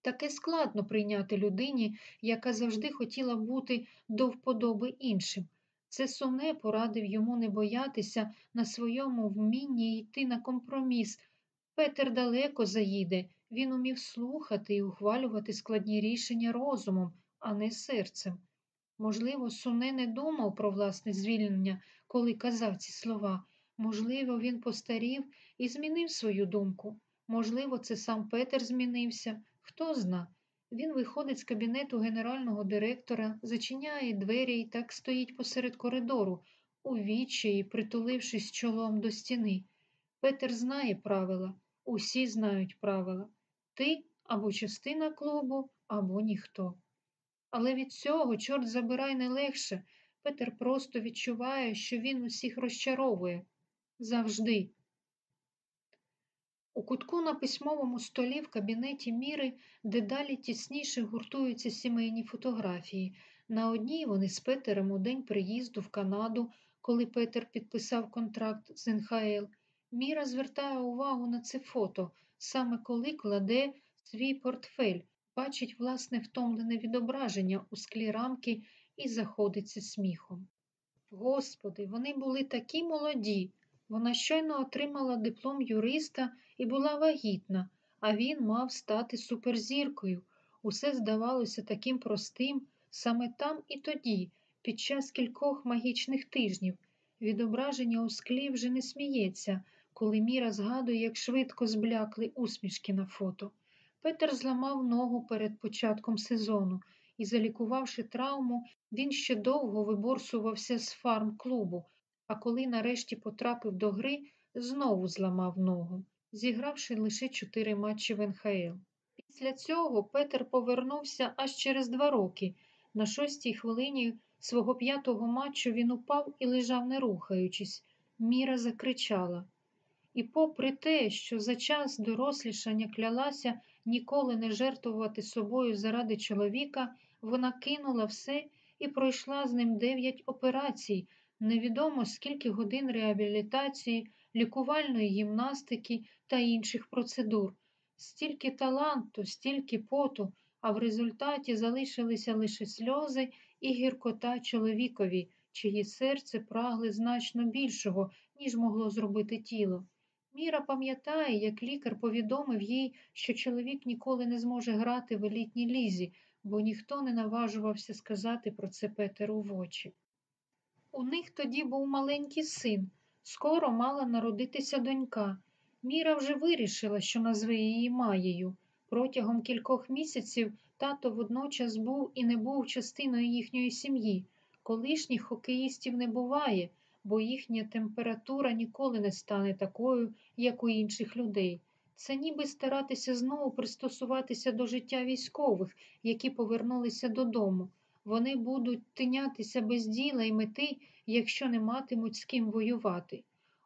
Таке складно прийняти людині, яка завжди хотіла бути до вподоби іншим. Це сумне порадив йому не боятися на своєму вмінні йти на компроміс. Петер далеко заїде, він умів слухати і ухвалювати складні рішення розумом, а не серцем. Можливо, Суне не думав про власне звільнення, коли казав ці слова. Можливо, він постарів і змінив свою думку. Можливо, це сам Петер змінився. Хто зна. Він виходить з кабінету генерального директора, зачиняє двері і так стоїть посеред коридору, у відчаї, притулившись чолом до стіни. Петер знає правила, усі знають правила. Ти або частина клубу, або ніхто. Але від цього, чорт забирай не легше. Петер просто відчуває, що він усіх розчаровує. Завжди. У кутку на письмовому столі в кабінеті Міри дедалі тісніше гуртуються сімейні фотографії. На одній вони з Петером у день приїзду в Канаду, коли Петер підписав контракт з НХЛ. Міра звертає увагу на це фото, саме коли кладе свій портфель, бачить власне втомлене відображення у склі рамки і заходиться сміхом. Господи, вони були такі молоді. Вона щойно отримала диплом юриста і була вагітна, а він мав стати суперзіркою. Усе здавалося таким простим саме там і тоді, під час кількох магічних тижнів. Відображення у склі вже не сміється, коли Міра згадує, як швидко зблякли усмішки на фото. Петер зламав ногу перед початком сезону і, залікувавши травму, він ще довго виборсувався з фарм-клубу, а коли нарешті потрапив до гри, знову зламав ногу, зігравши лише чотири матчі в НХЛ. Після цього Петер повернувся аж через два роки. На шостій хвилині свого п'ятого матчу він упав і лежав, не рухаючись. Міра закричала. І попри те, що за час дорослішання клялася ніколи не жертвувати собою заради чоловіка, вона кинула все і пройшла з ним дев'ять операцій, невідомо скільки годин реабілітації, лікувальної гімнастики та інших процедур, стільки таланту, стільки поту, а в результаті залишилися лише сльози і гіркота чоловікові, чиї серце прагли значно більшого, ніж могло зробити тіло. Міра пам'ятає, як лікар повідомив їй, що чоловік ніколи не зможе грати в елітній лізі, бо ніхто не наважувався сказати про це Петеру в очі. У них тоді був маленький син, скоро мала народитися донька. Міра вже вирішила, що назве її Маєю. Протягом кількох місяців тато водночас був і не був частиною їхньої сім'ї. Колишніх хокеїстів не буває, бо їхня температура ніколи не стане такою, як у інших людей. Це ніби старатися знову пристосуватися до життя військових, які повернулися додому. Вони будуть тинятися без діла і мети, якщо не матимуть з ким воювати.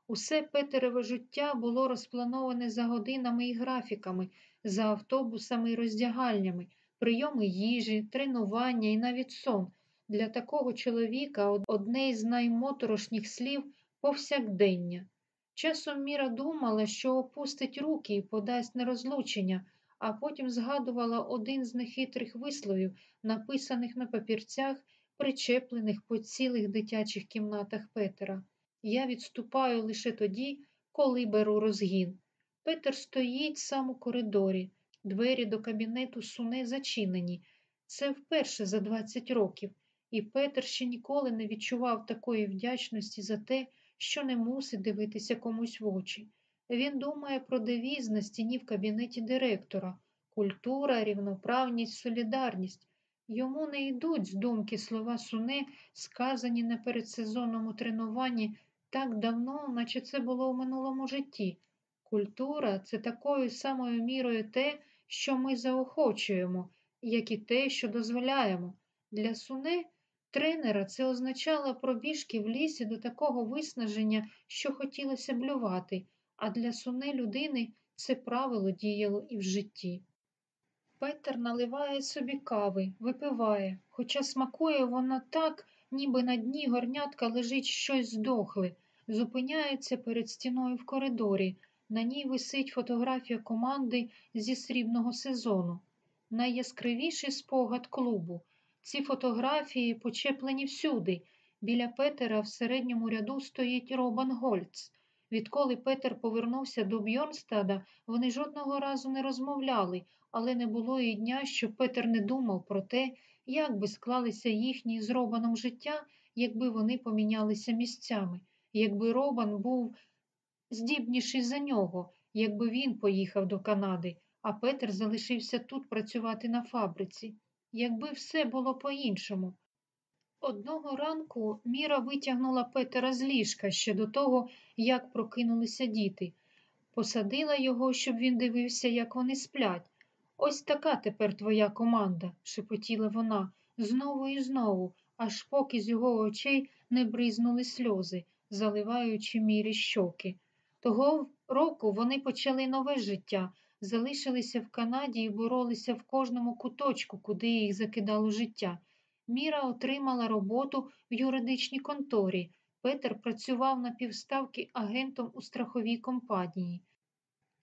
Усе Петереве життя було розплановане за годинами і графіками, за автобусами і роздягальнями, прийоми їжі, тренування і навіть сон. Для такого чоловіка одне із наймоторошніх слів повсякдення. Часом Міра думала, що опустить руки і подасть на розлучення, а потім згадувала один з нехитрих висловів, написаних на папірцях, причеплених по цілих дитячих кімнатах Петера. Я відступаю лише тоді, коли беру розгін. Петер стоїть сам у коридорі, двері до кабінету суне зачинені. Це вперше за 20 років, і Петер ще ніколи не відчував такої вдячності за те, що не мусить дивитися комусь в очі. Він думає про девіз на стіні в кабінеті директора культура, рівноправність, солідарність. Йому не йдуть з думки слова суне, сказані на передсезонному тренуванні так давно, наче це було в минулому житті. Культура це такою самою мірою те, що ми заохочуємо, як і те, що дозволяємо. Для суне тренера це означало пробіжки в лісі до такого виснаження, що хотілося блювати, а для суне людини це правило діяло і в житті. Петер наливає собі кави, випиває, хоча смакує вона так, ніби на дні горнятка лежить щось здохле, зупиняється перед стіною в коридорі. На ній висить фотографія команди зі срібного сезону. найяскравіший спогад клубу. Ці фотографії почеплені всюди. Біля Петера в середньому ряду стоїть Робан Гольц. Відколи Петер повернувся до Бьорнстада, вони жодного разу не розмовляли, але не було і дня, що Петер не думав про те, як би склалися їхні з Робаном життя, якби вони помінялися місцями, якби Робан був здібніший за нього, якби він поїхав до Канади, а Петер залишився тут працювати на фабриці. Якби все було по-іншому. Одного ранку Міра витягнула Петера з ліжка ще до того, як прокинулися діти. Посадила його, щоб він дивився, як вони сплять. Ось така тепер твоя команда, шепотіла вона, знову і знову, аж поки з його очей не бризнули сльози, заливаючи мірі щоки. Того року вони почали нове життя, залишилися в Канаді і боролися в кожному куточку, куди їх закидало життя. Міра отримала роботу в юридичній конторі. Петер працював на півставки агентом у страховій компанії.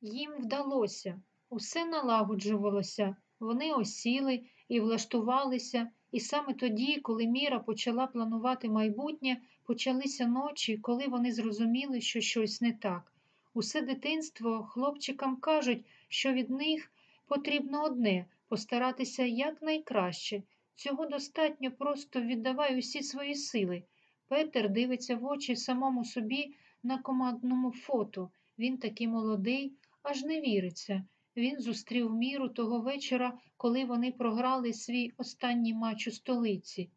Їм вдалося, усе налагоджувалося, вони осіли і влаштувалися, і саме тоді, коли Міра почала планувати майбутнє, почалися ночі, коли вони зрозуміли, що щось не так. Усе дитинство хлопчикам кажуть, що від них потрібно одне постаратися якнайкраще. Цього достатньо просто віддавай усі свої сили. Петер дивиться в очі самому собі на командному фото. Він такий молодий, аж не віриться. Він зустрів міру того вечора, коли вони програли свій останній матч у столиці.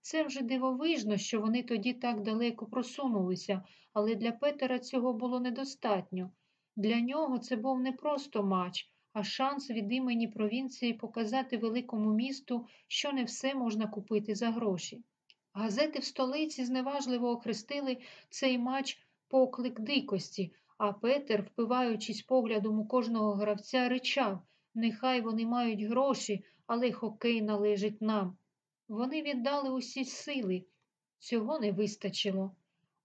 Це вже дивовижно, що вони тоді так далеко просунулися, але для Петера цього було недостатньо. Для нього це був не просто матч, а шанс від імені провінції показати великому місту, що не все можна купити за гроші. Газети в столиці зневажливо охрестили цей матч поклик дикості, а Петер, впиваючись поглядом у кожного гравця, ричав нехай вони мають гроші, але хокей належить нам. Вони віддали усі сили, цього не вистачило.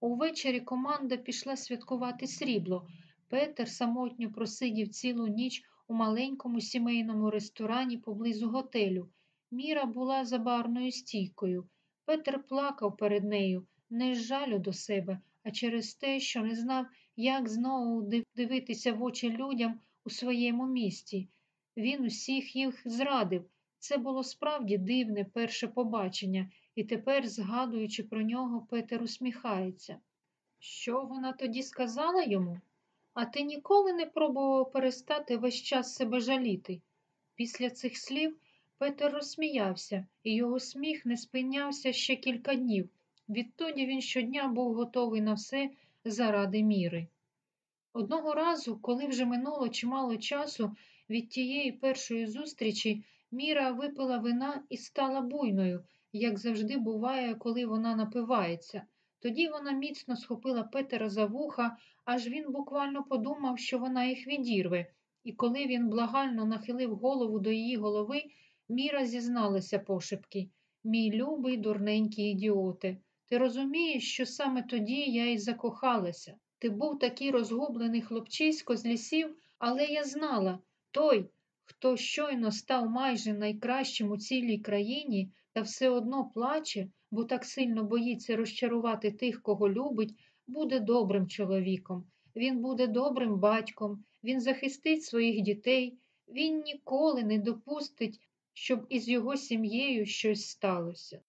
Увечері команда пішла святкувати срібло. Петер самотньо просидів цілу ніч у маленькому сімейному ресторані поблизу готелю. Міра була за барною стійкою. Петер плакав перед нею, не з жалю до себе, а через те, що не знав, як знову дивитися в очі людям у своєму місті. Він усіх їх зрадив. Це було справді дивне перше побачення, і тепер, згадуючи про нього, Петер усміхається. Що вона тоді сказала йому? А ти ніколи не пробував перестати весь час себе жаліти? Після цих слів Петер розсміявся, і його сміх не спинявся ще кілька днів. Відтоді він щодня був готовий на все заради міри. Одного разу, коли вже минуло чимало часу від тієї першої зустрічі, Міра випила вина і стала буйною, як завжди буває, коли вона напивається. Тоді вона міцно схопила Петера за вуха, аж він буквально подумав, що вона їх відірве, і коли він благально нахилив голову до її голови, Міра зізналася пошепки Мій любий, дурненький ідіоте, ти розумієш, що саме тоді я й закохалася. Ти був такий розгублений хлопчисько з лісів, але я знала той, хто щойно став майже найкращим у цілій країні та все одно плаче, бо так сильно боїться розчарувати тих, кого любить, буде добрим чоловіком. Він буде добрим батьком, він захистить своїх дітей, він ніколи не допустить, щоб із його сім'єю щось сталося.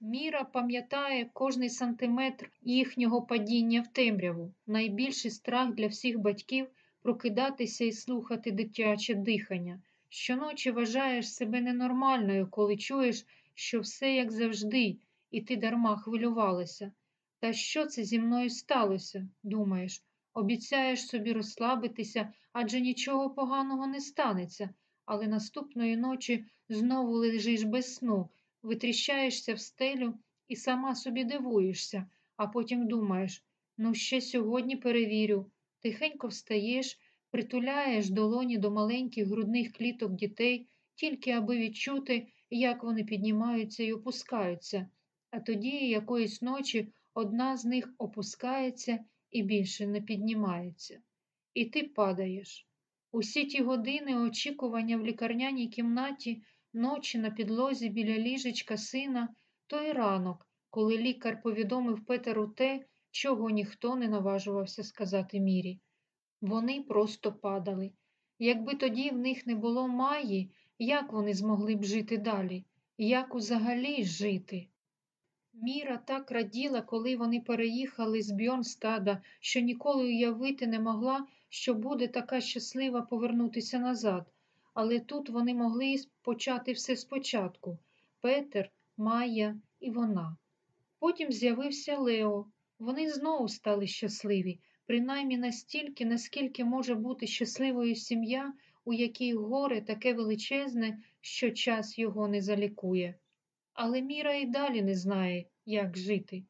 Міра пам'ятає кожний сантиметр їхнього падіння в темряву, найбільший страх для всіх батьків прокидатися і слухати дитяче дихання. Щоночі вважаєш себе ненормальною, коли чуєш, що все як завжди, і ти дарма хвилювалася. Та що це зі мною сталося, думаєш? Обіцяєш собі розслабитися, адже нічого поганого не станеться, але наступної ночі знову лежиш без сну, витріщаєшся в стелю і сама собі дивуєшся, а потім думаєш ну, ще сьогодні перевірю. Тихенько встаєш, притуляєш долоні до маленьких грудних кліток дітей, тільки аби відчути, як вони піднімаються і опускаються, а тоді якоїсь ночі одна з них опускається і більше не піднімається. І ти падаєш. Усі ті години очікування в лікарняній кімнаті, ночі на підлозі біля ліжечка сина, той ранок, коли лікар повідомив Петеру те, чого ніхто не наважувався сказати Мірі. Вони просто падали. Якби тоді в них не було Маї, як вони змогли б жити далі? Як взагалі жити? Міра так раділа, коли вони переїхали з Бьорнстада, що ніколи уявити не могла, що буде така щаслива повернутися назад. Але тут вони могли почати все спочатку Петер, Майя і вона. Потім з'явився Лео. Вони знову стали щасливі, принаймні настільки, наскільки може бути щасливою сім'я, у якій горе таке величезне, що час його не залікує. Але Міра і далі не знає, як жити.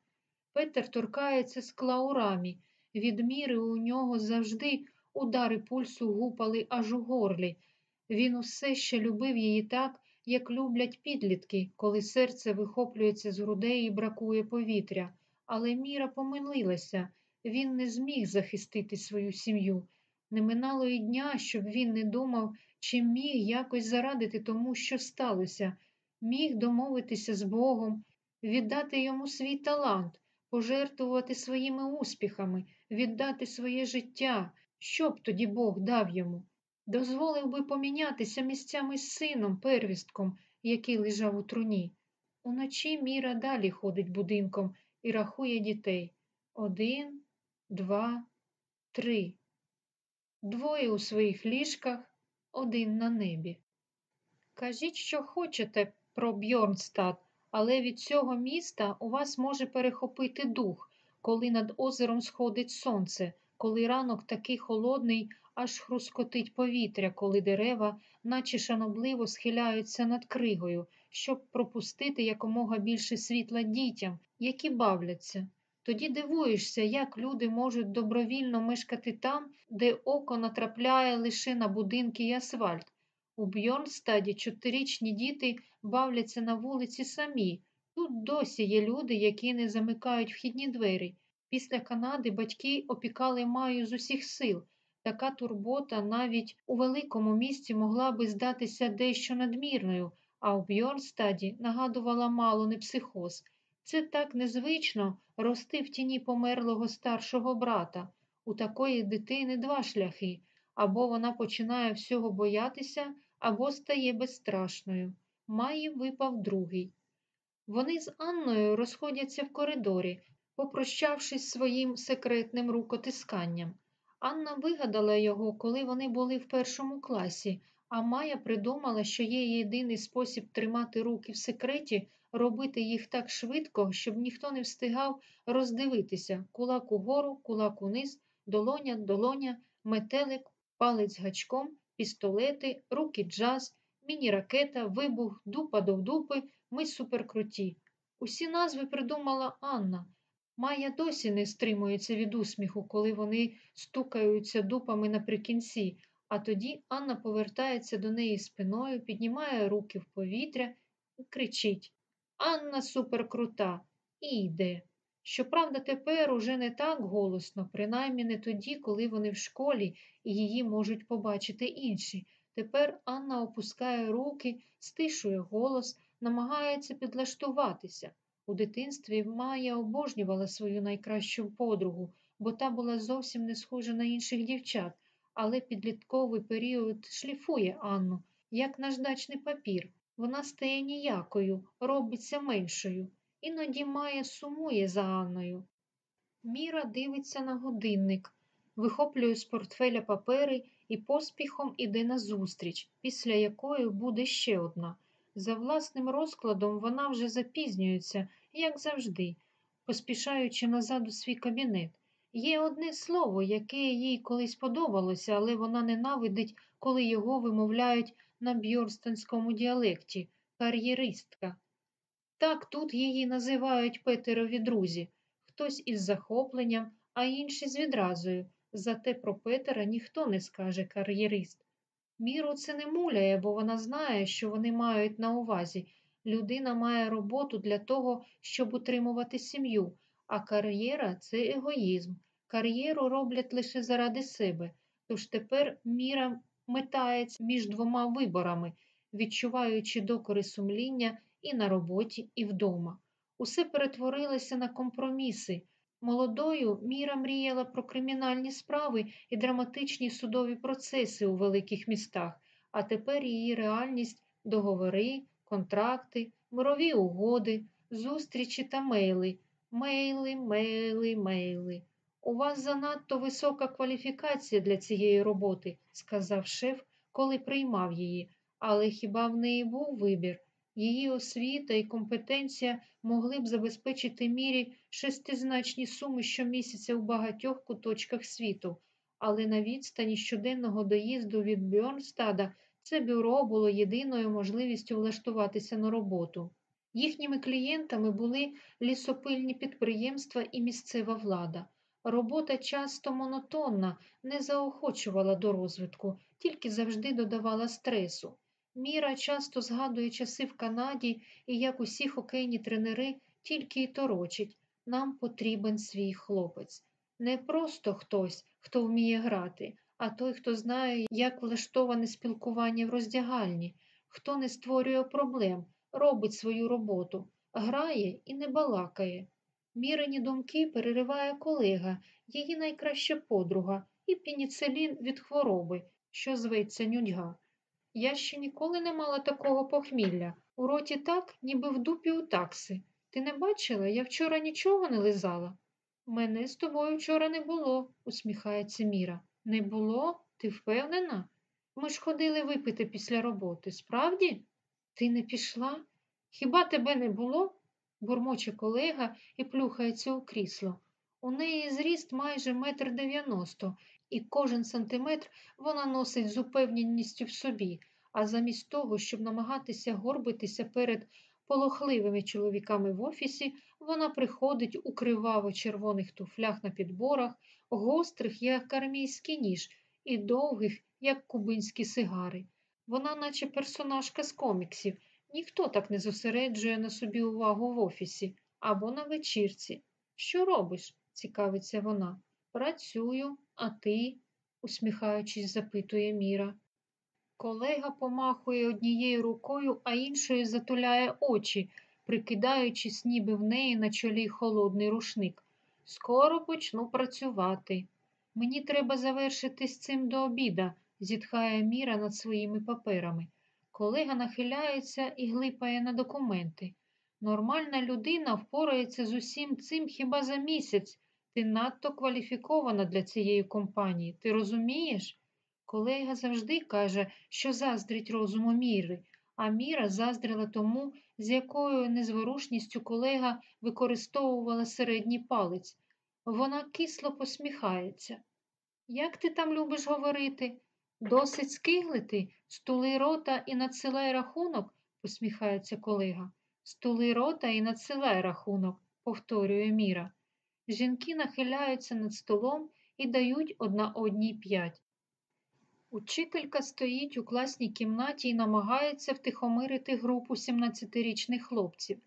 Петер торкається скла у рамі. Від міри у нього завжди удари пульсу гупали аж у горлі. Він усе ще любив її так, як люблять підлітки, коли серце вихоплюється з грудей і бракує повітря. Але Міра помилилася, він не зміг захистити свою сім'ю. Не минало і дня, щоб він не думав, чи міг якось зарадити тому, що сталося, міг домовитися з Богом, віддати йому свій талант, пожертвувати своїми успіхами, віддати своє життя, що б тоді Бог дав йому. Дозволив би помінятися місцями з сином, первістком, який лежав у труні. Уночі Міра далі ходить будинком і рахує дітей. Один, два, три. Двоє у своїх ліжках, один на небі. Кажіть, що хочете про Бьорнстад, але від цього міста у вас може перехопити дух, коли над озером сходить сонце, коли ранок такий холодний, аж хрускотить повітря, коли дерева, наче шанобливо схиляються над кригою, щоб пропустити якомога більше світла дітям, які бавляться. Тоді дивуєшся, як люди можуть добровільно мешкати там, де око натрапляє лише на будинки і асфальт. У Бьорнстаді чотирічні діти бавляться на вулиці самі. Тут досі є люди, які не замикають вхідні двері. Після Канади батьки опікали Маю з усіх сил. Така турбота навіть у великому місті могла би здатися дещо надмірною, а у Бьорнстаді нагадувала мало не психоз. Це так незвично рости в тіні померлого старшого брата. У такої дитини два шляхи або вона починає всього боятися, або стає безстрашною. Маї випав другий. Вони з Анною розходяться в коридорі, попрощавшись своїм секретним рукотисканням. Анна вигадала його, коли вони були в першому класі, а Майя придумала, що є єдиний спосіб тримати руки в секреті, робити їх так швидко, щоб ніхто не встигав роздивитися кулак угору, кулак униз, долоня, долоня, метелик, палець гачком, пістолети, руки джаз, міні-ракета, вибух, дупа довдупи, ми суперкруті. Усі назви придумала Анна. Майя досі не стримується від усміху, коли вони стукаються дупами наприкінці, а тоді Анна повертається до неї спиною, піднімає руки в повітря і кричить Анна суперкрута і йде. Щоправда, тепер уже не так голосно, принаймні не тоді, коли вони в школі і її можуть побачити інші. Тепер Анна опускає руки, стишує голос, намагається підлаштуватися. У дитинстві Майя обожнювала свою найкращу подругу, бо та була зовсім не схожа на інших дівчат, але підлітковий період шліфує Анну, як наждачний папір. Вона стає ніякою, робиться меншою. Іноді Майя сумує за Анною. Міра дивиться на годинник, вихоплює з портфеля папери і поспіхом іде назустріч, після якої буде ще одна. За власним розкладом вона вже запізнюється, як завжди, поспішаючи назад у свій кабінет. Є одне слово, яке їй колись подобалося, але вона ненавидить, коли його вимовляють на бьорстонському діалекті кар'єристка. Так тут її називають Петерові друзі, хтось із захопленням, а інші з відразою. Зате про Петера ніхто не скаже кар'єрист. Міру це не муляє, бо вона знає, що вони мають на увазі. Людина має роботу для того, щоб утримувати сім'ю, а кар'єра це егоїзм. Кар'єру роблять лише заради себе. Тож тепер Міра метається між двома виборами, відчуваючи докори сумління і на роботі, і вдома. Усе перетворилося на компроміси. Молодою Міра мріяла про кримінальні справи і драматичні судові процеси у великих містах, а тепер її реальність договори, контракти, мирові угоди, зустрічі та мейли. Мейли, мейли, мейли. У вас занадто висока кваліфікація для цієї роботи, сказав шеф, коли приймав її, але хіба в неї був вибір? Її освіта і компетенція могли б забезпечити мірі шестизначні суми щомісяця у багатьох куточках світу, але на відстані щоденного доїзду від Бьорнстада це бюро було єдиною можливістю влаштуватися на роботу. Їхніми клієнтами були лісопильні підприємства і місцева влада. Робота часто монотонна, не заохочувала до розвитку, тільки завжди додавала стресу. Міра часто згадує часи в Канаді і як усі хокейні тренери тільки й торочить. Нам потрібен свій хлопець. Не просто хтось, хто вміє грати, а той, хто знає, як влаштоване спілкування в роздягальні, хто не створює проблем, робить свою роботу, грає і не балакає. Мірені думки перериває колега, її найкраща подруга, і пеніцилін від хвороби, що зветься нудьга. Я ще ніколи не мала такого похмілля. У роті так, ніби в дупі у такси. Ти не бачила, я вчора нічого не лизала. Мене з тобою вчора не було, усміхається Міра. Не було? Ти впевнена? Ми ж ходили випити після роботи. Справді? Ти не пішла? Хіба тебе не було? бурмоче колега і плюхається у крісло. У неї зріст майже метр дев'яносто, і кожен сантиметр вона носить з упевненістю в собі, а замість того, щоб намагатися горбитися перед полохливими чоловіками в офісі, вона приходить у криваво червоних туфлях на підборах, гострих, як армійський ніж, і довгих, як кубинські сигари. Вона, наче персонажка з коміксів, ніхто так не зосереджує на собі увагу в офісі або на вечірці. Що робиш? цікавиться вона. Працюю, а ти? усміхаючись, запитує Міра. Колега помахує однією рукою, а іншою затуляє очі, прикидаючись, ніби в неї на чолі холодний рушник. Скоро почну працювати. Мені треба завершити з цим до обіда, зітхає Міра над своїми паперами. Колега нахиляється і глипає на документи. Нормальна людина впорається з усім цим хіба за місяць. Ти надто кваліфікована для цієї компанії. Ти розумієш? Колега завжди каже, що заздрить розуму міри, а міра заздрила тому, з якою незворушністю колега використовувала середній палець. Вона кисло посміхається. Як ти там любиш говорити? Досить скиглити, стули рота і надсилай рахунок, посміхається колега. Стули рота і надсилай рахунок, повторює Міра. Жінки нахиляються над столом і дають одна одній п'ять. Учителька стоїть у класній кімнаті і намагається втихомирити групу 17-річних хлопців.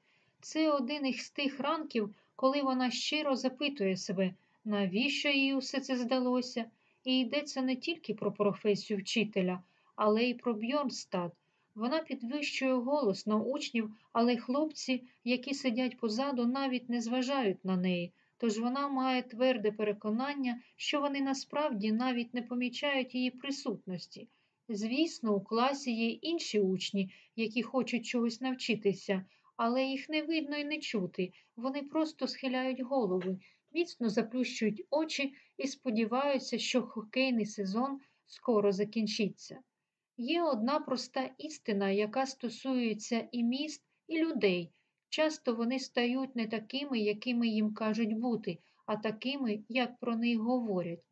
Це один із тих ранків, коли вона щиро запитує себе, навіщо їй усе це здалося, і йдеться не тільки про професію вчителя, але й про Бьорнстад. Вона підвищує голос на учнів, але хлопці, які сидять позаду, навіть не зважають на неї. Тож вона має тверде переконання, що вони насправді навіть не помічають її присутності. Звісно, у класі є інші учні, які хочуть чогось навчитися, але їх не видно і не чути. Вони просто схиляють голови, міцно заплющують очі і сподіваються, що хокейний сезон скоро закінчиться. Є одна проста істина, яка стосується і міст, і людей. Часто вони стають не такими, якими їм кажуть бути, а такими, як про них говорять.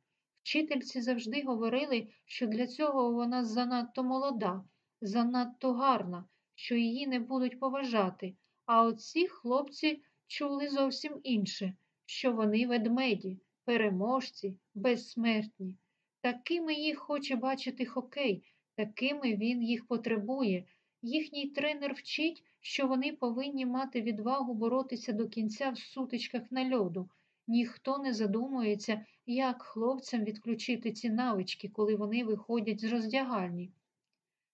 Вчительці завжди говорили, що для цього вона занадто молода, занадто гарна, що її не будуть поважати, а оці хлопці чули зовсім інше, що вони ведмеді, переможці, безсмертні. Такими їх хоче бачити хокей, такими він їх потребує. Їхній тренер вчить, що вони повинні мати відвагу боротися до кінця в сутичках на льоду, Ніхто не задумується, як хлопцям відключити ці навички, коли вони виходять з роздягальні.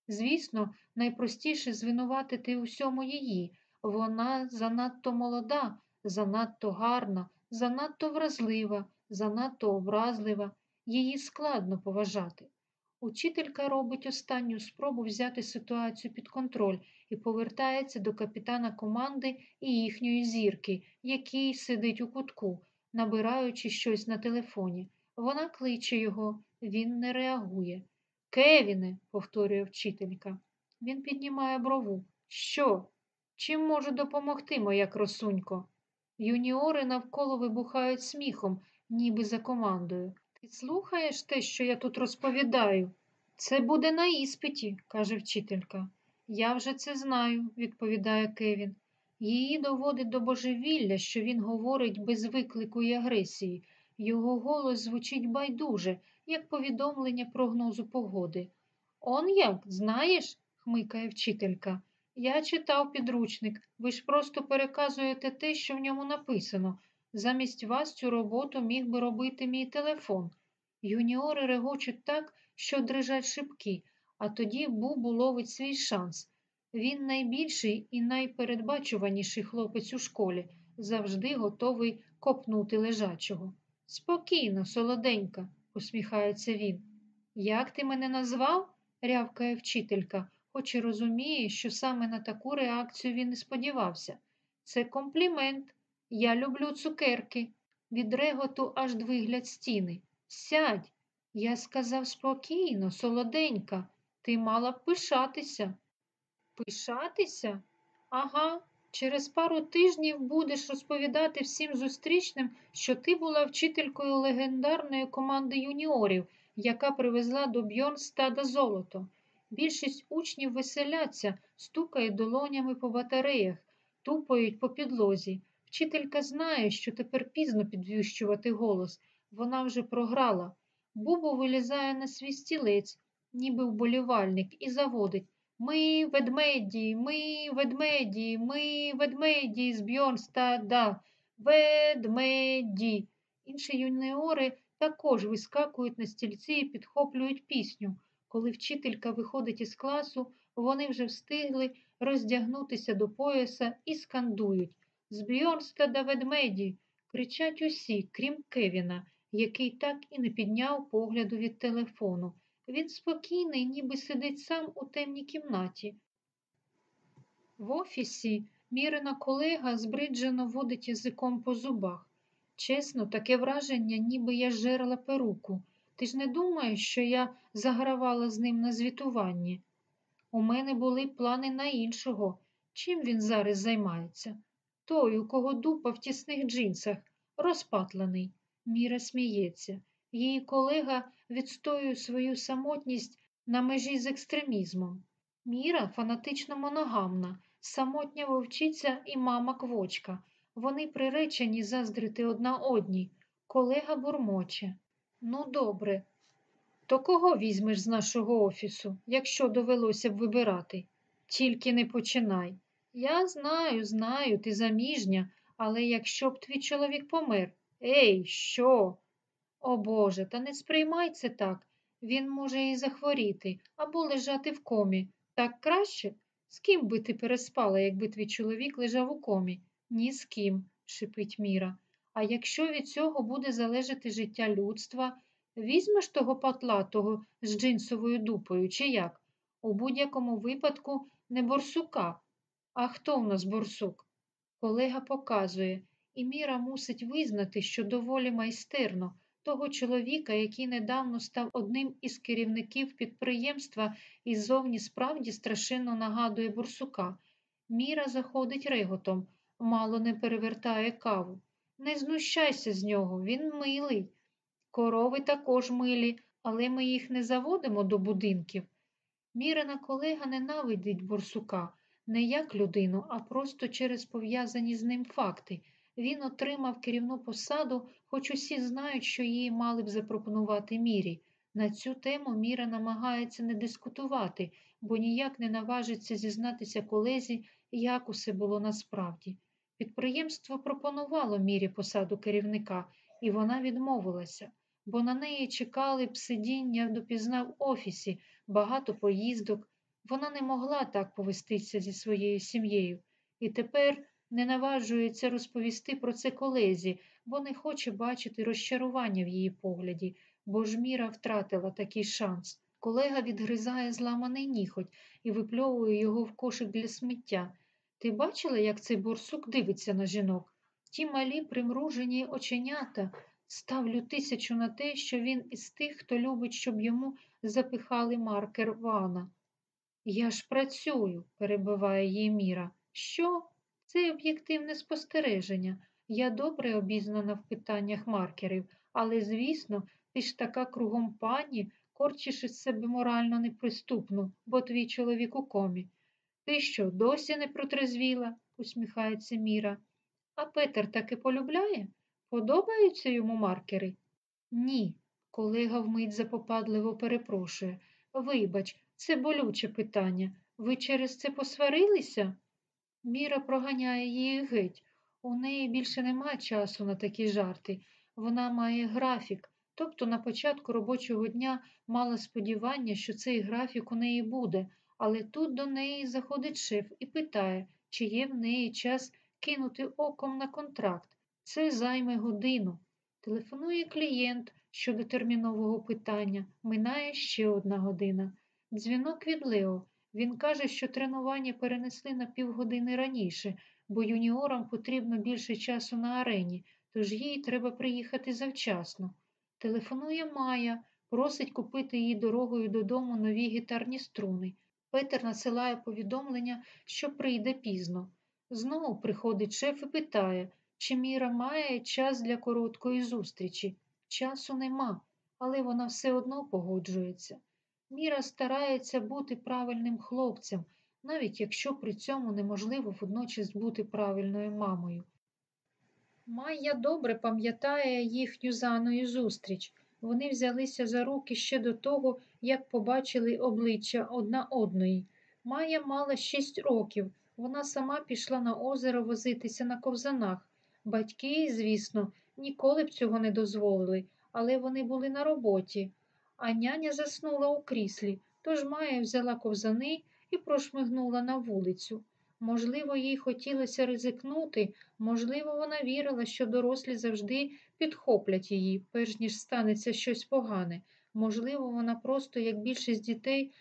Звісно, найпростіше звинуватити у всьому її. Вона занадто молода, занадто гарна, занадто вразлива, занадто образлива, її складно поважати. Учителька робить останню спробу взяти ситуацію під контроль і повертається до капітана команди і їхньої зірки, який сидить у кутку, набираючи щось на телефоні. Вона кличе його, він не реагує. Кевіне, повторює вчителька. Він піднімає брову. Що? Чим можу допомогти, моя красунько? Юніори навколо вибухають сміхом, ніби за командою. Ти слухаєш те, що я тут розповідаю? Це буде на іспиті, каже вчителька. Я вже це знаю, відповідає Кевін. Її доводить до божевілля, що він говорить без виклику і агресії. Його голос звучить байдуже, як повідомлення прогнозу погоди. Он як, знаєш, хмикає вчителька. Я читав підручник. Ви ж просто переказуєте те, що в ньому написано. Замість вас цю роботу міг би робити мій телефон. Юніори регочуть так, що дрижать шибки, а тоді Бубу ловить свій шанс. Він найбільший і найпередбачуваніший хлопець у школі, завжди готовий копнути лежачого. Спокійно, солоденька, усміхається він. Як ти мене назвав? рявкає вчителька, хоч і розуміє, що саме на таку реакцію він не сподівався. Це комплімент. Я люблю цукерки. Від реготу аж двиглядь стіни. Сядь. Я сказав спокійно, солоденька, ти мала б пишатися. Пишатися? Ага, через пару тижнів будеш розповідати всім зустрічним, що ти була вчителькою легендарної команди юніорів, яка привезла до Бьорн стада золото. Більшість учнів веселяться, стукають долонями по батареях, тупають по підлозі. Вчителька знає, що тепер пізно підвищувати голос. Вона вже програла. Бубу вилізає на свій стілець, ніби вболівальник, і заводить. Ми ведмеді, ми ведмеді, ми ведмеді з Бьорнстада, ведмеді. Інші юніори також вискакують на стільці і підхоплюють пісню. Коли вчителька виходить із класу, вони вже встигли роздягнутися до пояса і скандують З Бьорнстада ведмеді. кричать усі, крім Кевіна, який так і не підняв погляду від телефону. Він спокійний, ніби сидить сам у темній кімнаті. В офісі Мірина колега збриджено водить язиком по зубах. Чесно, таке враження, ніби я жерла перуку. Ти ж не думаєш, що я загравала з ним на звітуванні? У мене були плани на іншого. Чим він зараз займається? Той, у кого дупа в тісних джинсах, розпатлений. Міра сміється. Її колега відстоює свою самотність на межі з екстремізмом. Міра фанатично моногамна, самотня вовчиця і мама квочка. Вони приречені заздрити одна одній. Колега бурмоче. Ну, добре. То кого візьмеш з нашого офісу, якщо довелося б вибирати? Тільки не починай. Я знаю, знаю, ти заміжня, але якщо б твій чоловік помер. Ей, що? О Боже, та не сприймай це так. Він може і захворіти або лежати в комі. Так краще? З ким би ти переспала, якби твій чоловік лежав у комі? Ні з ким, шипить Міра. А якщо від цього буде залежати життя людства, візьмеш того патлатого з джинсовою дупою, чи як? У будь-якому випадку не борсука. А хто в нас борсук? Колега показує, і Міра мусить визнати, що доволі майстерно того чоловіка, який недавно став одним із керівників підприємства і зовні справді страшенно нагадує бурсука. Міра заходить реготом, мало не перевертає каву. Не знущайся з нього, він милий. Корови також милі, але ми їх не заводимо до будинків. Мірина колега ненавидить бурсука не як людину, а просто через пов'язані з ним факти. Він отримав керівну посаду, хоч усі знають, що її мали б запропонувати мірі. На цю тему Міра намагається не дискутувати, бо ніяк не наважиться зізнатися колезі, як усе було насправді. Підприємство пропонувало Мірі посаду керівника, і вона відмовилася, бо на неї чекали б сидіння допізна в офісі, багато поїздок. Вона не могла так повестися зі своєю сім'єю, і тепер не наважується розповісти про це колезі, бо не хоче бачити розчарування в її погляді, бо ж Міра втратила такий шанс. Колега відгризає зламаний ніхоть і випльовує його в кошик для сміття. Ти бачила, як цей борсук дивиться на жінок? Ті малі примружені оченята. Ставлю тисячу на те, що він із тих, хто любить, щоб йому запихали маркер вана. Я ж працюю, перебиває її Міра. Що? Це об'єктивне спостереження. Я добре обізнана в питаннях маркерів, але, звісно, ти ж така кругом пані, корчиш із себе морально неприступну, бо твій чоловік у комі. Ти що, досі не протрезвіла? усміхається Міра. А Петер таки полюбляє? Подобаються йому маркери? Ні. Колега вмить запопадливо перепрошує. Вибач, це болюче питання. Ви через це посварилися? Міра проганяє її геть. У неї більше немає часу на такі жарти. Вона має графік, тобто на початку робочого дня мала сподівання, що цей графік у неї буде, але тут до неї заходить шеф і питає, чи є в неї час кинути оком на контракт. Це займе годину. Телефонує клієнт щодо термінового питання. Минає ще одна година. Дзвінок від Лео. Він каже, що тренування перенесли на півгодини раніше, бо юніорам потрібно більше часу на арені, тож їй треба приїхати завчасно. Телефонує Майя, просить купити їй дорогою додому нові гітарні струни. Петер насилає повідомлення, що прийде пізно. Знову приходить шеф і питає, чи Міра має час для короткої зустрічі. Часу нема, але вона все одно погоджується. Міра старається бути правильним хлопцем, навіть якщо при цьому неможливо водночас бути правильною мамою. Майя добре пам'ятає їхню заную зустріч. Вони взялися за руки ще до того, як побачили обличчя одна одної. Майя мала шість років. Вона сама пішла на озеро возитися на ковзанах. Батьки, звісно, ніколи б цього не дозволили, але вони були на роботі. А няня заснула у кріслі, тож Майя взяла ковзани і прошмигнула на вулицю. Можливо, їй хотілося ризикнути, можливо, вона вірила, що дорослі завжди підхоплять її, перш ніж станеться щось погане. Можливо, вона просто, як більшість дітей,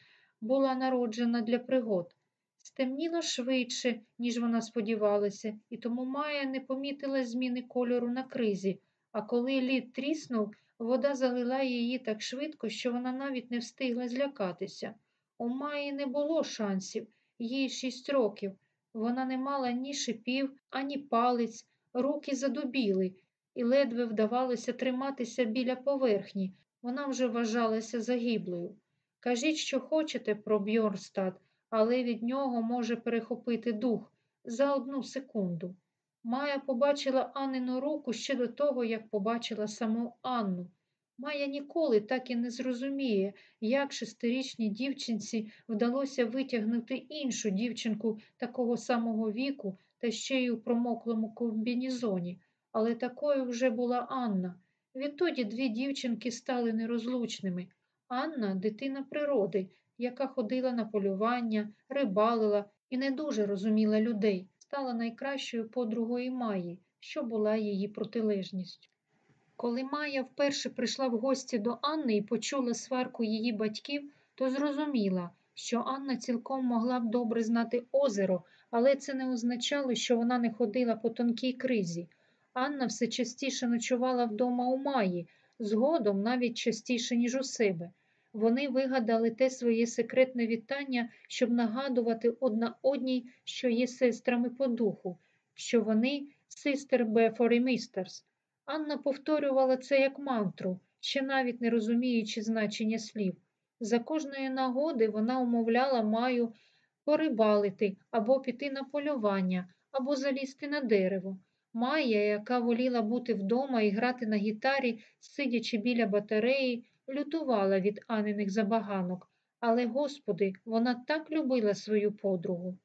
була народжена для пригод. Стемніло швидше, ніж вона сподівалася, і тому Майя не помітила зміни кольору на кризі, а коли лід тріснув, вода залила її так швидко, що вона навіть не встигла злякатися. У Майї не було шансів, їй шість років. Вона не мала ні шипів, ані палець, руки задубіли, і ледве вдавалося триматися біля поверхні. Вона вже вважалася загиблою. Кажіть, що хочете про Бьорнстад, але від нього може перехопити дух за одну секунду. Майя побачила Аннину руку ще до того, як побачила саму Анну. Майя ніколи так і не зрозуміє, як шестирічній дівчинці вдалося витягнути іншу дівчинку такого самого віку та ще й у промоклому комбінізоні, але такою вже була Анна. Відтоді дві дівчинки стали нерозлучними. Анна дитина природи, яка ходила на полювання, рибалила і не дуже розуміла людей, стала найкращою подругою Майї, що була її протилежністю. Коли Майя вперше прийшла в гості до Анни і почула сварку її батьків, то зрозуміла, що Анна цілком могла б добре знати озеро, але це не означало, що вона не ходила по тонкій кризі. Анна все частіше ночувала вдома у Маї, згодом навіть частіше, ніж у себе. Вони вигадали те своє секретне вітання, щоб нагадувати одна одній, що є сестрами по духу, що вони «Sister Before Misters». Анна повторювала це як мантру, ще навіть не розуміючи значення слів. За кожної нагоди вона умовляла Маю порибалити або піти на полювання, або залізти на дерево. Майя, яка воліла бути вдома і грати на гітарі, сидячи біля батареї, лютувала від Аниних забаганок, але, господи, вона так любила свою подругу.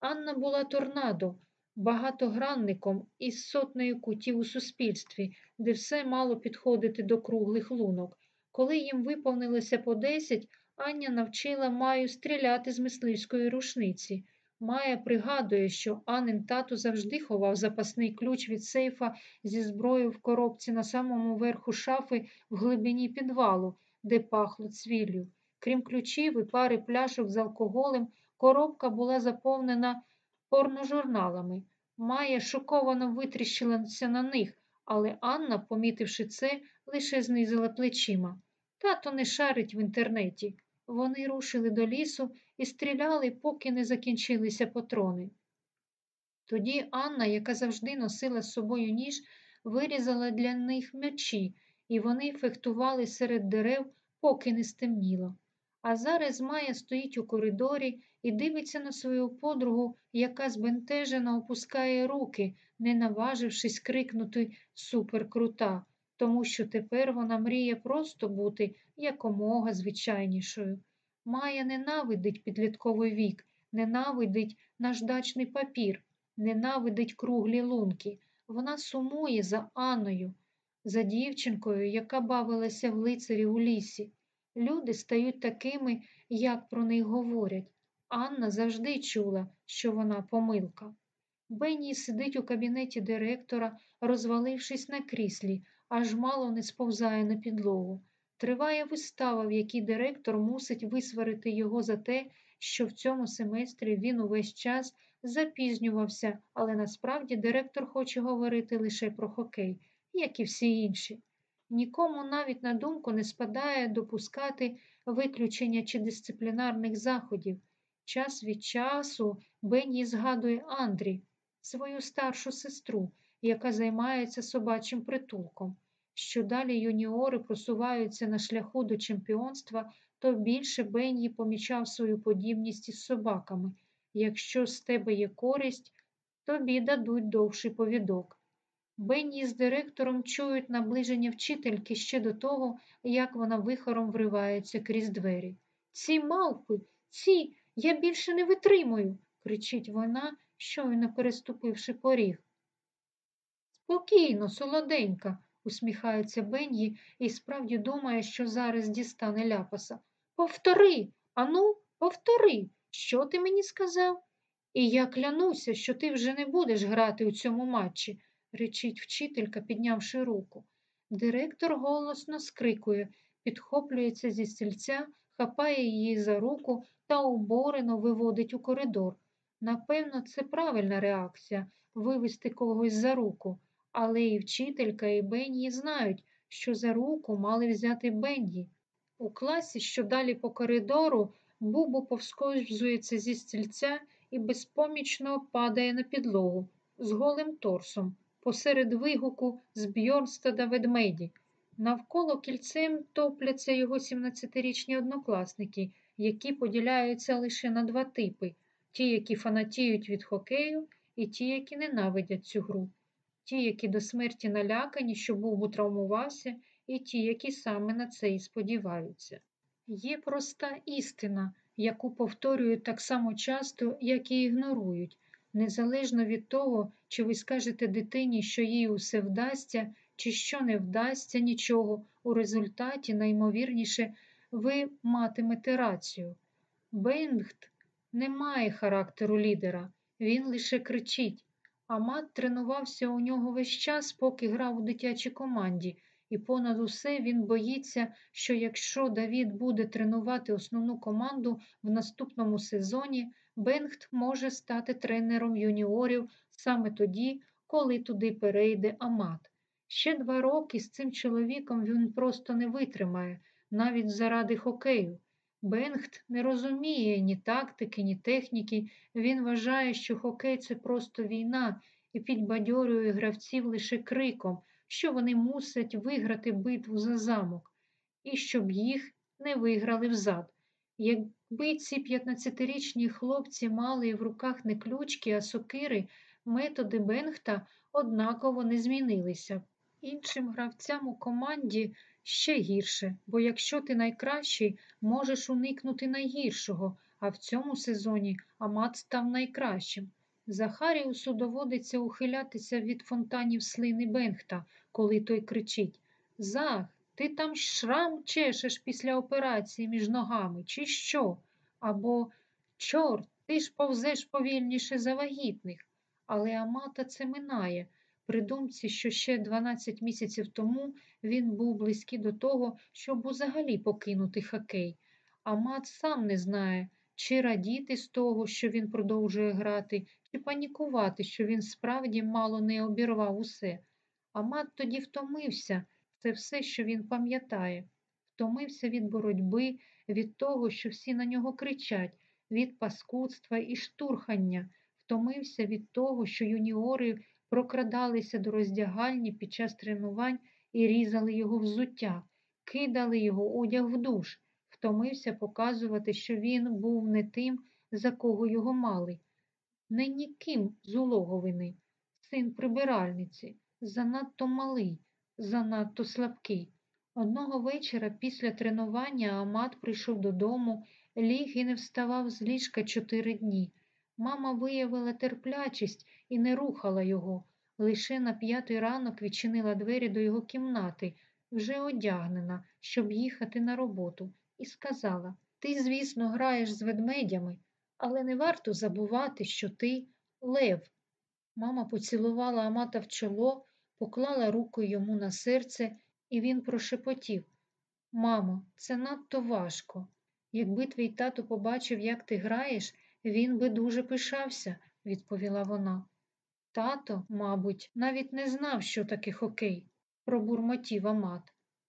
Анна була торнадо, багатогранником із сотнею кутів у суспільстві, де все мало підходити до круглих лунок. Коли їм виповнилося по десять, Аня навчила Маю стріляти з мисливської рушниці. Майя пригадує, що Анин тато завжди ховав запасний ключ від сейфа зі зброєю в коробці на самому верху шафи в глибині підвалу, де пахло цвіллю. Крім ключів і пари пляшок з алкоголем, коробка була заповнена порножурналами. Майя шоковано витріщилася на них, але Анна, помітивши це, лише знизила плечима. Тато не шарить в інтернеті. Вони рушили до лісу і стріляли, поки не закінчилися патрони. Тоді Анна, яка завжди носила з собою ніж, вирізала для них м'ячі, і вони фехтували серед дерев, поки не стемніло. А зараз Майя стоїть у коридорі і дивиться на свою подругу, яка збентежено опускає руки, не наважившись крикнути суперкрута, тому що тепер вона мріє просто бути якомога звичайнішою. Майя ненавидить підлітковий вік, ненавидить наждачний папір, ненавидить круглі лунки. Вона сумує за Анною, за дівчинкою, яка бавилася в лицарі у лісі. Люди стають такими, як про них говорять. Анна завжди чула, що вона помилка. Бенні сидить у кабінеті директора, розвалившись на кріслі, аж мало не сповзає на підлогу. Триває вистава, в якій директор мусить висварити його за те, що в цьому семестрі він увесь час запізнювався, але насправді директор хоче говорити лише про хокей, як і всі інші. Нікому навіть на думку не спадає допускати виключення чи дисциплінарних заходів. Час від часу Бенні згадує Андрі, свою старшу сестру, яка займається собачим притулком. Що далі юніори просуваються на шляху до чемпіонства, то більше Бенні помічав свою подібність із собаками. Якщо з тебе є користь, тобі дадуть довший повідок. Бенні з директором чують наближення вчительки ще до того, як вона вихором вривається крізь двері. Ці мавпи, ці, я більше не витримую, кричить вона, щойно переступивши поріг. Спокійно, солоденька, усміхається Бенні і справді думає, що зараз дістане ляпаса. Повтори, ану, повтори, що ти мені сказав? І я клянуся, що ти вже не будеш грати у цьому матчі, речить вчителька, піднявши руку. Директор голосно скрикує, підхоплюється зі стільця, хапає її за руку та оборено виводить у коридор. Напевно, це правильна реакція вивести когось за руку, але і вчителька, і Бенні знають, що за руку мали взяти Бенні. У класі, що далі по коридору, Бубу повсковзується зі стільця і безпомічно падає на підлогу з голим торсом, посеред вигуку з Бьорнстада ведмеді. Навколо кільцем топляться його 17-річні однокласники, які поділяються лише на два типи ті, які фанатіють від хокею, і ті, які ненавидять цю гру, ті, які до смерті налякані, що Бубу травмувався, і ті, які саме на це і сподіваються. Є проста істина, яку повторюють так само часто, як і ігнорують, незалежно від того, чи ви скажете дитині, що їй усе вдасться, чи що не вдасться нічого, у результаті, наймовірніше, ви матимете рацію. Бенгт не має характеру лідера, він лише кричить. Амат тренувався у нього весь час, поки грав у дитячій команді, і понад усе він боїться, що якщо Давід буде тренувати основну команду в наступному сезоні, Бенгт може стати тренером юніорів саме тоді, коли туди перейде Амат. Ще два роки з цим чоловіком він просто не витримає, навіть заради хокею. Бенгт не розуміє ні тактики, ні техніки. Він вважає, що хокей це просто війна і підбадьорює гравців лише криком, що вони мусять виграти битву за замок, і щоб їх не виграли взад. Якби ці 15-річні хлопці мали в руках не ключки, а сокири, методи Бенгта однаково не змінилися. Іншим гравцям у команді ще гірше, бо якщо ти найкращий, можеш уникнути найгіршого, а в цьому сезоні Амат став найкращим. Захаріусу доводиться ухилятися від фонтанів слини Бенхта, коли той кричить Зах, ти там шрам чешеш після операції між ногами, чи що? Або Чорт, ти ж повзеш повільніше за вагітних. Але Амата це минає. При думці, що ще 12 місяців тому він був близький до того, щоб взагалі покинути хокей. Амат сам не знає, чи радіти з того, що він продовжує грати, чи панікувати, що він справді мало не обірвав усе. Амат тоді втомився, це все, що він пам'ятає. Втомився від боротьби, від того, що всі на нього кричать, від паскудства і штурхання, втомився від того, що юніори прокрадалися до роздягальні під час тренувань і різали його взуття, кидали його одяг в душ, втомився показувати, що він був не тим, за кого його мали, не ніким з улоговини, син прибиральниці, занадто малий, занадто слабкий. Одного вечора після тренування Амат прийшов додому, ліг і не вставав з ліжка чотири дні. Мама виявила терплячість і не рухала його. Лише на п'ятий ранок відчинила двері до його кімнати, вже одягнена, щоб їхати на роботу, і сказала Ти, звісно, граєш з ведмедями, але не варто забувати, що ти лев. Мама поцілувала Амата в чоло, поклала руку йому на серце, і він прошепотів Мамо, це надто важко. Якби твій тато побачив, як ти граєш, він би дуже пишався, відповіла вона. Тато, мабуть, навіть не знав, що таке хокей, пробурмотів Амат.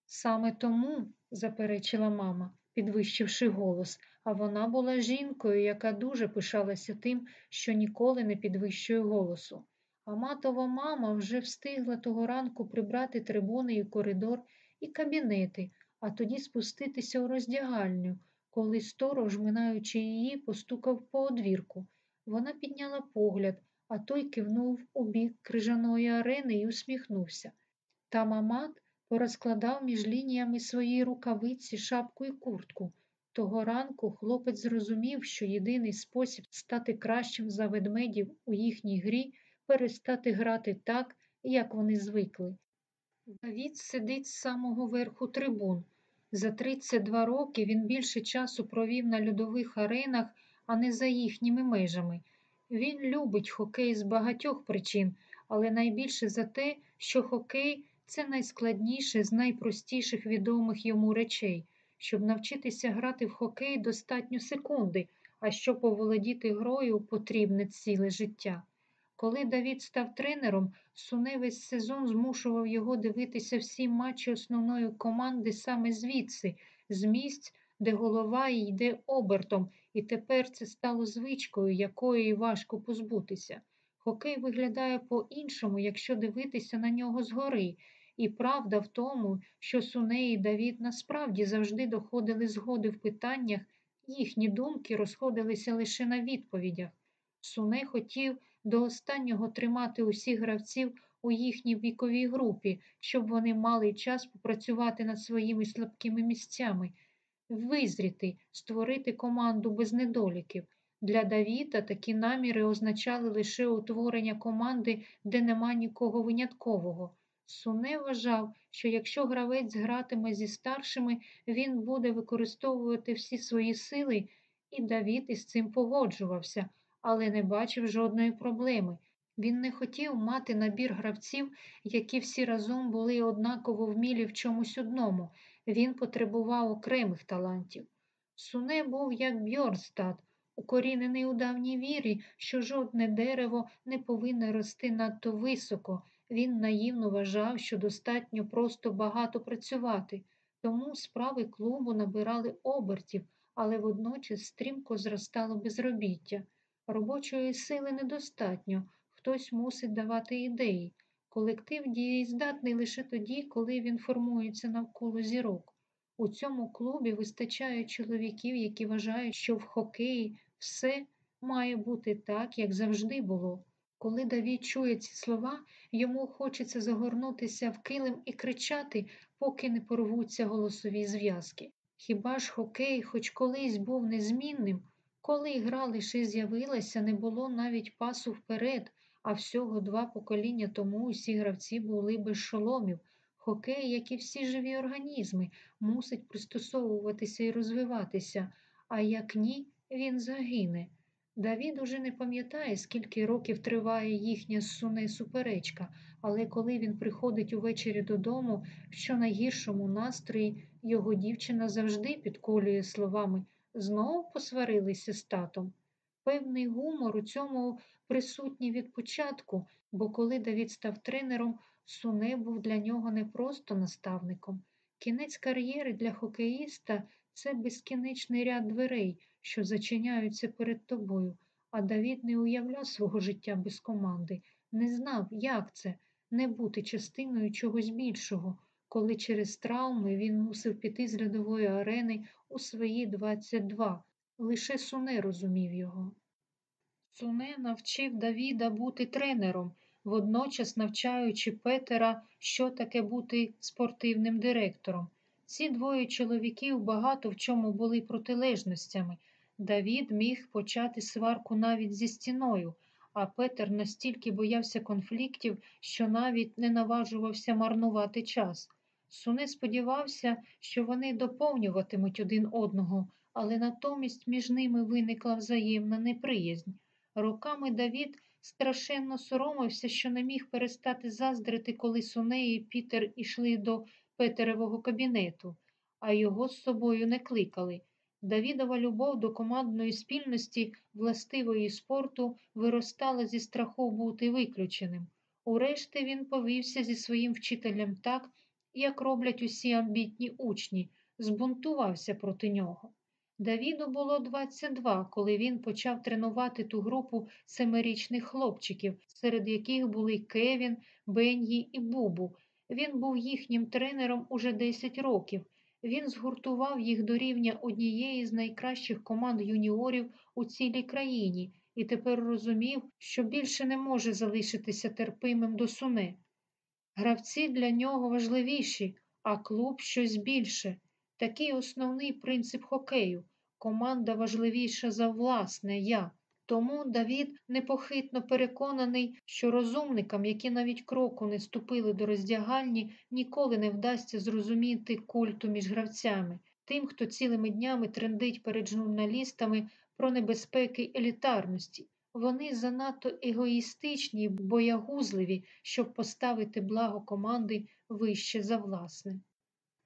Саме тому, заперечила мама, підвищивши голос, а вона була жінкою, яка дуже пишалася тим, що ніколи не підвищує голосу. Аматова мама вже встигла того ранку прибрати трибуни і коридор і кабінети, а тоді спуститися у роздягальню, коли сторож, минаючи її, постукав по одвірку. Вона підняла погляд, а той кивнув у бік крижаної арени і усміхнувся. Там Амат порозкладав між лініями свої рукавиці, шапку і куртку. Того ранку хлопець зрозумів, що єдиний спосіб стати кращим за ведмедів у їхній грі перестати грати так, як вони звикли. Давід сидить з самого верху трибун. За 32 роки він більше часу провів на льодових аренах, а не за їхніми межами. Він любить хокей з багатьох причин, але найбільше за те, що хокей це найскладніше з найпростіших відомих йому речей. Щоб навчитися грати в хокей достатньо секунди, а щоб оволодіти грою, потрібне ціле життя. Коли Давід став тренером, Суне весь сезон змушував його дивитися всі матчі основної команди саме звідси, з місць, де голова йде обертом, і тепер це стало звичкою, якої важко позбутися. Хокей виглядає по-іншому, якщо дивитися на нього згори. І правда в тому, що Суне і Давід насправді завжди доходили згоди в питаннях, їхні думки розходилися лише на відповідях. Суне хотів до останнього тримати усіх гравців у їхній віковій групі, щоб вони мали час попрацювати над своїми слабкими місцями, визріти, створити команду без недоліків. Для Давіда такі наміри означали лише утворення команди, де нема нікого виняткового. Суне вважав, що якщо гравець гратиме зі старшими, він буде використовувати всі свої сили, і Давід із цим погоджувався, але не бачив жодної проблеми. Він не хотів мати набір гравців, які всі разом були однаково вмілі в чомусь одному. Він потребував окремих талантів. Суне був як Бьорстад, укорінений у давній вірі, що жодне дерево не повинне рости надто високо. Він наївно вважав, що достатньо просто багато працювати, тому справи клубу набирали обертів, але водночас стрімко зростало безробіття. Робочої сили недостатньо, хтось мусить давати ідеї. Колектив дієздатний лише тоді, коли він формується навколо зірок. У цьому клубі вистачає чоловіків, які вважають, що в хокеї все має бути так, як завжди було. Коли Давід чує ці слова, йому хочеться загорнутися в килим і кричати, поки не порвуться голосові зв'язки. Хіба ж хокей хоч колись був незмінним, Коли гра лише з'явилася, не було навіть пасу вперед, а всього два покоління тому усі гравці були без шоломів. Хокей, як і всі живі організми, мусить пристосовуватися і розвиватися, а як ні, він загине. Давід уже не пам'ятає, скільки років триває їхня суне суперечка, але коли він приходить увечері додому, в щонайгіршому настрої його дівчина завжди підколює словами Знов посварилися з татом. Певний гумор у цьому присутній від початку, бо коли Давід став тренером, Суне був для нього не просто наставником. Кінець кар'єри для хокеїста це безкінечний ряд дверей, що зачиняються перед тобою, а Давід не уявляв свого життя без команди, не знав, як це не бути частиною чогось більшого, коли через травми він мусив піти з льодової арени у свої 22. Лише Суне розумів його. Суне навчив Давіда бути тренером, водночас навчаючи Петера, що таке бути спортивним директором. Ці двоє чоловіків багато в чому були протилежностями. Давід міг почати сварку навіть зі стіною, а Петер настільки боявся конфліктів, що навіть не наважувався марнувати час. Суне сподівався, що вони доповнюватимуть один одного, але натомість між ними виникла взаємна неприязнь. Роками Давід страшенно соромився, що не міг перестати заздрити, коли Суне і Пітер ішли до Петеревого кабінету, а його з собою не кликали. Давідова любов до командної спільності, властивої спорту, виростала зі страху бути виключеним. Урешті він повівся зі своїм вчителем так, як роблять усі амбітні учні, збунтувався проти нього. Давіду було 22, коли він почав тренувати ту групу семирічних хлопчиків, серед яких були Кевін, Бен'ї і Бубу. Він був їхнім тренером уже 10 років. Він згуртував їх до рівня однієї з найкращих команд юніорів у цілій країні і тепер розумів, що більше не може залишитися терпимим до суне. Гравці для нього важливіші, а клуб щось більше. Такий основний принцип хокею. Команда важливіша за власне я. Тому Давід непохитно переконаний, що розумникам, які навіть кроку не ступили до роздягальні, ніколи не вдасться зрозуміти культу між гравцями, тим, хто цілими днями трендить перед журналістами про небезпеки елітарності. Вони занадто егоїстичні й боягузливі, щоб поставити благо команди вище за власне.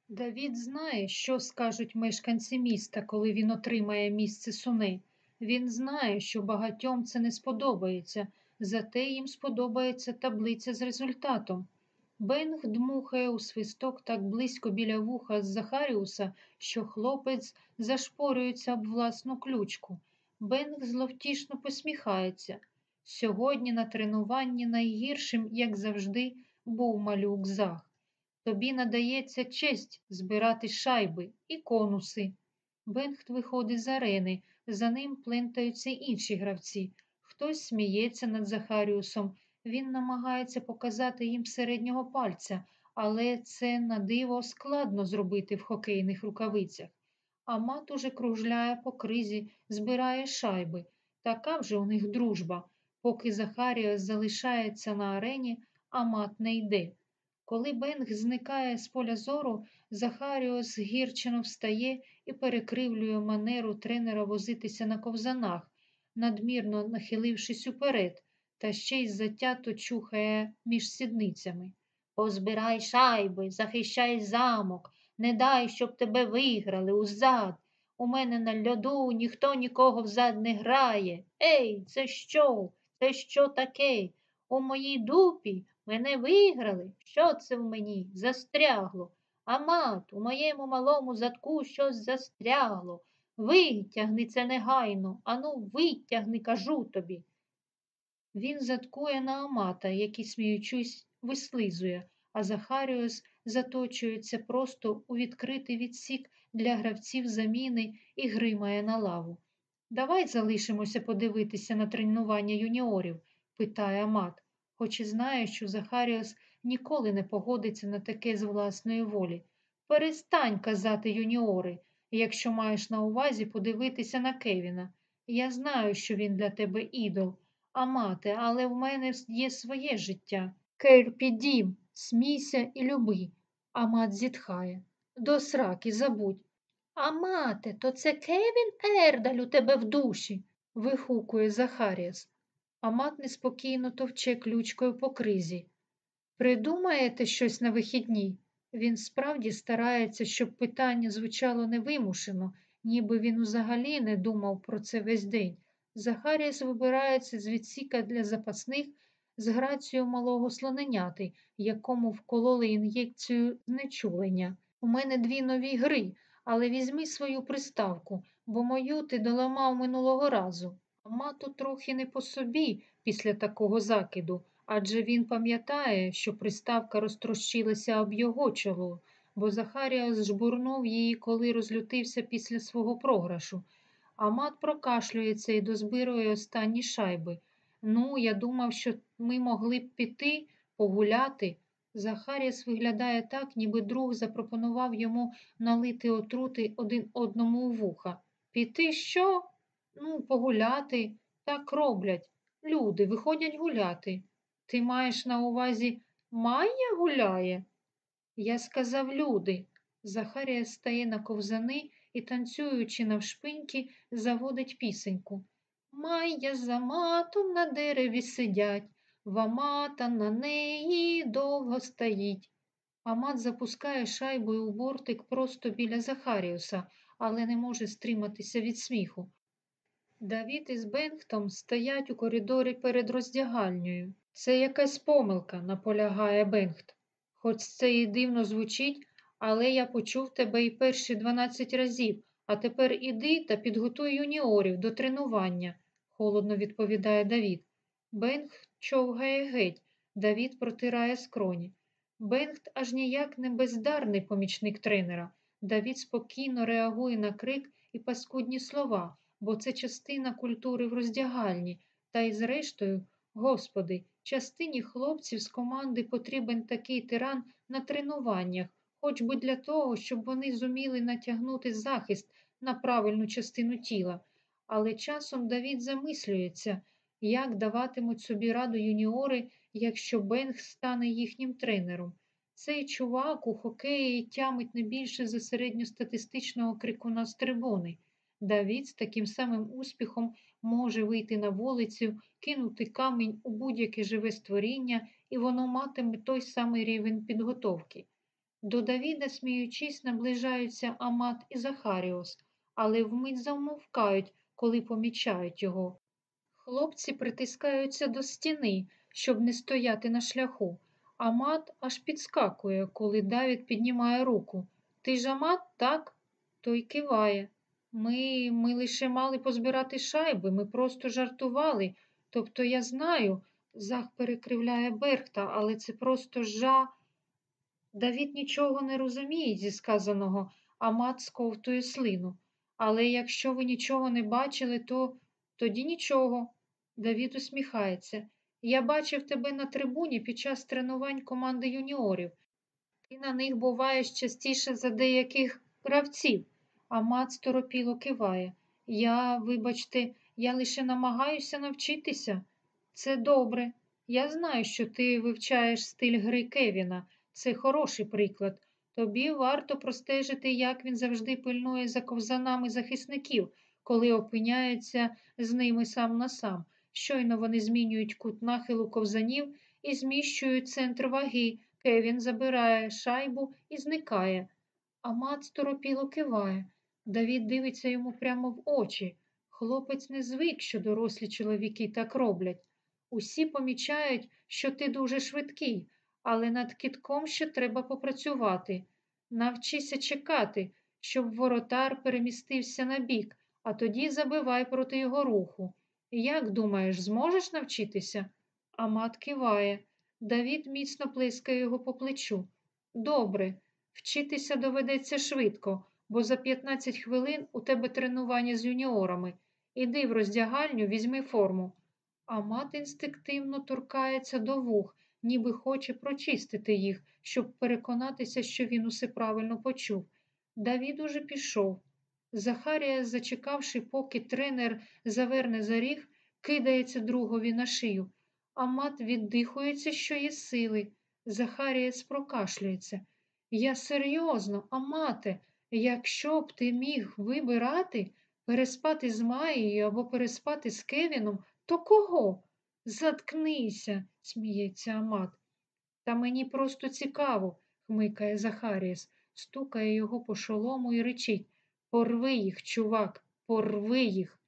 Давід знає, що скажуть мешканці міста, коли він отримає місце суни. Він знає, що багатьом це не сподобається, зате їм сподобається таблиця з результатом. Бенг дмухає у свисток так близько біля вуха з Захаріуса, що хлопець зашпорюється об власну ключку. Бенг зловтішно посміхається. Сьогодні на тренуванні найгіршим, як завжди, був малюк Зах. Тобі надається честь збирати шайби і конуси. Бенгт виходить з арени, за ним плентаються інші гравці. Хтось сміється над Захаріусом, він намагається показати їм середнього пальця, але це на диво складно зробити в хокейних рукавицях. А мат уже кружляє по кризі, збирає шайби. Така вже у них дружба. Поки Захаріус залишається на арені, а мат не йде. Коли Бенг зникає з поля зору, Захаріос гірчено встає і перекривлює манеру тренера возитися на ковзанах, надмірно нахилившись уперед, та ще й затято чухає між сідницями. Позбирай шайби, захищай замок, не дай, щоб тебе виграли узад. У мене на льоду ніхто нікого взад не грає. Ей, це що? Це що таке? У моїй дупі мене виграли. Що це в мені? Застрягло. А мат, у моєму малому задку щось застрягло. Витягни це негайно, ану, витягни, кажу тобі. Він заткує на Амата, який, сміючись, вислизує, а Захаріус заточується просто у відкритий відсік для гравців заміни і гримає на лаву. Давай залишимося подивитися на тренування юніорів, питає Амат, хоч і знає, що Захаріус ніколи не погодиться на таке з власної волі. Перестань казати юніори, якщо маєш на увазі подивитися на Кевіна. Я знаю, що він для тебе ідол, а мати, але в мене є своє життя. Керпі дім, смійся і люби. Амат зітхає. До сраки забудь. А мати, то це Кевін Ердаль у тебе в душі, вихукує Захаріас. Амат неспокійно товче ключкою по кризі. Придумаєте щось на вихідні? Він справді старається, щоб питання звучало невимушено, ніби він взагалі не думав про це весь день. Захаріас вибирається з відсіка для запасних з грацією малого слоненяти, якому вкололи ін'єкцію знечулення. У мене дві нові гри, але візьми свою приставку, бо мою ти доламав минулого разу. Мату трохи не по собі після такого закиду, адже він пам'ятає, що приставка розтрощилася об його чоло, бо Захарія зжбурнув її, коли розлютився після свого програшу. Амат прокашлюється і дозбирує останні шайби. Ну, я думав, що ми могли б піти, погуляти. Захаріас виглядає так, ніби друг запропонував йому налити отрути один одному у вуха. Піти що? Ну, погуляти. Так роблять. Люди виходять гуляти. Ти маєш на увазі Майя гуляє? Я сказав люди. Захарія стає на ковзани і, танцюючи навшпиньки, заводить пісеньку. Майя за матом на дереві сидять, вамата на неї довго стоїть. Амат запускає шайбою у бортик просто біля Захаріуса, але не може стриматися від сміху. Давід із Бенгтом стоять у коридорі перед роздягальнею. Це якась помилка, наполягає Бенгт. Хоч це і дивно звучить, але я почув тебе і перші 12 разів, а тепер іди та підготуй юніорів до тренування, холодно відповідає Давід. Бенгт човгає геть, Давід протирає скроні. Бенгт аж ніяк не бездарний помічник тренера. Давід спокійно реагує на крик і паскудні слова, бо це частина культури в роздягальні, та й зрештою, господи, частині хлопців з команди потрібен такий тиран на тренуваннях, хоч би для того, щоб вони зуміли натягнути захист на правильну частину тіла. Але часом Давід замислюється, як даватимуть собі раду юніори, якщо Бенг стане їхнім тренером. Цей чувак у хокеї тямить не більше за середньостатистичного крикуна з трибуни. Давід з таким самим успіхом може вийти на вулицю, кинути камінь у будь-яке живе створіння, і воно матиме той самий рівень підготовки. До Давіда, сміючись, наближаються Амат і Захаріос, але вмить замовкають, коли помічають його. Хлопці притискаються до стіни, щоб не стояти на шляху. Амат аж підскакує, коли Давід піднімає руку. Ти ж Амат, так? Той киває. Ми ми лише мали позбирати шайби, ми просто жартували. Тобто я знаю, Зах перекривляє Берхта, але це просто жа. Давід нічого не розуміє зі сказаного, а мат сковтує слину. Але якщо ви нічого не бачили, то тоді нічого. Давід усміхається. Я бачив тебе на трибуні під час тренувань команди юніорів. Ти на них буваєш частіше за деяких гравців, а мат сторопіло киває. Я, вибачте, я лише намагаюся навчитися. Це добре. Я знаю, що ти вивчаєш стиль гри Кевіна. Це хороший приклад. Тобі варто простежити, як він завжди пильнує за ковзанами захисників, коли опиняється з ними сам на сам. Щойно вони змінюють кут нахилу ковзанів і зміщують центр ваги. Кевін забирає шайбу і зникає. А мат сторопіло киває. Давід дивиться йому прямо в очі. Хлопець не звик, що дорослі чоловіки так роблять. Усі помічають, що ти дуже швидкий, але над кітком ще треба попрацювати. Навчися чекати, щоб воротар перемістився на бік, а тоді забивай проти його руху. Як думаєш, зможеш навчитися? Амат киває. Давід міцно плескає його по плечу. Добре, вчитися доведеться швидко, бо за 15 хвилин у тебе тренування з юніорами. Іди в роздягальню, візьми форму. Амат інстинктивно торкається до вух, ніби хоче прочистити їх, щоб переконатися, що він усе правильно почув. Давід уже пішов. Захарія, зачекавши, поки тренер заверне за ріг, кидається другові на шию. Амат віддихується, що є сили. Захарієць прокашлюється. Я серйозно, Амате, якщо б ти міг вибирати переспати з Маєю або переспати з Кевіном, то кого? Заткнися, сміється Амат. Та мені просто цікаво, хмикає Захарієс, стукає його по шолому і речить Порви їх, чувак, порви їх.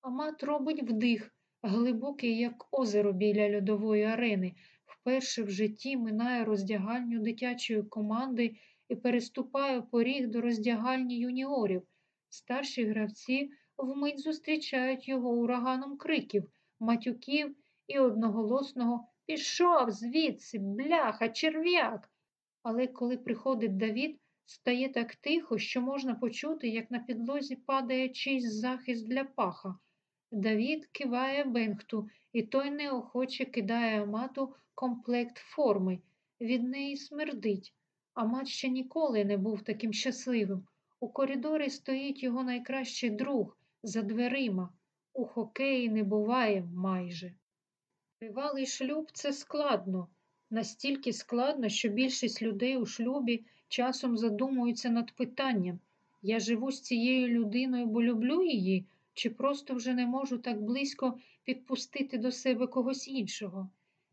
Амат робить вдих, глибокий, як озеро біля льодової арени. Вперше в житті минає роздягальню дитячої команди і переступає поріг до роздягальні юніорів. Старші гравці вмить зустрічають його ураганом криків, матюків і одноголосного Пішов звідси, бляха, черв'як. Але коли приходить Давід, стає так тихо, що можна почути, як на підлозі падає чийсь захист для паха. Давід киває Бенгту, і той неохоче кидає Амату комплект форми. Від неї смердить. Амат ще ніколи не був таким щасливим. У коридорі стоїть його найкращий друг за дверима. У хокеї не буває майже. Тривалий шлюб це складно, настільки складно, що більшість людей у шлюбі часом задумуються над питанням я живу з цією людиною, бо люблю її, чи просто вже не можу так близько підпустити до себе когось іншого.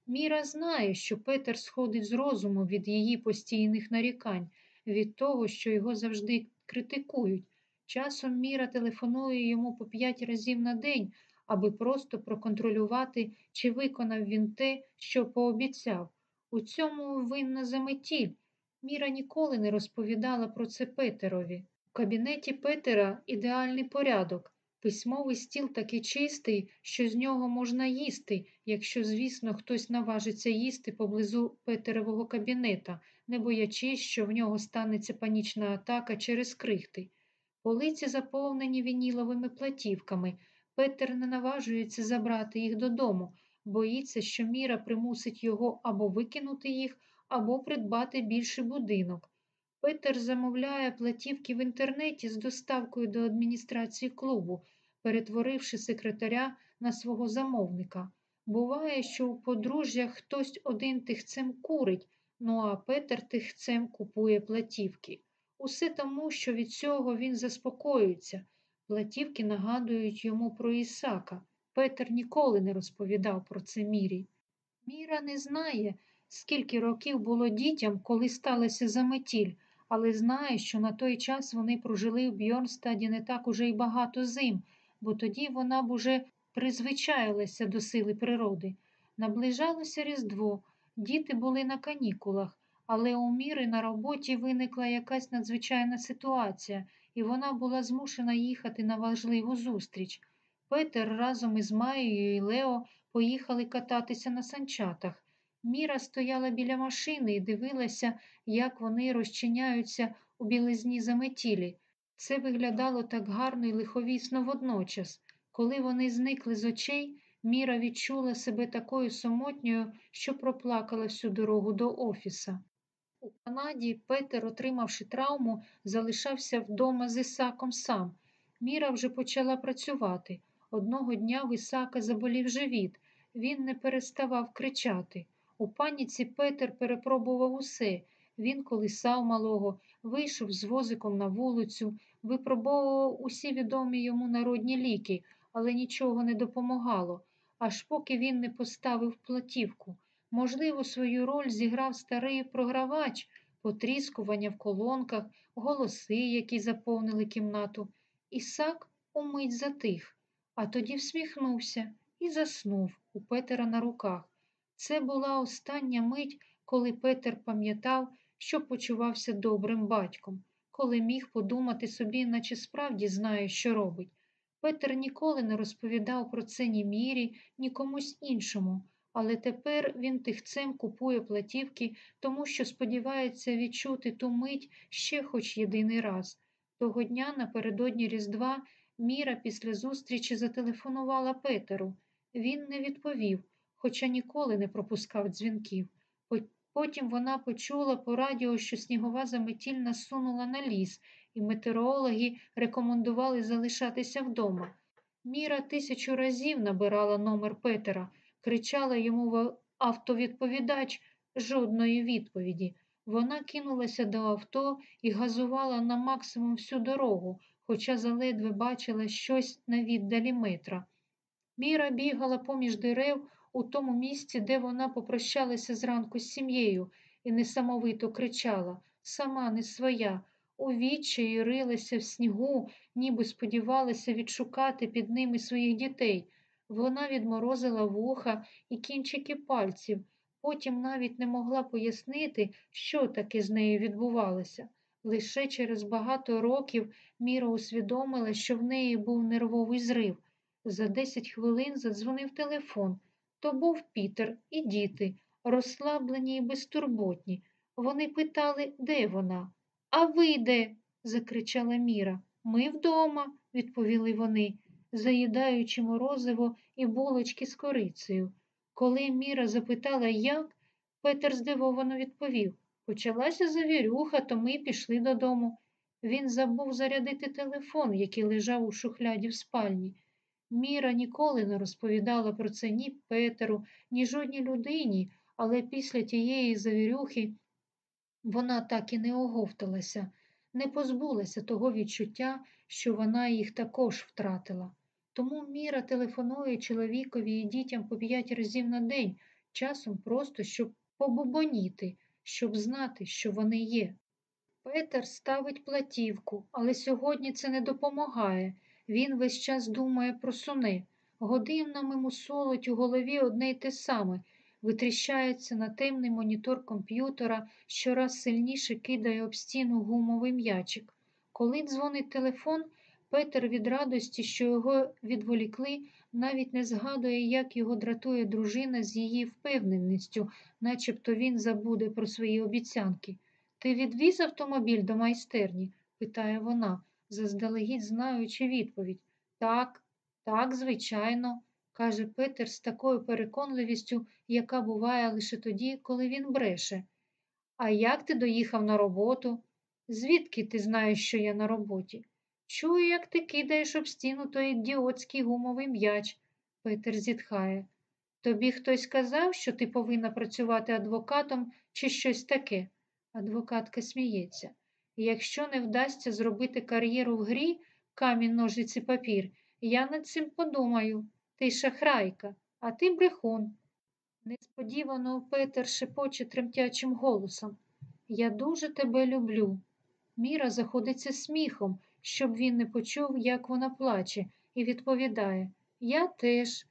Міра знає, що Петер сходить з розуму від її постійних нарікань, від того, що його завжди критикують. Часом Міра телефонує йому по п'ять разів на день, аби просто проконтролювати, чи виконав він те, що пообіцяв. У цьому винна заметіль. Міра ніколи не розповідала про це Петерові. У кабінеті Петера ідеальний порядок. Письмовий стіл такий чистий, що з нього можна їсти, якщо, звісно, хтось наважиться їсти поблизу Петерового кабінета, не боячись, що в нього станеться панічна атака через крихти. Полиці заповнені вініловими платівками. Петер не наважується забрати їх додому, боїться, що Міра примусить його або викинути їх, або придбати більший будинок. Петер замовляє платівки в інтернеті з доставкою до адміністрації клубу, перетворивши секретаря на свого замовника. Буває, що у подружжя хтось один тихцем курить, ну а Петер тихцем купує платівки. Усе тому, що від цього він заспокоюється. Платівки нагадують йому про Ісака. Петер ніколи не розповідав про це Мірі. Міра не знає, скільки років було дітям, коли сталася заметіль, але знає, що на той час вони прожили в Бьорнстаді не так уже й багато зим, бо тоді вона б уже призвичаїлася до сили природи. Наближалося Різдво, діти були на канікулах, але у Міри на роботі виникла якась надзвичайна ситуація, і вона була змушена їхати на важливу зустріч. Петер разом із Маєю і Лео поїхали кататися на санчатах. Міра стояла біля машини і дивилася, як вони розчиняються у білизні заметілі. Це виглядало так гарно і лиховісно водночас. Коли вони зникли з очей, Міра відчула себе такою самотньою, що проплакала всю дорогу до офіса. У Канаді Петер, отримавши травму, залишався вдома з Ісаком сам. Міра вже почала працювати. Одного дня в Ісака заболів живіт. Він не переставав кричати. У паніці Петер перепробував усе. Він колисав малого, вийшов з возиком на вулицю, випробовував усі відомі йому народні ліки, але нічого не допомагало, аж поки він не поставив платівку. Можливо, свою роль зіграв старий програвач, потріскування в колонках, голоси, які заповнили кімнату. Ісак умить затих, а тоді всміхнувся і заснув у Петера на руках. Це була остання мить, коли Петер пам'ятав, що почувався добрим батьком, коли міг подумати собі, наче справді знає, що робить. Петер ніколи не розповідав про це ні мірі, ні комусь іншому, але тепер він тихцем купує платівки, тому що сподівається відчути ту мить ще хоч єдиний раз. Того дня напередодні Різдва Міра після зустрічі зателефонувала Петеру. Він не відповів, хоча ніколи не пропускав дзвінків. Потім вона почула по радіо, що снігова заметіль насунула на ліс, і метеорологи рекомендували залишатися вдома. Міра тисячу разів набирала номер Петера, кричала йому в автовідповідач жодної відповіді. Вона кинулася до авто і газувала на максимум всю дорогу, хоча заледве бачила щось на віддалі метра. Міра бігала поміж дерев у тому місці, де вона попрощалася зранку з сім'єю, і несамовито кричала сама не своя, у відчаї рилася в снігу, ніби сподівалася відшукати під ними своїх дітей. Вона відморозила вуха і кінчики пальців, потім навіть не могла пояснити, що таке з нею відбувалося. Лише через багато років Міра усвідомила, що в неї був нервовий зрив. За десять хвилин задзвонив телефон. То був Пітер і діти, розслаблені і безтурботні. Вони питали, де вона. А ви де? закричала Міра. Ми вдома, відповіли вони, заїдаючи морозиво і булочки з корицею. Коли Міра запитала, як, Петер здивовано відповів Почалася завірюха, то ми пішли додому. Він забув зарядити телефон, який лежав у шухляді в спальні. Міра ніколи не розповідала про це ні Петеру, ні жодній людині, але після тієї завірюхи вона так і не оговталася, не позбулася того відчуття, що вона їх також втратила. Тому Міра телефонує чоловікові і дітям по п'ять разів на день, часом просто щоб побубоніти, щоб знати, що вони є. Петер ставить платівку, але сьогодні це не допомагає. Він весь час думає про суни. Годинами мусолить у голові одне й те саме, витріщається на темний монітор комп'ютера, щораз сильніше кидає об стіну гумовий м'ячик. Коли дзвонить телефон, Петер від радості, що його відволікли, навіть не згадує, як його дратує дружина з її впевненістю, начебто він забуде про свої обіцянки. Ти відвіз автомобіль до майстерні? питає вона, заздалегідь знаючи відповідь. Так, так, звичайно, каже Петер з такою переконливістю, яка буває лише тоді, коли він бреше. А як ти доїхав на роботу? Звідки ти знаєш, що я на роботі? Чую, як ти кидаєш об стіну той ідіотський гумовий м'яч, Петер зітхає. Тобі хтось сказав, що ти повинна працювати адвокатом чи щось таке? Адвокатка сміється. Якщо не вдасться зробити кар'єру в грі, камінь, ножиці, папір, я над цим подумаю. Ти шахрайка, а ти брехун. Несподівано Петер шепоче тремтячим голосом. Я дуже тебе люблю. Міра заходиться сміхом, щоб він не почув, як вона плаче, і відповідає Я теж.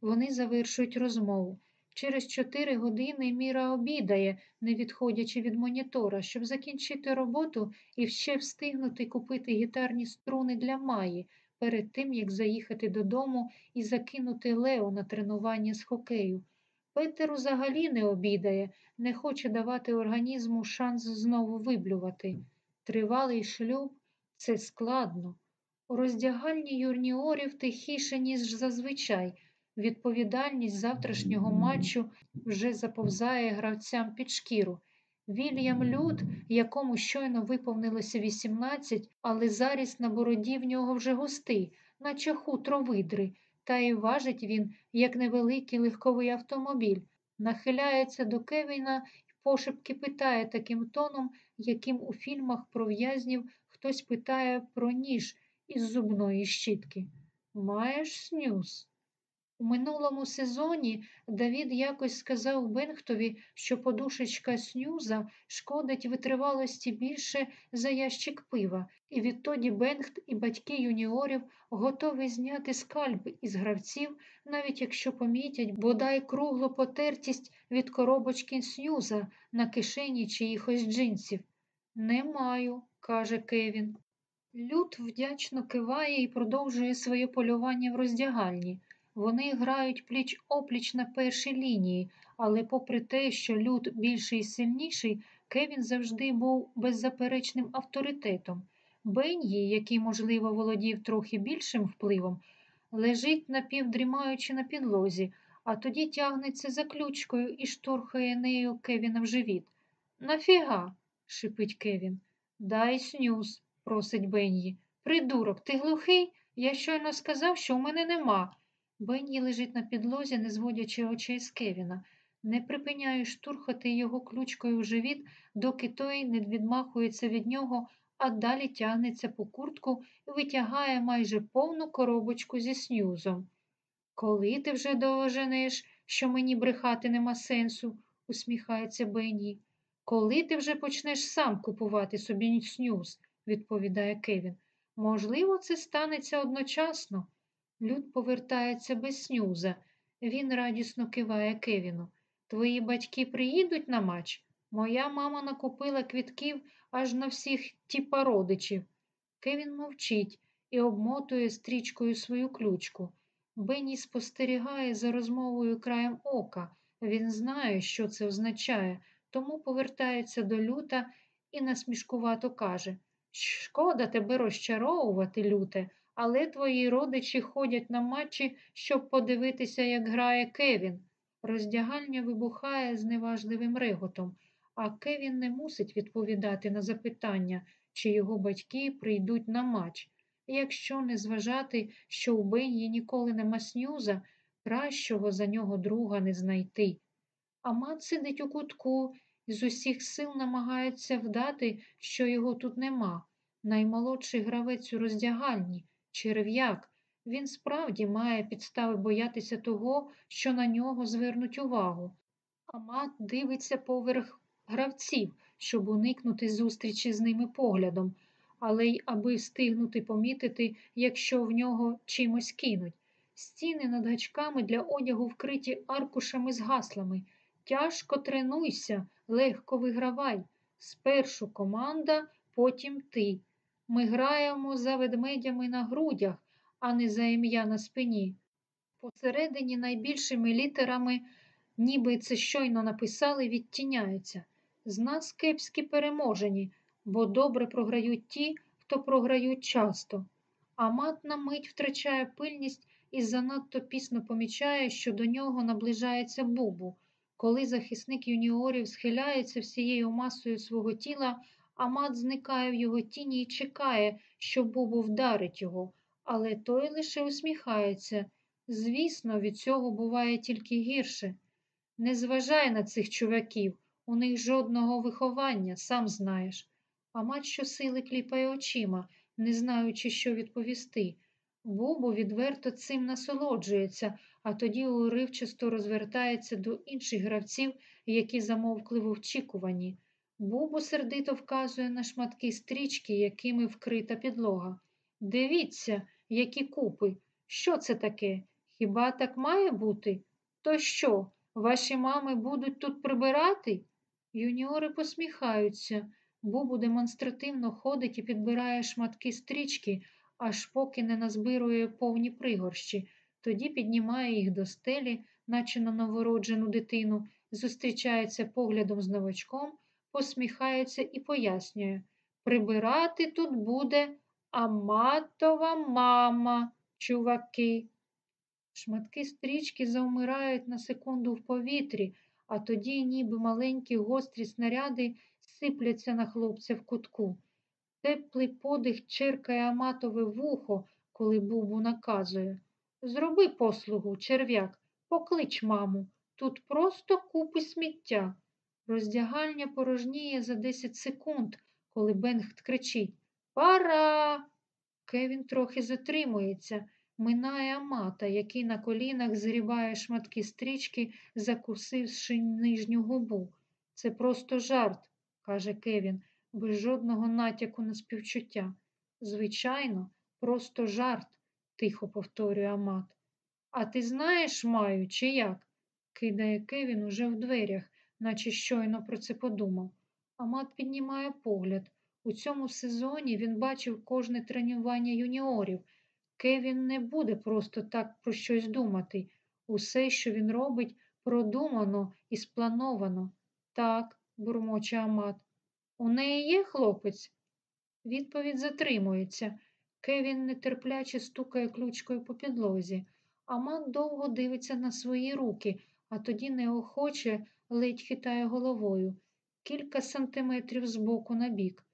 Вони завершують розмову. Через чотири години Міра обідає, не відходячи від монітора, щоб закінчити роботу і ще встигнути купити гітарні струни для Маї перед тим, як заїхати додому і закинути Лео на тренування з хокею. Петер взагалі не обідає, не хоче давати організму шанс знову виблювати. Тривалий шлюб це складно. У роздягальні юрніорів тихіше, ніж зазвичай. Відповідальність завтрашнього матчу вже заповзає гравцям під шкіру. Вільям Люд, якому щойно виповнилося 18, але заріс на бороді в нього вже густий, наче хутро видри, та й важить він, як невеликий легковий автомобіль, нахиляється до Кевіна і пошепки питає таким тоном, яким у фільмах про в'язнів хтось питає про ніж із зубної щітки. Маєш снюс? У минулому сезоні Давід якось сказав Бенхтові, що подушечка снюза шкодить витривалості більше за ящик пива, і відтоді Бенхт і батьки юніорів готові зняти скальп із гравців, навіть якщо помітять бодай круглу потертість від коробочки снюза на кишені чиїхось джинсів. Не маю, каже Кевін. Люд вдячно киває і продовжує своє полювання в роздягальні. Вони грають пліч опліч на першій лінії, але попри те, що люд більший і сильніший, Кевін завжди був беззаперечним авторитетом. Бен'ї, який, можливо, володів трохи більшим впливом, лежить напівдрімаючи на підлозі, а тоді тягнеться за ключкою і штурхає нею Кевіна в живіт. Нафіга? Шипить Кевін. Дай снюс. просить Бенні. Придурок, ти глухий? Я щойно сказав, що у мене нема. Бенні лежить на підлозі, не зводячи очей з Кевіна. Не припиняю штурхати його ключкою в живіт, доки той не відмахується від нього, а далі тягнеться по куртку і витягає майже повну коробочку зі снюзом. Коли ти вже довоженеш, що мені брехати нема сенсу, усміхається Бенні. Коли ти вже почнеш сам купувати собі снюз, відповідає Кевін. Можливо, це станеться одночасно. Люд повертається без снюза. Він радісно киває Кевіну. Твої батьки приїдуть на матч? Моя мама накупила квітків аж на всіх тіпа родичів. Кевін мовчить і обмотує стрічкою свою ключку. Бенні спостерігає за розмовою краєм ока. Він знає, що це означає, тому повертається до люта і насмішкувато каже Шкода тебе розчаровувати, люте, але твої родичі ходять на матчі, щоб подивитися, як грає Кевін. Роздягальня вибухає з неважливим реготом, а Кевін не мусить відповідати на запитання, чи його батьки прийдуть на матч. Якщо не зважати, що у Бенні ніколи нема снюза, кращого за нього друга не знайти. А мат сидить у кутку і з усіх сил намагається вдати, що його тут нема. Наймолодший гравець у роздягальні, черв'як. Він справді має підстави боятися того, що на нього звернуть увагу. А мат дивиться поверх гравців, щоб уникнути зустрічі з ними поглядом, але й аби встигнути помітити, якщо в нього чимось кинуть. Стіни над гачками для одягу вкриті аркушами з гаслами. Тяжко тренуйся, легко вигравай. Спершу команда, потім ти. Ми граємо за ведмедями на грудях, а не за ім'я на спині. Посередині найбільшими літерами, ніби це щойно написали, відтіняється. З нас кепські переможені, бо добре програють ті, хто програють часто. А мат на мить втрачає пильність і занадто пісно помічає, що до нього наближається бубу. Коли захисник юніорів схиляється всією масою свого тіла, Амат зникає в його тіні і чекає, що Бубу вдарить його, але той лише усміхається. Звісно, від цього буває тільки гірше. Не зважай на цих чуваків, у них жодного виховання, сам знаєш. Амат щосили кліпає очима, не знаючи, що відповісти. Бубу відверто цим насолоджується, а тоді уривчасто розвертається до інших гравців, які замовкли в очікуванні. Бубу сердито вказує на шматки стрічки, якими вкрита підлога. Дивіться, які купи. Що це таке? Хіба так має бути? То що, ваші мами будуть тут прибирати? Юніори посміхаються. Бубу демонстративно ходить і підбирає шматки стрічки, аж поки не назбирує повні пригорщі. Тоді піднімає їх до стелі, наче на новороджену дитину, зустрічається поглядом з новачком посміхається і пояснює прибирати тут буде Аматова мама, чуваки. Шматки стрічки завмирають на секунду в повітрі, а тоді, ніби маленькі гострі снаряди, сипляться на хлопця в кутку. Теплий подих черкає Аматове вухо, коли Бубу наказує. Зроби послугу, черв'як, поклич маму. Тут просто купи сміття. Роздягальня порожніє за 10 секунд, коли Бенгт кричить Пора. Кевін трохи затримується, минає Амата, який на колінах зрібає шматки стрічки, закусивши нижню губу. Це просто жарт, каже Кевін, без жодного натяку на співчуття. Звичайно, просто жарт, тихо повторює Амат. А ти знаєш, Маю, чи як? кидає Кевін уже в дверях наче щойно про це подумав. Амат піднімає погляд. У цьому сезоні він бачив кожне тренування юніорів. Кевін не буде просто так про щось думати. Усе, що він робить, продумано і сплановано. Так, бурмоче Амат. У неї є хлопець? Відповідь затримується. Кевін нетерпляче стукає ключкою по підлозі. Амат довго дивиться на свої руки, а тоді неохоче ледь хитає головою, кілька сантиметрів збоку на бік.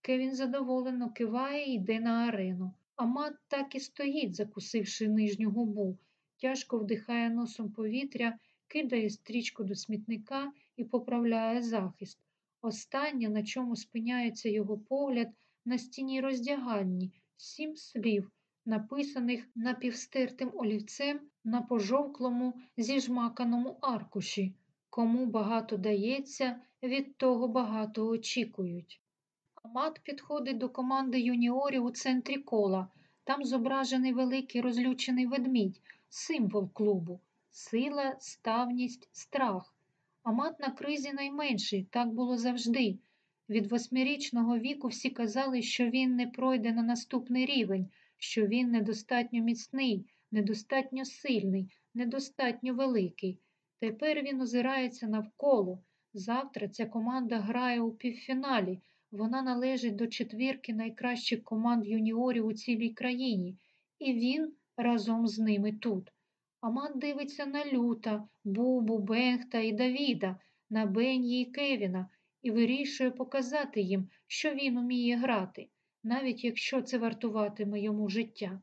Кевін задоволено киває і йде на арену. А мат так і стоїть, закусивши нижню губу, тяжко вдихає носом повітря, кидає стрічку до смітника і поправляє захист. Останнє, на чому спиняється його погляд, на стіні роздягальні, сім слів, написаних напівстертим олівцем на пожовклому зіжмаканому аркуші. Кому багато дається, від того багато очікують. Амат підходить до команди юніорів у центрі кола. Там зображений великий розлючений ведмідь, символ клубу, сила, ставність, страх. Амат на кризі найменший, так було завжди. Від восьмирічного віку всі казали, що він не пройде на наступний рівень, що він недостатньо міцний, недостатньо сильний, недостатньо великий. Тепер він озирається навколо. Завтра ця команда грає у півфіналі. Вона належить до четвірки найкращих команд юніорів у цілій країні, і він разом з ними тут. Аман дивиться на Люта, Бубу, Бенгта і Давіда, на Бенні і Кевіна і вирішує показати їм, що він уміє грати, навіть якщо це вартуватиме йому життя.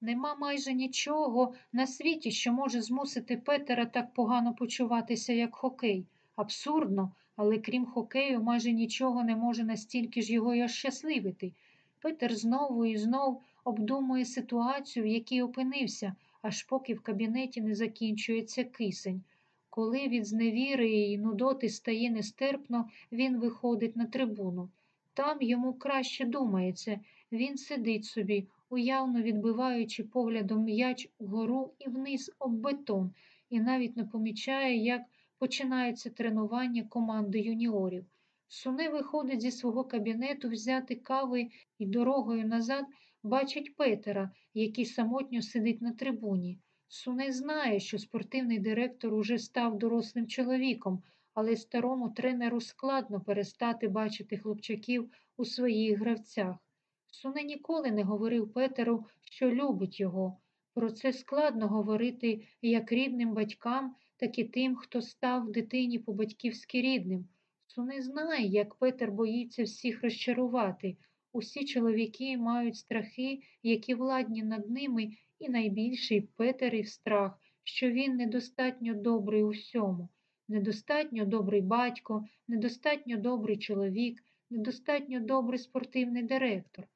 Нема майже нічого на світі, що може змусити Петера так погано почуватися, як хокей. Абсурдно, але крім хокею, майже нічого не може настільки ж його й ощасливити. Петер знову і знов обдумує ситуацію, в якій опинився, аж поки в кабінеті не закінчується кисень. Коли від зневіри і нудоти стає нестерпно, він виходить на трибуну. Там йому краще думається, він сидить собі, уявно відбиваючи поглядом м'яч угору і вниз об бетон, і навіть не помічає, як починається тренування команди юніорів. Суне виходить зі свого кабінету взяти кави і дорогою назад бачить Петера, який самотньо сидить на трибуні. Суне знає, що спортивний директор уже став дорослим чоловіком, але старому тренеру складно перестати бачити хлопчаків у своїх гравцях. Суне ніколи не говорив Петеру, що любить його. Про це складно говорити як рідним батькам, так і тим, хто став дитині по-батьківськи рідним. Суне знає, як Петер боїться всіх розчарувати. Усі чоловіки мають страхи, які владні над ними, і найбільший Петерів страх, що він недостатньо добрий у всьому, недостатньо добрий батько, недостатньо добрий чоловік, недостатньо добрий спортивний директор.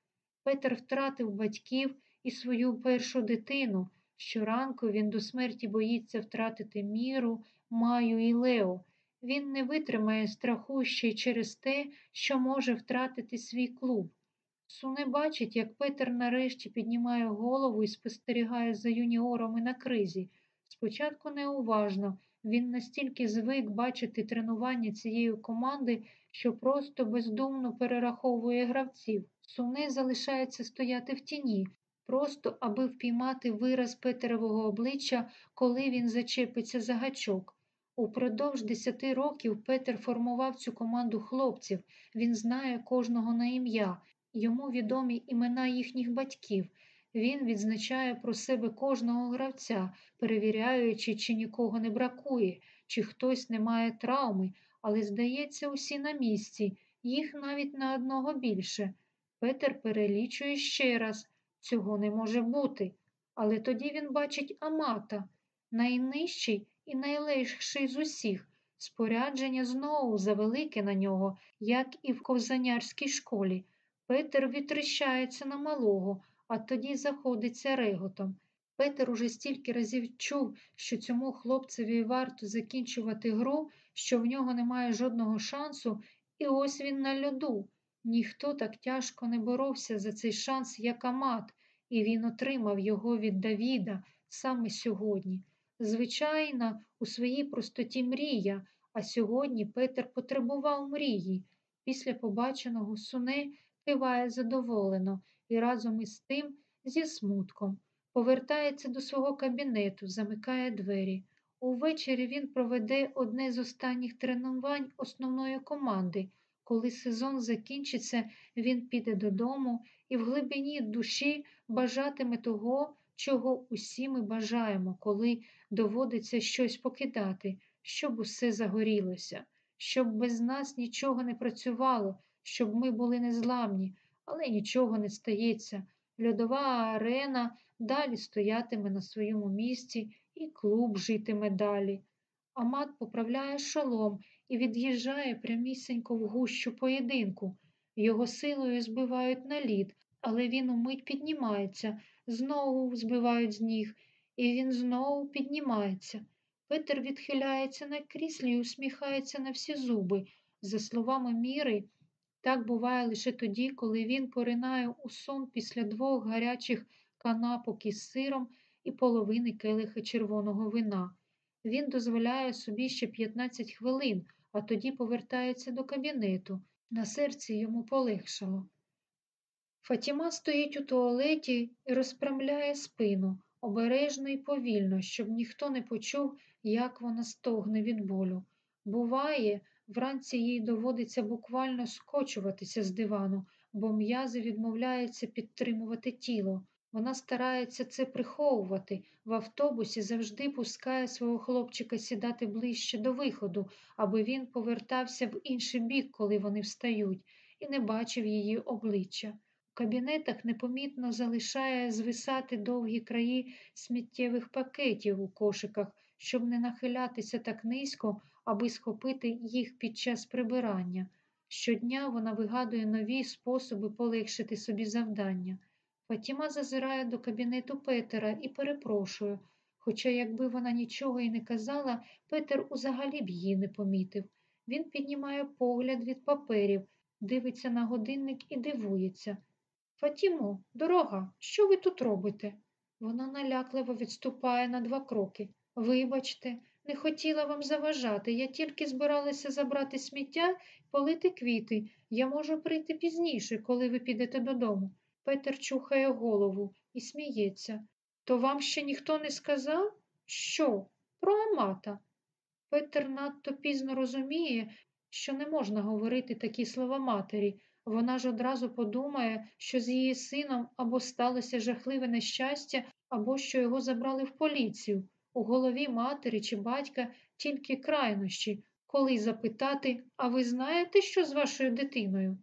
Петер втратив батьків і свою першу дитину. Щоранку він до смерті боїться втратити міру, маю і Лео. Він не витримає страху ще й через те, що може втратити свій клуб. Суне бачить, як Петер нарешті піднімає голову і спостерігає за юніорами на кризі. Спочатку неуважно, він настільки звик бачити тренування цієї команди, що просто бездумно перераховує гравців. Суне залишається стояти в тіні, просто аби впіймати вираз Петерового обличчя, коли він зачепиться за гачок. Упродовж десяти років Петер формував цю команду хлопців, він знає кожного на ім'я, йому відомі імена їхніх батьків. Він відзначає про себе кожного гравця, перевіряючи, чи нікого не бракує, чи хтось не має травми, але, здається, усі на місці, їх навіть на одного більше. Петер перелічує ще раз цього не може бути. Але тоді він бачить Амата, найнижчий і найлегший з усіх. Спорядження знову завелике на нього, як і в ковзанярській школі. Петер відтріщається на малого, а тоді заходиться реготом. Петер уже стільки разів чув, що цьому хлопцеві варто закінчувати гру, що в нього немає жодного шансу, і ось він на льоду. Ніхто так тяжко не боровся за цей шанс, як Амат, і він отримав його від Давіда саме сьогодні. Звичайно, у своїй простоті мрія, а сьогодні Петер потребував мрії. Після побаченого суне киває задоволено і разом із тим зі смутком. Повертається до свого кабінету, замикає двері. Увечері він проведе одне з останніх тренувань основної команди. Коли сезон закінчиться, він піде додому і в глибині душі бажатиме того, чого усі ми бажаємо, коли доводиться щось покидати, щоб усе загорілося, щоб без нас нічого не працювало, щоб ми були незламні, але нічого не стається. Льодова арена далі стоятиме на своєму місці, і клуб житиме далі. Амат поправляє шолом і від'їжджає прямісінько в гущу поєдинку. Його силою збивають на лід, але він умить піднімається, знову збивають з ніг, і він знову піднімається. Петер відхиляється на кріслі і усміхається на всі зуби. За словами Міри, так буває лише тоді, коли він поринає у сон після двох гарячих канапок із сиром і половини келиха червоного вина. Він дозволяє собі ще 15 хвилин, а тоді повертається до кабінету. На серці йому полегшало. Фатіма стоїть у туалеті і розпрямляє спину, обережно і повільно, щоб ніхто не почув, як вона стогне від болю. Буває, вранці їй доводиться буквально скочуватися з дивану, бо м'язи відмовляються підтримувати тіло. Вона старається це приховувати. В автобусі завжди пускає свого хлопчика сідати ближче до виходу, аби він повертався в інший бік, коли вони встають, і не бачив її обличчя. В кабінетах непомітно залишає звисати довгі краї сміттєвих пакетів у кошиках, щоб не нахилятися так низько, аби схопити їх під час прибирання. Щодня вона вигадує нові способи полегшити собі завдання. Фатіма зазирає до кабінету Петера і перепрошує, хоча, якби вона нічого й не казала, Петер узагалі б її не помітив. Він піднімає погляд від паперів, дивиться на годинник і дивується. Фатімо, дорога, що ви тут робите? Вона налякливо відступає на два кроки. Вибачте, не хотіла вам заважати. Я тільки збиралася забрати сміття полити квіти. Я можу прийти пізніше, коли ви підете додому. Петер чухає голову і сміється. То вам ще ніхто не сказав? Що? Про Амата. Петер надто пізно розуміє, що не можна говорити такі слова матері. Вона ж одразу подумає, що з її сином або сталося жахливе нещастя, або що його забрали в поліцію. У голові матері чи батька тільки крайнощі, коли запитати, а ви знаєте, що з вашою дитиною?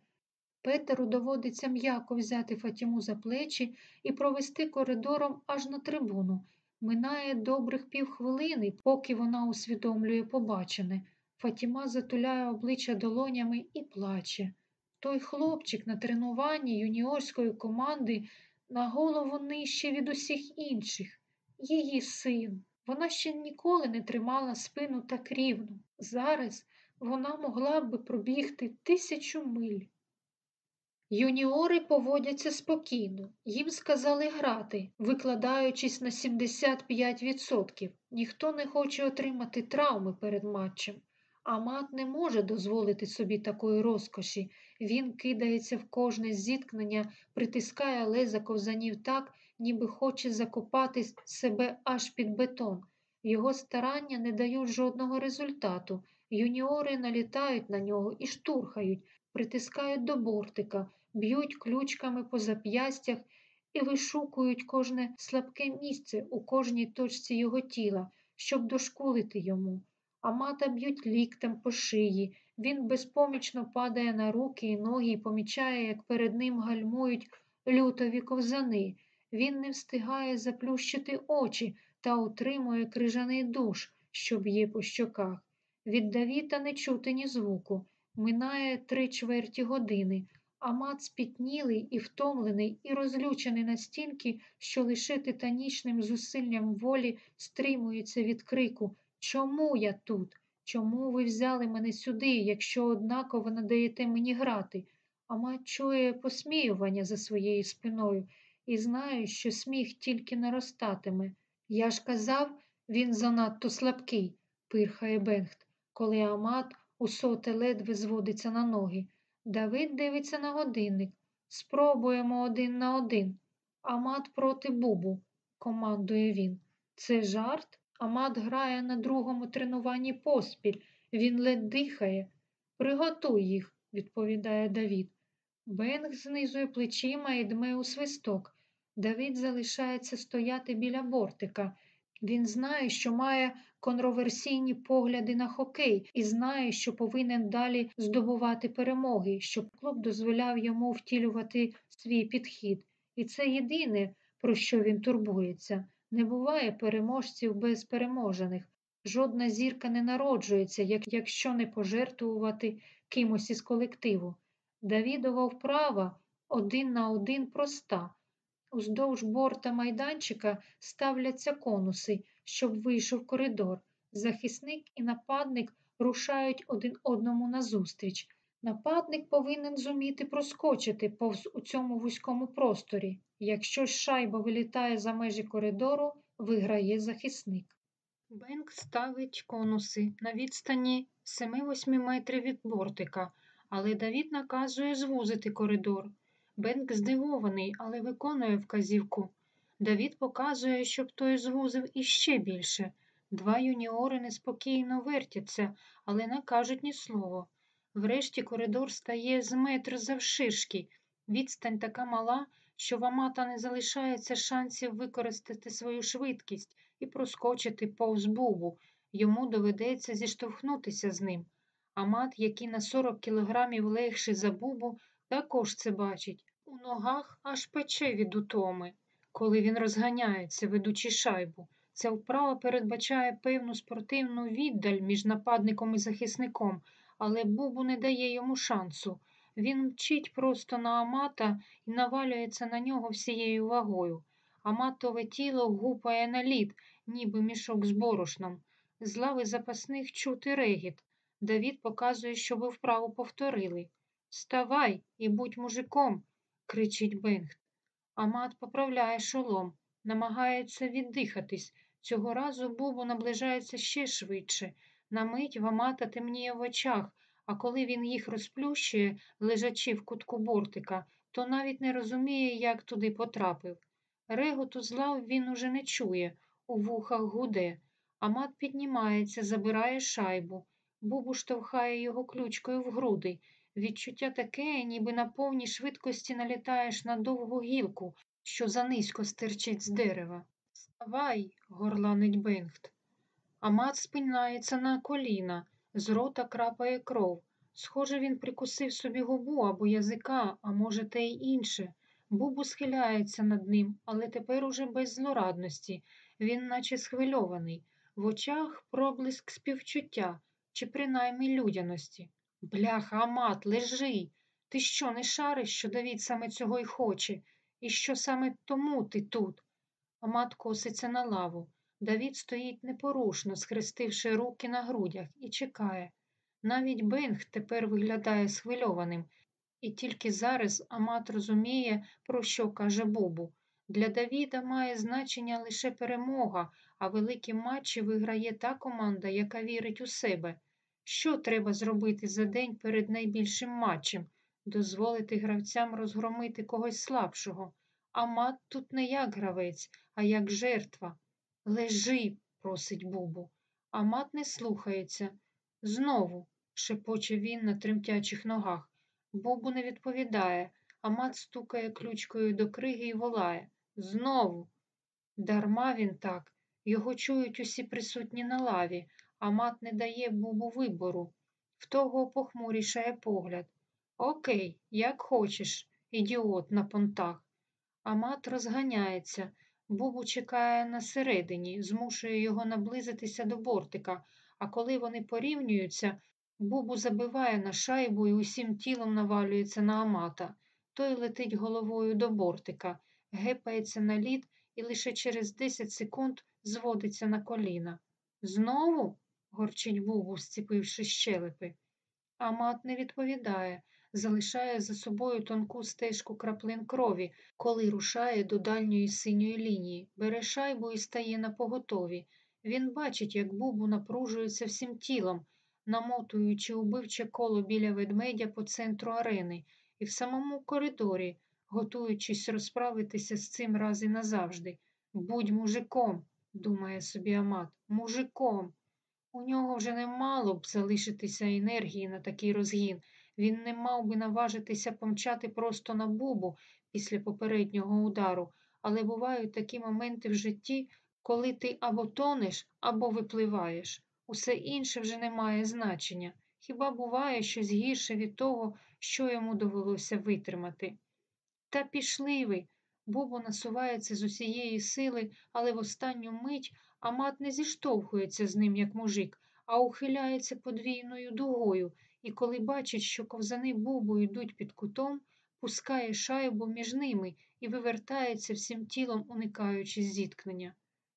Петеру доводиться м'яко взяти Фатіму за плечі і провести коридором аж на трибуну. Минає добрих півхвилини, поки вона усвідомлює побачене. Фатіма затуляє обличчя долонями і плаче. Той хлопчик на тренуванні юніорської команди на голову нижче від усіх інших. Її син. Вона ще ніколи не тримала спину так рівно. Зараз вона могла б пробігти тисячу миль. Юніори поводяться спокійно, їм сказали грати, викладаючись на 75%. Ніхто не хоче отримати травми перед матчем. Амат не може дозволити собі такої розкоші. Він кидається в кожне зіткнення, притискає леза ковзанів так, ніби хоче закопати себе аж під бетон. Його старання не дають жодного результату. Юніори налітають на нього і штурхають, притискають до бортика, б'ють ключками по зап'ястях і вишукують кожне слабке місце у кожній точці його тіла, щоб дошкулити йому. Амата б'ють ліктем по шиї. Він безпомічно падає на руки і ноги і помічає, як перед ним гальмують лютові ковзани. Він не встигає заплющити очі та утримує крижаний душ, що б'є по щоках. Від Давіта не чути ні звуку. Минає три чверті години. Амат спітнілий і втомлений, і розлючений настільки, що лише титанічним зусиллям волі стримується від крику Чому я тут? Чому ви взяли мене сюди, якщо однаково надаєте мені грати? Амат чує посміювання за своєю спиною і знає, що сміх тільки наростатиме. Я ж казав, він занадто слабкий, пирхає Бенгт, коли Амат у соте ледве зводиться на ноги. Давид дивиться на годинник. Спробуємо один на один. Амат проти Бубу, командує він. Це жарт? Амат грає на другому тренуванні поспіль. Він ледь дихає. Приготуй їх, відповідає Давід. Бенг знизує плечима і дме у свисток. Давид залишається стояти біля бортика. Він знає, що має контроверсійні погляди на хокей і знає, що повинен далі здобувати перемоги, щоб клуб дозволяв йому втілювати свій підхід. І це єдине, про що він турбується. Не буває переможців без переможених. Жодна зірка не народжується, якщо не пожертвувати кимось із колективу. Давідова вправа один на один проста. Уздовж борта майданчика ставляться конуси, щоб вийшов коридор. Захисник і нападник рушають один одному назустріч. Нападник повинен зуміти проскочити повз у цьому вузькому просторі. Якщо шайба вилітає за межі коридору, виграє захисник. Бенк ставить конуси на відстані 7-8 метрів від бортика, але Давід наказує звузити коридор. Бенк здивований, але виконує вказівку. Давід показує, щоб той звузив іще більше. Два юніори неспокійно вертяться, але не кажуть ні слова. Врешті коридор стає з метр завширшки. Відстань така мала, що в Амата не залишається шансів використати свою швидкість і проскочити повз бубу. Йому доведеться зіштовхнутися з ним. Амат, який на 40 кілограмів легший за бубу, також це бачить. У ногах аж пече від утоми, коли він розганяється, ведучи шайбу. Ця вправа передбачає певну спортивну віддаль між нападником і захисником, але Бубу не дає йому шансу. Він мчить просто на Амата і навалюється на нього всією вагою. Аматове тіло гупає на лід, ніби мішок з борошном. З лави запасних чути регіт. Давід показує, щоб вправу повторили. Вставай і будь мужиком, кричить Бенгт. Амат поправляє шолом, намагається віддихатись. Цього разу Бубу наближається ще швидше. На мить в Амата темніє в очах, а коли він їх розплющує, лежачи в кутку бортика, то навіть не розуміє, як туди потрапив. Реготу зла він уже не чує, у вухах гуде. Амат піднімається, забирає шайбу. Бубу штовхає його ключкою в груди. Відчуття таке, ніби на повній швидкості налітаєш на довгу гілку, що занизько стирчить з дерева. Вставай, горланить Бенгт. Амат спинається на коліна, з рота крапає кров. Схоже, він прикусив собі губу або язика, а може, те й інше. Бубу схиляється над ним, але тепер уже без злорадності. Він наче схвильований. В очах проблиск співчуття чи принаймні людяності. Бляха, Амат, лежи. Ти що, не шариш, що Давід саме цього й хоче, і що саме тому ти тут? Амат коситься на лаву. Давід стоїть непорушно, схрестивши руки на грудях, і чекає. Навіть Бенг тепер виглядає схвильованим, і тільки зараз Амат розуміє, про що каже Бубу. Для Давіда має значення лише перемога, а великі матчі виграє та команда, яка вірить у себе. Що треба зробити за день перед найбільшим матчем? Дозволити гравцям розгромити когось слабшого. А мат тут не як гравець, а як жертва. Лежи, просить Бубу. А мат не слухається. Знову, шепоче він на тремтячих ногах. Бубу не відповідає, а мат стукає ключкою до криги і волає. Знову. Дарма він так. Його чують усі присутні на лаві, а мат не дає Бубу вибору. В того похмурішає погляд. Окей, як хочеш, ідіот на понтах. Амат розганяється. Бубу чекає на середині, змушує його наблизитися до бортика, а коли вони порівнюються, Бубу забиває на шайбу і усім тілом навалюється на Амата. Той летить головою до бортика, гепається на лід і лише через 10 секунд зводиться на коліна. Знову? Горчить Бубу, зціпивши щелепи. Амат не відповідає, залишає за собою тонку стежку краплин крові, коли рушає до дальньої синьої лінії, бере шайбу і стає на поготові. Він бачить, як Бубу напружується всім тілом, намотуючи убивче коло біля ведмедя по центру арени, і в самому коридорі, готуючись розправитися з цим раз і назавжди. Будь мужиком, думає собі Амат, мужиком. У нього вже не мало б залишитися енергії на такий розгін. Він не мав би наважитися помчати просто на бубу після попереднього удару, але бувають такі моменти в житті, коли ти або тонеш, або випливаєш. Усе інше вже не має значення. Хіба буває щось гірше від того, що йому довелося витримати? Та пішли ви. Бобо насувається з усієї сили, але в останню мить Амат не зіштовхується з ним, як мужик, а ухиляється подвійною дугою, і коли бачить, що ковзани Бубу йдуть під кутом, пускає шайбу між ними і вивертається всім тілом, уникаючи зіткнення.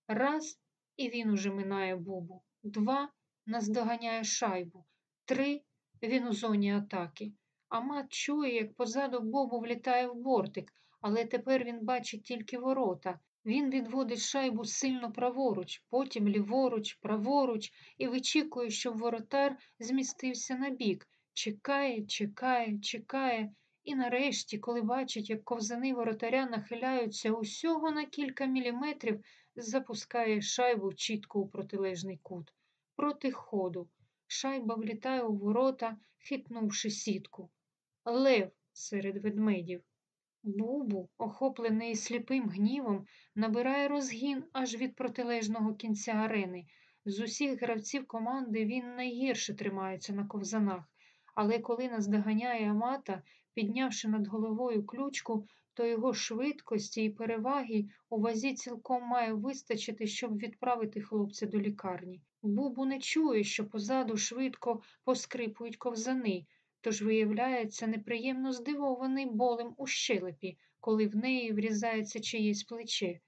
Раз, і він уже минає Бубу. Два наздоганяє шайбу. Три він у зоні атаки. Амат чує, як позаду Бобу влітає в бортик, але тепер він бачить тільки ворота. Він відводить шайбу сильно праворуч, потім ліворуч, праворуч і вичікує, щоб воротар змістився на бік. Чекає, чекає, чекає. І нарешті, коли бачить, як ковзани воротаря нахиляються усього на кілька міліметрів, запускає шайбу чітко у протилежний кут. Проти ходу. Шайба влітає у ворота, хитнувши сітку. Лев серед ведмедів. Бубу, охоплений сліпим гнівом, набирає розгін аж від протилежного кінця арени. З усіх гравців команди він найгірше тримається на ковзанах, але коли наздоганяє Амата, піднявши над головою ключку, то його швидкості і переваги у вазі цілком має вистачити, щоб відправити хлопця до лікарні. Бубу не чує, що позаду швидко поскрипують ковзани, тож виявляється неприємно здивований болем у щелепі, коли в неї врізається чиєсь плече.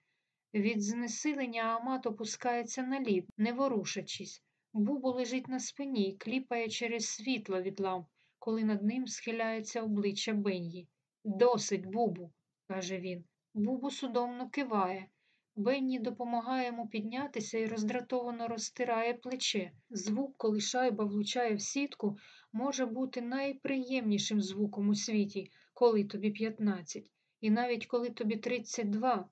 Від знесилення Амат опускається на лід, не ворушачись. Бубу лежить на спині кліпає через світло від ламп, коли над ним схиляється обличчя Бенні. Досить, Бубу, каже він. Бубу судомно киває. Бенні допомагає йому піднятися і роздратовано розтирає плече. Звук, коли шайба влучає в сітку, може бути найприємнішим звуком у світі, коли тобі 15, і навіть коли тобі 32.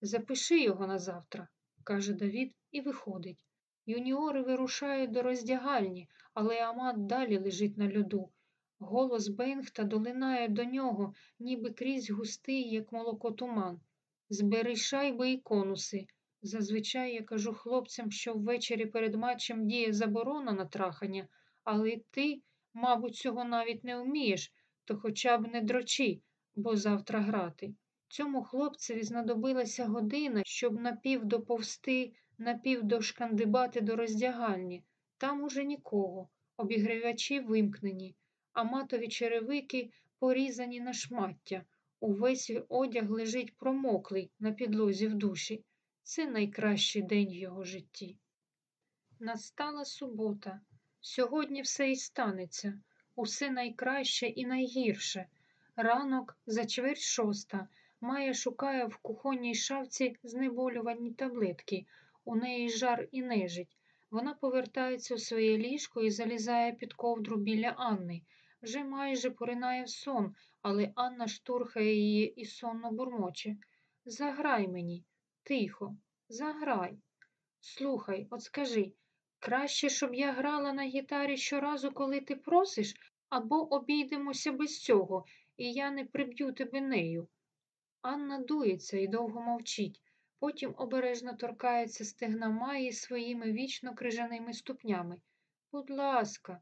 Запиши його на завтра, каже Давід і виходить. Юніори вирушають до роздягальні, але Амат далі лежить на льоду. Голос Бенгта долинає до нього, ніби крізь густий, як молоко туман. Збери шайби і конуси. Зазвичай я кажу хлопцям, що ввечері перед матчем діє заборона на трахання, але ти, мабуть, цього навіть не вмієш, то хоча б не дрочи, бо завтра грати. Цьому хлопцеві знадобилася година, щоб напівдоповсти, напівдошкандибати до роздягальні. Там уже нікого, обігрівачі вимкнені, а матові черевики порізані на шмаття. Увесь одяг лежить промоклий на підлозі в душі. Це найкращий день його житті. Настала субота. Сьогодні все і станеться, усе найкраще і найгірше. Ранок за чверть шоста. Майя шукає в кухонній шафці знеболювані таблетки. У неї жар і нежить. Вона повертається у своє ліжко і залізає під ковдру біля Анни. Вже майже поринає в сон, але Анна штурхає її і сонно бурмоче. Заграй мені, тихо, заграй. Слухай, от скажи, краще, щоб я грала на гітарі щоразу, коли ти просиш, або обійдемося без цього, і я не приб'ю тебе нею. Анна дується і довго мовчить, потім обережно торкається стегна Маї своїми вічно крижаними ступнями. Будь ласка,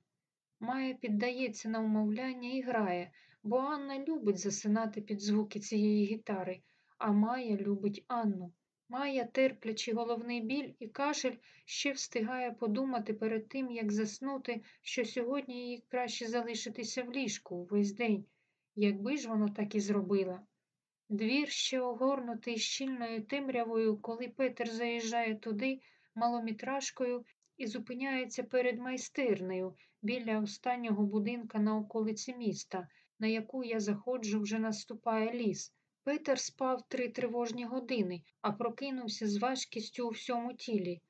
Майя піддається на умовляння і грає, бо Анна любить засинати під звуки цієї гітари, а Майя любить Анну. Майя, терплячи головний біль і кашель, ще встигає подумати перед тим, як заснути, що сьогодні їй краще залишитися в ліжку увесь день, якби ж вона так і зробила. Двір ще огорнутий щільною темрявою, коли Петер заїжджає туди малометражкою і зупиняється перед майстернею біля останнього будинка на околиці міста, на яку я заходжу, вже наступає ліс. Петер спав три тривожні години, а прокинувся з важкістю у всьому тілі.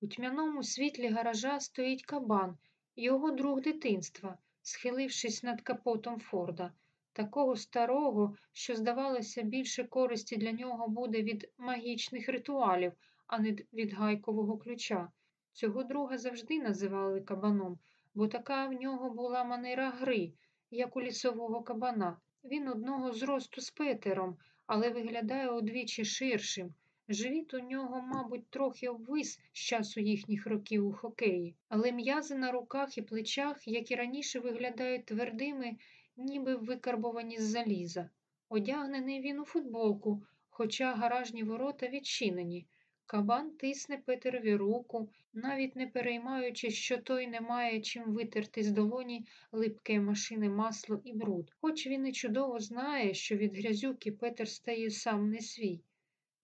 У тьмяному світлі гаража стоїть кабан, його друг дитинства, схилившись над капотом Форда, такого старого, що, здавалося, більше користі для нього буде від магічних ритуалів, а не від гайкового ключа. Цього друга завжди називали кабаном, бо така в нього була манера гри, як у лісового кабана. Він одного зросту з Петером, але виглядає удвічі ширшим. Живіт у нього, мабуть, трохи обвис з часу їхніх років у хокеї, але м'язи на руках і плечах, як і раніше, виглядають твердими, ніби викарбовані з заліза. Одягнений він у футболку, хоча гаражні ворота відчинені. Кабан тисне Петерові руку, навіть не переймаючись, що той не має чим витерти з долоні липке машини масло і бруд, хоч він і чудово знає, що від грязюки Петер стає сам не свій.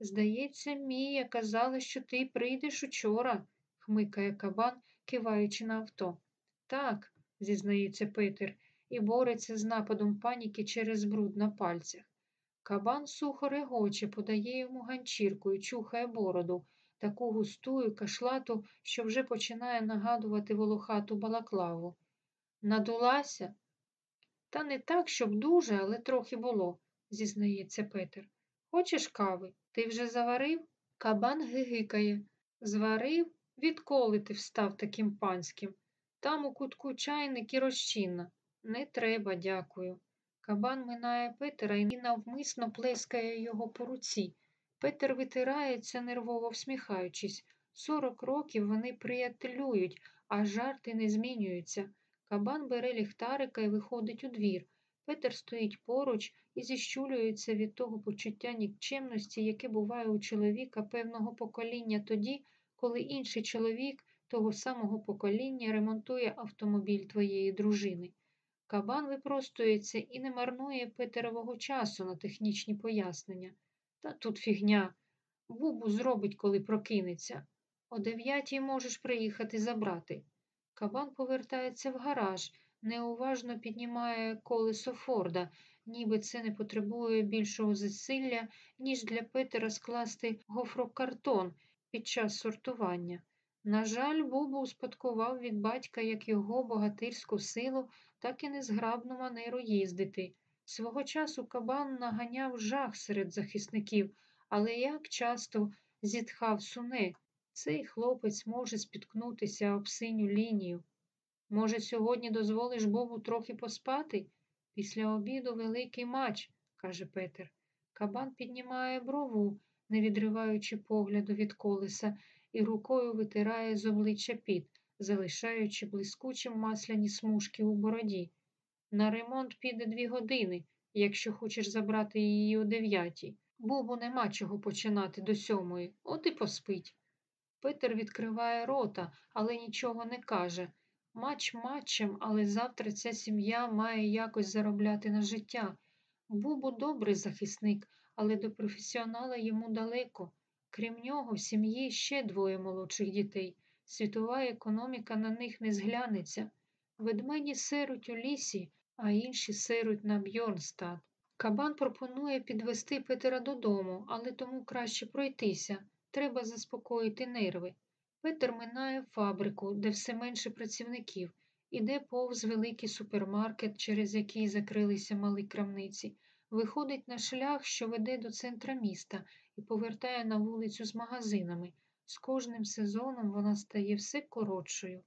Здається, Мія казала, що ти прийдеш учора, хмикає кабан, киваючи на авто. Так, зізнається Петер, і бореться з нападом паніки через бруд на пальцях. Кабан сухо регоче, подає йому ганчірку і чухає бороду, таку густу і кашлату, що вже починає нагадувати волохату балаклаву. Надулася? Та не так, щоб дуже, але трохи було, зізнається Петер. Хочеш кави? Ти вже заварив? Кабан гигикає. Зварив? Відколи ти встав таким панським? Там у кутку чайник і розчинна. Не треба, дякую. Кабан минає Петера і навмисно плескає його по руці. Петер витирається, нервово всміхаючись. Сорок років вони приятелюють, а жарти не змінюються. Кабан бере ліхтарика і виходить у двір. Петер стоїть поруч і зіщулюється від того почуття нікчемності, яке буває у чоловіка певного покоління тоді, коли інший чоловік того самого покоління ремонтує автомобіль твоєї дружини. Кабан випростується і не марнує Петерового часу на технічні пояснення. Та тут фігня. Бубу зробить, коли прокинеться. О дев'ятій можеш приїхати забрати. Кабан повертається в гараж, неуважно піднімає колесо Форда, ніби це не потребує більшого зусилля, ніж для Петера скласти гофрокартон під час сортування. На жаль, Бубу успадкував від батька як його богатирську силу, так і незграбну манеру їздити. Свого часу кабан наганяв жах серед захисників, але як часто зітхав суне, цей хлопець може спіткнутися об синю лінію. Може, сьогодні дозволиш Богу трохи поспати? Після обіду великий матч, каже Петер. Кабан піднімає брову, не відриваючи погляду від колеса, і рукою витирає з обличчя піт, залишаючи блискучим масляні смужки у бороді. На ремонт піде дві години, якщо хочеш забрати її о дев'ятій. Бубу нема чого починати до сьомої, от і поспить. Петер відкриває рота, але нічого не каже. Мач матчем, але завтра ця сім'я має якось заробляти на життя. Бубу добрий захисник, але до професіонала йому далеко. Крім нього, в сім'ї ще двоє молодших дітей. Світова економіка на них не зглянеться. Ведмеді сируть у лісі, а інші сируть на Бьорнстад. Кабан пропонує підвести Петера додому, але тому краще пройтися. Треба заспокоїти нерви. Петер минає фабрику, де все менше працівників, іде повз великий супермаркет, через який закрилися малі крамниці, виходить на шлях, що веде до центра міста, і повертає на вулицю з магазинами. З кожним сезоном вона стає все коротшою.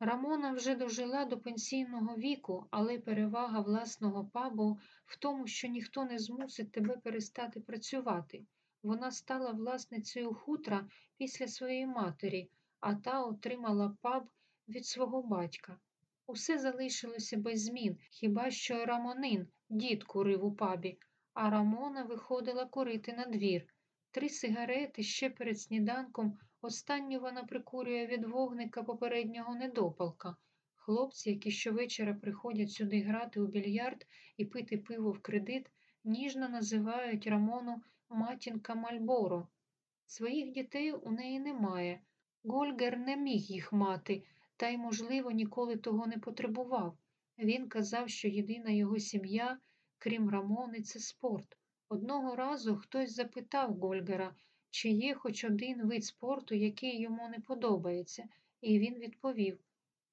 Рамона вже дожила до пенсійного віку, але перевага власного пабу в тому, що ніхто не змусить тебе перестати працювати. Вона стала власницею хутра після своєї матері, а та отримала паб від свого батька. Усе залишилося без змін, хіба що Рамонин, дід курив у пабі, а Рамона виходила курити на двір. Три сигарети ще перед сніданком останню вона прикурює від вогника попереднього недопалка. Хлопці, які щовечора приходять сюди грати у більярд і пити пиво в кредит, ніжно називають Рамону матінка Мальборо. Своїх дітей у неї немає. Гольгер не міг їх мати, та й, можливо, ніколи того не потребував. Він казав, що єдина його сім'я, крім Рамони, це спорт. Одного разу хтось запитав Гольгера, чи є хоч один вид спорту, який йому не подобається, і він відповів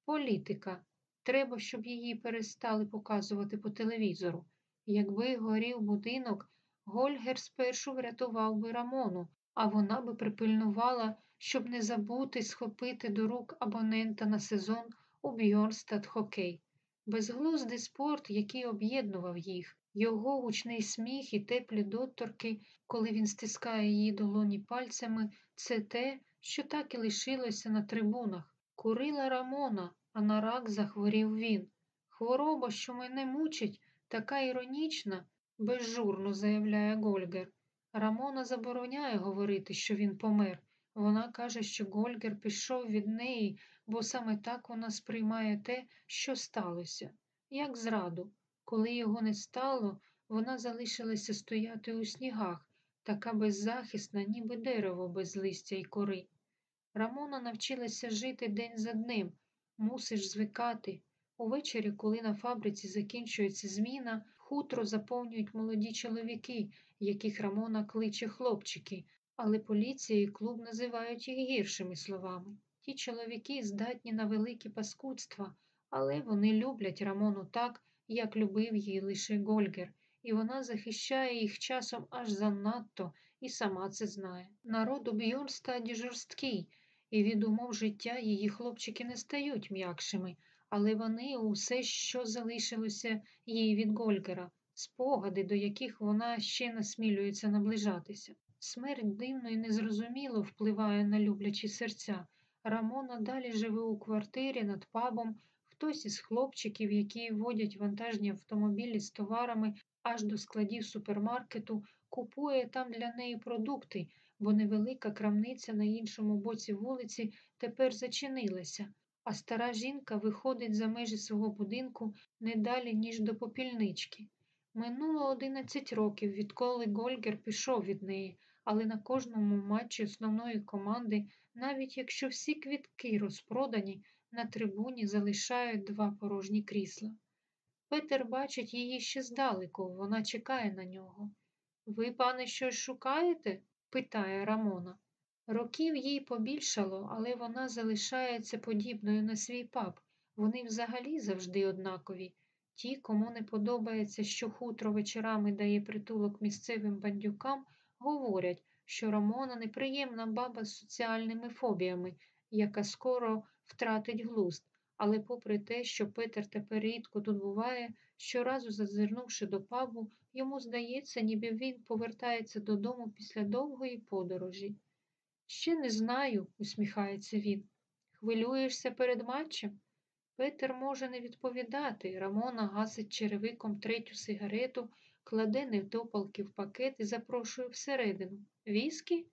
Політика. Треба, щоб її перестали показувати по телевізору. Якби горів будинок, Гольгер спершу врятував би Рамону, а вона би припильнувала, щоб не забути схопити до рук абонента на сезон у Бьорнстад хокей. Безглуздий спорт, який об'єднував їх. Його гучний сміх і теплі доторки, коли він стискає її долоні пальцями, це те, що так і лишилося на трибунах. Курила Рамона, а на рак захворів він. Хвороба, що мене мучить, така іронічна, безжурно заявляє Гольгер. Рамона забороняє говорити, що він помер. Вона каже, що Гольгер пішов від неї, бо саме так вона сприймає те, що сталося, як зраду. Коли його не стало, вона залишилася стояти у снігах, така беззахисна, ніби дерево без листя й кори. Рамона навчилася жити день за днем, мусиш звикати. Увечері, коли на фабриці закінчується зміна, хутро заповнюють молоді чоловіки, яких Рамона кличе хлопчики, але поліція і клуб називають їх гіршими словами. Ті чоловіки здатні на великі паскудства, але вони люблять Рамону так, як любив її лише Гольгер, і вона захищає їх часом аж занадто і сама це знає. Народ у Бьорнстаді жорсткий, і від умов життя її хлопчики не стають м'якшими, але вони усе, що залишилося їй від Гольгера, спогади, до яких вона ще насмілюється наближатися. Смерть дивно і незрозуміло впливає на люблячі серця. Рамона далі живе у квартирі над пабом, хтось із хлопчиків, які водять вантажні автомобілі з товарами аж до складів супермаркету, купує там для неї продукти, бо невелика крамниця на іншому боці вулиці тепер зачинилася, а стара жінка виходить за межі свого будинку не далі, ніж до попільнички. Минуло одинадцять років, відколи Гольгер пішов від неї, але на кожному матчі основної команди, навіть якщо всі квітки розпродані, на трибуні залишають два порожні крісла. Петер бачить її ще здалеку, вона чекає на нього. Ви, пане, щось шукаєте? питає Рамона. Років їй побільшало, але вона залишається подібною на свій пап. Вони взагалі завжди однакові. Ті, кому не подобається, що хутро вечорами дає притулок місцевим бандюкам, говорять, що Рамона неприємна баба з соціальними фобіями, яка скоро втратить глузд. Але попри те, що Петер тепер рідко тут буває, щоразу зазирнувши до пабу, йому здається, ніби він повертається додому після довгої подорожі. Ще не знаю, усміхається він. Хвилюєшся перед матчем? Петер може не відповідати. Рамона гасить черевиком третю сигарету, кладе невтопалки в пакет і запрошує всередину. Віскі?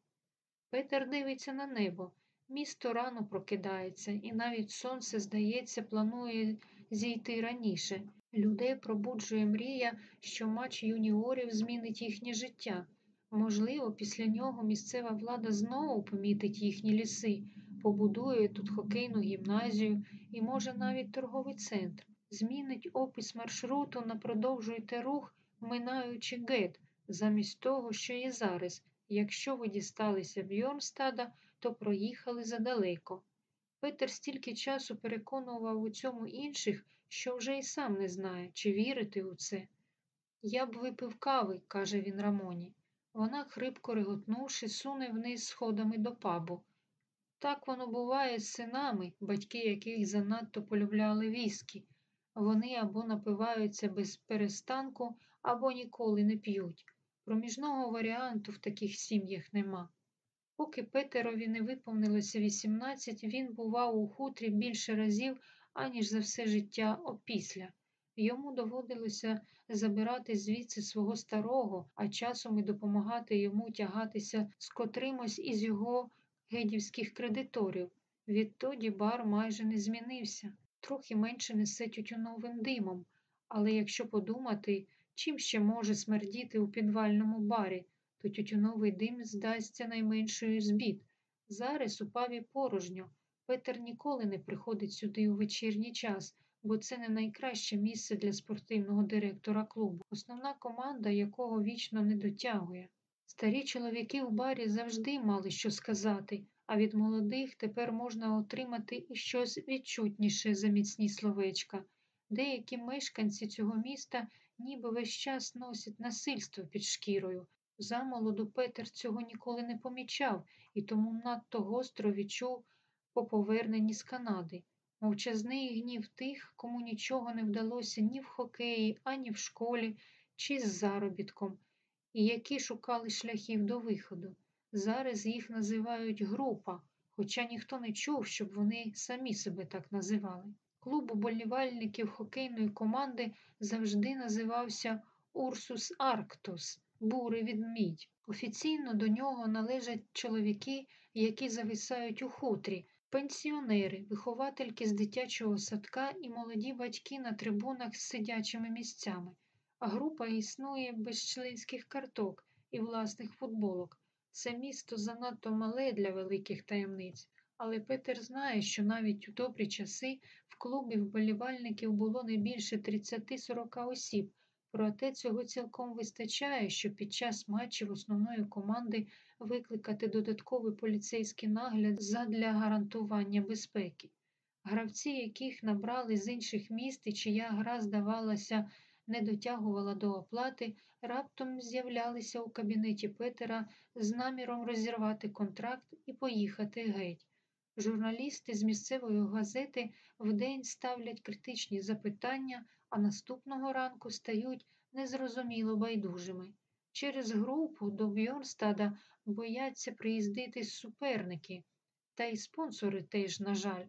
Петер дивиться на небо. Місто рано прокидається, і навіть сонце, здається, планує зійти раніше. Людей пробуджує мрія, що матч юніорів змінить їхнє життя. Можливо, після нього місцева влада знову помітить їхні ліси, побудує тут хокейну гімназію і, може, навіть торговий центр, змінить опис маршруту на продовжуйте рух, минаючи гет, замість того, що є зараз. Якщо ви дісталися Бьорнстада, то проїхали задалеко. Петер стільки часу переконував у цьому інших, що вже й сам не знає, чи вірити у це. Я б випив кави, каже він Рамоні. Вона, хрипко реготнувши, суне вниз сходами до пабу. Так воно буває з синами, батьки яких занадто полюбляли віскі. Вони або напиваються без перестанку, або ніколи не п'ють. Проміжного варіанту в таких сім'ях нема. Поки Петерові не виповнилося 18, він бував у хутрі більше разів, аніж за все життя опісля. Йому доводилося забирати звідси свого старого, а часом і допомагати йому тягатися з котримось із його гедівських кредиторів. Відтоді бар майже не змінився, трохи менше несе тютюновим димом, але якщо подумати, чим ще може смердіти у підвальному барі, то тютюновий дим здасться найменшою з. Зараз у паві порожньо. Петер ніколи не приходить сюди у вечірній час, бо це не найкраще місце для спортивного директора клубу, основна команда якого вічно не дотягує. Старі чоловіки в барі завжди мали що сказати, а від молодих тепер можна отримати і щось відчутніше за міцні словечка. Деякі мешканці цього міста ніби весь час носять насильство під шкірою. Замолоду Петер цього ніколи не помічав і тому надто гостро відчув по поверненні з Канади. Мовчазний гнів тих, кому нічого не вдалося ні в хокеї, ані в школі, чи з заробітком, і які шукали шляхів до виходу. Зараз їх називають група, хоча ніхто не чув, щоб вони самі себе так називали. Клуб уболівальників хокейної команди завжди називався Урсус Арктус бурий відмідь. Офіційно до нього належать чоловіки, які зависають у хутрі, пенсіонери, виховательки з дитячого садка і молоді батьки на трибунах з сидячими місцями. А група існує без членських карток і власних футболок. Це місто занадто мале для великих таємниць, але Петер знає, що навіть у добрі часи в клубі вболівальників було не більше 30-40 осіб, проте цього цілком вистачає, щоб під час матчів основної команди викликати додатковий поліцейський нагляд задля гарантування безпеки. Гравці, яких набрали з інших міст і чия гра, здавалося, не дотягувала до оплати, раптом з'являлися у кабінеті Петера з наміром розірвати контракт і поїхати геть. Журналісти з місцевої газети вдень ставлять критичні запитання, а наступного ранку стають незрозуміло байдужими. Через групу до Бьорнстада бояться приїздити суперники, та й спонсори теж, на жаль.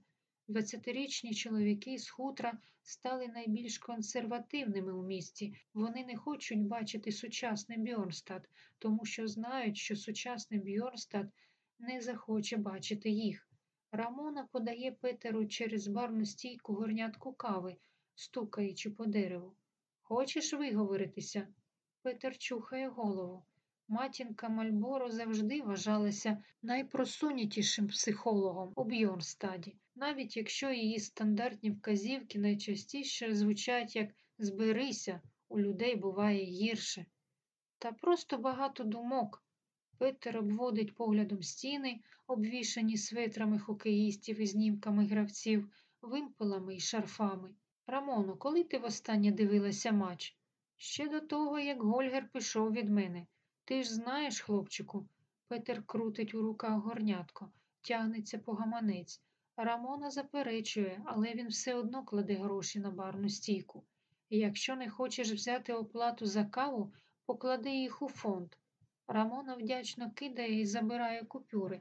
20-річні чоловіки з хутра стали найбільш консервативними у місті. Вони не хочуть бачити сучасний Бьорнстад, тому що знають, що сучасний Бьорнстад не захоче бачити їх. Рамона подає Петеру через барну стійку горнятку кави, стукаючи по дереву. Хочеш виговоритися? Петер чухає голову. Матінка Мальборо завжди вважалася найпросунутішим психологом у Бьорнстаді, навіть якщо її стандартні вказівки найчастіше звучать як зберися, у людей буває гірше. Та просто багато думок. Петер обводить поглядом стіни, обвішані светрами хокеїстів і знімками гравців, вимпелами і шарфами. Рамоно, коли ти востаннє дивилася матч? Ще до того, як Гольгер пішов від мене. Ти ж знаєш, хлопчику, Петер крутить у руках горнятко, тягнеться по гаманець. Рамона заперечує, але він все одно кладе гроші на барну стійку. І якщо не хочеш взяти оплату за каву, поклади їх у фонд. Рамона вдячно кидає і забирає купюри.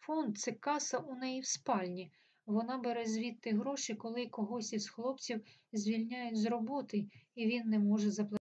Фонд це каса у неї в спальні. Вона бере звідти гроші, коли когось із хлопців звільняють з роботи, і він не може заплатити.